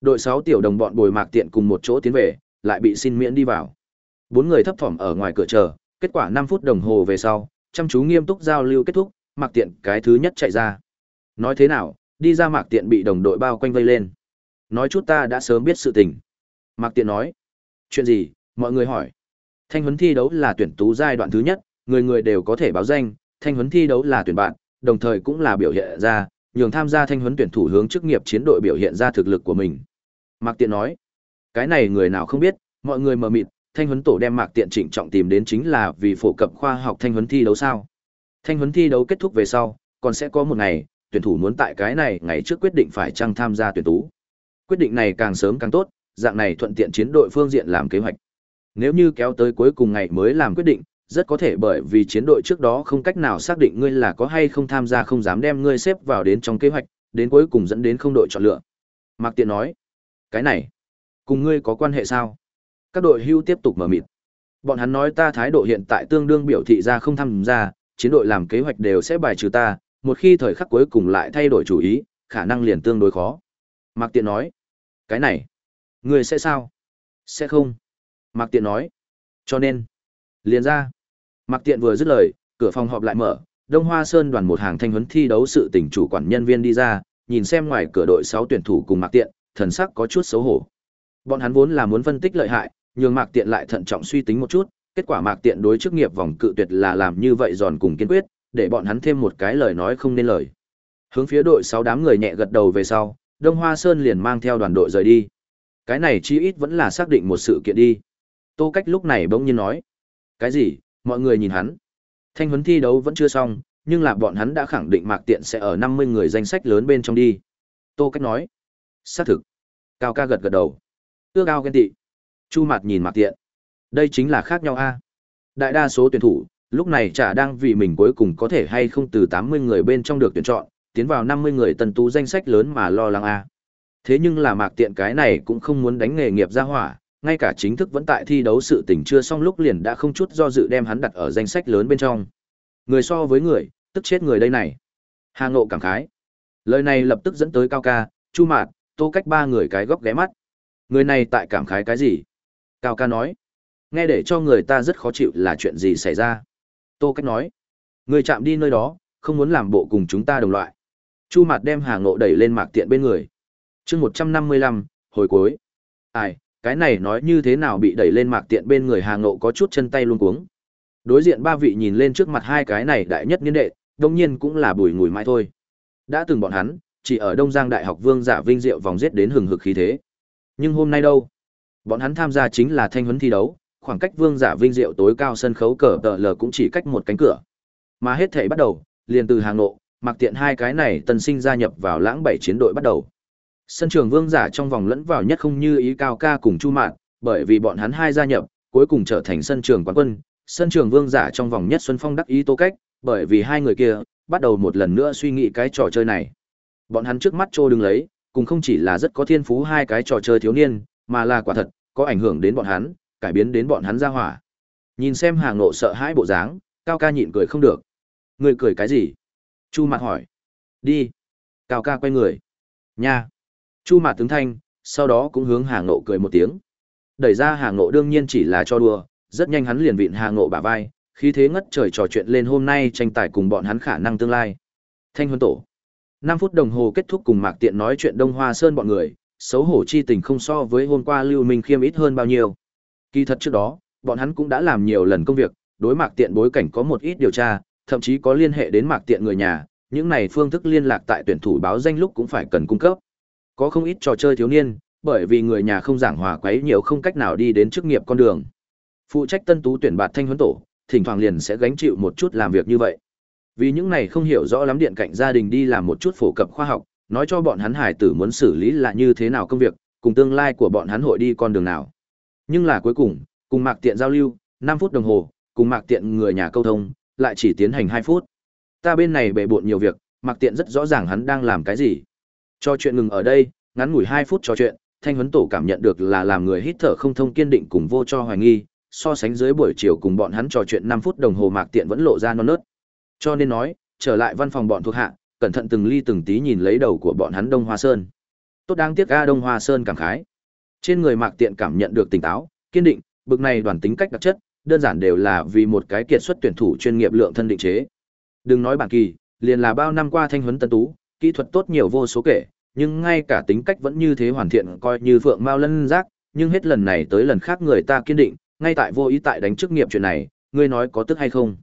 Đội sáu tiểu đồng bọn bồi mạc tiện cùng một chỗ tiến về, lại bị xin miễn đi vào. Bốn người thấp thỏm ở ngoài cửa chờ, kết quả năm phút đồng hồ về sau, chăm chú nghiêm túc giao lưu kết thúc, mạc tiện cái thứ nhất chạy ra. Nói thế nào, đi ra mạc tiện bị đồng đội bao quanh vây lên. Nói chút ta đã sớm biết sự tình. Mạc tiện nói. Chuyện gì, mọi người hỏi. Thanh huấn thi đấu là tuyển tú giai đoạn thứ nhất, người người đều có thể báo danh, thanh huấn thi đấu là tuyển bạn, đồng thời cũng là biểu hiện ra, nhường tham gia thanh huấn tuyển thủ hướng chức nghiệp chiến đội biểu hiện ra thực lực của mình. Mạc Tiện nói, cái này người nào không biết, mọi người mờ mịt, thanh huấn tổ đem Mạc Tiện trịnh trọng tìm đến chính là vì phổ cập khoa học thanh huấn thi đấu sao. Thanh huấn thi đấu kết thúc về sau, còn sẽ có một ngày, tuyển thủ muốn tại cái này ngày trước quyết định phải chăng tham gia tuyển tú. Quyết định này càng sớm càng tốt, dạng này thuận tiện chiến đội phương diện làm kế hoạch. Nếu như kéo tới cuối cùng ngày mới làm quyết định, rất có thể bởi vì chiến đội trước đó không cách nào xác định ngươi là có hay không tham gia không dám đem ngươi xếp vào đến trong kế hoạch, đến cuối cùng dẫn đến không đội chọn lựa. Mạc Tiện nói, cái này, cùng ngươi có quan hệ sao? Các đội hưu tiếp tục mở mịt. Bọn hắn nói ta thái độ hiện tại tương đương biểu thị ra không tham gia, chiến đội làm kế hoạch đều sẽ bài trừ ta, một khi thời khắc cuối cùng lại thay đổi chủ ý, khả năng liền tương đối khó. Mạc Tiện nói, cái này, người sẽ sao? Sẽ không. Mạc Tiện nói, cho nên, liền ra. Mạc Tiện vừa dứt lời, cửa phòng họp lại mở, Đông Hoa Sơn đoàn một hàng thanh huấn thi đấu sự tỉnh chủ quản nhân viên đi ra, nhìn xem ngoài cửa đội 6 tuyển thủ cùng Mạc Tiện, thần sắc có chút xấu hổ. Bọn hắn vốn là muốn phân tích lợi hại, nhưng Mạc Tiện lại thận trọng suy tính một chút, kết quả Mạc Tiện đối chức nghiệp vòng cự tuyệt là làm như vậy giòn cùng kiên quyết, để bọn hắn thêm một cái lời nói không nên lời. Hướng phía đội sáu đám người nhẹ gật đầu về sau, Đông Hoa Sơn liền mang theo đoàn đội rời đi. Cái này chi ít vẫn là xác định một sự kiện đi. Tô Cách lúc này bỗng nhiên nói. Cái gì, mọi người nhìn hắn. Thanh huấn thi đấu vẫn chưa xong, nhưng là bọn hắn đã khẳng định Mạc Tiện sẽ ở 50 người danh sách lớn bên trong đi. Tô Cách nói. Xác thực. Cao ca gật gật đầu. Ước ao ghen tị. Chu Mạt nhìn Mạc Tiện. Đây chính là khác nhau a. Đại đa số tuyển thủ, lúc này chả đang vì mình cuối cùng có thể hay không từ 80 người bên trong được tuyển chọn, tiến vào 50 người tần tú danh sách lớn mà lo lắng a. Thế nhưng là Mạc Tiện cái này cũng không muốn đánh nghề nghiệp ra hỏa, ngay cả chính thức vẫn tại thi đấu sự tình chưa xong lúc liền đã không chút do dự đem hắn đặt ở danh sách lớn bên trong. Người so với người, tức chết người đây này. Hà Ngộ cảm khái. Lời này lập tức dẫn tới Cao Ca, Chu Mạt, Tô Cách ba người cái góc ghé mắt. Người này tại cảm khái cái gì? Cao Ca nói. Nghe để cho người ta rất khó chịu là chuyện gì xảy ra. Tô Cách nói. Người chạm đi nơi đó, không muốn làm bộ cùng chúng ta đồng loại. Chu Mạt đem Hà Ngộ đẩy lên mạc tiện bên người. chương một trăm năm mươi lăm hồi cuối. Ai, cái này nói như thế nào bị đẩy lên mạc tiện bên người Hà Ngộ có chút chân tay luôn cuống. Đối diện ba vị nhìn lên trước mặt hai cái này đại nhất niên đệ, đông nhiên cũng là bùi ngùi mãi thôi. Đã từng bọn hắn, chỉ ở Đông Giang Đại học Vương Giả Vinh Diệu vòng giết đến hừng hực khí thế. Nhưng hôm nay đâu? Bọn hắn tham gia chính là thanh huấn thi đấu, khoảng cách Vương Giả Vinh Diệu tối cao sân khấu cờ tờ lờ cũng chỉ cách một cánh cửa. Mà hết thể bắt đầu, liền từ hàng nộ, mặc tiện hai cái này tân sinh gia nhập vào lãng bảy chiến đội bắt đầu. Sân trường vương giả trong vòng lẫn vào nhất không như ý cao ca cùng Chu Mạn, bởi vì bọn hắn hai gia nhập, cuối cùng trở thành sân trường quán quân. Sân trường vương giả trong vòng nhất Xuân Phong đắc ý tô cách, bởi vì hai người kia bắt đầu một lần nữa suy nghĩ cái trò chơi này. Bọn hắn trước mắt trô đứng lấy, cùng không chỉ là rất có thiên phú hai cái trò chơi thiếu niên, mà là quả thật, có ảnh hưởng đến bọn hắn, cải biến đến bọn hắn ra hỏa. Nhìn xem hàng nộ sợ hãi bộ dáng, Cao ca nhịn cười không được. Người cười cái gì? Chu Mạt hỏi. Đi. Cao ca quay người. Nha. Chu Mạt tướng thanh, sau đó cũng hướng Hà Ngộ cười một tiếng. Đẩy ra Hà Ngộ đương nhiên chỉ là cho đùa, rất nhanh hắn liền vịn Hà Ngộ bả vai, khí thế ngất trời trò chuyện lên hôm nay tranh tài cùng bọn hắn khả năng tương lai. Thanh huân tổ. Năm phút đồng hồ kết thúc cùng Mạc Tiện nói chuyện Đông Hoa Sơn bọn người, xấu hổ chi tình không so với hôm qua Lưu Minh Khiêm ít hơn bao nhiêu. Kỳ thật trước đó, bọn hắn cũng đã làm nhiều lần công việc, đối Mạc Tiện bối cảnh có một ít điều tra, thậm chí có liên hệ đến Mạc Tiện người nhà, những này phương thức liên lạc tại tuyển thủ báo danh lúc cũng phải cần cung cấp. Có không ít trò chơi thiếu niên, bởi vì người nhà không giảng hòa quấy nhiều không cách nào đi đến chức nghiệp con đường. Phụ trách tân tú tuyển bạt thanh huấn tổ, thỉnh thoảng liền sẽ gánh chịu một chút làm việc như vậy. Vì những này không hiểu rõ lắm điện cạnh gia đình đi làm một chút phổ cập khoa học, nói cho bọn hắn hải tử muốn xử lý là như thế nào công việc, cùng tương lai của bọn hắn hội đi con đường nào. Nhưng là cuối cùng, cùng Mạc Tiện giao lưu, 5 phút đồng hồ, cùng Mạc Tiện người nhà câu thông, lại chỉ tiến hành 2 phút. Ta bên này bệ bộn nhiều việc, Mạc Tiện rất rõ ràng hắn đang làm cái gì. Cho chuyện ngừng ở đây, ngắn ngủi 2 phút trò chuyện, Thanh Huấn Tổ cảm nhận được là làm người hít thở không thông kiên định cùng vô cho hoài nghi, so sánh dưới buổi chiều cùng bọn hắn trò chuyện 5 phút đồng hồ Mạc Tiện vẫn lộ ra non nớt. Cho nên nói, trở lại văn phòng bọn thuộc hạ, cẩn thận từng ly từng tí nhìn lấy đầu của bọn hắn Đông Hoa Sơn. Tốt đáng tiếc ga Đông Hoa Sơn cảm khái. Trên người Mạc Tiện cảm nhận được tỉnh táo, kiên định, bực này đoàn tính cách đặc chất, đơn giản đều là vì một cái kiệt xuất tuyển thủ chuyên nghiệp lượng thân định chế. Đừng nói bản kỳ, liền là bao năm qua thanh huấn tân tú, kỹ thuật tốt nhiều vô số kể, nhưng ngay cả tính cách vẫn như thế hoàn thiện coi như phượng mao lân giác, nhưng hết lần này tới lần khác người ta kiên định, ngay tại vô ý tại đánh chức nghiệp chuyện này, ngươi nói có tức hay không?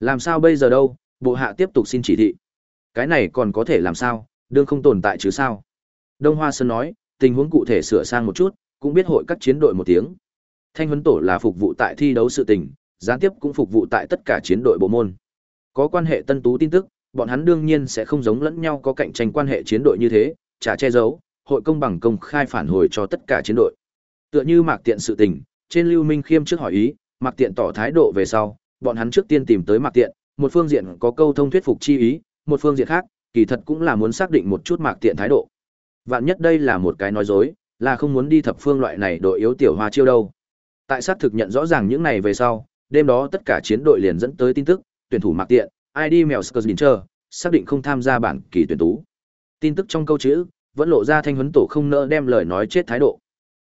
Làm sao bây giờ đâu, bộ hạ tiếp tục xin chỉ thị. Cái này còn có thể làm sao, đương không tồn tại chứ sao? Đông Hoa Sơn nói, tình huống cụ thể sửa sang một chút, cũng biết hội các chiến đội một tiếng. Thanh huấn tổ là phục vụ tại thi đấu sự tình, gián tiếp cũng phục vụ tại tất cả chiến đội bộ môn. Có quan hệ tân tú tin tức, bọn hắn đương nhiên sẽ không giống lẫn nhau có cạnh tranh quan hệ chiến đội như thế, trả che giấu, hội công bằng công khai phản hồi cho tất cả chiến đội. Tựa như Mạc Tiện sự tình, trên Lưu Minh Khiêm trước hỏi ý, Mạc Tiện tỏ thái độ về sau, bọn hắn trước tiên tìm tới Mạc Tiện, một phương diện có câu thông thuyết phục chi ý, một phương diện khác, kỳ thật cũng là muốn xác định một chút Mạc Tiện thái độ. Vạn nhất đây là một cái nói dối, là không muốn đi thập phương loại này đội yếu tiểu hoa chiêu đâu. Tại xác thực nhận rõ ràng những này về sau, đêm đó tất cả chiến đội liền dẫn tới tin tức, tuyển thủ Mạc Tiện, ID mèo chờ, xác định không tham gia bản kỳ tuyển tú. Tin tức trong câu chữ, vẫn lộ ra thanh huấn tổ không nỡ đem lời nói chết thái độ.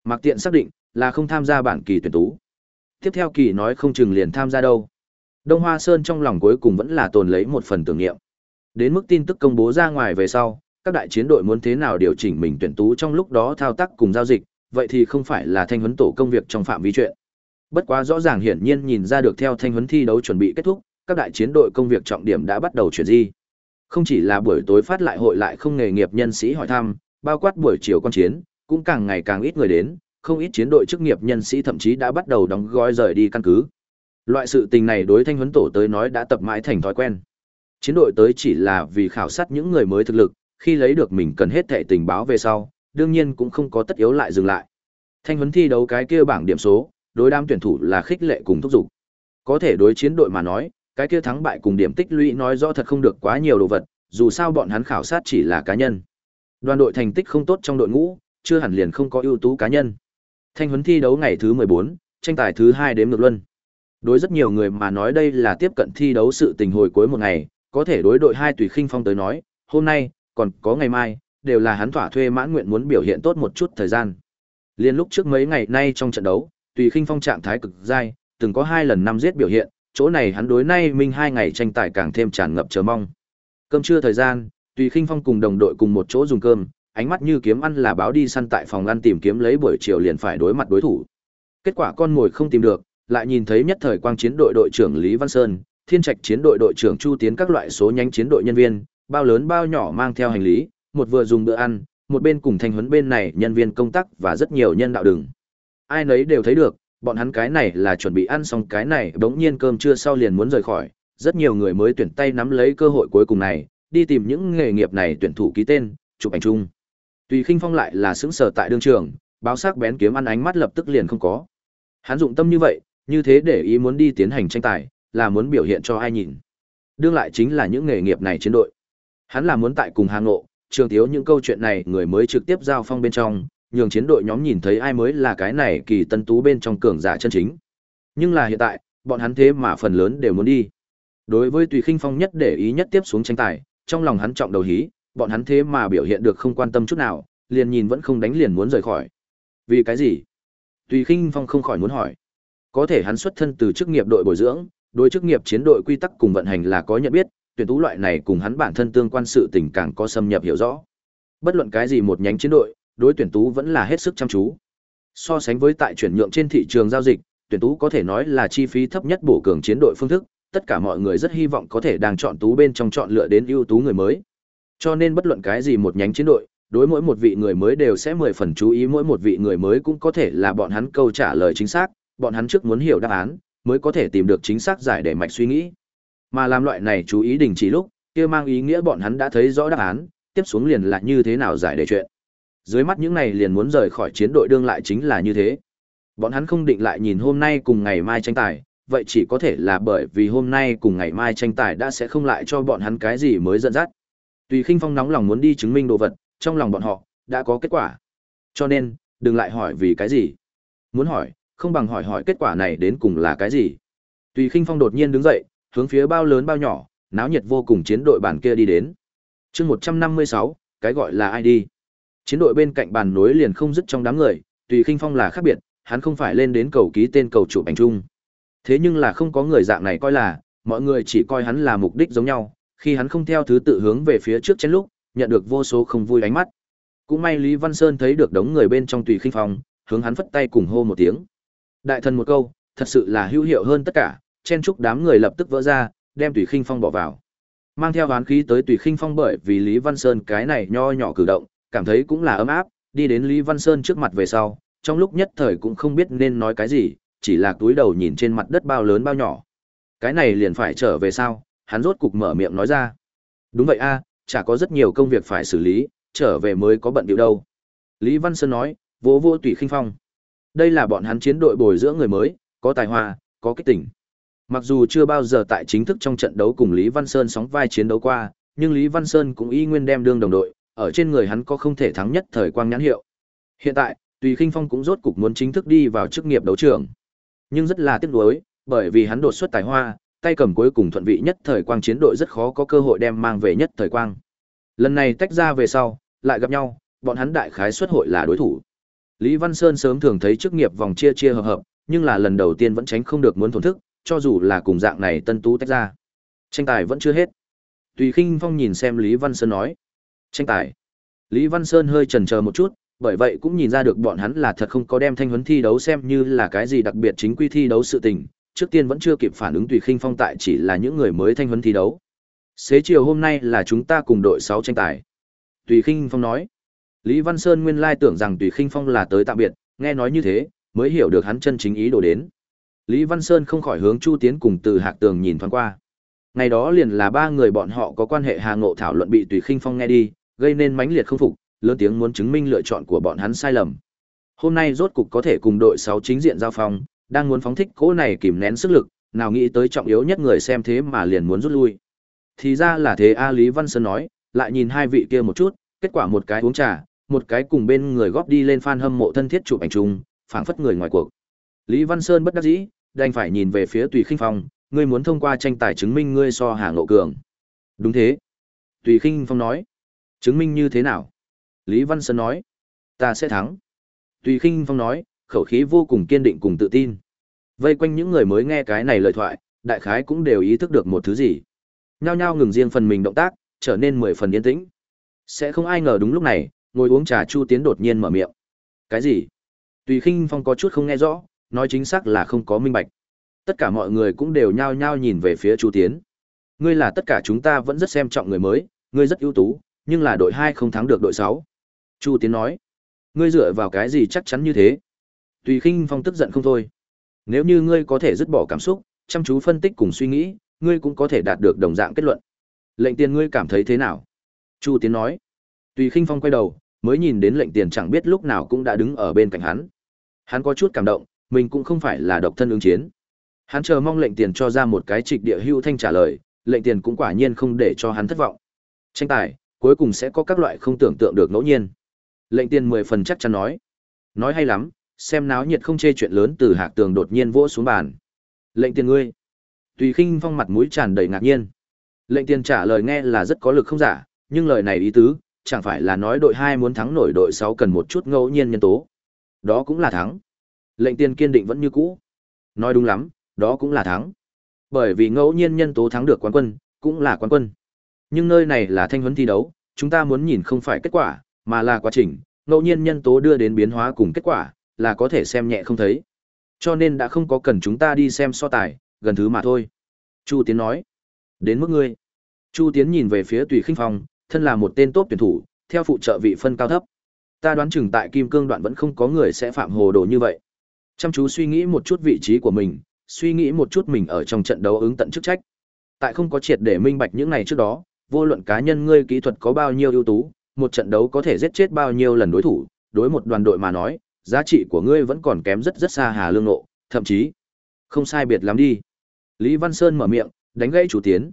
Mạc Tiện xác định là không tham gia bản kỳ tuyển tú. Tiếp theo kỳ nói không chừng liền tham gia đâu. Đông Hoa Sơn trong lòng cuối cùng vẫn là tồn lấy một phần tưởng niệm. Đến mức tin tức công bố ra ngoài về sau, các đại chiến đội muốn thế nào điều chỉnh mình tuyển tú trong lúc đó thao tác cùng giao dịch, vậy thì không phải là thanh huấn tổ công việc trong phạm vi chuyện. Bất quá rõ ràng hiển nhiên nhìn ra được theo thanh huấn thi đấu chuẩn bị kết thúc, các đại chiến đội công việc trọng điểm đã bắt đầu chuyển di. Không chỉ là buổi tối phát lại hội lại không nghề nghiệp nhân sĩ hỏi thăm, bao quát buổi chiều quan chiến, cũng càng ngày càng ít người đến, không ít chiến đội chức nghiệp nhân sĩ thậm chí đã bắt đầu đóng gói rời đi căn cứ. Loại sự tình này đối thanh huấn tổ tới nói đã tập mãi thành thói quen. Chiến đội tới chỉ là vì khảo sát những người mới thực lực, khi lấy được mình cần hết thẻ tình báo về sau, đương nhiên cũng không có tất yếu lại dừng lại. Thanh huấn thi đấu cái kia bảng điểm số, đối đám tuyển thủ là khích lệ cùng thúc giục. Có thể đối chiến đội mà nói, cái kia thắng bại cùng điểm tích lũy nói rõ thật không được quá nhiều đồ vật, dù sao bọn hắn khảo sát chỉ là cá nhân. Đoàn đội thành tích không tốt trong đội ngũ, chưa hẳn liền không có ưu tú cá nhân. Thanh huấn thi đấu ngày thứ 14, tranh tài thứ 2 đếm ngược luân. Đối rất nhiều người mà nói đây là tiếp cận thi đấu sự tình hồi cuối một ngày, có thể đối đội hai tùy khinh phong tới nói, hôm nay, còn có ngày mai, đều là hắn thỏa thuê mãn nguyện muốn biểu hiện tốt một chút thời gian. Liên lúc trước mấy ngày nay trong trận đấu, tùy khinh phong trạng thái cực dai, từng có hai lần năm giết biểu hiện, chỗ này hắn đối nay minh hai ngày tranh tài càng thêm tràn ngập chờ mong. Cơm trưa thời gian, tùy khinh phong cùng đồng đội cùng một chỗ dùng cơm, ánh mắt như kiếm ăn là báo đi săn tại phòng ăn tìm kiếm lấy buổi chiều liền phải đối mặt đối thủ. Kết quả con ngồi không tìm được, lại nhìn thấy nhất thời quang chiến đội đội trưởng Lý Văn Sơn, thiên trạch chiến đội đội trưởng Chu Tiến các loại số nhánh chiến đội nhân viên, bao lớn bao nhỏ mang theo hành lý, một vừa dùng bữa ăn, một bên cùng thanh huấn bên này nhân viên công tác và rất nhiều nhân đạo đường. Ai nấy đều thấy được, bọn hắn cái này là chuẩn bị ăn xong cái này bỗng nhiên cơm trưa sau liền muốn rời khỏi, rất nhiều người mới tuyển tay nắm lấy cơ hội cuối cùng này, đi tìm những nghề nghiệp này tuyển thủ ký tên, chụp ảnh chung. Tùy Khinh Phong lại là sững sờ tại đương trường, báo sắc bén kiếm ăn ánh mắt lập tức liền không có. Hắn dụng tâm như vậy, như thế để ý muốn đi tiến hành tranh tài, là muốn biểu hiện cho ai nhìn. Đương lại chính là những nghề nghiệp này chiến đội. Hắn là muốn tại cùng hàng ngộ, trường thiếu những câu chuyện này người mới trực tiếp giao phong bên trong, nhường chiến đội nhóm nhìn thấy ai mới là cái này kỳ tân tú bên trong cường giả chân chính. Nhưng là hiện tại, bọn hắn thế mà phần lớn đều muốn đi. Đối với Tùy Khinh Phong nhất để ý nhất tiếp xuống tranh tài, trong lòng hắn trọng đầu hí, bọn hắn thế mà biểu hiện được không quan tâm chút nào, liền nhìn vẫn không đánh liền muốn rời khỏi. Vì cái gì? Tùy Khinh Phong không khỏi muốn hỏi. Có thể hắn xuất thân từ chức nghiệp đội bồi dưỡng, đối chức nghiệp chiến đội quy tắc cùng vận hành là có nhận biết, tuyển tú loại này cùng hắn bản thân tương quan sự tình càng có xâm nhập hiểu rõ. Bất luận cái gì một nhánh chiến đội, đối tuyển tú vẫn là hết sức chăm chú. So sánh với tại chuyển nhượng trên thị trường giao dịch, tuyển tú có thể nói là chi phí thấp nhất bổ cường chiến đội phương thức, tất cả mọi người rất hy vọng có thể đang chọn tú bên trong chọn lựa đến ưu tú người mới. Cho nên bất luận cái gì một nhánh chiến đội, đối mỗi một vị người mới đều sẽ mười phần chú ý mỗi một vị người mới cũng có thể là bọn hắn câu trả lời chính xác, bọn hắn trước muốn hiểu đáp án, mới có thể tìm được chính xác giải để mạch suy nghĩ. Mà làm loại này chú ý đình chỉ lúc, kia mang ý nghĩa bọn hắn đã thấy rõ đáp án, tiếp xuống liền là như thế nào giải đề chuyện. Dưới mắt những này liền muốn rời khỏi chiến đội đương lại chính là như thế. Bọn hắn không định lại nhìn hôm nay cùng ngày mai tranh tài, vậy chỉ có thể là bởi vì hôm nay cùng ngày mai tranh tài đã sẽ không lại cho bọn hắn cái gì mới dẫn dắt. Tùy Khinh Phong nóng lòng muốn đi chứng minh đồ vật, trong lòng bọn họ đã có kết quả. Cho nên, đừng lại hỏi vì cái gì. Muốn hỏi, không bằng hỏi hỏi kết quả này đến cùng là cái gì. Tùy Khinh Phong đột nhiên đứng dậy, hướng phía bao lớn bao nhỏ, náo nhiệt vô cùng chiến đội bản kia đi đến. Chương 156, cái gọi là ai đi? Chiến đội bên cạnh bàn nối liền không dứt trong đám người, Tùy Khinh Phong là khác biệt, hắn không phải lên đến cầu ký tên cầu chủ ảnh chung. Thế nhưng là không có người dạng này coi là, mọi người chỉ coi hắn là mục đích giống nhau, khi hắn không theo thứ tự hướng về phía trước trên lúc, nhận được vô số không vui ánh mắt. Cũng may Lý Văn Sơn thấy được đống người bên trong tùy khinh phong, hướng hắn phất tay cùng hô một tiếng. Đại thần một câu, thật sự là hữu hiệu hơn tất cả, chen chúc đám người lập tức vỡ ra, đem tùy khinh phong bỏ vào. Mang theo oán khí tới tùy khinh phong bởi vì Lý Văn Sơn cái này nho nhỏ cử động, cảm thấy cũng là ấm áp, đi đến Lý Văn Sơn trước mặt về sau, trong lúc nhất thời cũng không biết nên nói cái gì, chỉ là túi đầu nhìn trên mặt đất bao lớn bao nhỏ. Cái này liền phải trở về sao, hắn rốt cục mở miệng nói ra. Đúng vậy a, chả có rất nhiều công việc phải xử lý, trở về mới có bận điệu đâu. Lý Văn Sơn nói, vô vô tùy khinh phong. Đây là bọn hắn chiến đội bồi dưỡng người mới, có tài hoa, có kích tỉnh. Mặc dù chưa bao giờ tại chính thức trong trận đấu cùng Lý Văn Sơn sóng vai chiến đấu qua, nhưng Lý Văn Sơn cũng y nguyên đem đương đồng đội, ở trên người hắn có không thể thắng nhất thời quang nhãn hiệu. Hiện tại, Tùy Khinh Phong cũng rốt cục muốn chính thức đi vào chức nghiệp đấu trường. Nhưng rất là tiếc nuối, bởi vì hắn đột xuất tài hoa, tay cầm cuối cùng thuận vị nhất thời quang chiến đội rất khó có cơ hội đem mang về nhất thời quang. Lần này tách ra về sau, lại gặp nhau, bọn hắn đại khái xuất hội là đối thủ. Lý Văn Sơn sớm thường thấy chức nghiệp vòng chia chia hợp hợp, nhưng là lần đầu tiên vẫn tránh không được muốn thổn thức, cho dù là cùng dạng này tân tú tách ra. Tranh tài vẫn chưa hết. Tùy Khinh Phong nhìn xem Lý Văn Sơn nói. Tranh tài. Lý Văn Sơn hơi chần chờ một chút, bởi vậy cũng nhìn ra được bọn hắn là thật không có đem thanh huấn thi đấu xem như là cái gì đặc biệt chính quy thi đấu sự tình, trước tiên vẫn chưa kịp phản ứng tùy khinh phong tại chỉ là những người mới thanh huấn thi đấu. Xế chiều hôm nay là chúng ta cùng đội 6 tranh tài. Tùy khinh phong nói. Lý Văn Sơn nguyên lai tưởng rằng tùy khinh phong là tới tạm biệt, nghe nói như thế, mới hiểu được hắn chân chính ý đồ đến. Lý Văn Sơn không khỏi hướng Chu Tiến cùng từ Hạc Tường nhìn thoáng qua. Ngày đó liền là ba người bọn họ có quan hệ hà ngộ thảo luận bị tùy khinh phong nghe đi, gây nên mãnh liệt không phục, lớn tiếng muốn chứng minh lựa chọn của bọn hắn sai lầm. Hôm nay rốt cục có thể cùng đội 6 chính diện giao phong, đang muốn phóng thích cỗ này kìm nén sức lực, nào nghĩ tới trọng yếu nhất người xem thế mà liền muốn rút lui. Thì ra là thế A Lý Văn Sơn nói, lại nhìn hai vị kia một chút, kết quả một cái uống trà, một cái cùng bên người góp đi lên fan hâm mộ thân thiết chụp ảnh chung, phảng phất người ngoài cuộc. Lý Văn Sơn bất đắc dĩ, đành phải nhìn về phía Tùy Khinh Phong, ngươi muốn thông qua tranh tài chứng minh ngươi so Hà Ngộ Cường. Đúng thế. Tùy Khinh Phong nói. Chứng minh như thế nào? Lý Văn Sơn nói. Ta sẽ thắng. Tùy Khinh Phong nói, khẩu khí vô cùng kiên định cùng tự tin. Vây quanh những người mới nghe cái này lời thoại, đại khái cũng đều ý thức được một thứ gì. Nhao nhao ngừng riêng phần mình động tác, trở nên mười phần yên tĩnh. Sẽ không ai ngờ đúng lúc này, ngồi uống trà Chu Tiến đột nhiên mở miệng. Cái gì? Tùy Khinh Phong có chút không nghe rõ, nói chính xác là không có minh bạch. Tất cả mọi người cũng đều nhao nhao nhìn về phía Chu Tiến. Ngươi là tất cả chúng ta vẫn rất xem trọng người mới, ngươi rất ưu tú, nhưng là đội hai không thắng được đội sáu. Chu Tiến nói. Ngươi dựa vào cái gì chắc chắn như thế? Tùy Khinh Phong tức giận không thôi. Nếu như ngươi có thể dứt bỏ cảm xúc, chăm chú phân tích cùng suy nghĩ, ngươi cũng có thể đạt được đồng dạng kết luận. Lệnh tiền ngươi cảm thấy thế nào? Chu Tiến nói. Tùy Khinh Phong quay đầu, mới nhìn đến lệnh tiền chẳng biết lúc nào cũng đã đứng ở bên cạnh hắn. Hắn có chút cảm động, mình cũng không phải là độc thân ứng chiến. Hắn chờ mong lệnh tiền cho ra một cái trịch địa hưu thanh trả lời, lệnh tiền cũng quả nhiên không để cho hắn thất vọng. Tranh tài, cuối cùng sẽ có các loại không tưởng tượng được ngẫu nhiên. Lệnh tiền mười phần chắc chắn nói. Nói hay lắm, xem náo nhiệt không chê chuyện lớn từ hạc tường đột nhiên vỗ xuống bàn. Lệnh tiền ngươi. Tùy khinh phong mặt mũi tràn đầy ngạc nhiên. Lệnh tiền trả lời nghe là rất có lực không giả, nhưng lời này ý tứ, chẳng phải là nói đội hai muốn thắng nổi đội sáu cần một chút ngẫu nhiên nhân tố. Đó cũng là thắng. Lệnh tiền kiên định vẫn như cũ. Nói đúng lắm, đó cũng là thắng. Bởi vì ngẫu nhiên nhân tố thắng được quán quân, cũng là quán quân. Nhưng nơi này là thanh huấn thi đấu, chúng ta muốn nhìn không phải kết quả, mà là quá trình, ngẫu nhiên nhân tố đưa đến biến hóa cùng kết quả, là có thể xem nhẹ không thấy. Cho nên đã không có cần chúng ta đi xem so tài, gần thứ mà thôi. Chu Tiến nói. Đến mức ngươi. Chu Tiến nhìn về phía Tùy Khinh Phong, thân là một tên tốt tuyển thủ, theo phụ trợ vị phân cao thấp. Ta đoán chừng tại Kim Cương đoạn vẫn không có người sẽ phạm hồ đồ như vậy. Chăm chú suy nghĩ một chút vị trí của mình, suy nghĩ một chút mình ở trong trận đấu ứng tận chức trách. Tại không có triệt để minh bạch những này trước đó, vô luận cá nhân ngươi kỹ thuật có bao nhiêu ưu tú, một trận đấu có thể giết chết bao nhiêu lần đối thủ, đối một đoàn đội mà nói, giá trị của ngươi vẫn còn kém rất rất xa Hà Lương Nộ, thậm chí không sai biệt lắm đi. Lý Văn Sơn mở miệng, đánh gãy chủ tiến.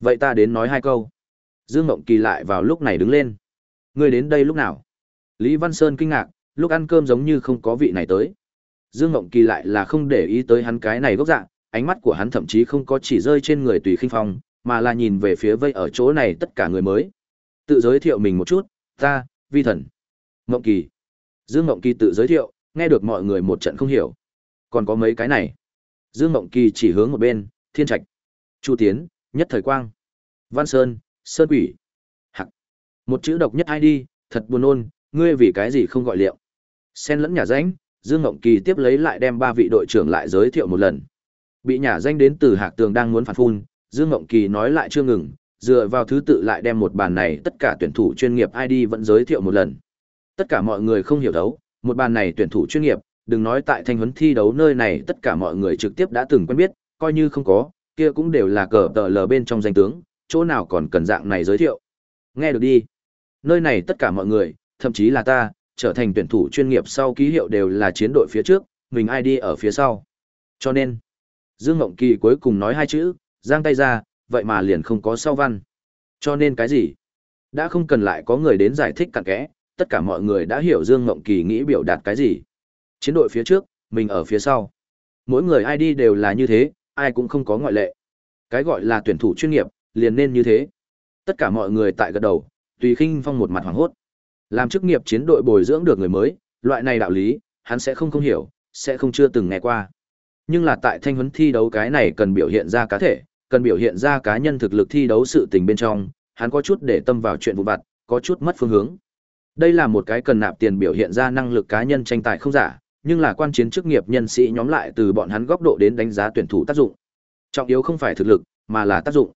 Vậy ta đến nói hai câu. Dương Mộng Kỳ lại vào lúc này đứng lên. Ngươi đến đây lúc nào? Lý Văn Sơn kinh ngạc, lúc ăn cơm giống như không có vị này tới. Dương Mộng Kỳ lại là không để ý tới hắn cái này gốc dạng, ánh mắt của hắn thậm chí không có chỉ rơi trên người tùy khinh phong, mà là nhìn về phía vây ở chỗ này tất cả người mới. Tự giới thiệu mình một chút, ta, vi thần. Mộng Kỳ. Dương Mộng Kỳ tự giới thiệu, nghe được mọi người một trận không hiểu. Còn có mấy cái này. Dương Mộng Kỳ chỉ hướng một bên, Thiên Trạch, Chu Tiến, Nhất Thời Quang, Văn Sơn, Sơn Quỷ. Hặc. Một chữ độc nhất ai đi, thật buồn nôn, ngươi vì cái gì không gọi liệu. Xen lẫn nhà danh, Dương ngộng Kỳ tiếp lấy lại đem ba vị đội trưởng lại giới thiệu một lần. Bị nhà danh đến từ Hạc Tường đang muốn phản phun, Dương Ngộng Kỳ nói lại chưa ngừng, dựa vào thứ tự lại đem một bàn này tất cả tuyển thủ chuyên nghiệp ID vẫn giới thiệu một lần. Tất cả mọi người không hiểu đấu, một bàn này tuyển thủ chuyên nghiệp, đừng nói tại thanh huấn thi đấu nơi này tất cả mọi người trực tiếp đã từng quen biết, coi như không có, kia cũng đều là cờ tờ lờ bên trong danh tướng, chỗ nào còn cần dạng này giới thiệu. Nghe được đi. Nơi này tất cả mọi người, thậm chí là ta, trở thành tuyển thủ chuyên nghiệp sau ký hiệu đều là chiến đội phía trước, mình ID ở phía sau. Cho nên, Dương Ngộng Kỳ cuối cùng nói hai chữ, giang tay ra, vậy mà liền không có sau văn. Cho nên cái gì? Đã không cần lại có người đến giải thích cặn kẽ, tất cả mọi người đã hiểu Dương Ngộng Kỳ nghĩ biểu đạt cái gì. Chiến đội phía trước, mình ở phía sau. Mỗi người ID đều là như thế, ai cũng không có ngoại lệ. Cái gọi là tuyển thủ chuyên nghiệp, liền nên như thế. Tất cả mọi người tại gật đầu, tùy khinh phong một mặt hoảng hốt. Làm chức nghiệp chiến đội bồi dưỡng được người mới, loại này đạo lý, hắn sẽ không không hiểu, sẽ không chưa từng nghe qua. Nhưng là tại thanh huấn thi đấu cái này cần biểu hiện ra cá thể, cần biểu hiện ra cá nhân thực lực thi đấu sự tình bên trong, hắn có chút để tâm vào chuyện vụ vặt, có chút mất phương hướng. Đây là một cái cần nạp tiền biểu hiện ra năng lực cá nhân tranh tài không giả, nhưng là quan chiến chức nghiệp nhân sĩ nhóm lại từ bọn hắn góc độ đến đánh giá tuyển thủ tác dụng. Trọng yếu không phải thực lực, mà là tác dụng.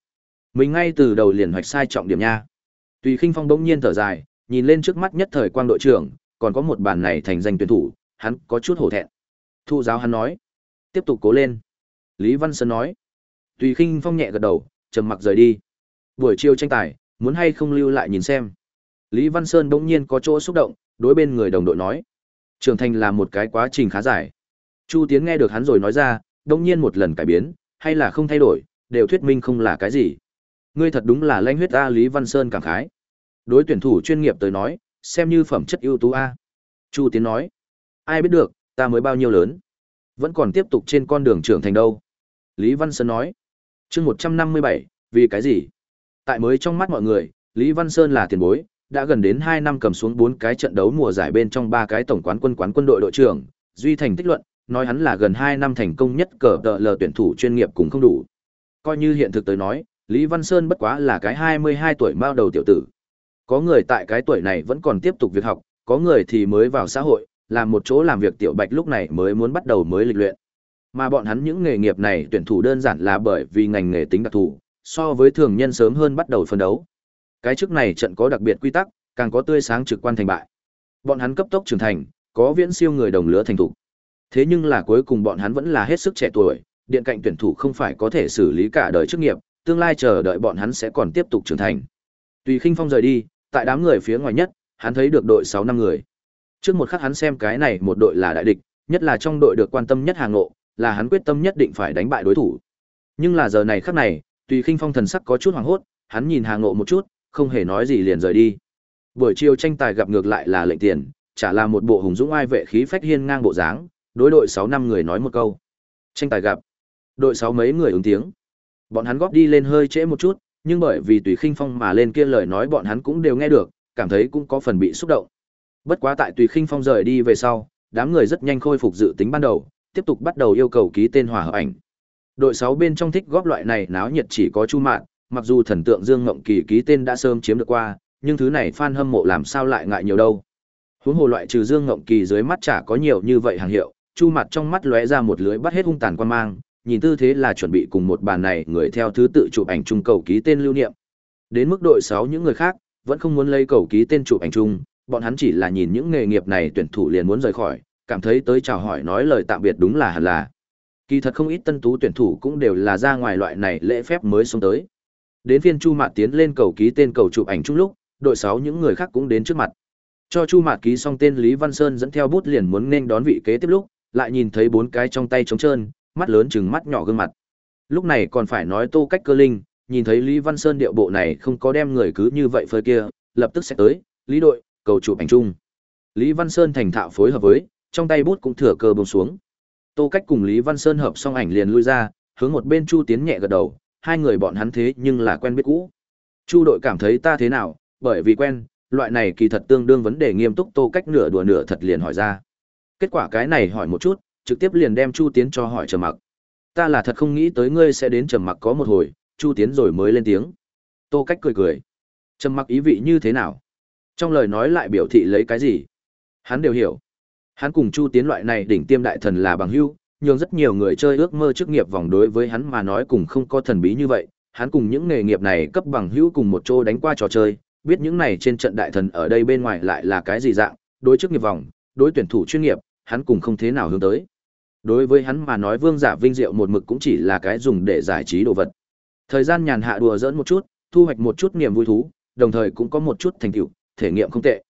Mình ngay từ đầu liền hoạch sai trọng điểm nha. Tùy Khinh Phong bỗng nhiên thở dài, nhìn lên trước mắt nhất thời quang đội trưởng, còn có một bàn này thành danh tuyển thủ, hắn có chút hổ thẹn. Thu giáo hắn nói, tiếp tục cố lên. Lý Văn Sơn nói, Tùy Khinh Phong nhẹ gật đầu, trầm mặc rời đi. Buổi chiều tranh tài, muốn hay không lưu lại nhìn xem. Lý Văn Sơn bỗng nhiên có chỗ xúc động, đối bên người đồng đội nói, trưởng thành là một cái quá trình khá dài. Chu Tiến nghe được hắn rồi nói ra, bỗng nhiên một lần cải biến, hay là không thay đổi, đều thuyết minh không là cái gì. Ngươi thật đúng là lãnh huyết a Lý Văn Sơn cảm khái. Đối tuyển thủ chuyên nghiệp tới nói, xem như phẩm chất ưu tú a. Chu Tiến nói, ai biết được, ta mới bao nhiêu lớn, vẫn còn tiếp tục trên con đường trưởng thành đâu. Lý Văn Sơn nói, chương một trăm năm mươi bảy, vì cái gì? Tại mới trong mắt mọi người, Lý Văn Sơn là tiền bối, đã gần đến hai năm cầm xuống bốn cái trận đấu mùa giải bên trong ba cái tổng quán quân quán quân đội đội trưởng, duy thành tích luận, nói hắn là gần hai năm thành công nhất cờ tợ lờ tuyển thủ chuyên nghiệp cũng không đủ. Coi như hiện thực tới nói, Lý Văn Sơn bất quá là cái hai mươi hai tuổi mao đầu tiểu tử. Có người tại cái tuổi này vẫn còn tiếp tục việc học, có người thì mới vào xã hội, làm một chỗ làm việc tiểu bạch lúc này mới muốn bắt đầu mới lịch luyện. Mà bọn hắn những nghề nghiệp này tuyển thủ đơn giản là bởi vì ngành nghề tính đặc thù, so với thường nhân sớm hơn bắt đầu phân đấu. Cái chức này trận có đặc biệt quy tắc, càng có tươi sáng trực quan thành bại. Bọn hắn cấp tốc trưởng thành, có viễn siêu người đồng lứa thành thủ. Thế nhưng là cuối cùng bọn hắn vẫn là hết sức trẻ tuổi, điện cạnh tuyển thủ không phải có thể xử lý cả đời chức nghiệp, tương lai chờ đợi bọn hắn sẽ còn tiếp tục trưởng thành. Tùy Khinh Phong rời đi, tại đám người phía ngoài nhất, hắn thấy được đội 6 năm người. Trước một khắc hắn xem cái này một đội là đại địch, nhất là trong đội được quan tâm nhất hàng ngộ, là hắn quyết tâm nhất định phải đánh bại đối thủ. Nhưng là giờ này khắc này, Tùy Khinh Phong thần sắc có chút hoảng hốt, hắn nhìn hàng ngộ một chút, không hề nói gì liền rời đi. Buổi chiều tranh tài gặp ngược lại là lệnh tiền, chả là một bộ hùng dũng ai vệ khí phách hiên ngang bộ dáng, đối đội 6 năm người nói một câu. Tranh tài gặp. Đội 6 mấy người ứng tiếng. Bọn hắn góp đi lên hơi trễ một chút, nhưng bởi vì tùy khinh phong mà lên kia lời nói bọn hắn cũng đều nghe được, cảm thấy cũng có phần bị xúc động. Bất quá tại tùy khinh phong rời đi về sau, đám người rất nhanh khôi phục dự tính ban đầu, tiếp tục bắt đầu yêu cầu ký tên hòa hợp ảnh. Đội 6 bên trong thích góp loại này náo nhiệt chỉ có Chu Mạn, mặc dù thần tượng Dương Ngộng Kỳ ký tên đã sớm chiếm được qua, nhưng thứ này fan hâm mộ làm sao lại ngại nhiều đâu. Huống hồ loại trừ Dương Ngộng Kỳ dưới mắt chả có nhiều như vậy hàng hiệu, Chu Mặt trong mắt lóe ra một lưới bắt hết hung tàn quan mang, nhìn tư thế là chuẩn bị cùng một bàn này người theo thứ tự chụp ảnh chung cầu ký tên lưu niệm. Đến mức đội 6 những người khác, vẫn không muốn lấy cầu ký tên chụp ảnh chung, bọn hắn chỉ là nhìn những nghề nghiệp này tuyển thủ liền muốn rời khỏi, cảm thấy tới chào hỏi nói lời tạm biệt đúng là hẳn là. Kỳ thật không ít tân tú tuyển thủ cũng đều là ra ngoài loại này lễ phép mới xuống tới. Đến phiên Chu Mạt tiến lên cầu ký tên cầu chụp ảnh chung lúc, đội 6 những người khác cũng đến trước mặt. Cho Chu Mạt ký xong tên Lý Văn Sơn dẫn theo bút liền muốn nên đón vị kế tiếp lúc, lại nhìn thấy bốn cái trong tay trống trơn, mắt lớn chừng mắt nhỏ gương mặt. Lúc này còn phải nói Tô Cách Cơ Linh, nhìn thấy Lý Văn Sơn điệu bộ này không có đem người cứ như vậy phơi kia, lập tức sẽ tới, Lý đội, cầu chụp ảnh chung. Lý Văn Sơn thành thạo phối hợp với, trong tay bút cũng thừa cơ buông xuống. Tô Cách cùng Lý Văn Sơn hợp xong ảnh liền lui ra, hướng một bên Chu Tiến nhẹ gật đầu, hai người bọn hắn thế nhưng là quen biết cũ. Chu đội cảm thấy ta thế nào, bởi vì quen, loại này kỳ thật tương đương vấn đề nghiêm túc Tô Cách nửa đùa nửa thật liền hỏi ra. Kết quả cái này hỏi một chút, trực tiếp liền đem Chu Tiến cho hỏi trầm mặc. Ta là thật không nghĩ tới ngươi sẽ đến trầm mặc có một hồi, Chu Tiến rồi mới lên tiếng. Tô Cách cười cười. Trầm mặc ý vị như thế nào? Trong lời nói lại biểu thị lấy cái gì? Hắn đều hiểu. Hắn cùng Chu Tiến loại này đỉnh tiêm đại thần là bằng hữu, nhưng rất nhiều người chơi ước mơ chức nghiệp vòng đối với hắn mà nói cùng không có thần bí như vậy. Hắn cùng những nghề nghiệp này cấp bằng hữu cùng một chỗ đánh qua trò chơi, biết những này trên trận đại thần ở đây bên ngoài lại là cái gì dạng, đối chức nghiệp vòng, đối tuyển thủ chuyên nghiệp, hắn cùng không thế nào hướng tới. Đối với hắn mà nói vương giả vinh diệu một mực cũng chỉ là cái dùng để giải trí đồ vật. Thời gian nhàn hạ đùa giỡn một chút, thu hoạch một chút niềm vui thú, đồng thời cũng có một chút thành tựu, thể nghiệm không tệ.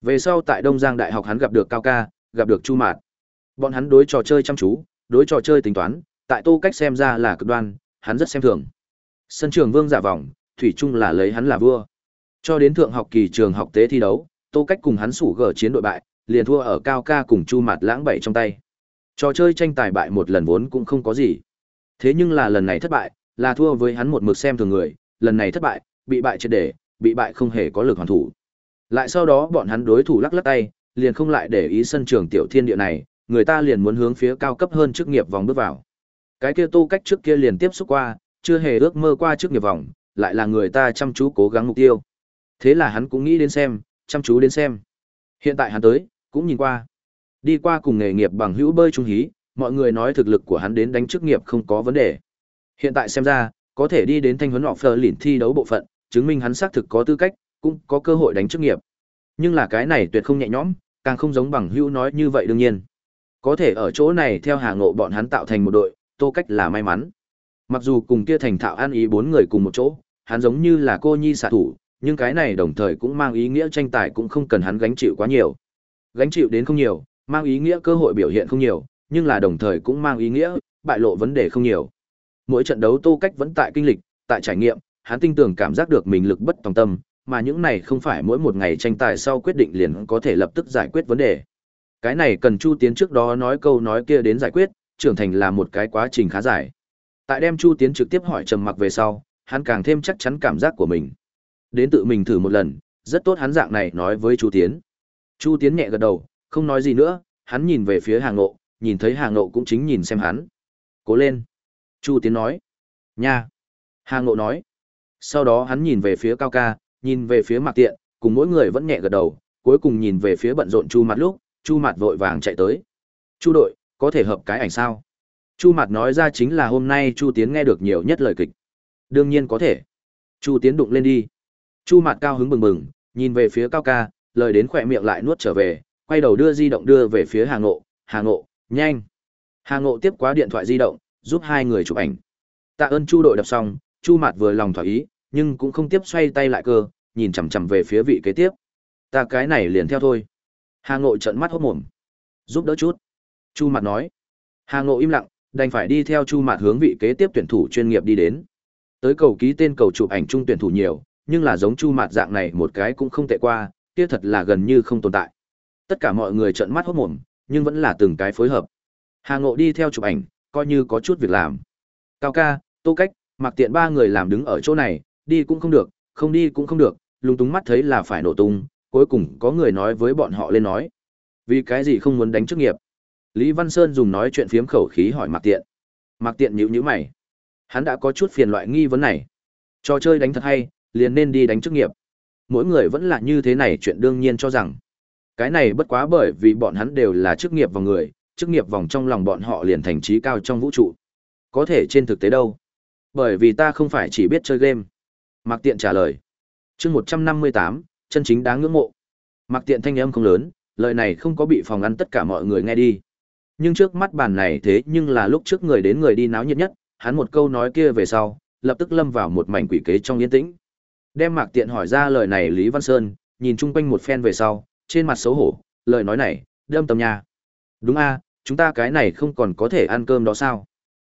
Về sau tại Đông Giang Đại học hắn gặp được Cao Ca, gặp được Chu Mạt. Bọn hắn đối trò chơi chăm chú, đối trò chơi tính toán, tại Tô Cách xem ra là cực đoan, hắn rất xem thường. Sân trường Vương giả vòng, thủy chung là lấy hắn là vua. Cho đến thượng học kỳ trường học tế thi đấu, Tô Cách cùng hắn sủ gở chiến đội bại, liền thua ở Cao Ca cùng Chu Mạt lãng bảy trong tay. Trò chơi tranh tài bại một lần vốn cũng không có gì. Thế nhưng là lần này thất bại, là thua với hắn một mực xem thường người, lần này thất bại, bị bại triệt để, bị bại không hề có lực hoàn thủ. Lại sau đó bọn hắn đối thủ lắc lắc tay, liền không lại để ý sân trường tiểu thiên địa này, người ta liền muốn hướng phía cao cấp hơn chức nghiệp vòng bước vào. Cái kia Tô Cách trước kia liền tiếp xúc qua, chưa hề ước mơ qua chức nghiệp vòng, lại là người ta chăm chú cố gắng mục tiêu. Thế là hắn cũng nghĩ đến xem, chăm chú đến xem. Hiện tại hắn tới, cũng nhìn qua. Đi qua cùng nghề nghiệp bằng hữu bơi trung hí, mọi người nói thực lực của hắn đến đánh chức nghiệp không có vấn đề. Hiện tại xem ra, có thể đi đến thanh huấn họ phờ lỉn thi đấu bộ phận, chứng minh hắn xác thực có tư cách, cũng có cơ hội đánh chức nghiệp. Nhưng là cái này tuyệt không nhẹ nhõm, càng không giống bằng hữu nói như vậy đương nhiên. Có thể ở chỗ này theo Hà Ngộ bọn hắn tạo thành một đội, Tô Cách là may mắn. Mặc dù cùng kia thành thạo an ý bốn người cùng một chỗ, hắn giống như là cô nhi xạ thủ, nhưng cái này đồng thời cũng mang ý nghĩa tranh tài cũng không cần hắn gánh chịu quá nhiều. Gánh chịu đến không nhiều, mang ý nghĩa cơ hội biểu hiện không nhiều, nhưng là đồng thời cũng mang ý nghĩa bại lộ vấn đề không nhiều. Mỗi trận đấu Tô Cách vẫn tại kinh lịch, tại trải nghiệm, hắn tin tưởng cảm giác được mình lực bất tòng tâm, mà những này không phải mỗi một ngày tranh tài sau quyết định liền có thể lập tức giải quyết vấn đề. Cái này cần Chu Tiến trước đó nói câu nói kia đến giải quyết, trưởng thành là một cái quá trình khá dài. Tại đem Chu Tiến trực tiếp hỏi trầm mặc về sau, hắn càng thêm chắc chắn cảm giác của mình. Đến tự mình thử một lần, rất tốt hắn dạng này nói với Chu Tiến. Chu Tiến nhẹ gật đầu, không nói gì nữa, hắn nhìn về phía Hà Ngộ, nhìn thấy Hà Ngộ cũng chính nhìn xem hắn. Cố lên. Chu Tiến nói. Nha. Hà Ngộ nói. Sau đó hắn nhìn về phía Cao Ca, nhìn về phía Mạc Tiện, cùng mỗi người vẫn nhẹ gật đầu, cuối cùng nhìn về phía bận rộn Chu Mạt lúc, Chu Mạt vội vàng chạy tới. "Chu đội, có thể hợp cái ảnh sao?" Chu Mạt nói ra chính là hôm nay Chu Tiến nghe được nhiều nhất lời kịch. "Đương nhiên có thể." Chu Tiến đụng lên đi. Chu Mạt cao hứng bừng bừng, nhìn về phía Cao Ca, lời đến khỏe miệng lại nuốt trở về, quay đầu đưa di động đưa về phía Hà Ngộ, "Hà Ngộ, nhanh." Hà Ngộ tiếp quá điện thoại di động, giúp hai người chụp ảnh. Tạ ơn Chu đội đập xong, Chu Mạt vừa lòng thỏa ý, nhưng cũng không tiếp xoay tay lại cơ, nhìn chằm chằm về phía vị kế tiếp. Ta cái này liền theo thôi. Hà Ngộ trợn mắt hốt mồm. Giúp đỡ chút. Chu Mạt nói. Hà Ngộ im lặng, đành phải đi theo Chu Mạt hướng vị kế tiếp tuyển thủ chuyên nghiệp đi đến. Tới cầu ký tên cầu chụp ảnh chung tuyển thủ nhiều, nhưng là giống Chu Mạt dạng này một cái cũng không tệ qua, kia thật là gần như không tồn tại. Tất cả mọi người trợn mắt hốt mồm, nhưng vẫn là từng cái phối hợp. Hà Ngộ đi theo chụp ảnh, coi như có chút việc làm. Cao ca, Tô Cách, Mặc Tiện ba người làm đứng ở chỗ này, đi cũng không được, không đi cũng không được, lúng túng mắt thấy là phải nổ tung, cuối cùng có người nói với bọn họ lên nói. Vì cái gì không muốn đánh chức nghiệp? Lý Văn Sơn dùng nói chuyện phiếm khẩu khí hỏi Mặc Tiện. Mặc Tiện nhíu nhíu mày. Hắn đã có chút phiền loại nghi vấn này. Trò chơi đánh thật hay, liền nên đi đánh chức nghiệp. Mỗi người vẫn là như thế này chuyện đương nhiên cho rằng. Cái này bất quá bởi vì bọn hắn đều là chức nghiệp vòng người, chức nghiệp vòng trong lòng bọn họ liền thành trí cao trong vũ trụ. Có thể trên thực tế đâu? Bởi vì ta không phải chỉ biết chơi game. Mạc Tiện trả lời. chương 158, chân chính đáng ngưỡng mộ. Mạc Tiện thanh âm không lớn, lời này không có bị phòng ăn tất cả mọi người nghe đi. Nhưng trước mắt bàn này thế nhưng là lúc trước người đến người đi náo nhiệt nhất, hắn một câu nói kia về sau, lập tức lâm vào một mảnh quỷ kế trong yên tĩnh. Đem Mạc Tiện hỏi ra lời này Lý Văn Sơn, nhìn chung quanh một phen về sau, trên mặt xấu hổ, lời nói này, đâm tâm nha. Đúng a, chúng ta cái này không còn có thể ăn cơm đó sao?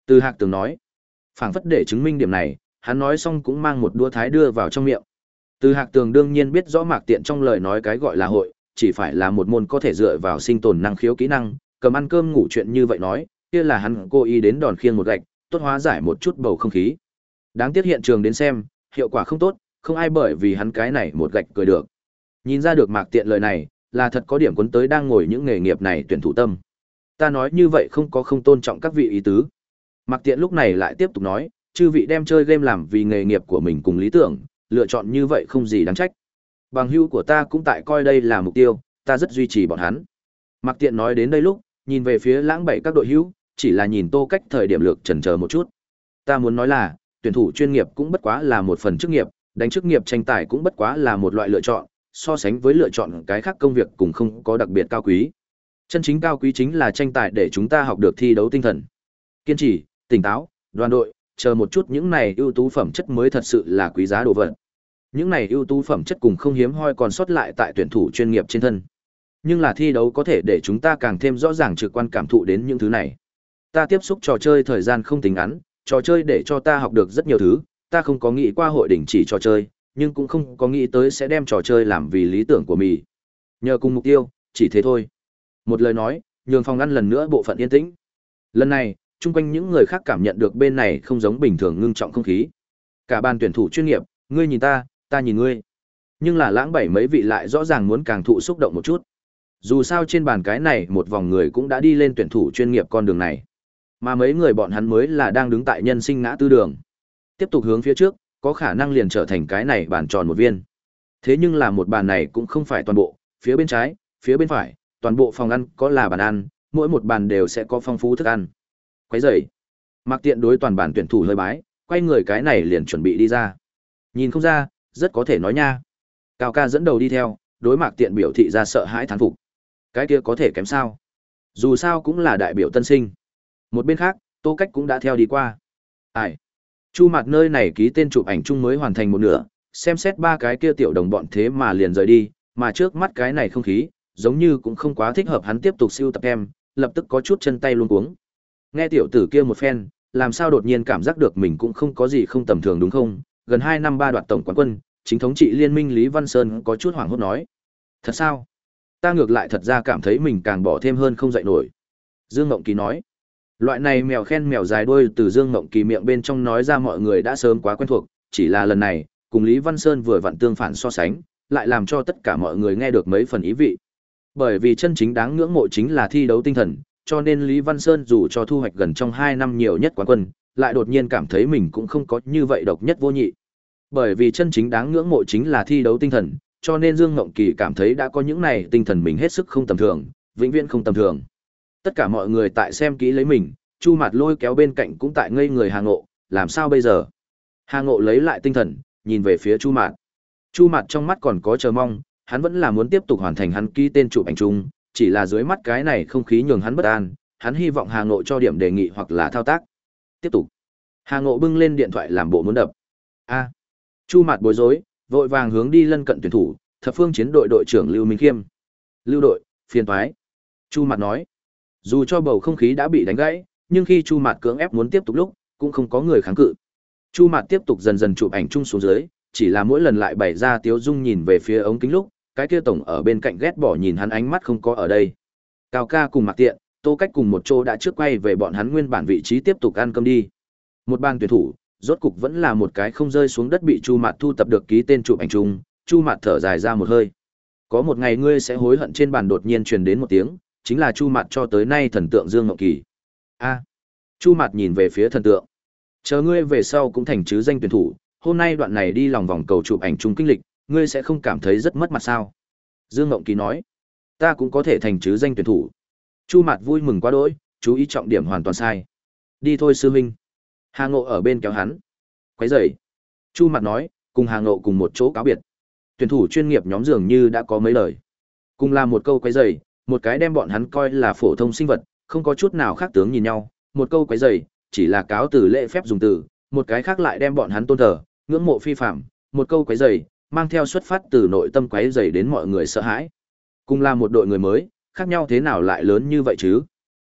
Từ Hạc Tường nói. phảng phất để chứng minh điểm này, hắn nói xong cũng mang một đũa thái đưa vào trong miệng. Từ Hạc Tường đương nhiên biết rõ Mạc Tiện trong lời nói cái gọi là hội, chỉ phải là một môn có thể dựa vào sinh tồn năng khiếu kỹ năng, cầm ăn cơm ngủ chuyện như vậy nói, kia là hắn cố ý đến đòn khiêng một gạch, tốt hóa giải một chút bầu không khí. Đáng tiếc hiện trường đến xem, hiệu quả không tốt, không ai bởi vì hắn cái này một gạch cười được. Nhìn ra được Mạc Tiện lời này, là thật có điểm cuốn tới đang ngồi những nghề nghiệp này tuyển thủ tâm. Ta nói như vậy không có không tôn trọng các vị ý tứ. Mạc Tiện lúc này lại tiếp tục nói, chư vị đem chơi game làm vì nghề nghiệp của mình cùng lý tưởng, lựa chọn như vậy không gì đáng trách. Bằng hữu của ta cũng tại coi đây là mục tiêu, ta rất duy trì bọn hắn. Mạc Tiện nói đến đây lúc, nhìn về phía lãng bảy các đội hữu, chỉ là nhìn tô cách thời điểm lược chần chờ một chút. Ta muốn nói là, tuyển thủ chuyên nghiệp cũng bất quá là một phần chức nghiệp, đánh chức nghiệp tranh tài cũng bất quá là một loại lựa chọn, so sánh với lựa chọn cái khác công việc cũng không có đặc biệt cao quý. Chân chính cao quý chính là tranh tài để chúng ta học được thi đấu tinh thần. Kiên trì, tỉnh táo, đoàn đội, chờ một chút những này ưu tú phẩm chất mới thật sự là quý giá đồ vật. Những này ưu tú phẩm chất cùng không hiếm hoi còn sót lại tại tuyển thủ chuyên nghiệp trên thân. Nhưng là thi đấu có thể để chúng ta càng thêm rõ ràng trực quan cảm thụ đến những thứ này. Ta tiếp xúc trò chơi thời gian không tính ngắn, trò chơi để cho ta học được rất nhiều thứ, ta không có nghĩ qua hội đình chỉ trò chơi, nhưng cũng không có nghĩ tới sẽ đem trò chơi làm vì lý tưởng của mình. Nhờ cùng mục tiêu, chỉ thế thôi. Một lời nói, nhường phòng ngăn lần nữa bộ phận yên tĩnh. Lần này, chung quanh những người khác cảm nhận được bên này không giống bình thường ngưng trọng không khí. Cả ban tuyển thủ chuyên nghiệp, ngươi nhìn ta, ta nhìn ngươi. Nhưng là lãng bảy mấy vị lại rõ ràng muốn càng thụ xúc động một chút. Dù sao trên bàn cái này một vòng người cũng đã đi lên tuyển thủ chuyên nghiệp con đường này. Mà mấy người bọn hắn mới là đang đứng tại nhân sinh ngã tư đường. Tiếp tục hướng phía trước, có khả năng liền trở thành cái này bàn tròn một viên. Thế nhưng là một bàn này cũng không phải toàn bộ, phía bên trái, phía bên phải, toàn bộ phòng ăn có là bàn ăn, mỗi một bàn đều sẽ có phong phú thức ăn. Quấy rầy. Mặc tiện đối toàn bàn tuyển thủ hơi bái, quay người cái này liền chuẩn bị đi ra. Nhìn không ra, rất có thể nói nha. Cao ca dẫn đầu đi theo, đối mạc tiện biểu thị ra sợ hãi thán phục. Cái kia có thể kém sao? Dù sao cũng là đại biểu tân sinh. Một bên khác, Tô Cách cũng đã theo đi qua. Ai? Chu mặt nơi này ký tên chụp ảnh chung mới hoàn thành một nửa, xem xét ba cái kia tiểu đồng bọn thế mà liền rời đi, mà trước mắt cái này không khí, giống như cũng không quá thích hợp hắn tiếp tục siêu tập em, lập tức có chút chân tay luống cuống. Nghe tiểu tử kia một phen, làm sao đột nhiên cảm giác được mình cũng không có gì không tầm thường đúng không? Gần hai năm ba đoạt tổng quán quân, chính thống trị liên minh Lý Văn Sơn có chút hoảng hốt nói. Thật sao? Ta ngược lại thật ra cảm thấy mình càng bỏ thêm hơn không dậy nổi. Dương Ngộng Kỳ nói. Loại này mèo khen mèo dài đuôi từ Dương Ngộng Kỳ miệng bên trong nói ra mọi người đã sớm quá quen thuộc, chỉ là lần này, cùng Lý Văn Sơn vừa vặn tương phản so sánh, lại làm cho tất cả mọi người nghe được mấy phần ý vị. Bởi vì chân chính đáng ngưỡng mộ chính là thi đấu tinh thần, cho nên Lý Văn Sơn dù cho thu hoạch gần trong 2 năm nhiều nhất quán quân, lại đột nhiên cảm thấy mình cũng không có như vậy độc nhất vô nhị. Bởi vì chân chính đáng ngưỡng mộ chính là thi đấu tinh thần, cho nên Dương Ngộng Kỳ cảm thấy đã có những này tinh thần mình hết sức không tầm thường, vĩnh viễn không tầm thường. Tất cả mọi người tại xem kỹ lấy mình, Chu Mạt lôi kéo bên cạnh cũng tại ngây người Hà Ngộ, làm sao bây giờ? Hà Ngộ lấy lại tinh thần, nhìn về phía Chu Mạt. Chu Mạt trong mắt còn có chờ mong, hắn vẫn là muốn tiếp tục hoàn thành hắn ký tên chụp ảnh chung, chỉ là dưới mắt cái này không khí nhường hắn bất an, hắn hy vọng Hà Ngộ cho điểm đề nghị hoặc là thao tác. Tiếp tục. Hà Ngộ bưng lên điện thoại làm bộ muốn đập. A. Chu Mạt bối rối, vội vàng hướng đi lân cận tuyển thủ, thập phương chiến đội đội trưởng Lưu Minh Khiêm. Lưu đội, phiền toái. Chu Mạt nói. Dù cho bầu không khí đã bị đánh gãy, nhưng khi Chu Mạt cưỡng ép muốn tiếp tục lúc, cũng không có người kháng cự. Chu Mạt tiếp tục dần dần chụp ảnh chung xuống dưới, chỉ là mỗi lần lại bày ra tiếu dung nhìn về phía ống kính lúc, cái kia tổng ở bên cạnh ghét bỏ nhìn hắn ánh mắt không có ở đây. Cao ca cùng Mạc Tiện, Tô Cách cùng một chỗ đã trước quay về bọn hắn nguyên bản vị trí tiếp tục ăn cơm đi. Một bang tuyển thủ, rốt cục vẫn là một cái không rơi xuống đất bị Chu Mạt thu tập được ký tên chụp ảnh chung, Chu Mạt thở dài ra một hơi. Có một ngày ngươi sẽ hối hận trên bàn đột nhiên truyền đến một tiếng, chính là Chu Mạt cho tới nay thần tượng Dương Ngọc Kỳ. A. Chu Mạt nhìn về phía thần tượng. Chờ ngươi về sau cũng thành chứ danh tuyển thủ, hôm nay đoạn này đi lòng vòng cầu chụp ảnh chung kinh lịch, ngươi sẽ không cảm thấy rất mất mặt sao? Dương Ngộng Kỳ nói. Ta cũng có thể thành chứ danh tuyển thủ. Chu Mạt vui mừng quá đỗi, chú ý trọng điểm hoàn toàn sai. Đi thôi sư huynh. Hà Ngộ ở bên kéo hắn. Quấy rầy. Chu Mạt nói, cùng Hà Ngộ cùng một chỗ cáo biệt. Tuyển thủ chuyên nghiệp nhóm dường như đã có mấy lời. Cùng làm một câu quấy rầy, một cái đem bọn hắn coi là phổ thông sinh vật, không có chút nào khác tướng nhìn nhau, một câu quấy rầy, chỉ là cáo từ lễ phép dùng từ, một cái khác lại đem bọn hắn tôn thờ, ngưỡng mộ phi phạm, một câu quấy rầy, mang theo xuất phát từ nội tâm quấy rầy đến mọi người sợ hãi. Cùng là một đội người mới, khác nhau thế nào lại lớn như vậy chứ?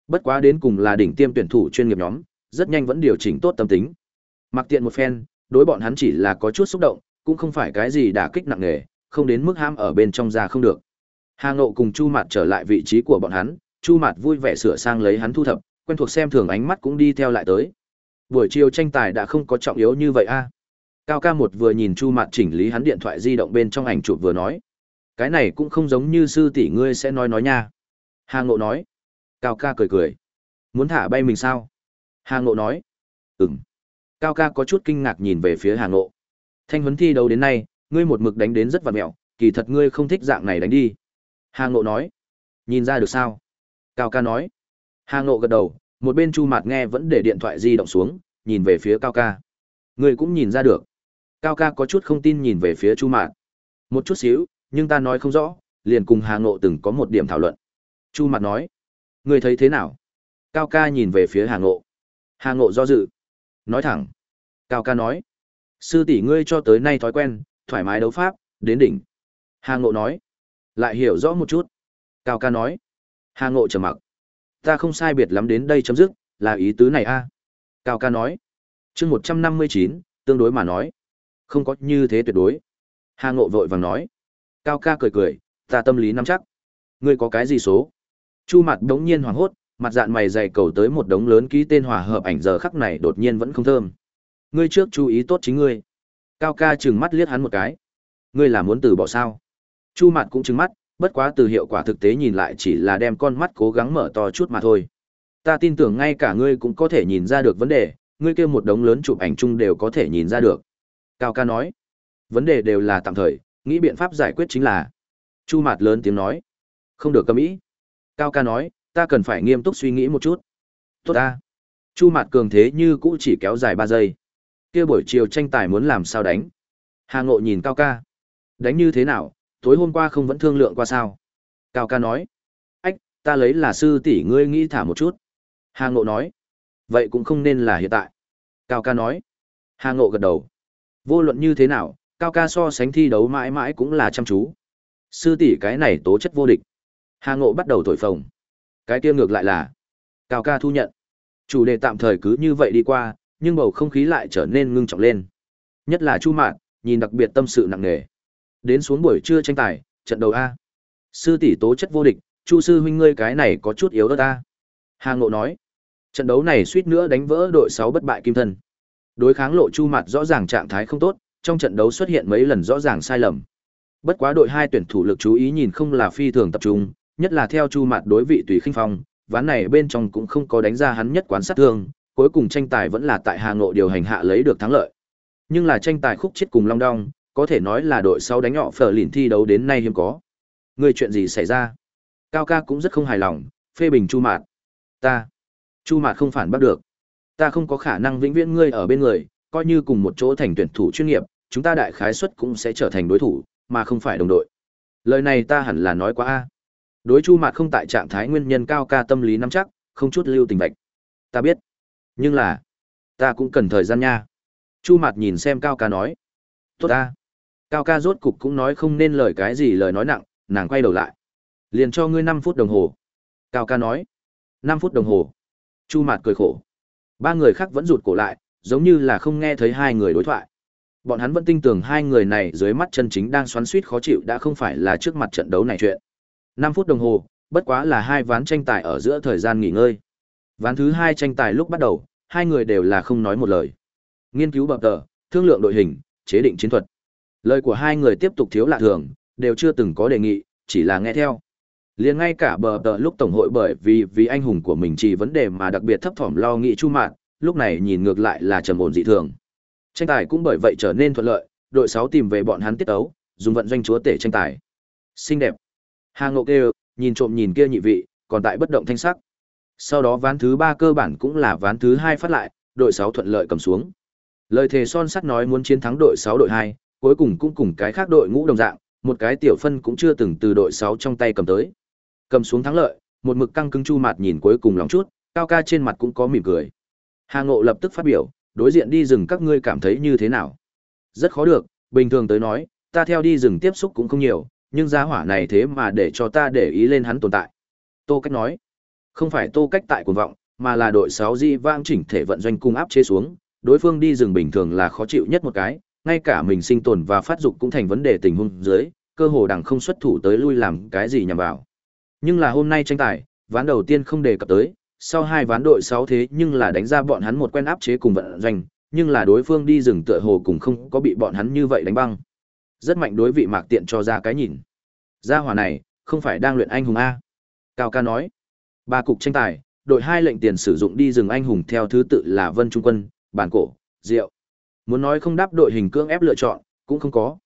Bất quá đến cùng là đỉnh tiêm tuyển thủ chuyên nghiệp nhóm, rất nhanh vẫn điều chỉnh tốt tâm tính. Mặc tiện một phen, đối bọn hắn chỉ là có chút xúc động, cũng không phải cái gì đả kích nặng nề, không đến mức ham ở bên trong ra không được. Hà Ngộ cùng Chu Mạt trở lại vị trí của bọn hắn, Chu Mạt vui vẻ sửa sang lấy hắn thu thập, quen thuộc xem thường ánh mắt cũng đi theo lại tới. Buổi chiều tranh tài đã không có trọng yếu như vậy a. Cao ca một vừa nhìn Chu Mạt chỉnh lý hắn điện thoại di động bên trong ảnh chụp vừa nói, cái này cũng không giống như sư tỷ ngươi sẽ nói nói nha. Hà Ngộ nói. Cao ca cười cười. Muốn thả bay mình sao? Hà Ngộ nói. Ừm. Cao ca có chút kinh ngạc nhìn về phía Hà Ngộ. Thanh huấn thi đấu đến nay, ngươi một mực đánh đến rất vặt mẹo, kỳ thật ngươi không thích dạng này đánh đi. Hà Ngộ nói. Nhìn ra được sao? Cao ca nói. Hà Ngộ gật đầu, một bên Chu Mạt nghe vẫn để điện thoại di động xuống, nhìn về phía Cao ca. người cũng nhìn ra được. Cao ca có chút không tin nhìn về phía Chu Mạt. Một chút xíu, nhưng ta nói không rõ, liền cùng Hà Ngộ từng có một điểm thảo luận. Chu Mạt nói. người thấy thế nào? Cao ca nhìn về phía Hà Ngộ. Hà Ngộ do dự. Nói thẳng. Cao ca nói. Sư tỷ ngươi cho tới nay thói quen, thoải mái đấu pháp, đến đỉnh. Hà Ngộ nói. Lại hiểu rõ một chút. Cao ca nói. Hà Ngộ trầm mặc. Ta không sai biệt lắm đến đây chấm dứt, là ý tứ này a. Cao ca nói. chương một trăm năm mươi chín, tương đối mà nói. Không có như thế tuyệt đối. Hà Ngộ vội vàng nói. Cao ca cười cười, ta tâm lý nắm chắc. Ngươi có cái gì số? Chu mặt đống nhiên hoảng hốt, mặt dạng mày dày cầu tới một đống lớn ký tên hòa hợp ảnh giờ khắc này đột nhiên vẫn không thơm. Ngươi trước chú ý tốt chính ngươi. Cao ca trừng mắt liếc hắn một cái. Ngươi là muốn từ bỏ sao? Chu mặt cũng trừng mắt, bất quá từ hiệu quả thực tế nhìn lại chỉ là đem con mắt cố gắng mở to chút mà thôi. Ta tin tưởng ngay cả ngươi cũng có thể nhìn ra được vấn đề, ngươi kêu một đống lớn chụp ảnh chung đều có thể nhìn ra được. Cao ca nói, vấn đề đều là tạm thời, nghĩ biện pháp giải quyết chính là. Chu mặt lớn tiếng nói, không được cầm ý. Cao ca nói, ta cần phải nghiêm túc suy nghĩ một chút. Tốt ta. Chu mặt cường thế như cũ chỉ kéo dài ba giây. kia buổi chiều tranh tài muốn làm sao đánh. Hà ngộ nhìn Cao ca. Đánh như thế nào, tối hôm qua không vẫn thương lượng qua sao. Cao ca nói. Ách, ta lấy là sư tỷ ngươi nghĩ thả một chút. Hà ngộ nói. Vậy cũng không nên là hiện tại. Cao ca nói. Hà ngộ gật đầu. Vô luận như thế nào, Cao ca so sánh thi đấu mãi mãi cũng là chăm chú. Sư tỷ cái này tố chất vô địch. Hà Ngộ bắt đầu thổi phồng. Cái kia ngược lại là Cao ca thu nhận. Chủ đề tạm thời cứ như vậy đi qua, nhưng bầu không khí lại trở nên ngưng trọng lên. Nhất là Chu Mạn, nhìn đặc biệt tâm sự nặng nề. Đến xuống buổi trưa tranh tài, trận đầu a. Sư tỷ tố chất vô địch, Chu sư huynh ngươi cái này có chút yếu đó ta. Hà Ngộ nói. Trận đấu này suýt nữa đánh vỡ đội 6 bất bại kim thân. Đối kháng lộ Chu mặt rõ ràng trạng thái không tốt, trong trận đấu xuất hiện mấy lần rõ ràng sai lầm. Bất quá đội hai tuyển thủ lực chú ý nhìn không là phi thường tập trung, nhất là theo chu mặt đối vị tùy khinh phong, ván này bên trong cũng không có đánh ra hắn nhất quán sát thương, cuối cùng tranh tài vẫn là tại Hà Ngộ điều hành hạ lấy được thắng lợi. Nhưng là tranh tài khúc chết cùng Long Đong, có thể nói là đội sau đánh nhỏ phở lìn thi đấu đến nay hiếm có. Người chuyện gì xảy ra? Cao ca cũng rất không hài lòng, phê bình Chu Mạt. Ta, Chu Mạt không phản bắt được. Ta không có khả năng vĩnh viễn ngươi ở bên người, coi như cùng một chỗ thành tuyển thủ chuyên nghiệp, chúng ta đại khái suất cũng sẽ trở thành đối thủ, mà không phải đồng đội. Lời này ta hẳn là nói quá a. Đối Chu Mạt không tại trạng thái nguyên nhân cao ca tâm lý nắm chắc, không chút lưu tình vạch. Ta biết, nhưng là ta cũng cần thời gian nha. Chu Mạt nhìn xem Cao ca nói. Tốt ta. Cao ca rốt cục cũng nói không nên lời cái gì lời nói nặng, nàng quay đầu lại. Liền cho ngươi năm phút đồng hồ. Cao ca nói. năm phút đồng hồ. Chu Mạt cười khổ. Ba người khác vẫn rụt cổ lại, giống như là không nghe thấy hai người đối thoại. Bọn hắn vẫn tin tưởng hai người này dưới mắt chân chính đang xoắn suýt khó chịu đã không phải là trước mặt trận đấu này chuyện. Năm phút đồng hồ, bất quá là hai ván tranh tài ở giữa thời gian nghỉ ngơi. Ván thứ hai tranh tài lúc bắt đầu, hai người đều là không nói một lời. Nghiên cứu bập tờ, thương lượng đội hình, chế định chiến thuật. Lời của hai người tiếp tục thiếu lạ thường, đều chưa từng có đề nghị, chỉ là nghe theo. Liền ngay cả bờ tờ lúc tổng hội bởi vì vì anh hùng của mình chỉ vấn đề mà đặc biệt thấp thỏm lo nghĩ chu mạn, lúc này nhìn ngược lại là trầm ổn dị thường. Tranh tài cũng bởi vậy trở nên thuận lợi, đội 6 tìm về bọn hắn tiết ấu, dùng vận doanh chúa tể tranh tài. Xinh đẹp. Hà Ngộ kêu, nhìn trộm nhìn kia nhị vị, còn tại bất động thanh sắc. Sau đó ván thứ ba cơ bản cũng là ván thứ hai phát lại, đội 6 thuận lợi cầm xuống. Lời thề son sắt nói muốn chiến thắng đội 6 đội 2, cuối cùng cũng cùng cái khác đội ngũ đồng dạng, một cái tiểu phân cũng chưa từng từ đội 6 trong tay cầm tới. Cầm xuống thắng lợi, một mực căng cứng chu mặt nhìn cuối cùng lòng chút, cao ca trên mặt cũng có mỉm cười. Hà Ngộ lập tức phát biểu, đối diện đi rừng các ngươi cảm thấy như thế nào? Rất khó được, bình thường tới nói, ta theo đi rừng tiếp xúc cũng không nhiều, nhưng giá hỏa này thế mà để cho ta để ý lên hắn tồn tại. Tô Cách nói, không phải Tô Cách tại cuồng vọng, mà là đội 6 di vang chỉnh thể vận doanh cung áp chế xuống, đối phương đi rừng bình thường là khó chịu nhất một cái, ngay cả mình sinh tồn và phát dục cũng thành vấn đề tình huống dưới, cơ hồ đằng không xuất thủ tới lui làm cái gì nhằm vào. Nhưng là hôm nay tranh tài, ván đầu tiên không đề cập tới, sau hai ván đội 6 thế nhưng là đánh ra bọn hắn một quen áp chế cùng vận doanh, nhưng là đối phương đi rừng tựa hồ cùng không có bị bọn hắn như vậy đánh băng. Rất mạnh đối vị mạc tiện cho ra cái nhìn. Gia hỏa này, không phải đang luyện anh hùng A. Cao ca nói. Ba cục tranh tài, đội hai lệnh tiền sử dụng đi rừng anh hùng theo thứ tự là Vân Trung Quân, Bản Cổ, Diệu. Muốn nói không đáp đội hình cưỡng ép lựa chọn, cũng không có.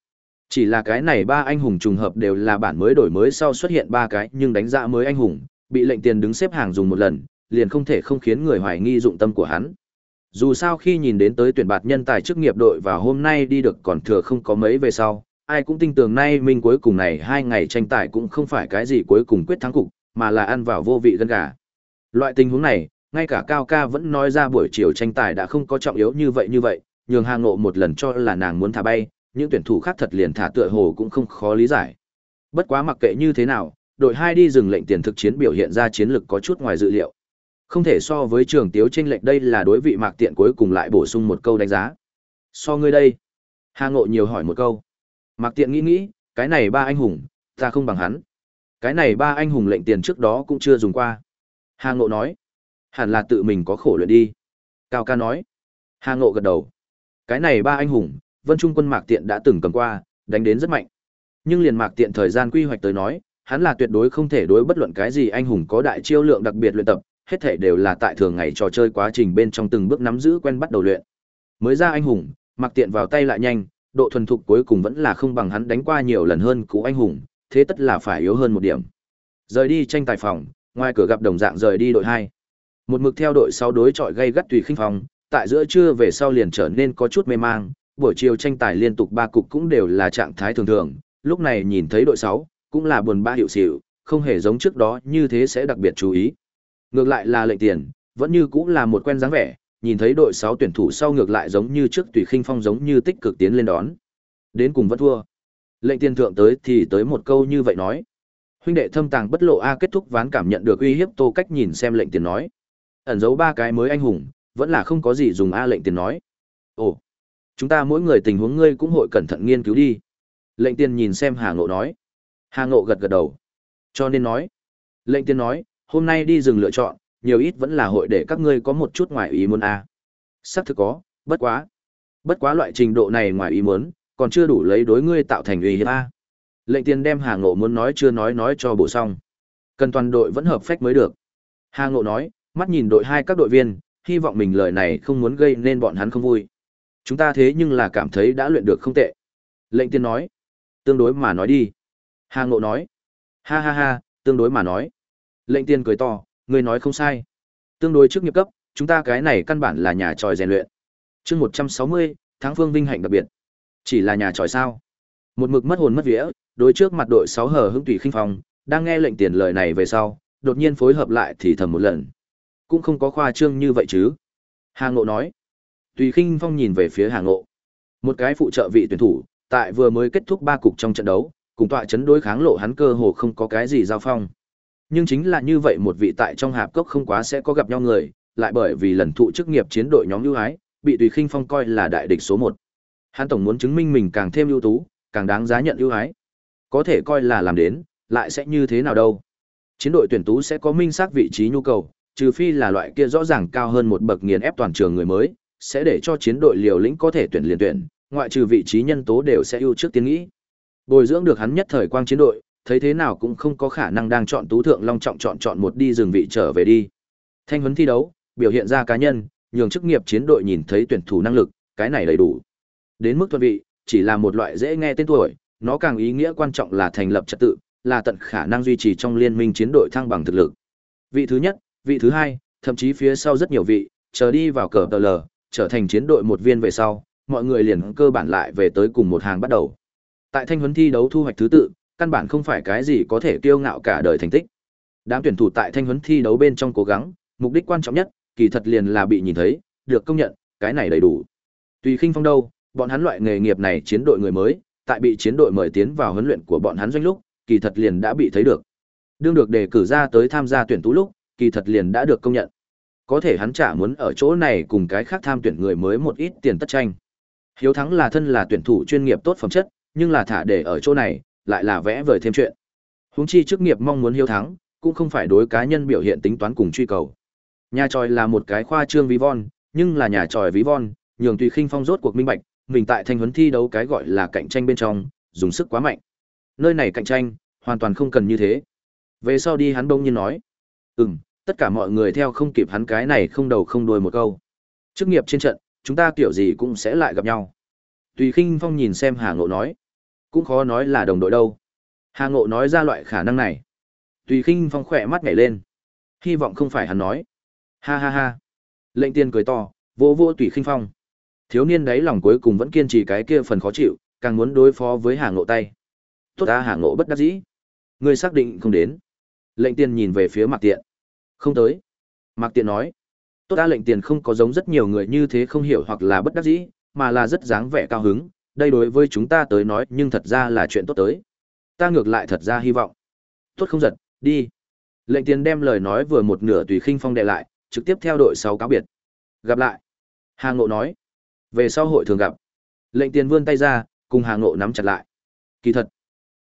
Chỉ là cái này ba anh hùng trùng hợp đều là bản mới đổi mới sau xuất hiện ba cái nhưng đánh giá mới anh hùng, bị lệnh tiền đứng xếp hàng dùng một lần, liền không thể không khiến người hoài nghi dụng tâm của hắn. Dù sao khi nhìn đến tới tuyển bạt nhân tài chức nghiệp đội và hôm nay đi được còn thừa không có mấy về sau, ai cũng tin tưởng nay minh cuối cùng này hai ngày tranh tài cũng không phải cái gì cuối cùng quyết thắng cục, mà là ăn vào vô vị gân gà. Loại tình huống này, ngay cả Cao Ca vẫn nói ra buổi chiều tranh tài đã không có trọng yếu như vậy như vậy, nhường Hà Ngộ một lần cho là nàng muốn thả bay, những tuyển thủ khác thật liền thả tựa hồ cũng không khó lý giải. Bất quá mặc kệ như thế nào, đội hai đi dừng lệnh tiền thực chiến biểu hiện ra chiến lực có chút ngoài dự liệu. Không thể so với trường tiếu tranh lệnh đây là đối vị mạc tiện cuối cùng lại bổ sung một câu đánh giá. So ngươi đây. Hà Ngộ nhiều hỏi một câu. Mạc tiện nghĩ nghĩ, cái này ba anh hùng, ta không bằng hắn. Cái này ba anh hùng lệnh tiền trước đó cũng chưa dùng qua. Hà Ngộ nói. Hẳn là tự mình có khổ luyện đi. Cao ca nói. Hà Ngộ gật đầu. Cái này ba anh hùng, Vân Trung quân Mạc Tiện đã từng cầm qua, đánh đến rất mạnh. Nhưng liền Mạc Tiện thời gian quy hoạch tới nói, hắn là tuyệt đối không thể đối bất luận cái gì anh hùng có đại chiêu lượng đặc biệt luyện tập, hết thể đều là tại thường ngày trò chơi quá trình bên trong từng bước nắm giữ quen bắt đầu luyện. Mới ra anh hùng, Mạc Tiện vào tay lại nhanh, độ thuần thục cuối cùng vẫn là không bằng hắn đánh qua nhiều lần hơn cũ anh hùng, thế tất là phải yếu hơn một điểm. Rời đi tranh tài phòng, ngoài cửa gặp đồng dạng rời đi đội hai Một mực theo đội sau đối chọi gây gắt tùy khinh phòng, tại giữa trưa về sau liền trở nên có chút mê mang, buổi chiều tranh tài liên tục ba cục cũng đều là trạng thái thường thường, lúc này nhìn thấy đội 6, cũng là buồn ba hiệu xỉu, không hề giống trước đó như thế sẽ đặc biệt chú ý. Ngược lại là lệnh tiền, vẫn như cũng là một quen dáng vẻ, nhìn thấy đội 6 tuyển thủ sau ngược lại giống như trước tùy khinh phong giống như tích cực tiến lên đón. Đến cùng vẫn thua. Lệnh tiền thượng tới thì tới một câu như vậy nói. Huynh đệ thâm tàng bất lộ A kết thúc ván cảm nhận được uy hiếp tô cách nhìn xem lệnh tiền nói. Ẩn giấu ba cái mới anh hùng, vẫn là không có gì dùng A lệnh tiền nói. Ồ, chúng ta mỗi người tình huống ngươi cũng hội cẩn thận nghiên cứu đi. Lệnh tiền nhìn xem Hà Ngộ nói. Hà Ngộ gật gật đầu. Cho nên nói. Lệnh tiền nói, hôm nay đi rừng lựa chọn, nhiều ít vẫn là hội để các ngươi có một chút ngoài ý muốn A. xác thực có, bất quá. Bất quá loại trình độ này ngoài ý muốn, còn chưa đủ lấy đối ngươi tạo thành uy hiếp A. Lệnh tiền đem Hà Ngộ muốn nói chưa nói nói cho bổ xong. Cần toàn đội vẫn hợp phách mới được. Hà Ngộ nói, mắt nhìn đội hai các đội viên, hy vọng mình lời này không muốn gây nên bọn hắn không vui. Chúng ta thế nhưng là cảm thấy đã luyện được không tệ. Lệnh tiên nói. Tương đối mà nói đi. Hà Ngộ nói. Ha ha ha, tương đối mà nói. Lệnh tiên cười to, người nói không sai. Tương đối trước nghiệp cấp, chúng ta cái này căn bản là nhà tròi rèn luyện. chương một trăm sáu mươi, tháng phương vinh hạnh đặc biệt. Chỉ là nhà tròi sao. Một mực mất hồn mất vía, đối trước mặt đội sáu hờ hứng tùy khinh phòng, đang nghe lệnh tiền lời này về sau, đột nhiên phối hợp lại thì thầm một lần. Cũng không có khoa trương như vậy chứ. Hà Ngộ nói. Tùy khinh phong nhìn về phía Hà Ngộ. Một cái phụ trợ vị tuyển thủ, tại vừa mới kết thúc ba cục trong trận đấu, cùng tọa chấn đối kháng lộ hắn cơ hồ không có cái gì giao phong. Nhưng chính là như vậy một vị tại trong hạp cốc không quá sẽ có gặp nhau người, lại bởi vì lần thụ chức nghiệp chiến đội nhóm ưu ái, bị Tùy Khinh Phong coi là đại địch số một. Hắn tổng muốn chứng minh mình càng thêm ưu tú, càng đáng giá nhận ưu ái. Có thể coi là làm đến, lại sẽ như thế nào đâu? Chiến đội tuyển tú sẽ có minh xác vị trí nhu cầu, trừ phi là loại kia rõ ràng cao hơn một bậc nghiền ép toàn trường người mới, sẽ để cho chiến đội liều lĩnh có thể tuyển liền tuyển, ngoại trừ vị trí nhân tố đều sẽ ưu trước tiến nghĩ. Bồi dưỡng được hắn nhất thời quang chiến đội, thấy thế nào cũng không có khả năng đang chọn tú thượng long trọng chọn chọn một đi dừng vị trở về đi. Thanh huấn thi đấu, biểu hiện ra cá nhân, nhường chức nghiệp chiến đội nhìn thấy tuyển thủ năng lực, cái này đầy đủ. Đến mức thuận vị, chỉ là một loại dễ nghe tên tuổi, nó càng ý nghĩa quan trọng là thành lập trật tự, là tận khả năng duy trì trong liên minh chiến đội thăng bằng thực lực. Vị thứ nhất, vị thứ hai, thậm chí phía sau rất nhiều vị, chờ đi vào cờ tờ lờ, trở thành chiến đội một viên về sau, mọi người liền cơ bản lại về tới cùng một hàng bắt đầu. Tại thanh huấn thi đấu thu hoạch thứ tự, căn bản không phải cái gì có thể kiêu ngạo cả đời thành tích. Đám tuyển thủ tại thanh huấn thi đấu bên trong cố gắng, mục đích quan trọng nhất, kỳ thật liền là bị nhìn thấy, được công nhận, cái này đầy đủ. Tùy khinh phong đâu, bọn hắn loại nghề nghiệp này chiến đội người mới, tại bị chiến đội mời tiến vào huấn luyện của bọn hắn doanh lúc, kỳ thật liền đã bị thấy được. Đương được đề cử ra tới tham gia tuyển tú lúc, kỳ thật liền đã được công nhận. Có thể hắn chả muốn ở chỗ này cùng cái khác tham tuyển người mới một ít tiền tất tranh. Hiếu thắng là thân là tuyển thủ chuyên nghiệp tốt phẩm chất, nhưng là thả để ở chỗ này, lại là vẽ vời thêm chuyện. Huống chi chức nghiệp mong muốn hiếu thắng, cũng không phải đối cá nhân biểu hiện tính toán cùng truy cầu. Nhà tròi là một cái khoa trương ví von, nhưng là nhà tròi ví von, nhường tùy khinh phong rốt cuộc minh bạch, mình tại thanh huấn thi đấu cái gọi là cạnh tranh bên trong, dùng sức quá mạnh. Nơi này cạnh tranh, hoàn toàn không cần như thế. Về sau đi hắn bỗng nhiên nói, ừm, tất cả mọi người theo không kịp hắn cái này không đầu không đuôi một câu. Chức nghiệp trên trận, chúng ta kiểu gì cũng sẽ lại gặp nhau. Tùy khinh phong nhìn xem Hà Ngộ nói, cũng khó nói là đồng đội đâu. Hà Ngộ nói ra loại khả năng này. Tùy khinh phong khỏe mắt nhảy lên. Hy vọng không phải hắn nói. Ha ha ha. Lệnh tiên cười to, vô vô tùy khinh phong. Thiếu niên đấy lòng cuối cùng vẫn kiên trì cái kia phần khó chịu, càng muốn đối phó với Hà Ngộ tay. Tốt ta Hà Ngộ bất đắc dĩ. Ngươi xác định không đến. Lệnh tiên nhìn về phía Mạc Tiện. Không tới. Mạc Tiện nói. Tốt ta lệnh tiền không có giống rất nhiều người như thế không hiểu hoặc là bất đắc dĩ, mà là rất dáng vẻ cao hứng. Đây đối với chúng ta tới nói nhưng thật ra là chuyện tốt tới. Ta ngược lại thật ra hy vọng. Tốt không giật, đi. Lệnh tiền đem lời nói vừa một nửa tùy khinh phong đệ lại, trực tiếp theo đội sáu cáo biệt. Gặp lại. Hà Ngộ nói. Về sau hội thường gặp. Lệnh tiền vươn tay ra, cùng Hà Ngộ nắm chặt lại. Kỳ thật,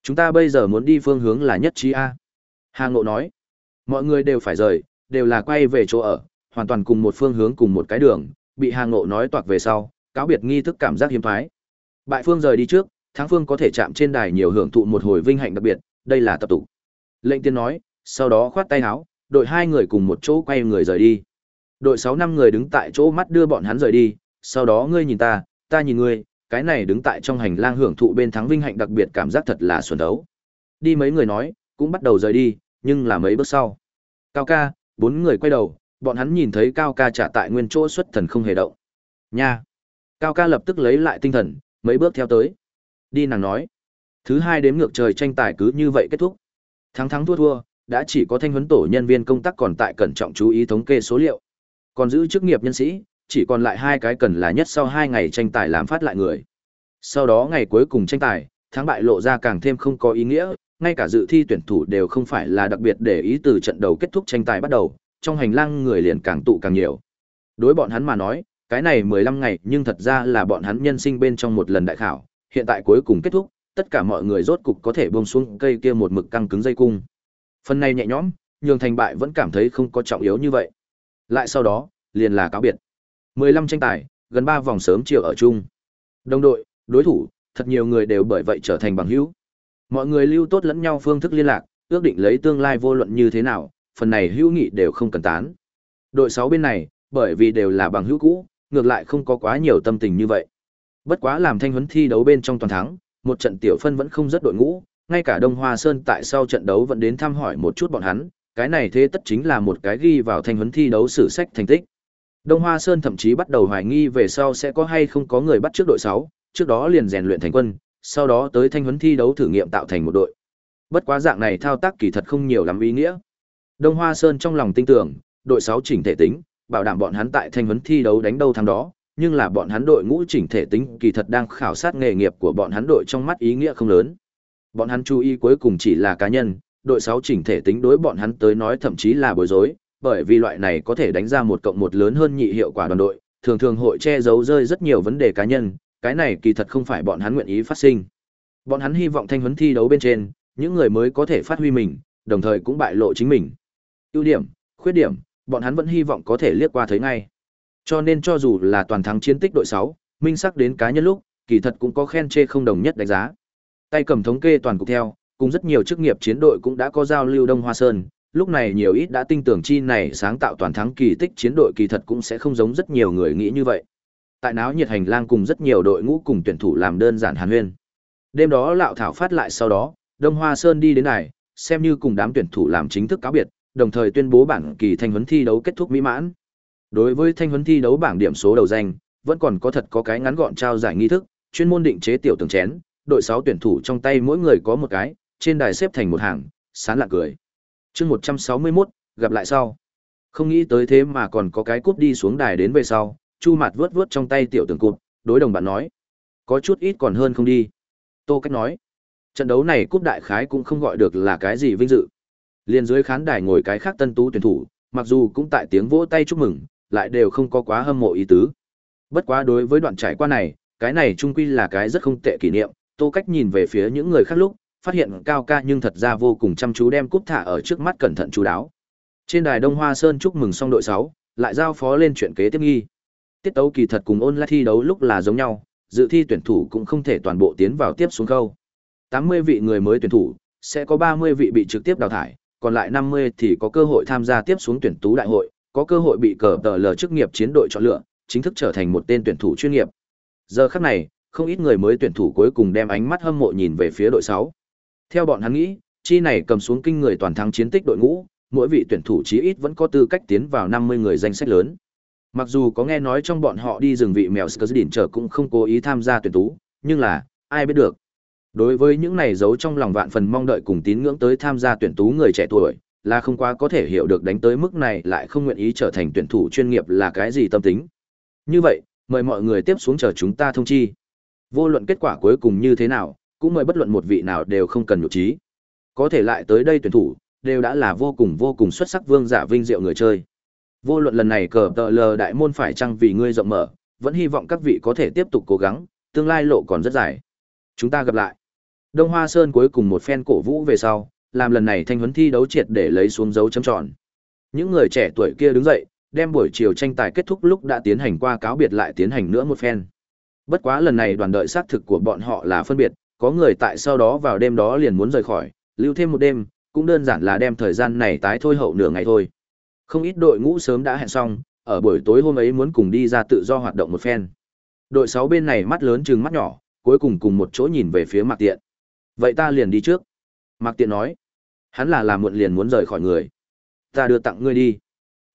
chúng ta bây giờ muốn đi phương hướng là nhất trí A. Hà Ngộ nói. Mọi người đều phải rời, đều là quay về chỗ ở, hoàn toàn cùng một phương hướng cùng một cái đường, bị Hà Ngộ nói toạc về sau, cáo biệt nghi thức cảm giác hiếm thoái. Bại phương rời đi trước, thắng phương có thể chạm trên đài nhiều hưởng thụ một hồi vinh hạnh đặc biệt, đây là tập tụ. Lệnh tiên nói, sau đó khoát tay áo, đội hai người cùng một chỗ quay người rời đi. Đội sáu năm người đứng tại chỗ mắt đưa bọn hắn rời đi, sau đó ngươi nhìn ta, ta nhìn ngươi, cái này đứng tại trong hành lang hưởng thụ bên thắng vinh hạnh đặc biệt cảm giác thật là xuân đấu. Đi mấy người nói, cũng bắt đầu rời đi, nhưng là mấy bước sau. Cao ca, bốn người quay đầu, bọn hắn nhìn thấy Cao ca trả tại nguyên chỗ xuất thần không hề động. Nha! Cao ca lập tức lấy lại tinh thần, mấy bước theo tới. Đi nàng nói. Thứ hai đếm ngược trời tranh tài cứ như vậy kết thúc. Thắng thắng thua thua, đã chỉ có thanh huấn tổ nhân viên công tác còn tại cẩn trọng chú ý thống kê số liệu. Còn giữ chức nghiệp nhân sĩ, chỉ còn lại hai cái cần là nhất sau hai ngày tranh tài làm phát lại người. Sau đó ngày cuối cùng tranh tài, thắng bại lộ ra càng thêm không có ý nghĩa, ngay cả dự thi tuyển thủ đều không phải là đặc biệt để ý từ trận đầu kết thúc tranh tài bắt đầu, trong hành lang người liền càng tụ càng nhiều. Đối bọn hắn mà nói, cái này 15 ngày nhưng thật ra là bọn hắn nhân sinh bên trong một lần đại khảo, hiện tại cuối cùng kết thúc, tất cả mọi người rốt cục có thể buông xuống cây kia một mực căng cứng dây cung. Phần này nhẹ nhõm, nhường thành bại vẫn cảm thấy không có trọng yếu như vậy. Lại sau đó, liền là cáo biệt. 15 tranh tài, gần 3 vòng sớm chiều ở chung. Đồng đội, đối thủ, thật nhiều người đều bởi vậy trở thành bằng hữu. Mọi người lưu tốt lẫn nhau phương thức liên lạc, ước định lấy tương lai vô luận như thế nào, phần này hữu nghị đều không cần tán. Đội 6 bên này, bởi vì đều là bằng hữu cũ, ngược lại không có quá nhiều tâm tình như vậy. Bất quá làm thanh huấn thi đấu bên trong toàn thắng, một trận tiểu phân vẫn không rất đội ngũ, ngay cả Đông Hoa Sơn tại sau trận đấu vẫn đến thăm hỏi một chút bọn hắn, cái này thế tất chính là một cái ghi vào thanh huấn thi đấu sử sách thành tích. Đông Hoa Sơn thậm chí bắt đầu hoài nghi về sau sẽ có hay không có người bắt trước đội 6, trước đó liền rèn luyện thành quân, sau đó tới thanh huấn thi đấu thử nghiệm tạo thành một đội. Bất quá dạng này thao tác kỳ thật không nhiều lắm ý nghĩa. Đông Hoa Sơn trong lòng tin tưởng, đội 6 chỉnh thể tính, bảo đảm bọn hắn tại thanh huấn thi đấu đánh đâu thắng đó, nhưng là bọn hắn đội ngũ chỉnh thể tính kỳ thật đang khảo sát nghề nghiệp của bọn hắn đội trong mắt ý nghĩa không lớn. Bọn hắn chú ý cuối cùng chỉ là cá nhân, đội 6 chỉnh thể tính đối bọn hắn tới nói thậm chí là bối rối, bởi vì loại này có thể đánh ra một cộng một lớn hơn nhị hiệu quả đoàn đội, thường thường hội che giấu rơi rất nhiều vấn đề cá nhân, cái này kỳ thật không phải bọn hắn nguyện ý phát sinh. Bọn hắn hy vọng thanh huấn thi đấu bên trên, những người mới có thể phát huy mình, đồng thời cũng bại lộ chính mình. Ưu điểm, khuyết điểm, bọn hắn vẫn hy vọng có thể liếc qua thấy ngay. Cho nên cho dù là toàn thắng chiến tích đội 6, minh sắc đến cá nhân lúc, kỳ thật cũng có khen chê không đồng nhất đánh giá. Tay cầm thống kê toàn cục theo, cùng rất nhiều chức nghiệp chiến đội cũng đã có giao lưu Đông Hoa Sơn, lúc này nhiều ít đã tin tưởng chi này sáng tạo toàn thắng kỳ tích chiến đội kỳ thật cũng sẽ không giống rất nhiều người nghĩ như vậy. Tại náo nhiệt hành lang cùng rất nhiều đội ngũ cùng tuyển thủ làm đơn giản hàn huyên. Đêm đó lạo thảo phát lại sau đó, Đông Hoa Sơn đi đến này, xem như cùng đám tuyển thủ làm chính thức cáo biệt, đồng thời tuyên bố bảng kỳ thanh huấn thi đấu kết thúc mỹ mãn. Đối với thanh huấn thi đấu bảng điểm số đầu danh, vẫn còn có thật có cái ngắn gọn trao giải nghi thức, chuyên môn định chế tiểu tường chén, đội 6 tuyển thủ trong tay mỗi người có một cái, trên đài xếp thành một hàng, sán lạ cười. Chương 161, gặp lại sau. Không nghĩ tới thế mà còn có cái cúp đi xuống đài đến về sau, chu mặt vớt vớt trong tay tiểu tường cụt, đối đồng bạn nói, có chút ít còn hơn không đi. Tô cách nói, trận đấu này cúp đại khái cũng không gọi được là cái gì vinh dự. Liền dưới khán đài ngồi cái khác tân tú tuyển thủ, mặc dù cũng tại tiếng vỗ tay chúc mừng, lại đều không có quá hâm mộ ý tứ. Bất quá đối với đoạn trải qua này, cái này trung quy là cái rất không tệ kỷ niệm. Tô cách nhìn về phía những người khác lúc, phát hiện cao ca nhưng thật ra vô cùng chăm chú đem cúp thả ở trước mắt cẩn thận chú đáo. Trên đài đông hoa sơn chúc mừng xong đội sáu, lại giao phó lên chuyện kế tiếp nghi tiết tấu kỳ thật cùng ôn lại thi đấu lúc là giống nhau dự thi tuyển thủ cũng không thể toàn bộ tiến vào tiếp xuống câu 80 vị người mới tuyển thủ sẽ có 30 vị bị trực tiếp đào thải còn lại 50 thì có cơ hội tham gia tiếp xuống tuyển tú đại hội có cơ hội bị cờ tờ lờ chức nghiệp chiến đội chọn lựa chính thức trở thành một tên tuyển thủ chuyên nghiệp giờ khắc này không ít người mới tuyển thủ cuối cùng đem ánh mắt hâm mộ nhìn về phía đội 6. Theo bọn hắn nghĩ, chi này cầm xuống kinh người toàn thắng chiến tích đội ngũ, mỗi vị tuyển thủ chí ít vẫn có tư cách tiến vào 50 người danh sách lớn. Mặc dù có nghe nói trong bọn họ đi rừng vị mèo Skurdin trở cũng không cố ý tham gia tuyển tú, nhưng là, ai biết được. Đối với những này giấu trong lòng vạn phần mong đợi cùng tín ngưỡng tới tham gia tuyển tú người trẻ tuổi, là không quá có thể hiểu được đánh tới mức này lại không nguyện ý trở thành tuyển thủ chuyên nghiệp là cái gì tâm tính. Như vậy, mời mọi người tiếp xuống chờ chúng ta thông chi. Vô luận kết quả cuối cùng như thế nào, cũng mời bất luận một vị nào đều không cần nhục trí. Có thể lại tới đây tuyển thủ, đều đã là vô cùng vô cùng xuất sắc vương giả vinh diệu người chơi. Vô luận lần này cờ tờ lờ đại môn phải chăng vì ngươi rộng mở, vẫn hy vọng các vị có thể tiếp tục cố gắng, tương lai lộ còn rất dài. Chúng ta gặp lại. Đông Hoa Sơn cuối cùng một phen cổ vũ về sau, làm lần này thanh huấn thi đấu triệt để lấy xuống dấu chấm tròn. Những người trẻ tuổi kia đứng dậy, đem buổi chiều tranh tài kết thúc lúc đã tiến hành qua cáo biệt lại tiến hành nữa một phen. Bất quá lần này đoàn đợi xác thực của bọn họ là phân biệt, có người tại sau đó vào đêm đó liền muốn rời khỏi, lưu thêm một đêm, cũng đơn giản là đem thời gian này tái thôi hậu nửa ngày thôi. Không ít đội ngũ sớm đã hẹn xong, ở buổi tối hôm ấy muốn cùng đi ra tự do hoạt động một phen. Đội 6 bên này mắt lớn trừng mắt nhỏ, cuối cùng cùng một chỗ nhìn về phía Mạc Tiện. Vậy ta liền đi trước. Mạc Tiện nói. Hắn là làm muộn liền muốn rời khỏi người. Ta đưa tặng ngươi đi.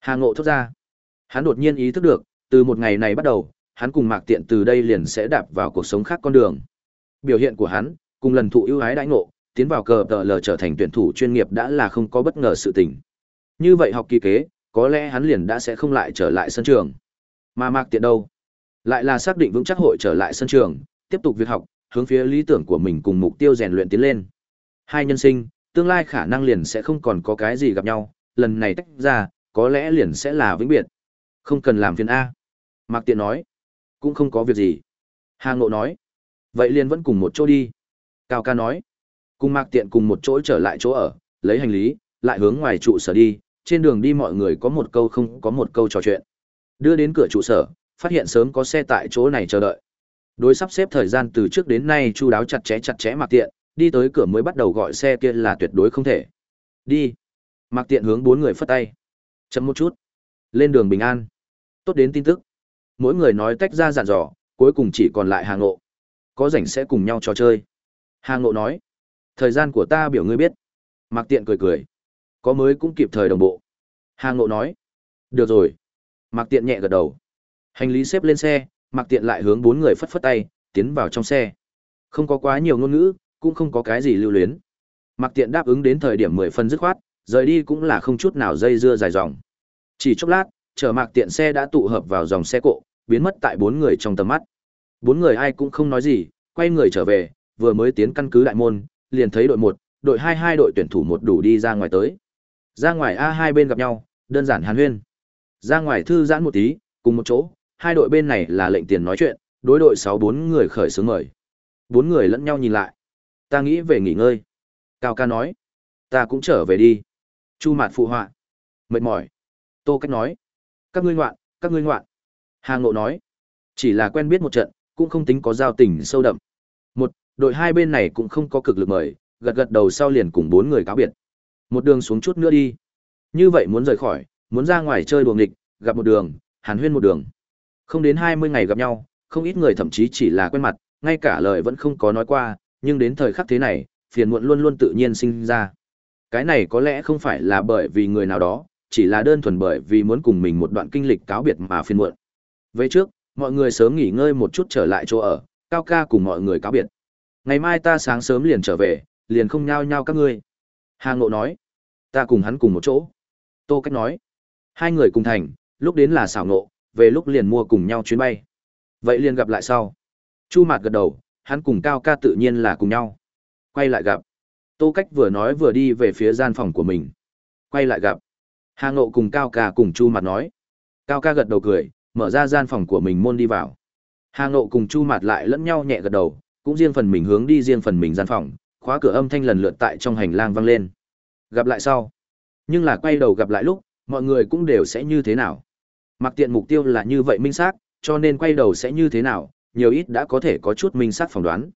Hà Ngộ thốt ra. Hắn đột nhiên ý thức được, từ một ngày này bắt đầu, hắn cùng Mạc Tiện từ đây liền sẽ đạp vào cuộc sống khác con đường. Biểu hiện của hắn, cùng lần thụ ưu ái đãi ngộ, tiến vào cờ tờ lờ trở thành tuyển thủ chuyên nghiệp đã là không có bất ngờ sự tình. Như vậy học kỳ kế, có lẽ hắn liền đã sẽ không lại trở lại sân trường. Mà Mạc Tiện đâu? Lại là xác định vững chắc hội trở lại sân trường, tiếp tục việc học, hướng phía lý tưởng của mình cùng mục tiêu rèn luyện tiến lên. Hai nhân sinh, tương lai khả năng liền sẽ không còn có cái gì gặp nhau, lần này tách ra, có lẽ liền sẽ là vĩnh biệt. Không cần làm phiền A. Mạc Tiện nói. Cũng không có việc gì. Hà Ngộ nói. Vậy liền vẫn cùng một chỗ đi. Cao ca nói. Cùng Mạc Tiện cùng một chỗ trở lại chỗ ở, lấy hành lý, lại hướng ngoài trụ sở đi. Trên đường đi mọi người có một câu không có một câu trò chuyện. Đưa đến cửa trụ sở, phát hiện sớm có xe tại chỗ này chờ đợi. Đối sắp xếp thời gian từ trước đến nay chu đáo chặt chẽ chặt chẽ mặc Tiện, đi tới cửa mới bắt đầu gọi xe kia là tuyệt đối không thể. Đi. mặc Tiện hướng bốn người phất tay. Chấm một chút. Lên đường bình an. Tốt đến tin tức. Mỗi người nói tách ra dặn dò, cuối cùng chỉ còn lại Hà Ngộ. Có rảnh sẽ cùng nhau trò chơi. Hà Ngộ nói. Thời gian của ta biểu ngươi biết. mặc Tiện cười cười. Có mới cũng kịp thời đồng bộ. Hà Ngộ nói. Được rồi. Mạc Tiện nhẹ gật đầu. Hành lý xếp lên xe, Mạc Tiện lại hướng bốn người phất phất tay, tiến vào trong xe. Không có quá nhiều ngôn ngữ, cũng không có cái gì lưu luyến. Mạc Tiện đáp ứng đến thời điểm mười phân dứt khoát, rời đi cũng là không chút nào dây dưa dài dòng. Chỉ chốc lát, chở Mạc Tiện xe đã tụ hợp vào dòng xe cộ, biến mất tại bốn người trong tầm mắt. Bốn người ai cũng không nói gì, quay người trở về, vừa mới tiến căn cứ đại môn, liền thấy đội một, đội hai hai đội tuyển thủ một đủ đi ra ngoài tới. Ra ngoài A hai bên gặp nhau, đơn giản hàn huyên. Ra ngoài thư giãn một tí, cùng một chỗ, hai đội bên này là lệnh tiền nói chuyện, đối đội sáu bốn người khởi xướng mời. Bốn người lẫn nhau nhìn lại. Ta nghĩ về nghỉ ngơi. Cao ca nói. Ta cũng trở về đi. Chu mạt phụ họa. Mệt mỏi. Tô cách nói. Các ngươi ngoạn, các ngươi ngoạn. Hà Ngộ nói, chỉ là quen biết một trận, cũng không tính có giao tình sâu đậm. Một, đội hai bên này cũng không có cực lực mời, gật gật đầu sau liền cùng bốn người cáo biệt. Một đường xuống chút nữa đi. Như vậy muốn rời khỏi, muốn ra ngoài chơi đùa nghịch, gặp một đường, hàn huyên một đường. Không đến hai mươi ngày gặp nhau, không ít người thậm chí chỉ là quen mặt, ngay cả lời vẫn không có nói qua, nhưng đến thời khắc thế này, phiền muộn luôn luôn tự nhiên sinh ra. Cái này có lẽ không phải là bởi vì người nào đó, chỉ là đơn thuần bởi vì muốn cùng mình một đoạn kinh lịch cáo biệt mà phiền muộn. Về trước, mọi người sớm nghỉ ngơi một chút trở lại chỗ ở, Cao ca cùng mọi người cáo biệt. Ngày mai ta sáng sớm liền trở về, liền không nhao nhao các ngươi. Hà Ngộ nói, ta cùng hắn cùng một chỗ. Tô Cách nói, hai người cùng thành, lúc đến là xảo ngộ, về lúc liền mua cùng nhau chuyến bay. Vậy liền gặp lại sau. Chu Mạt gật đầu, hắn cùng Cao ca tự nhiên là cùng nhau. Quay lại gặp. Tô Cách vừa nói vừa đi về phía gian phòng của mình. Quay lại gặp. Hà Ngộ cùng Cao ca cùng Chu Mạt nói. Cao ca gật đầu cười, mở ra gian phòng của mình môn đi vào. Hà Ngộ cùng Chu Mạt lại lẫn nhau nhẹ gật đầu, cũng riêng phần mình hướng đi riêng phần mình gian phòng, khóa cửa âm thanh lần lượt tại trong hành lang vang lên. Gặp lại sau. Nhưng là quay đầu gặp lại lúc, mọi người cũng đều sẽ như thế nào. Mặc tiện mục tiêu là như vậy minh xác, cho nên quay đầu sẽ như thế nào, nhiều ít đã có thể có chút minh xác phỏng đoán.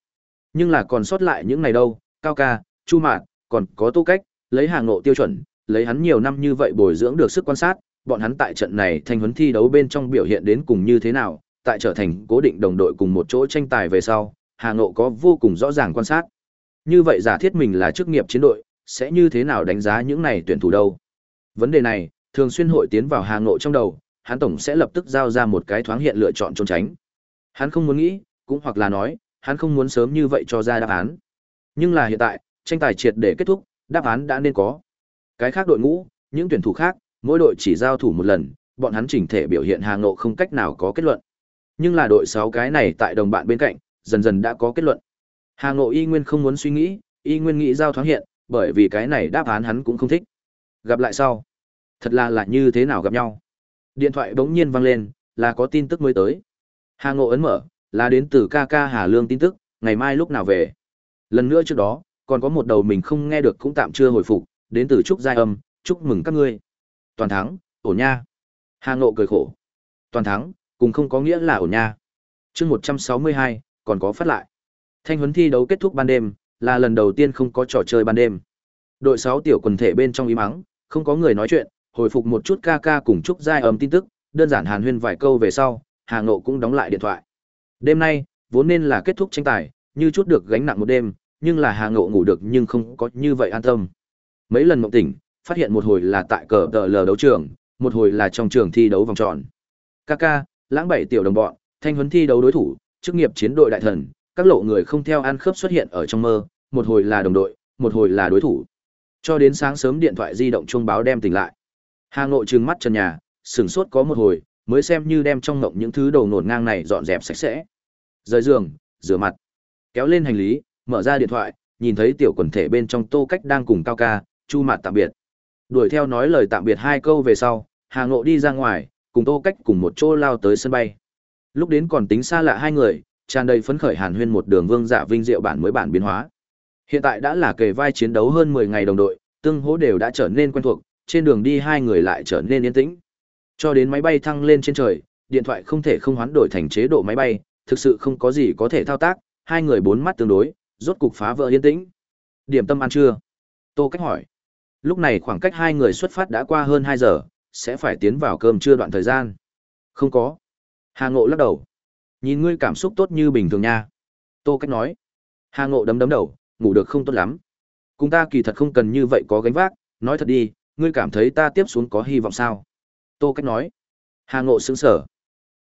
Nhưng là còn sót lại những này đâu, Cao ca, Chu Mạt, còn có Tô Cách, lấy hàng ngộ tiêu chuẩn, lấy hắn nhiều năm như vậy bồi dưỡng được sức quan sát, bọn hắn tại trận này thanh huấn thi đấu bên trong biểu hiện đến cùng như thế nào, tại trở thành cố định đồng đội cùng một chỗ tranh tài về sau, Hà Ngộ có vô cùng rõ ràng quan sát. Như vậy giả thiết mình là chức nghiệp chiến đội, sẽ như thế nào đánh giá những này tuyển thủ đâu? Vấn đề này, thường xuyên hội tiến vào Hà Ngộ trong đầu, hắn tổng sẽ lập tức giao ra một cái thoáng hiện lựa chọn trốn tránh. Hắn không muốn nghĩ, cũng hoặc là nói, hắn không muốn sớm như vậy cho ra đáp án. Nhưng là hiện tại, tranh tài triệt để kết thúc, đáp án đã nên có. Cái khác đội ngũ, những tuyển thủ khác, mỗi đội chỉ giao thủ một lần, bọn hắn chỉnh thể biểu hiện Hà Ngộ không cách nào có kết luận. Nhưng là đội 6 cái này tại đồng bạn bên cạnh, dần dần đã có kết luận. Hà Ngộ y nguyên không muốn suy nghĩ, y nguyên nghĩ giao thoáng hiện, bởi vì cái này đáp án hắn cũng không thích. Gặp lại sau. Thật là là như thế nào gặp nhau. Điện thoại bỗng nhiên vang lên, là có tin tức mới tới. Hà Ngộ ấn mở, là đến từ ca ca Hà Lương tin tức, ngày mai lúc nào về. Lần nữa trước đó, còn có một đầu mình không nghe được cũng tạm chưa hồi phục, đến từ Trúc Giai Âm, chúc mừng các ngươi. Toàn thắng, ổn nha. Hà Ngộ cười khổ. Toàn thắng, cùng không có nghĩa là ổn nha. chương 162, còn có phát lại. Thanh huấn thi đấu kết thúc ban đêm, là lần đầu tiên không có trò chơi ban đêm. Đội 6 tiểu quần thể bên trong im mắng, không có người nói chuyện, hồi phục một chút ca ca cùng chúc Giai Âm tin tức, đơn giản hàn huyên vài câu về sau, Hà Ngộ cũng đóng lại điện thoại. Đêm nay, vốn nên là kết thúc tranh tài, như chút được gánh nặng một đêm, nhưng là Hà Ngộ ngủ được nhưng không có như vậy an tâm. Mấy lần mộng tỉnh, phát hiện một hồi là tại cờ tờ lờ đấu trường, một hồi là trong trường thi đấu vòng tròn. Kaka, lãng bảy tiểu đồng bọn, thanh huấn thi đấu đối thủ, chức nghiệp chiến đội đại thần, các lộ người không theo ăn khớp xuất hiện ở trong mơ, một hồi là đồng đội, một hồi là đối thủ. Cho đến sáng sớm điện thoại di động chuông báo đem tỉnh lại. Hà Ngộ trừng mắt trần nhà, sửng sốt có một hồi, mới xem như đem trong ngộng những thứ đầu nổn ngang này dọn dẹp sạch sẽ. Rời giường, rửa mặt, kéo lên hành lý, mở ra điện thoại, nhìn thấy tiểu quần thể bên trong Tô Cách đang cùng Cao Ca, Chu Mạt tạm biệt. Đuổi theo nói lời tạm biệt hai câu về sau, Hà Ngộ đi ra ngoài, cùng Tô Cách cùng một chỗ lao tới sân bay. Lúc đến còn tính xa lạ hai người, tràn đầy phấn khởi Hàn Huyên một đường vương dạ vinh diệu bản mới bản biến hóa. Hiện tại đã là kề vai chiến đấu hơn 10 ngày đồng đội, tương hỗ đều đã trở nên quen thuộc, trên đường đi hai người lại trở nên yên tĩnh. Cho đến máy bay thăng lên trên trời, điện thoại không thể không hoán đổi thành chế độ máy bay, thực sự không có gì có thể thao tác, hai người bốn mắt tương đối, rốt cục phá vỡ yên tĩnh. Điểm tâm ăn trưa? Tô Cách hỏi. Lúc này khoảng cách hai người xuất phát đã qua hơn 2 giờ, sẽ phải tiến vào cơm trưa đoạn thời gian. Không có. Hà Ngộ lắc đầu. Nhìn ngươi cảm xúc tốt như bình thường nha. Tô Cách nói. Hà Ngộ đấm đấm đầu, ngủ được không tốt lắm. Cùng ta kỳ thật không cần như vậy có gánh vác, nói thật đi, ngươi cảm thấy ta tiếp xuống có hy vọng sao? Tô Cách nói. Hà Ngộ sững sở.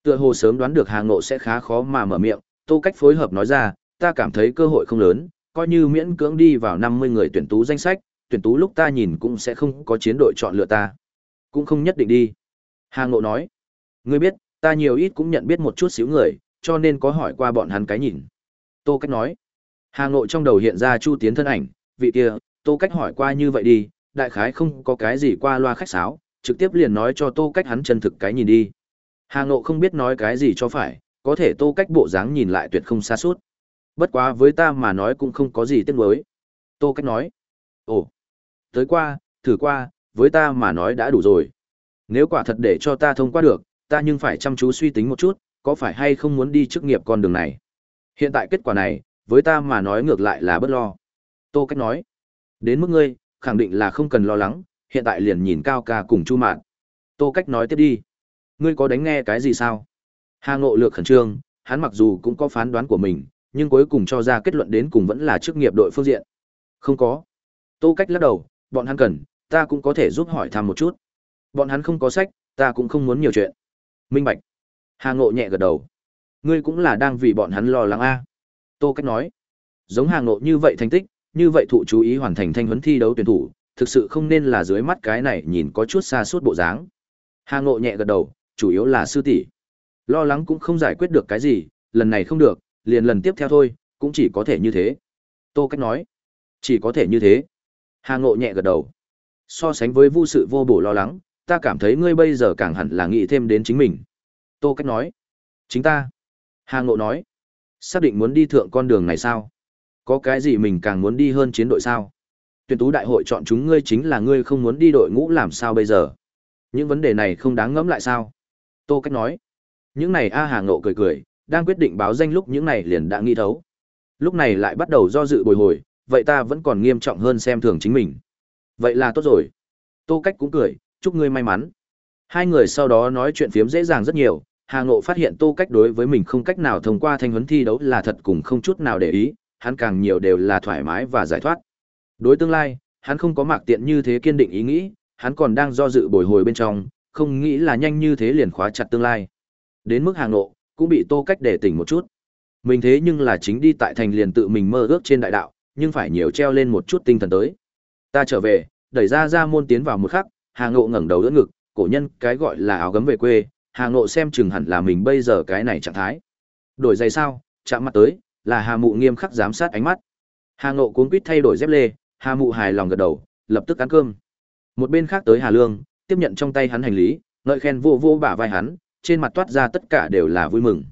Tựa hồ sớm đoán được Hà Ngộ sẽ khá khó mà mở miệng, Tô Cách phối hợp nói ra, ta cảm thấy cơ hội không lớn, coi như miễn cưỡng đi vào 50 người tuyển tú danh sách, tuyển tú lúc ta nhìn cũng sẽ không có chiến đội chọn lựa ta. Cũng không nhất định đi. Hà Ngộ nói. Ngươi biết, ta nhiều ít cũng nhận biết một chút xíu người, cho nên có hỏi qua bọn hắn cái nhìn. Tô Cách nói. Hà nội trong đầu hiện ra Chu Tiến thân ảnh, vị kia, Tô Cách hỏi qua như vậy đi, đại khái không có cái gì qua loa khách sáo, trực tiếp liền nói cho Tô Cách hắn chân thực cái nhìn đi. Hà nội không biết nói cái gì cho phải, có thể Tô Cách bộ dáng nhìn lại tuyệt không xa suốt. Bất quá với ta mà nói cũng không có gì tiếc nuối. Tô Cách nói. Ồ, tới qua, thử qua, với ta mà nói đã đủ rồi. Nếu quả thật để cho ta thông qua được, ta nhưng phải chăm chú suy tính một chút, có phải hay không muốn đi chức nghiệp con đường này. Hiện tại kết quả này, với ta mà nói ngược lại là bất lo. Tô Cách nói. Đến mức ngươi, khẳng định là không cần lo lắng, hiện tại liền nhìn cao ca cùng chu mạn. Tô cách nói tiếp đi. Ngươi có đánh nghe cái gì sao? Hà ngộ lược khẩn trương hắn mặc dù cũng có phán đoán của mình nhưng cuối cùng cho ra kết luận đến cùng vẫn là chức nghiệp đội phương diện. Không có. Tô cách lắc đầu bọn hắn cần ta cũng có thể giúp hỏi thăm một chút. Bọn hắn không có sách ta cũng không muốn nhiều chuyện. Minh bạch hà ngộ nhẹ gật đầu ngươi cũng là đang vì bọn hắn lo lắng a tô cách nói giống hà ngộ như vậy thành tích như vậy thụ chú ý hoàn thành thanh huấn thi đấu tuyển thủ thực sự không nên là dưới mắt cái này nhìn có chút xa suốt bộ dáng. Hà Ngộ nhẹ gật đầu, chủ yếu là sư tỷ. Lo lắng cũng không giải quyết được cái gì, lần này không được, liền lần tiếp theo thôi, cũng chỉ có thể như thế. Tô Cách nói, chỉ có thể như thế. Hà Ngộ nhẹ gật đầu. So sánh với vu sự vô bổ lo lắng, ta cảm thấy ngươi bây giờ càng hẳn là nghĩ thêm đến chính mình. Tô Cách nói, chính ta. Hà Ngộ nói, xác định muốn đi thượng con đường này sao? Có cái gì mình càng muốn đi hơn chiến đội sao? Tuyển tú đại hội chọn chúng ngươi chính là ngươi không muốn đi đội ngũ làm sao bây giờ? Những vấn đề này không đáng ngẫm lại sao? Tô Cách nói, những này A Hà Ngộ cười cười, đang quyết định báo danh lúc những này liền đã nghi thấu. Lúc này lại bắt đầu do dự bồi hồi, vậy ta vẫn còn nghiêm trọng hơn xem thường chính mình. Vậy là tốt rồi. Tô Cách cũng cười, chúc ngươi may mắn. Hai người sau đó nói chuyện phiếm dễ dàng rất nhiều, Hà Ngộ phát hiện Tô Cách đối với mình không cách nào thông qua thanh huấn thi đấu là thật cùng không chút nào để ý, hắn càng nhiều đều là thoải mái và giải thoát. Đối tương lai, hắn không có mạc tiện như thế kiên định ý nghĩ, hắn còn đang do dự bồi hồi bên trong, không nghĩ là nhanh như thế liền khóa chặt tương lai. Đến mức Hà Ngộ, cũng bị Tô Cách để tỉnh một chút. Mình thế nhưng là chính đi tại thành liền tự mình mơ ước trên đại đạo, nhưng phải nhiều treo lên một chút tinh thần tới. Ta trở về, đẩy ra ra môn tiến vào một khắc, Hà Ngộ ngẩng đầu đỡ ngực, cổ nhân cái gọi là áo gấm về quê, Hà Ngộ xem chừng hẳn là mình bây giờ cái này trạng thái. Đổi giày sao? Chạm mặt tới, là Hà Mụ nghiêm khắc giám sát ánh mắt. Hà Ngộ cuống quýt thay đổi dép lê, Hà Mụ hài lòng gật đầu, lập tức ăn cơm. Một bên khác tới Hà Lương, tiếp nhận trong tay hắn hành lý, ngợi khen vô vô bả vai hắn, trên mặt toát ra tất cả đều là vui mừng.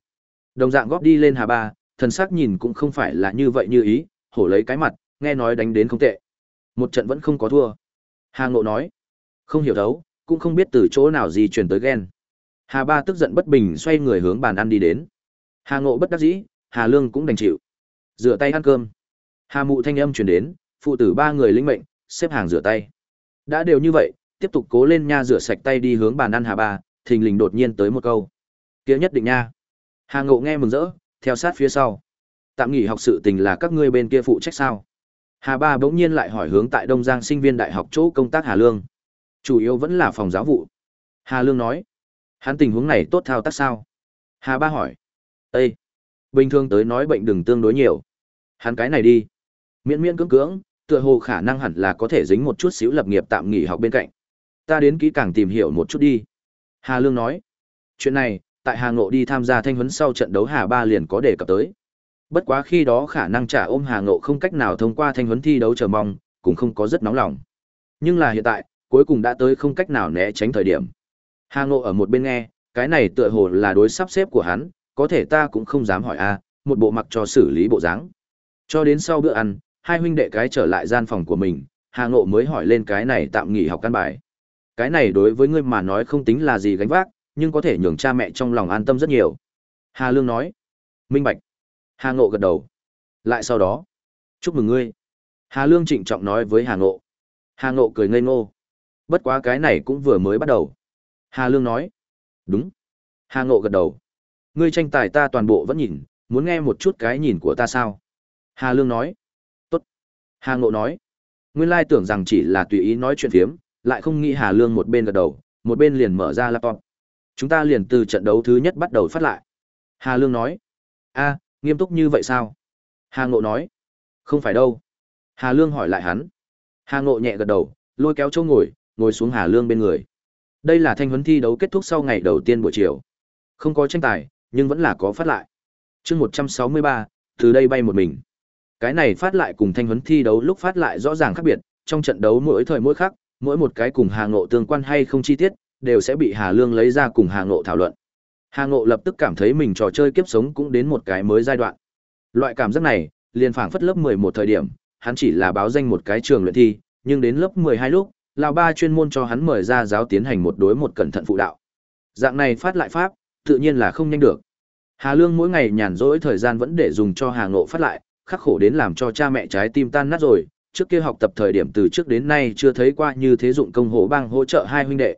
Đồng dạng góp đi lên Hà Ba, thần sắc nhìn cũng không phải là như vậy như ý, hổ lấy cái mặt, nghe nói đánh đến không tệ. Một trận vẫn không có thua. Hà Ngộ nói, không hiểu đấu, cũng không biết từ chỗ nào gì truyền tới ghen. Hà Ba tức giận bất bình xoay người hướng bàn ăn đi đến. Hà Ngộ bất đắc dĩ, Hà Lương cũng đành chịu. Rửa tay ăn cơm. Hà Mụ thanh âm truyền đến, phụ tử ba người linh mệnh, xếp hàng rửa tay. Đã đều như vậy, tiếp tục cố lên nha rửa sạch tay đi hướng bàn ăn Hà Ba, thình lình đột nhiên tới một câu. Kia nhất định nha. Hà Ngộ nghe mừng rỡ, theo sát phía sau. Tạm nghỉ học sự tình là các ngươi bên kia phụ trách sao? Hà Ba bỗng nhiên lại hỏi hướng tại Đông Giang sinh viên đại học chỗ công tác Hà Lương. Chủ yếu vẫn là phòng giáo vụ. Hà Lương nói. Hắn tình huống này tốt thao tác sao? Hà Ba hỏi. Ê! Bình thường tới nói bệnh đừng tương đối nhiều. Hắn cái này đi. Miễn miễn cưỡng cưỡng, tựa hồ khả năng hẳn là có thể dính một chút xíu lập nghiệp tạm nghỉ học bên cạnh. Ta đến kỹ càng tìm hiểu một chút đi. Hà Lương nói. Chuyện này, tại Hà Ngộ đi tham gia thanh huấn sau trận đấu Hà Ba liền có đề cập tới. Bất quá khi đó khả năng trả ôm Hà Ngộ không cách nào thông qua thanh huấn thi đấu chờ mong, cũng không có rất nóng lòng. Nhưng là hiện tại, cuối cùng đã tới không cách nào né tránh thời điểm. Hà Ngộ ở một bên nghe, cái này tựa hồ là đối sắp xếp của hắn, có thể ta cũng không dám hỏi a, một bộ mặc cho xử lý bộ dáng. Cho đến sau bữa ăn, hai huynh đệ cái trở lại gian phòng của mình, Hà Ngộ mới hỏi lên cái này tạm nghỉ học căn bài. Cái này đối với ngươi mà nói không tính là gì gánh vác, nhưng có thể nhường cha mẹ trong lòng an tâm rất nhiều. Hà Lương nói. Minh Bạch. Hà Ngộ gật đầu. Lại sau đó. Chúc mừng ngươi. Hà Lương trịnh trọng nói với Hà Ngộ. Hà Ngộ cười ngây ngô. Bất quá cái này cũng vừa mới bắt đầu. Hà Lương nói. Đúng. Hà Ngộ gật đầu. Ngươi tranh tài ta toàn bộ vẫn nhìn, muốn nghe một chút cái nhìn của ta sao? Hà Lương nói. Tốt. Hà Ngộ nói. Nguyên lai tưởng rằng chỉ là tùy ý nói chuyện phiếm, lại không nghĩ Hà Lương một bên gật đầu, một bên liền mở ra laptop. Chúng ta liền từ trận đấu thứ nhất bắt đầu phát lại. Hà Lương nói. a nghiêm túc như vậy sao? Hà Ngộ nói. Không phải đâu. Hà Lương hỏi lại hắn. Hà Ngộ nhẹ gật đầu, lôi kéo chỗ ngồi, ngồi xuống Hà Lương bên người. Đây là thanh huấn thi đấu kết thúc sau ngày đầu tiên buổi chiều. Không có tranh tài, nhưng vẫn là có phát lại. chương 163, từ đây bay một mình. Cái này phát lại cùng thanh huấn thi đấu lúc phát lại rõ ràng khác biệt, trong trận đấu mỗi thời mỗi khác, mỗi một cái cùng Hà Ngộ tương quan hay không chi tiết, đều sẽ bị Hà Lương lấy ra cùng Hà Ngộ thảo luận. Hà Ngộ lập tức cảm thấy mình trò chơi kiếp sống cũng đến một cái mới giai đoạn. Loại cảm giác này, liền phảng phất lớp 11 thời điểm, hắn chỉ là báo danh một cái trường luyện thi, nhưng đến lớp 12 lúc, lão ba chuyên môn cho hắn mời ra giáo tiến hành một đối một cẩn thận phụ đạo. Dạng này phát lại pháp, tự nhiên là không nhanh được. Hà Lương mỗi ngày nhàn rỗi thời gian vẫn để dùng cho Hà Ngộ phát lại, khắc khổ đến làm cho cha mẹ trái tim tan nát rồi, trước kia học tập thời điểm từ trước đến nay chưa thấy qua như thế dụng công hổ bang hỗ trợ hai huynh đệ.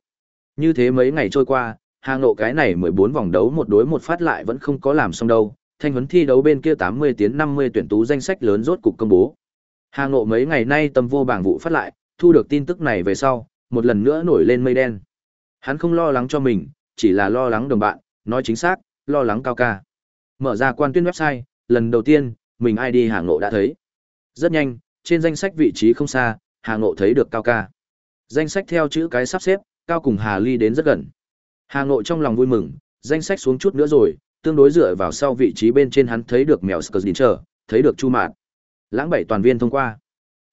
Như thế mấy ngày trôi qua, Hà Ngộ cái này 14 vòng đấu một đối một phát lại vẫn không có làm xong đâu, thanh huấn thi đấu bên kia 80 tiến 50 tuyển tú danh sách lớn rốt cục công bố. Hà Ngộ mấy ngày nay tâm vô bảng vụ phát lại, thu được tin tức này về sau, một lần nữa nổi lên mây đen. Hắn không lo lắng cho mình, chỉ là lo lắng đồng bạn, nói chính xác, lo lắng cao ca. Mở ra quan tuyên website, lần đầu tiên, mình ID Hà Ngộ đã thấy. Rất nhanh, trên danh sách vị trí không xa, Hà Ngộ thấy được cao ca. Danh sách theo chữ cái sắp xếp, cao cùng Hà Ly đến rất gần. Hà Ngộ trong lòng vui mừng, danh sách xuống chút nữa rồi, tương đối dựa vào sau vị trí bên trên hắn thấy được mèo Skzdincher, thấy được Chu mạt. Lãng bảy toàn viên thông qua.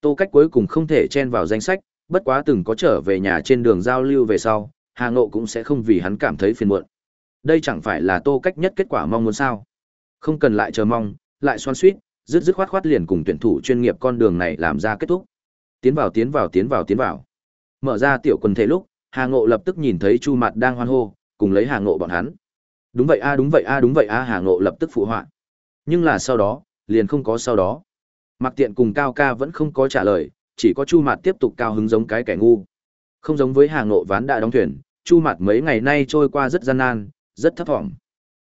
Tô Cách cuối cùng không thể chen vào danh sách, bất quá từng có trở về nhà trên đường giao lưu về sau, Hà Ngộ cũng sẽ không vì hắn cảm thấy phiền muộn. Đây chẳng phải là Tô Cách nhất kết quả mong muốn sao? Không cần lại chờ mong, lại xoan suýt, dứt dứt khoát khoát liền cùng tuyển thủ chuyên nghiệp con đường này làm ra kết thúc. Tiến vào tiến vào tiến vào tiến vào. Mở ra tiểu quần thể lúc, Hà Ngộ lập tức nhìn thấy Chu Mạt đang hoan hô, cùng lấy Hà Ngộ bọn hắn. Đúng vậy a, đúng vậy a, đúng vậy a, Hà Ngộ lập tức phụ họa. Nhưng là sau đó, liền không có sau đó. Mặc Tiện cùng Cao Ca vẫn không có trả lời, chỉ có Chu Mạt tiếp tục cao hứng giống cái kẻ ngu. Không giống với hàng nộ ván đã đóng thuyền, Chu Mạt mấy ngày nay trôi qua rất gian nan, rất thấp vọng.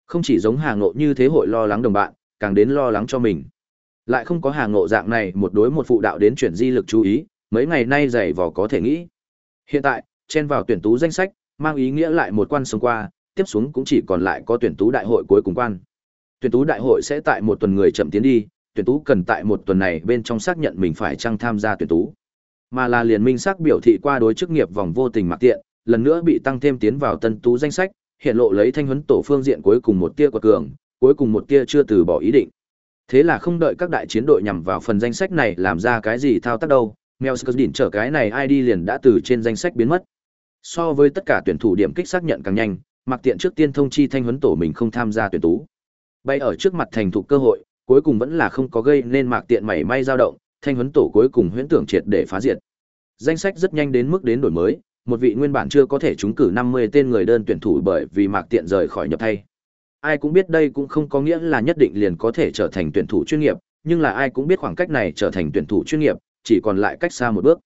Không chỉ giống hàng nộ như thế hội lo lắng đồng bạn, càng đến lo lắng cho mình. Lại không có hàng nộ dạng này một đối một phụ đạo đến chuyển di lực chú ý, mấy ngày nay dày vò có thể nghĩ. Hiện tại, chen vào tuyển tú danh sách, mang ý nghĩa lại một quan sống qua, tiếp xuống cũng chỉ còn lại có tuyển tú đại hội cuối cùng quan. Tuyển tú đại hội sẽ tại một tuần người chậm tiến đi, tuyển tú cần tại một tuần này bên trong xác nhận mình phải chăng tham gia tuyển tú. Mà là liền minh xác biểu thị qua đối chức nghiệp vòng vô tình mặc tiện, lần nữa bị tăng thêm tiến vào tân tú danh sách, hiện lộ lấy thanh huấn tổ phương diện cuối cùng một tia quật cường, cuối cùng một tia chưa từ bỏ ý định. Thế là không đợi các đại chiến đội nhằm vào phần danh sách này làm ra cái gì thao tác đâu, Melskerdin trở cái này ID liền đã từ trên danh sách biến mất. So với tất cả tuyển thủ điểm kích xác nhận càng nhanh, Mặc Tiện trước tiên thông chi thanh huấn tổ mình không tham gia tuyển tú. Bay ở trước mặt thành thục cơ hội, cuối cùng vẫn là không có gây nên Mạc Tiện mảy may dao động, thanh huấn tổ cuối cùng huyễn tưởng triệt để phá diệt. Danh sách rất nhanh đến mức đến đổi mới, một vị nguyên bản chưa có thể trúng cử 50 tên người đơn tuyển thủ bởi vì Mạc Tiện rời khỏi nhập thay. Ai cũng biết đây cũng không có nghĩa là nhất định liền có thể trở thành tuyển thủ chuyên nghiệp, nhưng là ai cũng biết khoảng cách này trở thành tuyển thủ chuyên nghiệp, chỉ còn lại cách xa một bước.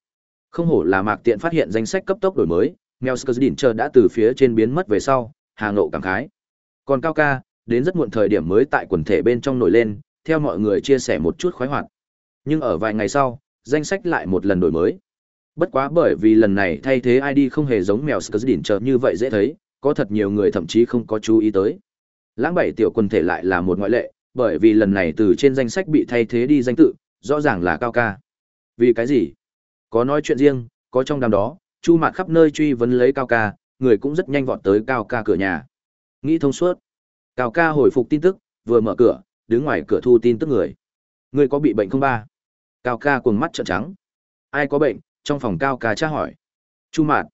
Không hổ là Mạc Tiện phát hiện danh sách cấp tốc đổi mới, Melskerdin chờ đã từ phía trên biến mất về sau, Hà Ngộ cảm khái. Còn Cao Ca, đến rất muộn thời điểm mới tại quần thể bên trong nổi lên, theo mọi người chia sẻ một chút khoái hoạt. Nhưng ở vài ngày sau, danh sách lại một lần đổi mới. Bất quá bởi vì lần này thay thế ID không hề giống mèo Skzdin chờ như vậy dễ thấy, có thật nhiều người thậm chí không có chú ý tới. Lãng bảy tiểu quần thể lại là một ngoại lệ, bởi vì lần này từ trên danh sách bị thay thế đi danh tự, rõ ràng là cao ca. Vì cái gì? Có nói chuyện riêng, có trong đám đó, chu mạt khắp nơi truy vấn lấy cao ca, người cũng rất nhanh vọt tới cao ca cửa nhà. Nghĩ thông suốt. Cao ca hồi phục tin tức, vừa mở cửa, đứng ngoài cửa thu tin tức người. Người có bị bệnh không ba? Cao ca cuồng mắt trợn trắng. Ai có bệnh? Trong phòng cao ca tra hỏi. Chu mạt.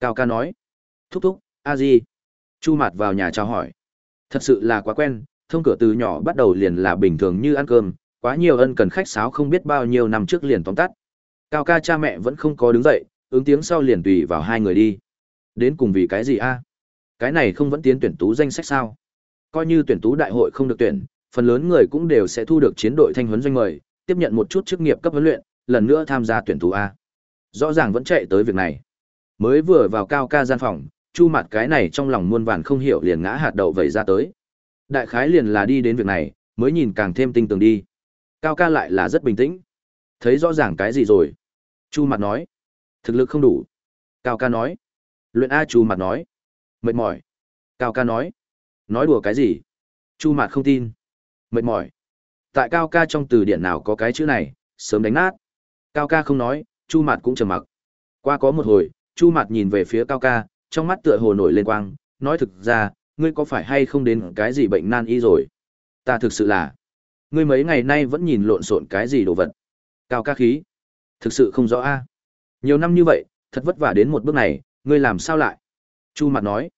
Cao ca nói. Thúc thúc, a di. Chu mạt vào nhà tra hỏi. Thật sự là quá quen, thông cửa từ nhỏ bắt đầu liền là bình thường như ăn cơm, quá nhiều ân cần khách sáo không biết bao nhiêu năm trước liền tóm tắt. Cao ca cha mẹ vẫn không có đứng dậy, ứng tiếng sau liền tùy vào hai người đi. Đến cùng vì cái gì a? Cái này không vẫn tiến tuyển tú danh sách sao? Coi như tuyển tú đại hội không được tuyển, phần lớn người cũng đều sẽ thu được chiến đội thanh huấn doanh mời, tiếp nhận một chút chức nghiệp cấp huấn luyện, lần nữa tham gia tuyển thủ a. Rõ ràng vẫn chạy tới việc này. Mới vừa vào cao ca gian phòng, chu mặt cái này trong lòng muôn vàn không hiểu liền ngã hạt đậu vậy ra tới. Đại khái liền là đi đến việc này, mới nhìn càng thêm tinh tường đi. Cao ca lại là rất bình tĩnh. Thấy rõ ràng cái gì rồi? Chu mặt nói. Thực lực không đủ. Cao ca nói. Luyện A chu mặt nói. Mệt mỏi. Cao ca nói. Nói đùa cái gì? Chu mặt không tin. Mệt mỏi. Tại cao ca trong từ điển nào có cái chữ này, sớm đánh nát. Cao ca không nói, chu mặt cũng trầm mặc. Qua có một hồi, chu mặt nhìn về phía cao ca, trong mắt tựa hồ nổi lên quang, nói thực ra, ngươi có phải hay không đến cái gì bệnh nan y rồi? Ta thực sự là, ngươi mấy ngày nay vẫn nhìn lộn xộn cái gì đồ vật. Cao ca khí. Thực sự không rõ a. Nhiều năm như vậy, thật vất vả đến một bước này, ngươi làm sao lại? Chu mặt nói,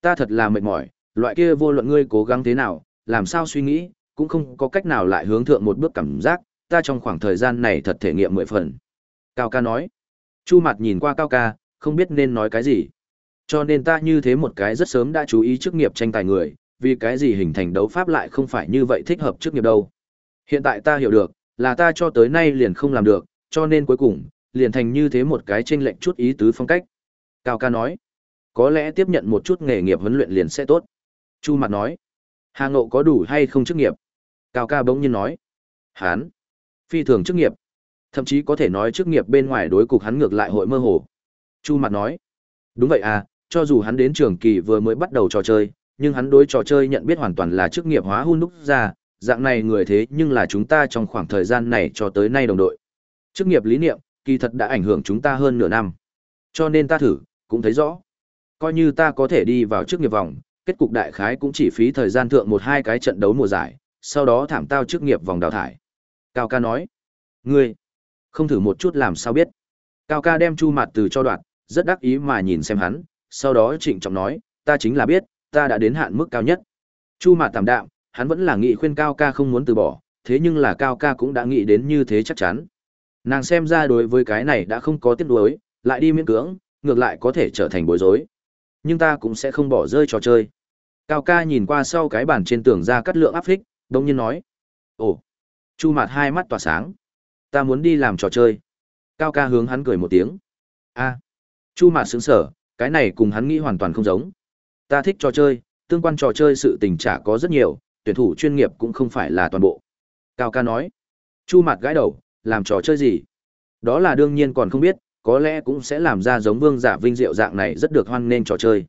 ta thật là mệt mỏi, loại kia vô luận ngươi cố gắng thế nào, làm sao suy nghĩ, cũng không có cách nào lại hướng thượng một bước cảm giác, ta trong khoảng thời gian này thật thể nghiệm mười phần. Cao ca nói, Chu mặt nhìn qua Cao ca, không biết nên nói cái gì. Cho nên ta như thế một cái rất sớm đã chú ý chức nghiệp tranh tài người, vì cái gì hình thành đấu pháp lại không phải như vậy thích hợp chức nghiệp đâu. Hiện tại ta hiểu được, là ta cho tới nay liền không làm được, cho nên cuối cùng, liền thành như thế một cái chênh lệnh chút ý tứ phong cách. Cao ca nói, có lẽ tiếp nhận một chút nghề nghiệp huấn luyện liền sẽ tốt. Chu mặt nói, Hà Ngộ có đủ hay không chức nghiệp? Cao ca bỗng nhiên nói, hán, phi thường chức nghiệp. Thậm chí có thể nói chức nghiệp bên ngoài đối cục hắn ngược lại hội mơ hồ. Chu mặt nói, đúng vậy à, cho dù hắn đến trường kỳ vừa mới bắt đầu trò chơi, nhưng hắn đối trò chơi nhận biết hoàn toàn là chức nghiệp hóa hun đúc ra, dạng này người thế nhưng là chúng ta trong khoảng thời gian này cho tới nay đồng đội. Chức nghiệp lý niệm, kỳ thật đã ảnh hưởng chúng ta hơn nửa năm. Cho nên ta thử, cũng thấy rõ. Coi như ta có thể đi vào trước nghiệp vòng, kết cục đại khái cũng chỉ phí thời gian thượng một hai cái trận đấu mùa giải, sau đó thảm tao chức nghiệp vòng đào thải. Cao ca nói, ngươi, không thử một chút làm sao biết. Cao ca đem chu mặt từ cho đoạn, rất đắc ý mà nhìn xem hắn, sau đó trịnh trọng nói, ta chính là biết, ta đã đến hạn mức cao nhất. Chu mặt tạm đạm, hắn vẫn là nghị khuyên Cao ca không muốn từ bỏ, thế nhưng là Cao ca cũng đã nghĩ đến như thế chắc chắn. Nàng xem ra đối với cái này đã không có tiếc nuối, lại đi miễn cưỡng, ngược lại có thể trở thành bối rối. Nhưng ta cũng sẽ không bỏ rơi trò chơi. Cao ca nhìn qua sau cái bàn trên tường ra cắt lượng áp phích, đông nhiên nói. Ồ, chu mặt hai mắt tỏa sáng. Ta muốn đi làm trò chơi. Cao ca hướng hắn cười một tiếng. a chu mạt xứng sở, cái này cùng hắn nghĩ hoàn toàn không giống. Ta thích trò chơi, tương quan trò chơi sự tình trả có rất nhiều, tuyển thủ chuyên nghiệp cũng không phải là toàn bộ. Cao ca nói. Chu mạt gãi đầu, làm trò chơi gì? Đó là đương nhiên còn không biết, có lẽ cũng sẽ làm ra giống vương giả vinh diệu dạng này rất được hoan nghênh trò chơi.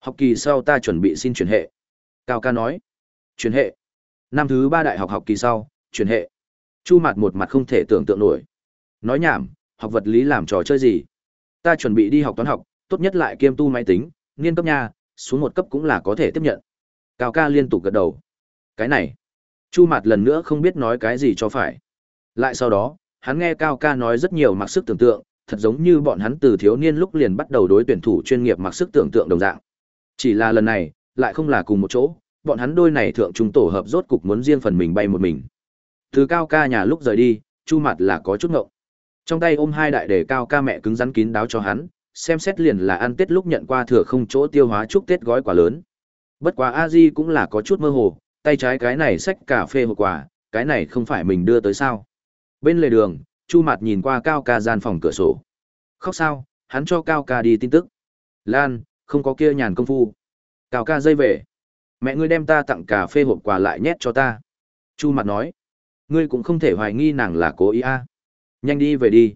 Học kỳ sau ta chuẩn bị xin chuyển hệ. Cao ca nói. Chuyển hệ. Năm thứ ba đại học học kỳ sau, chuyển hệ. Chu mặt một mặt không thể tưởng tượng nổi. Nói nhảm, học vật lý làm trò chơi gì? Ta chuẩn bị đi học toán học, tốt nhất lại kiêm tu máy tính, niên cấp nha, xuống một cấp cũng là có thể tiếp nhận. Cao ca liên tục gật đầu. Cái này. Chu mặt lần nữa không biết nói cái gì cho phải. Lại sau đó, hắn nghe Cao ca nói rất nhiều mặc sức tưởng tượng, thật giống như bọn hắn từ thiếu niên lúc liền bắt đầu đối tuyển thủ chuyên nghiệp mặc sức tưởng tượng đồng dạng. Chỉ là lần này, lại không là cùng một chỗ, bọn hắn đôi này thượng trung tổ hợp rốt cục muốn riêng phần mình bay một mình. Từ cao ca nhà lúc rời đi, chu mạt là có chút ngộng. Trong tay ôm hai đại đề cao ca mẹ cứng rắn kín đáo cho hắn, xem xét liền là ăn Tết lúc nhận qua thừa không chỗ tiêu hóa chúc Tết gói quả lớn. Bất quá a di cũng là có chút mơ hồ, tay trái cái này xách cà phê hộp quà, cái này không phải mình đưa tới sao? Bên lề đường, Chu Mạt nhìn qua Cao Ca gian phòng cửa sổ. Khóc sao, hắn cho Cao Ca đi tin tức. Lan, không có kia nhàn công phu. Cao Ca dây về. Mẹ ngươi đem ta tặng cà phê hộp quà lại nhét cho ta. Chu Mạt nói. Ngươi cũng không thể hoài nghi nàng là cố ý a. À. Nhanh đi về đi.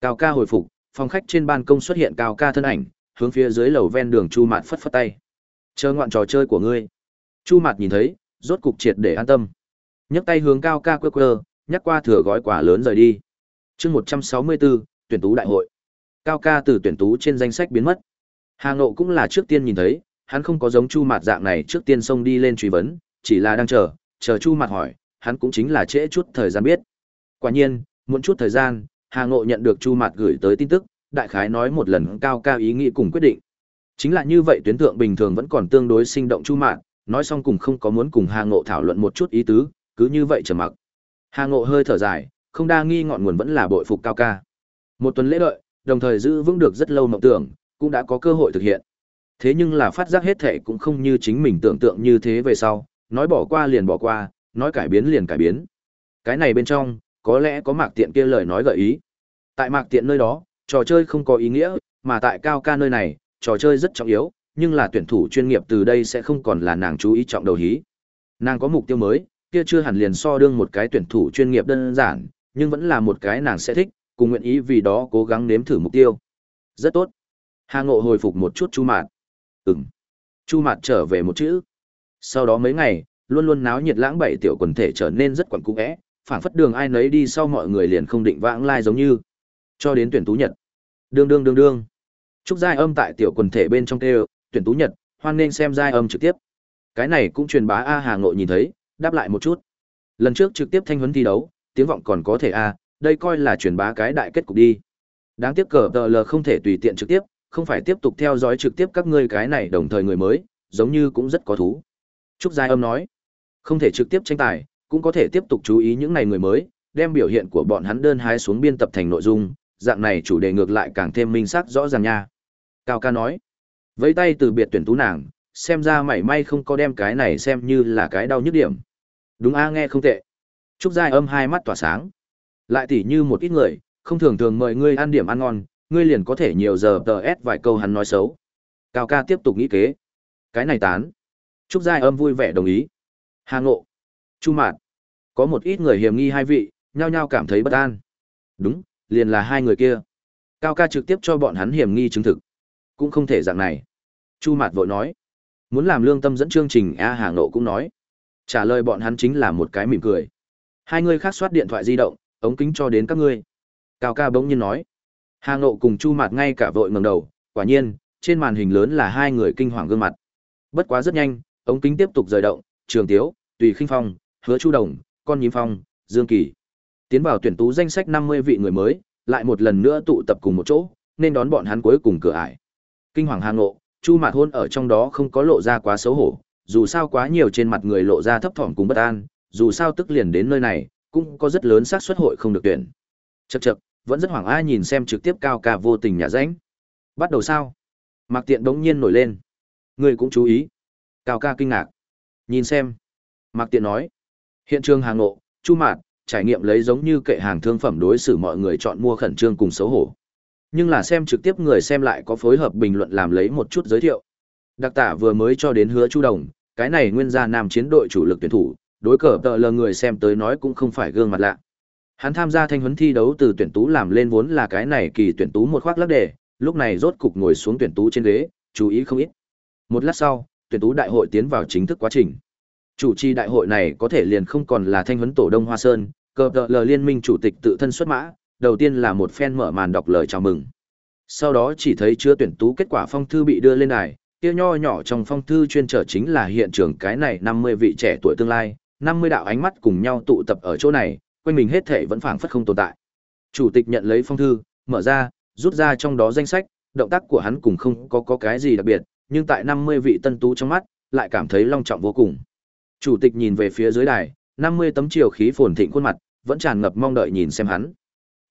Cao Ca hồi phục, phòng khách trên ban công xuất hiện Cao Ca thân ảnh, hướng phía dưới lầu ven đường Chu Mạt phất phất tay. Chờ ngoạn trò chơi của ngươi. Chu Mạt nhìn thấy, rốt cục triệt để an tâm. nhấc tay hướng Cao Ca quơ quơ, nhắc qua thừa gói quà lớn rời đi. Chương 164, tuyển tú đại hội. Cao ca từ tuyển tú trên danh sách biến mất. Hà Nội cũng là trước tiên nhìn thấy, hắn không có giống Chu Mạt dạng này trước tiên xông đi lên truy vấn, chỉ là đang chờ, chờ Chu Mạt hỏi, hắn cũng chính là trễ chút thời gian biết. Quả nhiên, muộn chút thời gian, Hà Ngộ nhận được Chu Mạt gửi tới tin tức, đại khái nói một lần cao ca ý nghĩ cùng quyết định. Chính là như vậy tuyến thượng bình thường vẫn còn tương đối sinh động Chu Mạt, nói xong cùng không có muốn cùng Hà Ngộ thảo luận một chút ý tứ, cứ như vậy trầm mặc. Hà Ngộ hơi thở dài, không đa nghi ngọn nguồn vẫn là bội phục cao ca. Một tuần lễ đợi, đồng thời giữ vững được rất lâu mộng tưởng, cũng đã có cơ hội thực hiện. Thế nhưng là phát giác hết thể cũng không như chính mình tưởng tượng như thế về sau, nói bỏ qua liền bỏ qua, nói cải biến liền cải biến. Cái này bên trong, có lẽ có mạc tiện kia lời nói gợi ý. Tại mạc tiện nơi đó, trò chơi không có ý nghĩa, mà tại cao ca nơi này, trò chơi rất trọng yếu, nhưng là tuyển thủ chuyên nghiệp từ đây sẽ không còn là nàng chú ý trọng đầu hí. Nàng có mục tiêu mới, kia chưa hẳn liền so đương một cái tuyển thủ chuyên nghiệp đơn giản, nhưng vẫn là một cái nàng sẽ thích, cùng nguyện ý vì đó cố gắng nếm thử mục tiêu. Rất tốt. Hà Ngộ hồi phục một chút chú mạn Ừm. Chu Mạt trở về một chữ. Sau đó mấy ngày, luôn luôn náo nhiệt lãng bảy tiểu quần thể trở nên rất quẩn cũ vẽ phảng phất đường ai nấy đi sau mọi người liền không định vãng lai giống như. Cho đến tuyển tú nhật. Đương đương đương đương. Trúc giai âm tại tiểu quần thể bên trong kêu, tuyển tú nhật, hoan nên xem giai âm trực tiếp. Cái này cũng truyền bá A Hà Ngộ nhìn thấy, đáp lại một chút. Lần trước trực tiếp thanh huấn thi đấu, tiếng vọng còn có thể a, đây coi là truyền bá cái đại kết cục đi. Đáng tiếc cờ tờ lờ không thể tùy tiện trực tiếp, không phải tiếp tục theo dõi trực tiếp các ngươi cái này đồng thời người mới, giống như cũng rất có thú. Trúc Giai Âm nói, không thể trực tiếp tranh tài, cũng có thể tiếp tục chú ý những này người mới, đem biểu hiện của bọn hắn đơn hái xuống biên tập thành nội dung, dạng này chủ đề ngược lại càng thêm minh xác rõ ràng nha. Cao ca nói, vẫy tay từ biệt tuyển tú nàng, xem ra mảy may không có đem cái này xem như là cái đau nhức điểm. Đúng a nghe không tệ. Trúc Giai âm hai mắt tỏa sáng. Lại tỉ như một ít người, không thường thường mời ngươi ăn điểm ăn ngon, ngươi liền có thể nhiều giờ tờ ép vài câu hắn nói xấu. Cao ca tiếp tục nghĩ kế. Cái này tán. Trúc Giai âm vui vẻ đồng ý. Hà ngộ. Chu mạt. Có một ít người hiểm nghi hai vị, nhao nhao cảm thấy bất an. Đúng, liền là hai người kia. Cao ca trực tiếp cho bọn hắn hiểm nghi chứng thực. Cũng không thể dạng này. Chu mạt vội nói. Muốn làm lương tâm dẫn chương trình A Hà Ngộ cũng nói. Trả lời bọn hắn chính là một cái mỉm cười. Hai người khác soát điện thoại di động, ống kính cho đến các ngươi. Cao ca bỗng nhiên nói. Hà Ngộ cùng Chu Mạt ngay cả vội ngẩng đầu, quả nhiên, trên màn hình lớn là hai người kinh hoàng gương mặt. Bất quá rất nhanh, ống kính tiếp tục rời động, Trường Tiếu, Tùy Khinh Phong, Hứa Chu Đồng, Con Nhím Phong, Dương Kỳ. Tiến vào tuyển tú danh sách 50 vị người mới, lại một lần nữa tụ tập cùng một chỗ, nên đón bọn hắn cuối cùng cửa ải. Kinh hoàng Hà ngộ, Chu Mạt Hôn ở trong đó không có lộ ra quá xấu hổ, dù sao quá nhiều trên mặt người lộ ra thấp thỏm cùng bất an, dù sao tức liền đến nơi này, cũng có rất lớn xác suất hội không được tuyển. Chậc chậc, vẫn rất hoảng ai nhìn xem trực tiếp cao ca vô tình nhà ránh Bắt đầu sao? Mạc Tiện đống nhiên nổi lên. Người cũng chú ý. Cao ca kinh ngạc. Nhìn xem. Mạc Tiện nói. Hiện trường hàng ngộ, Chu Mạt, trải nghiệm lấy giống như kệ hàng thương phẩm đối xử mọi người chọn mua khẩn trương cùng xấu hổ. Nhưng là xem trực tiếp người xem lại có phối hợp bình luận làm lấy một chút giới thiệu. Đặc tả vừa mới cho đến hứa Chu Đồng, cái này nguyên gia nam chiến đội chủ lực tuyển thủ, đối cờ tợ lờ người xem tới nói cũng không phải gương mặt lạ. Hắn tham gia thanh huấn thi đấu từ tuyển tú làm lên vốn là cái này kỳ tuyển tú một khoác lắc đề, lúc này rốt cục ngồi xuống tuyển tú trên ghế, chú ý không ít. Một lát sau, tuyển tú đại hội tiến vào chính thức quá trình. Chủ trì đại hội này có thể liền không còn là thanh huấn tổ Đông Hoa Sơn, cờ đợ lờ liên minh chủ tịch tự thân xuất mã, đầu tiên là một phen mở màn đọc lời chào mừng. Sau đó chỉ thấy chưa tuyển tú kết quả phong thư bị đưa lên đài, kia nho nhỏ trong phong thư chuyên trở chính là hiện trường cái này 50 vị trẻ tuổi tương lai, 50 đạo ánh mắt cùng nhau tụ tập ở chỗ này, quanh mình hết thể vẫn phảng phất không tồn tại. Chủ tịch nhận lấy phong thư, mở ra, rút ra trong đó danh sách, động tác của hắn cũng không có có cái gì đặc biệt, nhưng tại 50 vị tân tú trong mắt, lại cảm thấy long trọng vô cùng. Chủ tịch nhìn về phía dưới đài, 50 tấm chiều khí phồn thịnh khuôn mặt, vẫn tràn ngập mong đợi nhìn xem hắn.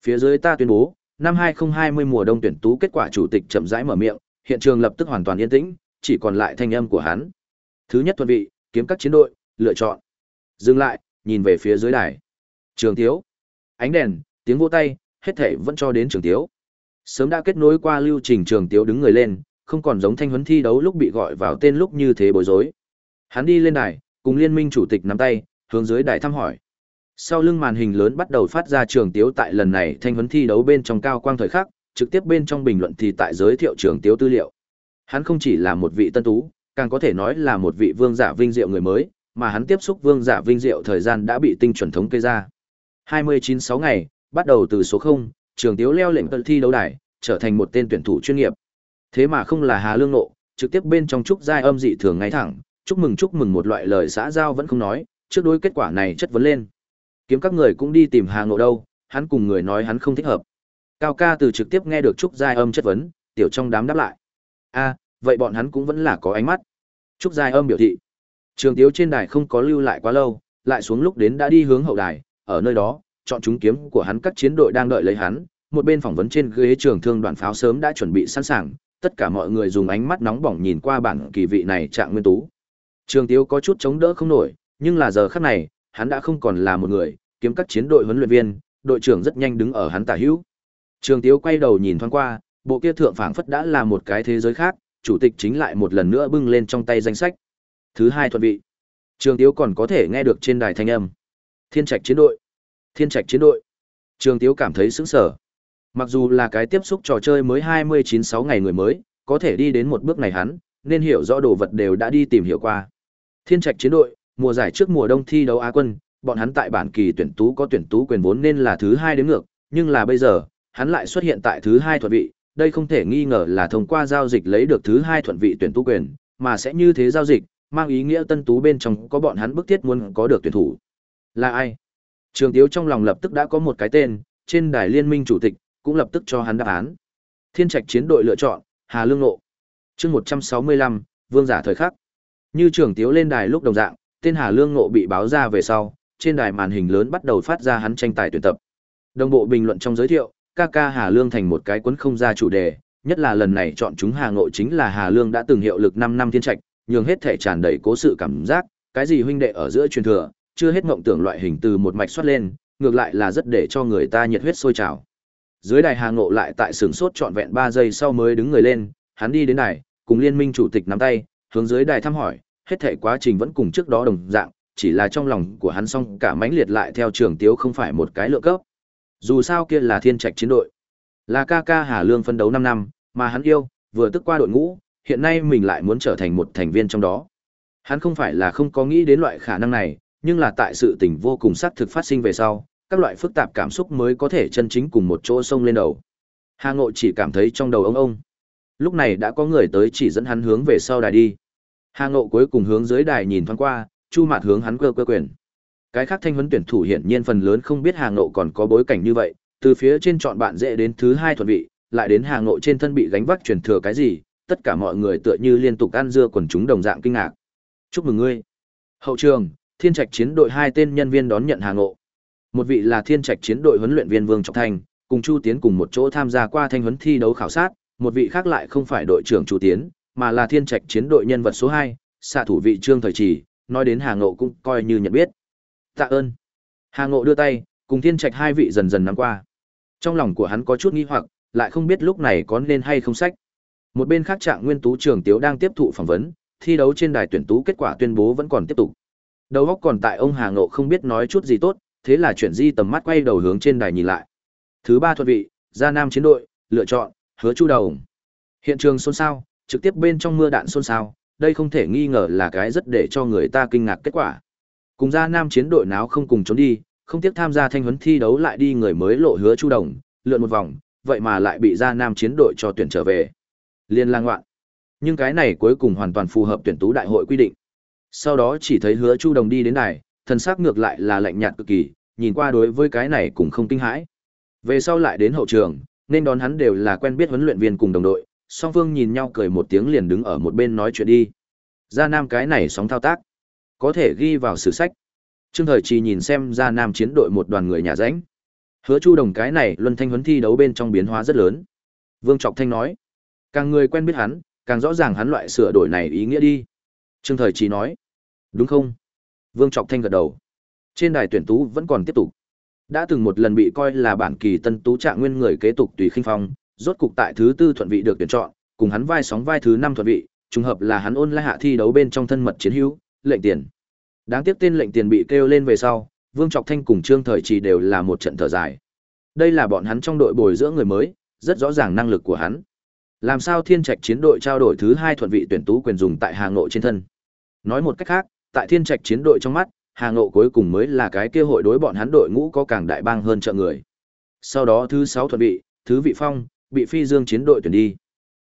Phía dưới ta tuyên bố, năm 2020 mùa đông tuyển tú kết quả chủ tịch chậm rãi mở miệng, hiện trường lập tức hoàn toàn yên tĩnh, chỉ còn lại thanh âm của hắn. Thứ nhất thuận vị, kiếm các chiến đội, lựa chọn. Dừng lại, nhìn về phía dưới đài. Trường Tiếu. Ánh đèn, tiếng vỗ tay, hết thảy vẫn cho đến Trường Tiếu. Sớm đã kết nối qua lưu trình Trường Tiếu đứng người lên, không còn giống thanh huấn thi đấu lúc bị gọi vào tên lúc như thế bối rối. Hắn đi lên đài, cùng liên minh chủ tịch nắm tay, hướng dưới đài thăm hỏi. Sau lưng màn hình lớn bắt đầu phát ra Trường Tiếu tại lần này thanh huấn thi đấu bên trong cao quang thời khắc, trực tiếp bên trong bình luận thì tại giới thiệu Trường Tiếu tư liệu. Hắn không chỉ là một vị tân tú, càng có thể nói là một vị vương giả vinh diệu người mới, mà hắn tiếp xúc vương giả vinh diệu thời gian đã bị tinh chuẩn thống kê ra. 29-6 ngày, bắt đầu từ số 0, trường tiếu leo lệnh thi đấu đài, trở thành một tên tuyển thủ chuyên nghiệp. Thế mà không là Hà Lương Nộ, trực tiếp bên trong trúc giai âm dị thường ngay thẳng, chúc mừng chúc mừng một loại lời xã giao vẫn không nói, trước đối kết quả này chất vấn lên. Kiếm các người cũng đi tìm Hà Ngộ đâu, hắn cùng người nói hắn không thích hợp. Cao ca từ trực tiếp nghe được trúc giai âm chất vấn, tiểu trong đám đáp lại. A, vậy bọn hắn cũng vẫn là có ánh mắt. Trúc giai âm biểu thị. Trường tiếu trên đài không có lưu lại quá lâu, lại xuống lúc đến đã đi hướng hậu đài, ở nơi đó, chọn chúng kiếm của hắn các chiến đội đang đợi lấy hắn, một bên phỏng vấn trên ghế trường thương đoàn pháo sớm đã chuẩn bị sẵn sàng, tất cả mọi người dùng ánh mắt nóng bỏng nhìn qua bản kỳ vị này trạng nguyên tú. Trường Tiếu có chút chống đỡ không nổi, nhưng là giờ khắc này, hắn đã không còn là một người, kiếm các chiến đội huấn luyện viên, đội trưởng rất nhanh đứng ở hắn tả hữu. Trường Tiếu quay đầu nhìn thoáng qua, bộ kia thượng phảng phất đã là một cái thế giới khác, chủ tịch chính lại một lần nữa bưng lên trong tay danh sách. Thứ hai thuận vị. Trường Tiếu còn có thể nghe được trên đài thanh âm. Thiên Trạch chiến đội. Thiên Trạch chiến đội. Trường Tiếu cảm thấy sững sờ. Mặc dù là cái tiếp xúc trò chơi mới 29-6 ngày người mới, có thể đi đến một bước này hắn, nên hiểu rõ đồ vật đều đã đi tìm hiểu qua. Thiên Trạch chiến đội, mùa giải trước mùa đông thi đấu Á quân, bọn hắn tại bản kỳ tuyển tú có tuyển tú quyền vốn nên là thứ hai đến ngược, nhưng là bây giờ, hắn lại xuất hiện tại thứ hai thuận vị, đây không thể nghi ngờ là thông qua giao dịch lấy được thứ hai thuận vị tuyển tú quyền, mà sẽ như thế giao dịch, mang ý nghĩa tân tú bên trong có bọn hắn bức thiết muốn có được tuyển thủ. Là ai? Trường Tiếu trong lòng lập tức đã có một cái tên, trên đài liên minh chủ tịch, cũng lập tức cho hắn đáp án. Thiên trạch chiến đội lựa chọn, Hà Lương Nộ. chương 165, Vương giả thời khắc. Như trường Tiếu lên đài lúc đồng dạng, tên Hà Lương Nộ bị báo ra về sau, trên đài màn hình lớn bắt đầu phát ra hắn tranh tài tuyển tập. Đồng bộ bình luận trong giới thiệu, ca ca Hà Lương thành một cái cuốn không ra chủ đề, nhất là lần này chọn chúng Hà Ngộ chính là Hà Lương đã từng hiệu lực 5 năm thiên trạch, nhường hết thể tràn đầy cố sự cảm giác, cái gì huynh đệ ở giữa truyền thừa, chưa hết mộng tưởng loại hình từ một mạch xuất lên, ngược lại là rất để cho người ta nhiệt huyết sôi trào. Dưới đài Hà Ngộ lại tại sừng sốt trọn vẹn 3 giây sau mới đứng người lên, hắn đi đến đài, cùng liên minh chủ tịch nắm tay, hướng dưới đài thăm hỏi, hết thảy quá trình vẫn cùng trước đó đồng dạng, chỉ là trong lòng của hắn song cả mãnh liệt lại theo trường tiếu không phải một cái lựa cấp. Dù sao kia là thiên trạch chiến đội, là ca ca Hà Lương phân đấu 5 năm, mà hắn yêu, vừa tức qua đội ngũ, hiện nay mình lại muốn trở thành một thành viên trong đó. Hắn không phải là không có nghĩ đến loại khả năng này, nhưng là tại sự tình vô cùng xác thực phát sinh về sau, các loại phức tạp cảm xúc mới có thể chân chính cùng một chỗ sông lên đầu. Hà Ngộ chỉ cảm thấy trong đầu ông ông. Lúc này đã có người tới chỉ dẫn hắn hướng về sau đài đi. Hà Ngộ cuối cùng hướng dưới đài nhìn thoáng qua, Chu Mạt hướng hắn cơ cơ quyền. Cái khác thanh huấn tuyển thủ hiển nhiên phần lớn không biết Hà Ngộ còn có bối cảnh như vậy, từ phía trên chọn bạn dễ đến thứ hai thuận vị, lại đến Hà Ngộ trên thân bị gánh vác truyền thừa cái gì, tất cả mọi người tựa như liên tục ăn dưa quần chúng đồng dạng kinh ngạc. Chúc mừng ngươi. Hậu trường, Thiên Trạch chiến đội hai tên nhân viên đón nhận Hà Ngộ. Một vị là Thiên Trạch chiến đội huấn luyện viên Vương Trọng Thành, cùng Chu Tiến cùng một chỗ tham gia qua thanh huấn thi đấu khảo sát, một vị khác lại không phải đội trưởng Chu Tiến, mà là Thiên Trạch chiến đội nhân vật số 2, xạ thủ vị Trương Thời Trì, nói đến Hà Ngộ cũng coi như nhận biết. Tạ ơn. Hà Ngộ đưa tay, cùng Thiên Trạch hai vị dần dần nắm qua. Trong lòng của hắn có chút nghi hoặc, lại không biết lúc này có nên hay không sách. Một bên khác Trạng Nguyên Tú Trường Tiếu đang tiếp thụ phỏng vấn, thi đấu trên đài tuyển tú kết quả tuyên bố vẫn còn tiếp tục. Đầu óc còn tại ông Hà Ngộ không biết nói chút gì tốt, thế là chuyển di tầm mắt quay đầu hướng trên đài nhìn lại. Thứ ba thuận vị, Gia Nam chiến đội, lựa chọn, Hứa Chu Đầu. Hiện trường xôn xao, trực tiếp bên trong mưa đạn xôn xao, đây không thể nghi ngờ là cái rất để cho người ta kinh ngạc kết quả. Cùng Gia Nam chiến đội náo không cùng trốn đi, không tiếp tham gia thanh huấn thi đấu lại đi người mới lộ Hứa Chu Đồng, lượn một vòng, vậy mà lại bị Gia Nam chiến đội cho tuyển trở về. Liên lang ngoạn. Nhưng cái này cuối cùng hoàn toàn phù hợp tuyển tú đại hội quy định. Sau đó chỉ thấy Hứa Chu Đồng đi đến đài, thần sắc ngược lại là lạnh nhạt cực kỳ, nhìn qua đối với cái này cũng không kinh hãi. Về sau lại đến hậu trường, nên đón hắn đều là quen biết huấn luyện viên cùng đồng đội, song phương nhìn nhau cười một tiếng liền đứng ở một bên nói chuyện đi. Gia Nam cái này sóng thao tác, có thể ghi vào sử sách. Trương Thời trì nhìn xem Gia Nam chiến đội một đoàn người nhà ránh, Hứa Chu Đồng cái này luân thanh huấn thi đấu bên trong biến hóa rất lớn. Vương Trọc Thanh nói, càng người quen biết hắn, càng rõ ràng hắn loại sửa đổi này ý nghĩa đi. Trương Thời trì nói, đúng không? Vương Trọc Thanh gật đầu. Trên đài tuyển tú vẫn còn tiếp tục. Đã từng một lần bị coi là bản kỳ tân tú trạng nguyên người kế tục tùy khinh phong, rốt cục tại thứ tư thuận vị được tuyển chọn, cùng hắn vai sóng vai thứ năm thuận vị, trùng hợp là hắn ôn lại hạ thi đấu bên trong thân mật chiến hữu, lệnh tiền. Đáng tiếc tên lệnh tiền bị kêu lên về sau, Vương Trọc Thanh cùng Trương Thời Trì đều là một trận thở dài. Đây là bọn hắn trong đội bồi dưỡng người mới, rất rõ ràng năng lực của hắn. Làm sao Thiên Trạch chiến đội trao đổi thứ hai thuận vị tuyển tú quyền dùng tại Hà nội trên thân. Nói một cách khác, tại Thiên Trạch chiến đội trong mắt, Hà Ngộ cuối cùng mới là cái kia hội đối bọn hắn đội ngũ có càng đại bang hơn trợ người. Sau đó thứ sáu thuận vị, thứ vị phong, bị Phi Dương chiến đội tuyển đi.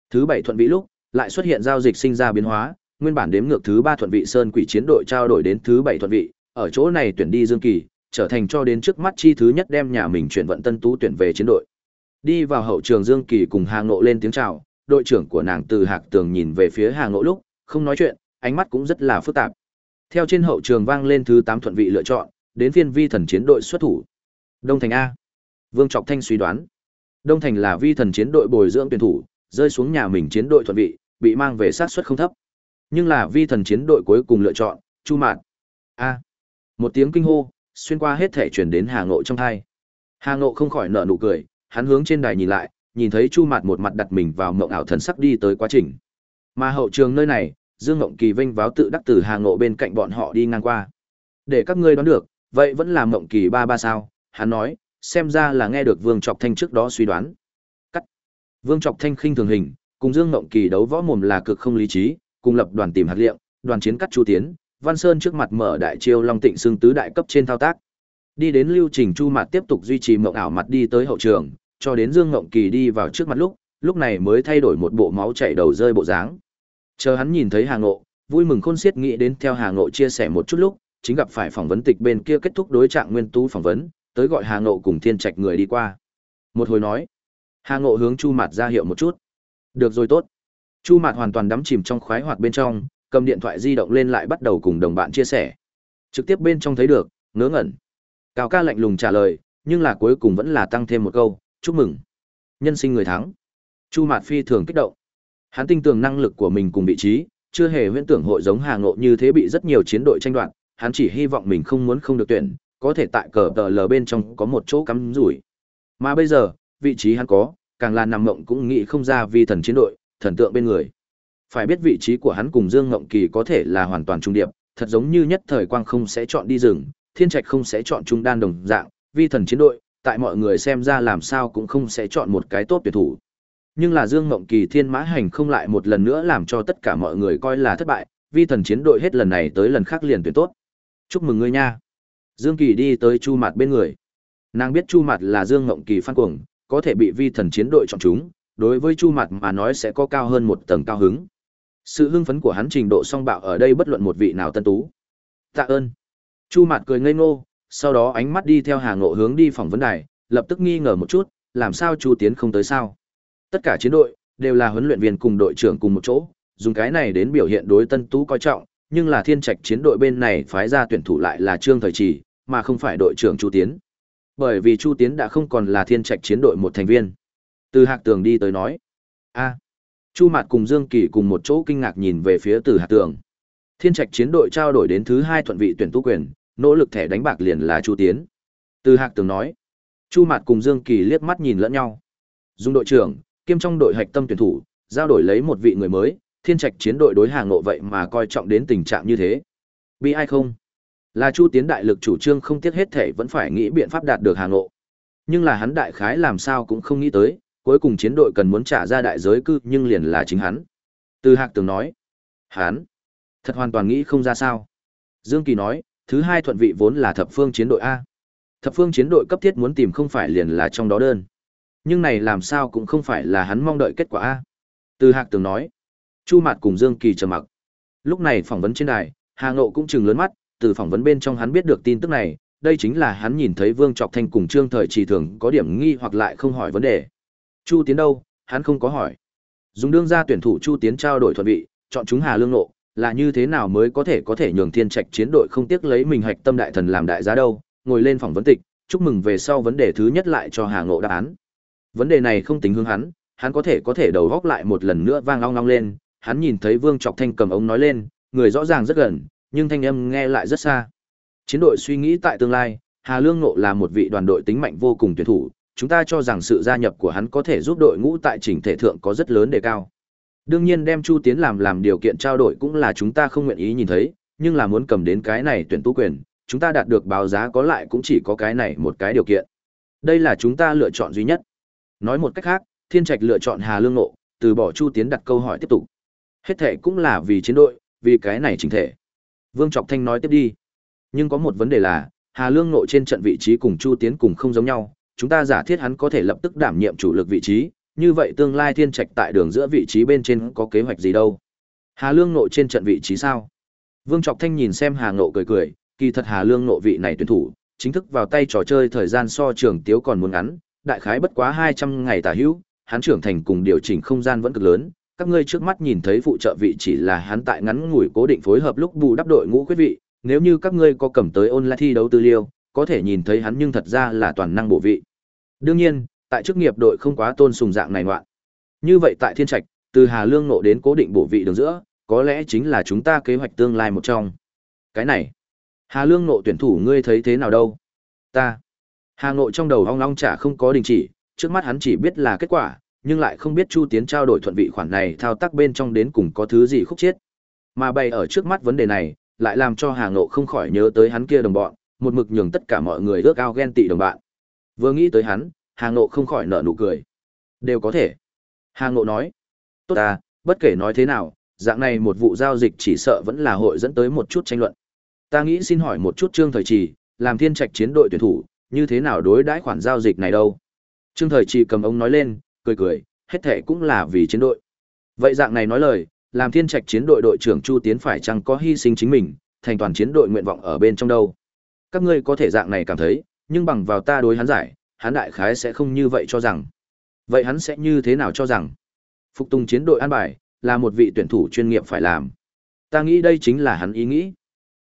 Thứ bảy thuận vị lúc, lại xuất hiện giao dịch sinh ra biến hóa, nguyên bản đếm ngược thứ ba thuận vị Sơn Quỷ chiến đội trao đổi đến thứ bảy thuận vị, ở chỗ này tuyển đi Dương Kỳ, trở thành cho đến trước mắt chi thứ nhất đem nhà mình chuyển vận Tân Tú tuyển về chiến đội. Đi vào hậu trường Dương Kỳ cùng Hà Ngộ lên tiếng chào, đội trưởng của nàng từ Hạc Tường nhìn về phía Hà Ngộ lúc, không nói chuyện, ánh mắt cũng rất là phức tạp. Theo trên hậu trường vang lên thứ 8 thuận vị lựa chọn, đến phiên vi thần chiến đội xuất thủ. Đông Thành A. Vương Trọc Thanh suy đoán. Đông Thành là vi thần chiến đội bồi dưỡng tuyển thủ, rơi xuống nhà mình chiến đội thuận vị, bị mang về sát suất không thấp. Nhưng là vi thần chiến đội cuối cùng lựa chọn, Chu Mạn. A. Một tiếng kinh hô, xuyên qua hết thể truyền đến Hà Ngộ trong thai. Hà Ngộ không khỏi nở nụ cười, hắn hướng trên đài nhìn lại, nhìn thấy Chu Mạt một mặt đặt mình vào mộng ảo thần sắc đi tới quá trình. Mà hậu trường nơi này, Dương Ngộng Kỳ vinh váo tự đắc từ Hà Ngộ bên cạnh bọn họ đi ngang qua. Để các ngươi đoán được, vậy vẫn là Ngộng Kỳ ba ba sao? Hắn nói, xem ra là nghe được Vương Trọc Thanh trước đó suy đoán. Cắt. Vương Trọc Thanh khinh thường hình, cùng Dương Ngộng Kỳ đấu võ mồm là cực không lý trí, cùng lập đoàn tìm hạt liệu, đoàn chiến cắt Chu Tiến, Văn Sơn trước mặt mở đại chiêu Long Tịnh xương tứ đại cấp trên thao tác. Đi đến lưu trình Chu mặt tiếp tục duy trì mộng ảo mặt đi tới hậu trường, cho đến Dương Ngộng Kỳ đi vào trước mặt lúc, lúc này mới thay đổi một bộ máu chảy đầu rơi bộ dáng. Chờ hắn nhìn thấy Hà Ngộ, vui mừng khôn xiết nghĩ đến theo Hà Ngộ chia sẻ một chút lúc, chính gặp phải phỏng vấn tịch bên kia kết thúc đối trạng nguyên tú phỏng vấn, tới gọi Hà Ngộ cùng Thiên Trạch người đi qua. Một hồi nói, Hà Ngộ hướng Chu Mạt ra hiệu một chút. Được rồi tốt. Chu Mạt hoàn toàn đắm chìm trong khoái hoạt bên trong, cầm điện thoại di động lên lại bắt đầu cùng đồng bạn chia sẻ. Trực tiếp bên trong thấy được, ngớ ngẩn. Cao ca lạnh lùng trả lời, nhưng là cuối cùng vẫn là tăng thêm một câu, chúc mừng. Nhân sinh người thắng. Chu Mạt phi thường kích động. Hắn tin tưởng năng lực của mình cùng vị trí, chưa hề huyễn tưởng hội giống Hà Ngộ như thế bị rất nhiều chiến đội tranh đoạt, hắn chỉ hy vọng mình không muốn không được tuyển, có thể tại cờ tờ lờ bên trong có một chỗ cắm rủi. Mà bây giờ, vị trí hắn có, càng là nằm mộng cũng nghĩ không ra vì thần chiến đội, thần tượng bên người. Phải biết vị trí của hắn cùng Dương Ngộng Kỳ có thể là hoàn toàn trung điệp, thật giống như nhất thời quang không sẽ chọn đi rừng, thiên trạch không sẽ chọn trung đan đồng dạng, vi thần chiến đội, tại mọi người xem ra làm sao cũng không sẽ chọn một cái tốt tuyệt thủ. Nhưng là Dương Mộng Kỳ Thiên Mã Hành không lại một lần nữa làm cho tất cả mọi người coi là thất bại, vi thần chiến đội hết lần này tới lần khác liền tuyển tốt. Chúc mừng ngươi nha. Dương Kỳ đi tới Chu Mạt bên người. Nàng biết Chu Mạt là Dương Ngộng Kỳ phan cuồng, có thể bị vi thần chiến đội chọn chúng, đối với Chu Mạt mà nói sẽ có cao hơn một tầng cao hứng. Sự hưng phấn của hắn trình độ song bạo ở đây bất luận một vị nào tân tú. Tạ ơn. Chu Mạt cười ngây ngô, sau đó ánh mắt đi theo Hà Ngộ hướng đi phòng vấn đài, lập tức nghi ngờ một chút, làm sao Chu Tiến không tới sao? Tất cả chiến đội đều là huấn luyện viên cùng đội trưởng cùng một chỗ, dùng cái này đến biểu hiện đối tân tú coi trọng, nhưng là Thiên Trạch chiến đội bên này phái ra tuyển thủ lại là Trương Thời Trì, mà không phải đội trưởng Chu Tiến. Bởi vì Chu Tiến đã không còn là Thiên Trạch chiến đội một thành viên. Từ Hạc Tường đi tới nói, a Chu Mạt cùng Dương Kỳ cùng một chỗ kinh ngạc nhìn về phía Từ Hạc Tường. Thiên Trạch chiến đội trao đổi đến thứ hai thuận vị tuyển tú quyền, nỗ lực thẻ đánh bạc liền là Chu Tiến. Từ Hạc Tường nói. Chu Mạt cùng Dương Kỳ liếc mắt nhìn lẫn nhau. Dung đội trưởng, kiêm trong đội hạch tâm tuyển thủ, giao đổi lấy một vị người mới, Thiên Trạch chiến đội đối hàng ngộ vậy mà coi trọng đến tình trạng như thế. Bị ai không? Là Chu Tiến đại lực chủ trương không tiếc hết thể vẫn phải nghĩ biện pháp đạt được hàng ngộ. Nhưng là hắn đại khái làm sao cũng không nghĩ tới, cuối cùng chiến đội cần muốn trả ra đại giới cư nhưng liền là chính hắn. Từ Hạc Tường nói, hắn thật hoàn toàn nghĩ không ra sao. Dương Kỳ nói, thứ hai thuận vị vốn là thập phương chiến đội A. Thập phương chiến đội cấp thiết muốn tìm không phải liền là trong đó đơn. Nhưng này làm sao cũng không phải là hắn mong đợi kết quả A. Từ Hạc Tường nói, Chu Mạt cùng Dương Kỳ trầm mặc. Lúc này phỏng vấn trên đài, Hà Ngộ cũng chừng lớn mắt, từ phỏng vấn bên trong hắn biết được tin tức này, đây chính là hắn nhìn thấy Vương Trọc Thanh cùng Trương Thời Trì thường có điểm nghi hoặc lại không hỏi vấn đề. Chu Tiến đâu, hắn không có hỏi. Dùng đương ra tuyển thủ Chu Tiến trao đổi thuận vị, chọn chúng Hà Lương Nộ, là như thế nào mới có thể có thể nhường thiên trạch chiến đội không tiếc lấy mình hạch tâm đại thần làm đại giá đâu, ngồi lên phỏng vấn tịch, chúc mừng về sau vấn đề thứ nhất lại cho Hà Ngộ đáp án. Vấn đề này không tính hướng hắn, hắn có thể có thể đầu góc lại một lần nữa vang long long lên, hắn nhìn thấy Vương Trọc Thanh cầm ống nói lên, người rõ ràng rất gần, nhưng thanh âm nghe lại rất xa. Chiến đội suy nghĩ tại tương lai, Hà Lương Ngộ là một vị đoàn đội tính mạnh vô cùng tuyển thủ, chúng ta cho rằng sự gia nhập của hắn có thể giúp đội ngũ tại chỉnh thể thượng có rất lớn đề cao. Đương nhiên đem Chu Tiến làm làm điều kiện trao đổi cũng là chúng ta không nguyện ý nhìn thấy, nhưng là muốn cầm đến cái này tuyển tú quyền, chúng ta đạt được báo giá có lại cũng chỉ có cái này một cái điều kiện. Đây là chúng ta lựa chọn duy nhất. Nói một cách khác, Thiên Trạch lựa chọn Hà Lương Nộ, từ bỏ Chu Tiến đặt câu hỏi tiếp tục. Hết thể cũng là vì chiến đội, vì cái này chính thể. Vương Trọc Thanh nói tiếp đi. Nhưng có một vấn đề là, Hà Lương Nộ trên trận vị trí cùng Chu Tiến cùng không giống nhau, chúng ta giả thiết hắn có thể lập tức đảm nhiệm chủ lực vị trí, như vậy tương lai thiên trạch tại đường giữa vị trí bên trên có kế hoạch gì đâu. Hà Lương nộ trên trận vị trí sao? Vương Trọc Thanh nhìn xem Hà Ngộ cười cười, kỳ thật Hà Lương nộ vị này tuyển thủ, chính thức vào tay trò chơi thời gian so trường tiếu còn muốn ngắn, đại khái bất quá 200 ngày tả hữu, hắn trưởng thành cùng điều chỉnh không gian vẫn cực lớn, các ngươi trước mắt nhìn thấy phụ trợ vị chỉ là hắn tại ngắn ngủi cố định phối hợp lúc bù đắp đội ngũ quyết vị, nếu như các ngươi có cầm tới online thi đấu tư liêu, có thể nhìn thấy hắn nhưng thật ra là toàn năng bộ vị. Đương nhiên, tại chức nghiệp đội không quá tôn sùng dạng này ngoạn. Như vậy tại Thiên Trạch, từ Hà Lương nộ đến cố định bổ vị đường giữa, có lẽ chính là chúng ta kế hoạch tương lai một trong. Cái này, Hà Lương nộ tuyển thủ ngươi thấy thế nào đâu? Ta. Hà Ngộ trong đầu ong ong chả không có đình chỉ, trước mắt hắn chỉ biết là kết quả, nhưng lại không biết Chu Tiến trao đổi thuận vị khoản này thao tác bên trong đến cùng có thứ gì khúc chết. Mà bày ở trước mắt vấn đề này, lại làm cho Hà Ngộ không khỏi nhớ tới hắn kia đồng bọn, một mực nhường tất cả mọi người ước ao ghen tị đồng bạn. Vừa nghĩ tới hắn, Hà Ngộ không khỏi nở nụ cười. Đều có thể. Hà Ngộ nói. Tốt à, bất kể nói thế nào, dạng này một vụ giao dịch chỉ sợ vẫn là hội dẫn tới một chút tranh luận. Ta nghĩ xin hỏi một chút Trương Thời Trì, làm thiên trạch chiến đội tuyển thủ, như thế nào đối đãi khoản giao dịch này đâu? Trương Thời Trì cầm ông nói lên, cười cười, hết thệ cũng là vì chiến đội. Vậy dạng này nói lời, làm thiên trạch chiến đội đội trưởng Chu Tiến phải chăng có hy sinh chính mình, thành toàn chiến đội nguyện vọng ở bên trong đâu? Các ngươi có thể dạng này cảm thấy, nhưng bằng vào ta đối hắn giải, hắn đại khái sẽ không như vậy cho rằng. Vậy hắn sẽ như thế nào cho rằng? Phục tùng chiến đội an bài, là một vị tuyển thủ chuyên nghiệp phải làm. Ta nghĩ đây chính là hắn ý nghĩ.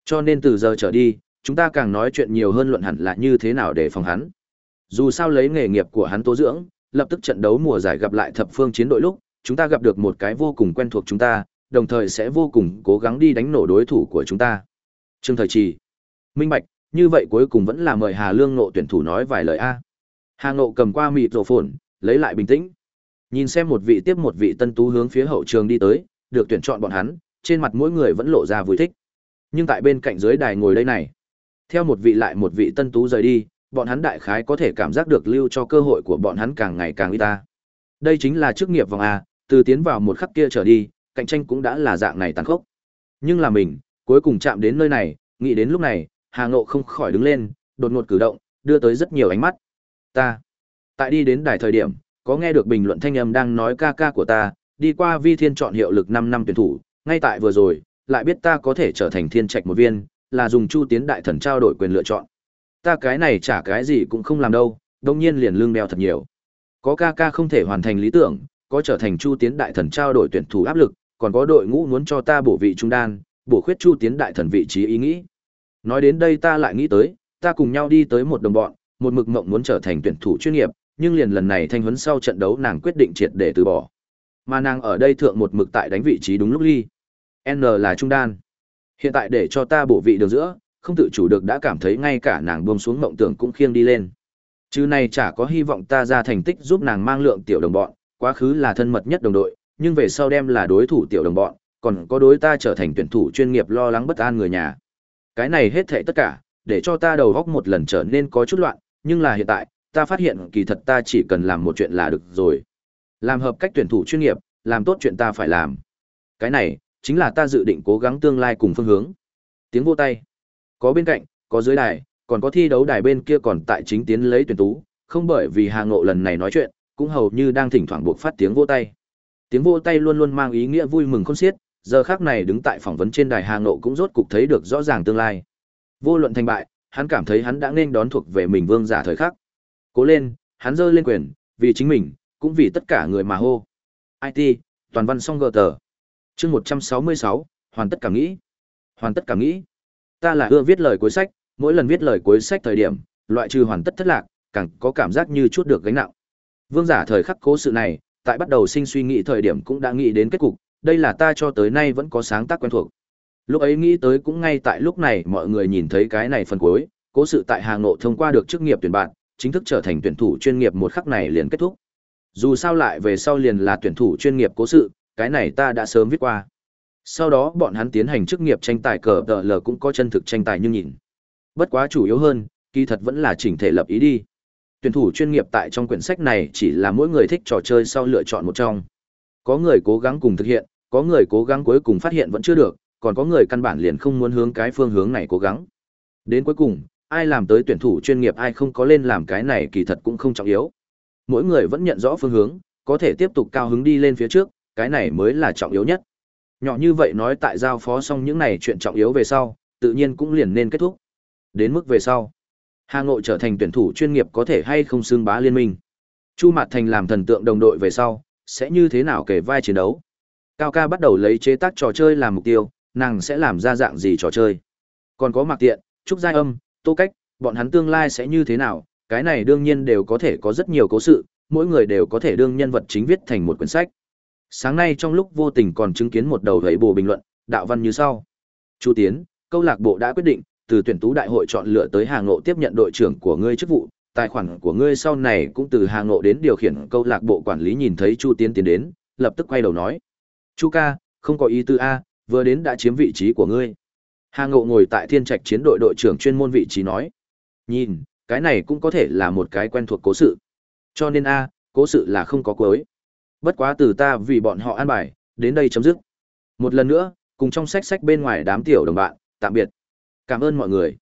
Cho nên từ giờ trở đi, chúng ta càng nói chuyện nhiều hơn luận hẳn là như thế nào để phòng hắn. Dù sao lấy nghề nghiệp của hắn tố dưỡng, lập tức trận đấu mùa giải gặp lại thập phương chiến đội lúc, chúng ta gặp được một cái vô cùng quen thuộc chúng ta, đồng thời sẽ vô cùng cố gắng đi đánh nổ đối thủ của chúng ta. Trương Thời Trì. Minh Bạch, như vậy cuối cùng vẫn là mời Hà Lương nộ tuyển thủ nói vài lời A. Hà Ngộ cầm qua mịt rổ phồn, lấy lại bình tĩnh. Nhìn xem một vị tiếp một vị tân tú hướng phía hậu trường đi tới, được tuyển chọn bọn hắn, trên mặt mỗi người vẫn lộ ra vui thích. Nhưng tại bên cạnh dưới đài ngồi đây này, theo một vị lại một vị tân tú rời đi, bọn hắn đại khái có thể cảm giác được lưu cho cơ hội của bọn hắn càng ngày càng ít ta. Đây chính là chức nghiệp vòng A, từ tiến vào một khắc kia trở đi, cạnh tranh cũng đã là dạng này tàn khốc. Nhưng là mình, cuối cùng chạm đến nơi này, nghĩ đến lúc này, Hà Ngộ không khỏi đứng lên, đột ngột cử động, đưa tới rất nhiều ánh mắt ta tại đi đến đài thời điểm có nghe được bình luận thanh âm đang nói ca ca của ta, đi qua vi thiên chọn hiệu lực 5 năm tuyển thủ, ngay tại vừa rồi, lại biết ta có thể trở thành thiên trạch một viên, là dùng chu tiến đại thần trao đổi quyền lựa chọn. Ta cái này chả cái gì cũng không làm đâu, đông nhiên liền lương đeo thật nhiều. Có ca ca không thể hoàn thành lý tưởng, có trở thành chu tiến đại thần trao đổi tuyển thủ áp lực, còn có đội ngũ muốn cho ta bổ vị trung đan, bổ khuyết chu tiến đại thần vị trí ý nghĩ. Nói đến đây ta lại nghĩ tới, ta cùng nhau đi tới một đồng bọn, một mực mộng muốn trở thành tuyển thủ chuyên nghiệp, nhưng liền lần này thanh huấn sau trận đấu nàng quyết định triệt để từ bỏ. Mà nàng ở đây thượng một mực tại đánh vị trí đúng lúc ly. N là trung đan. Hiện tại để cho ta bổ vị đường giữa, không tự chủ được đã cảm thấy ngay cả nàng buông xuống mộng tưởng cũng khiêng đi lên. Chứ này chả có hy vọng ta ra thành tích giúp nàng mang lượng tiểu đồng bọn, quá khứ là thân mật nhất đồng đội, nhưng về sau đem là đối thủ tiểu đồng bọn, còn có đối ta trở thành tuyển thủ chuyên nghiệp lo lắng bất an người nhà. Cái này hết thảy tất cả, để cho ta đầu góc một lần trở nên có chút loạn, nhưng là hiện tại, ta phát hiện kỳ thật ta chỉ cần làm một chuyện là được rồi. Làm hợp cách tuyển thủ chuyên nghiệp, làm tốt chuyện ta phải làm. Cái này, chính là ta dự định cố gắng tương lai cùng phương hướng. Tiếng vô tay. Có bên cạnh, có dưới đài, còn có thi đấu đài bên kia còn tại chính tiến lấy tuyển tú, không bởi vì Hà Ngộ lần này nói chuyện, cũng hầu như đang thỉnh thoảng buộc phát tiếng vô tay. Tiếng vô tay luôn luôn mang ý nghĩa vui mừng khôn xiết, giờ khác này đứng tại phỏng vấn trên đài Hà Ngộ cũng rốt cục thấy được rõ ràng tương lai. Vô luận thành bại, hắn cảm thấy hắn đã nên đón thuộc về mình vương giả thời khắc. Cố lên, hắn giơ lên quyền, vì chính mình, cũng vì tất cả người mà hô. IT, toàn văn song gờ tờ. Chương 166, hoàn tất cảm nghĩ. Hoàn tất cảm nghĩ. Ta là ưa viết lời cuối sách, mỗi lần viết lời cuối sách thời điểm, loại trừ hoàn tất thất lạc, càng có cảm giác như chút được gánh nặng. Vương giả thời khắc cố sự này, tại bắt đầu sinh suy nghĩ thời điểm cũng đã nghĩ đến kết cục, đây là ta cho tới nay vẫn có sáng tác quen thuộc. Lúc ấy nghĩ tới cũng ngay tại lúc này mọi người nhìn thấy cái này phần cuối, cố sự tại Hà nội thông qua được chức nghiệp tuyển bạn, chính thức trở thành tuyển thủ chuyên nghiệp một khắc này liền kết thúc. Dù sao lại về sau liền là tuyển thủ chuyên nghiệp cố sự, cái này ta đã sớm viết qua. Sau đó bọn hắn tiến hành chức nghiệp tranh tài cờ tờ lờ cũng có chân thực tranh tài như nhìn. Bất quá chủ yếu hơn, kỳ thật vẫn là chỉnh thể lập ý đi. Tuyển thủ chuyên nghiệp tại trong quyển sách này chỉ là mỗi người thích trò chơi sau lựa chọn một trong. Có người cố gắng cùng thực hiện, có người cố gắng cuối cùng phát hiện vẫn chưa được, còn có người căn bản liền không muốn hướng cái phương hướng này cố gắng. Đến cuối cùng, ai làm tới tuyển thủ chuyên nghiệp ai không có lên làm cái này kỳ thật cũng không trọng yếu. Mỗi người vẫn nhận rõ phương hướng, có thể tiếp tục cao hứng đi lên phía trước, cái này mới là trọng yếu nhất. Nhỏ như vậy nói tại giao phó xong những này chuyện trọng yếu về sau, tự nhiên cũng liền nên kết thúc. Đến mức về sau, Hà Ngộ trở thành tuyển thủ chuyên nghiệp có thể hay không xương bá liên minh. Chu Mạt Thành làm thần tượng đồng đội về sau, sẽ như thế nào kể vai chiến đấu. Cao ca bắt đầu lấy chế tác trò chơi làm mục tiêu, nàng sẽ làm ra dạng gì trò chơi. Còn có Mạc Tiện, Trúc Giai Âm, Tô Cách, bọn hắn tương lai sẽ như thế nào, cái này đương nhiên đều có thể có rất nhiều cố sự, mỗi người đều có thể đương nhân vật chính viết thành một quyển sách. Sáng nay trong lúc vô tình còn chứng kiến một đầu thấy bồ bình luận, đạo văn như sau. Chu Tiến, câu lạc bộ đã quyết định, từ tuyển tú đại hội chọn lựa tới Hà Ngộ tiếp nhận đội trưởng của ngươi chức vụ, tài khoản của ngươi sau này cũng từ Hà Ngộ đến điều khiển câu lạc bộ quản lý nhìn thấy Chu Tiến tiến đến, lập tức quay đầu nói. Chu ca, không có ý tư A, vừa đến đã chiếm vị trí của ngươi. Hà Ngộ ngồi tại thiên trạch chiến đội đội trưởng chuyên môn vị trí nói. Nhìn, cái này cũng có thể là một cái quen thuộc cố sự. Cho nên A, cố sự là không có cuối. Bất quá từ ta vì bọn họ an bài, đến đây chấm dứt. Một lần nữa, cùng trong sách sách bên ngoài đám tiểu đồng bạn, tạm biệt. Cảm ơn mọi người.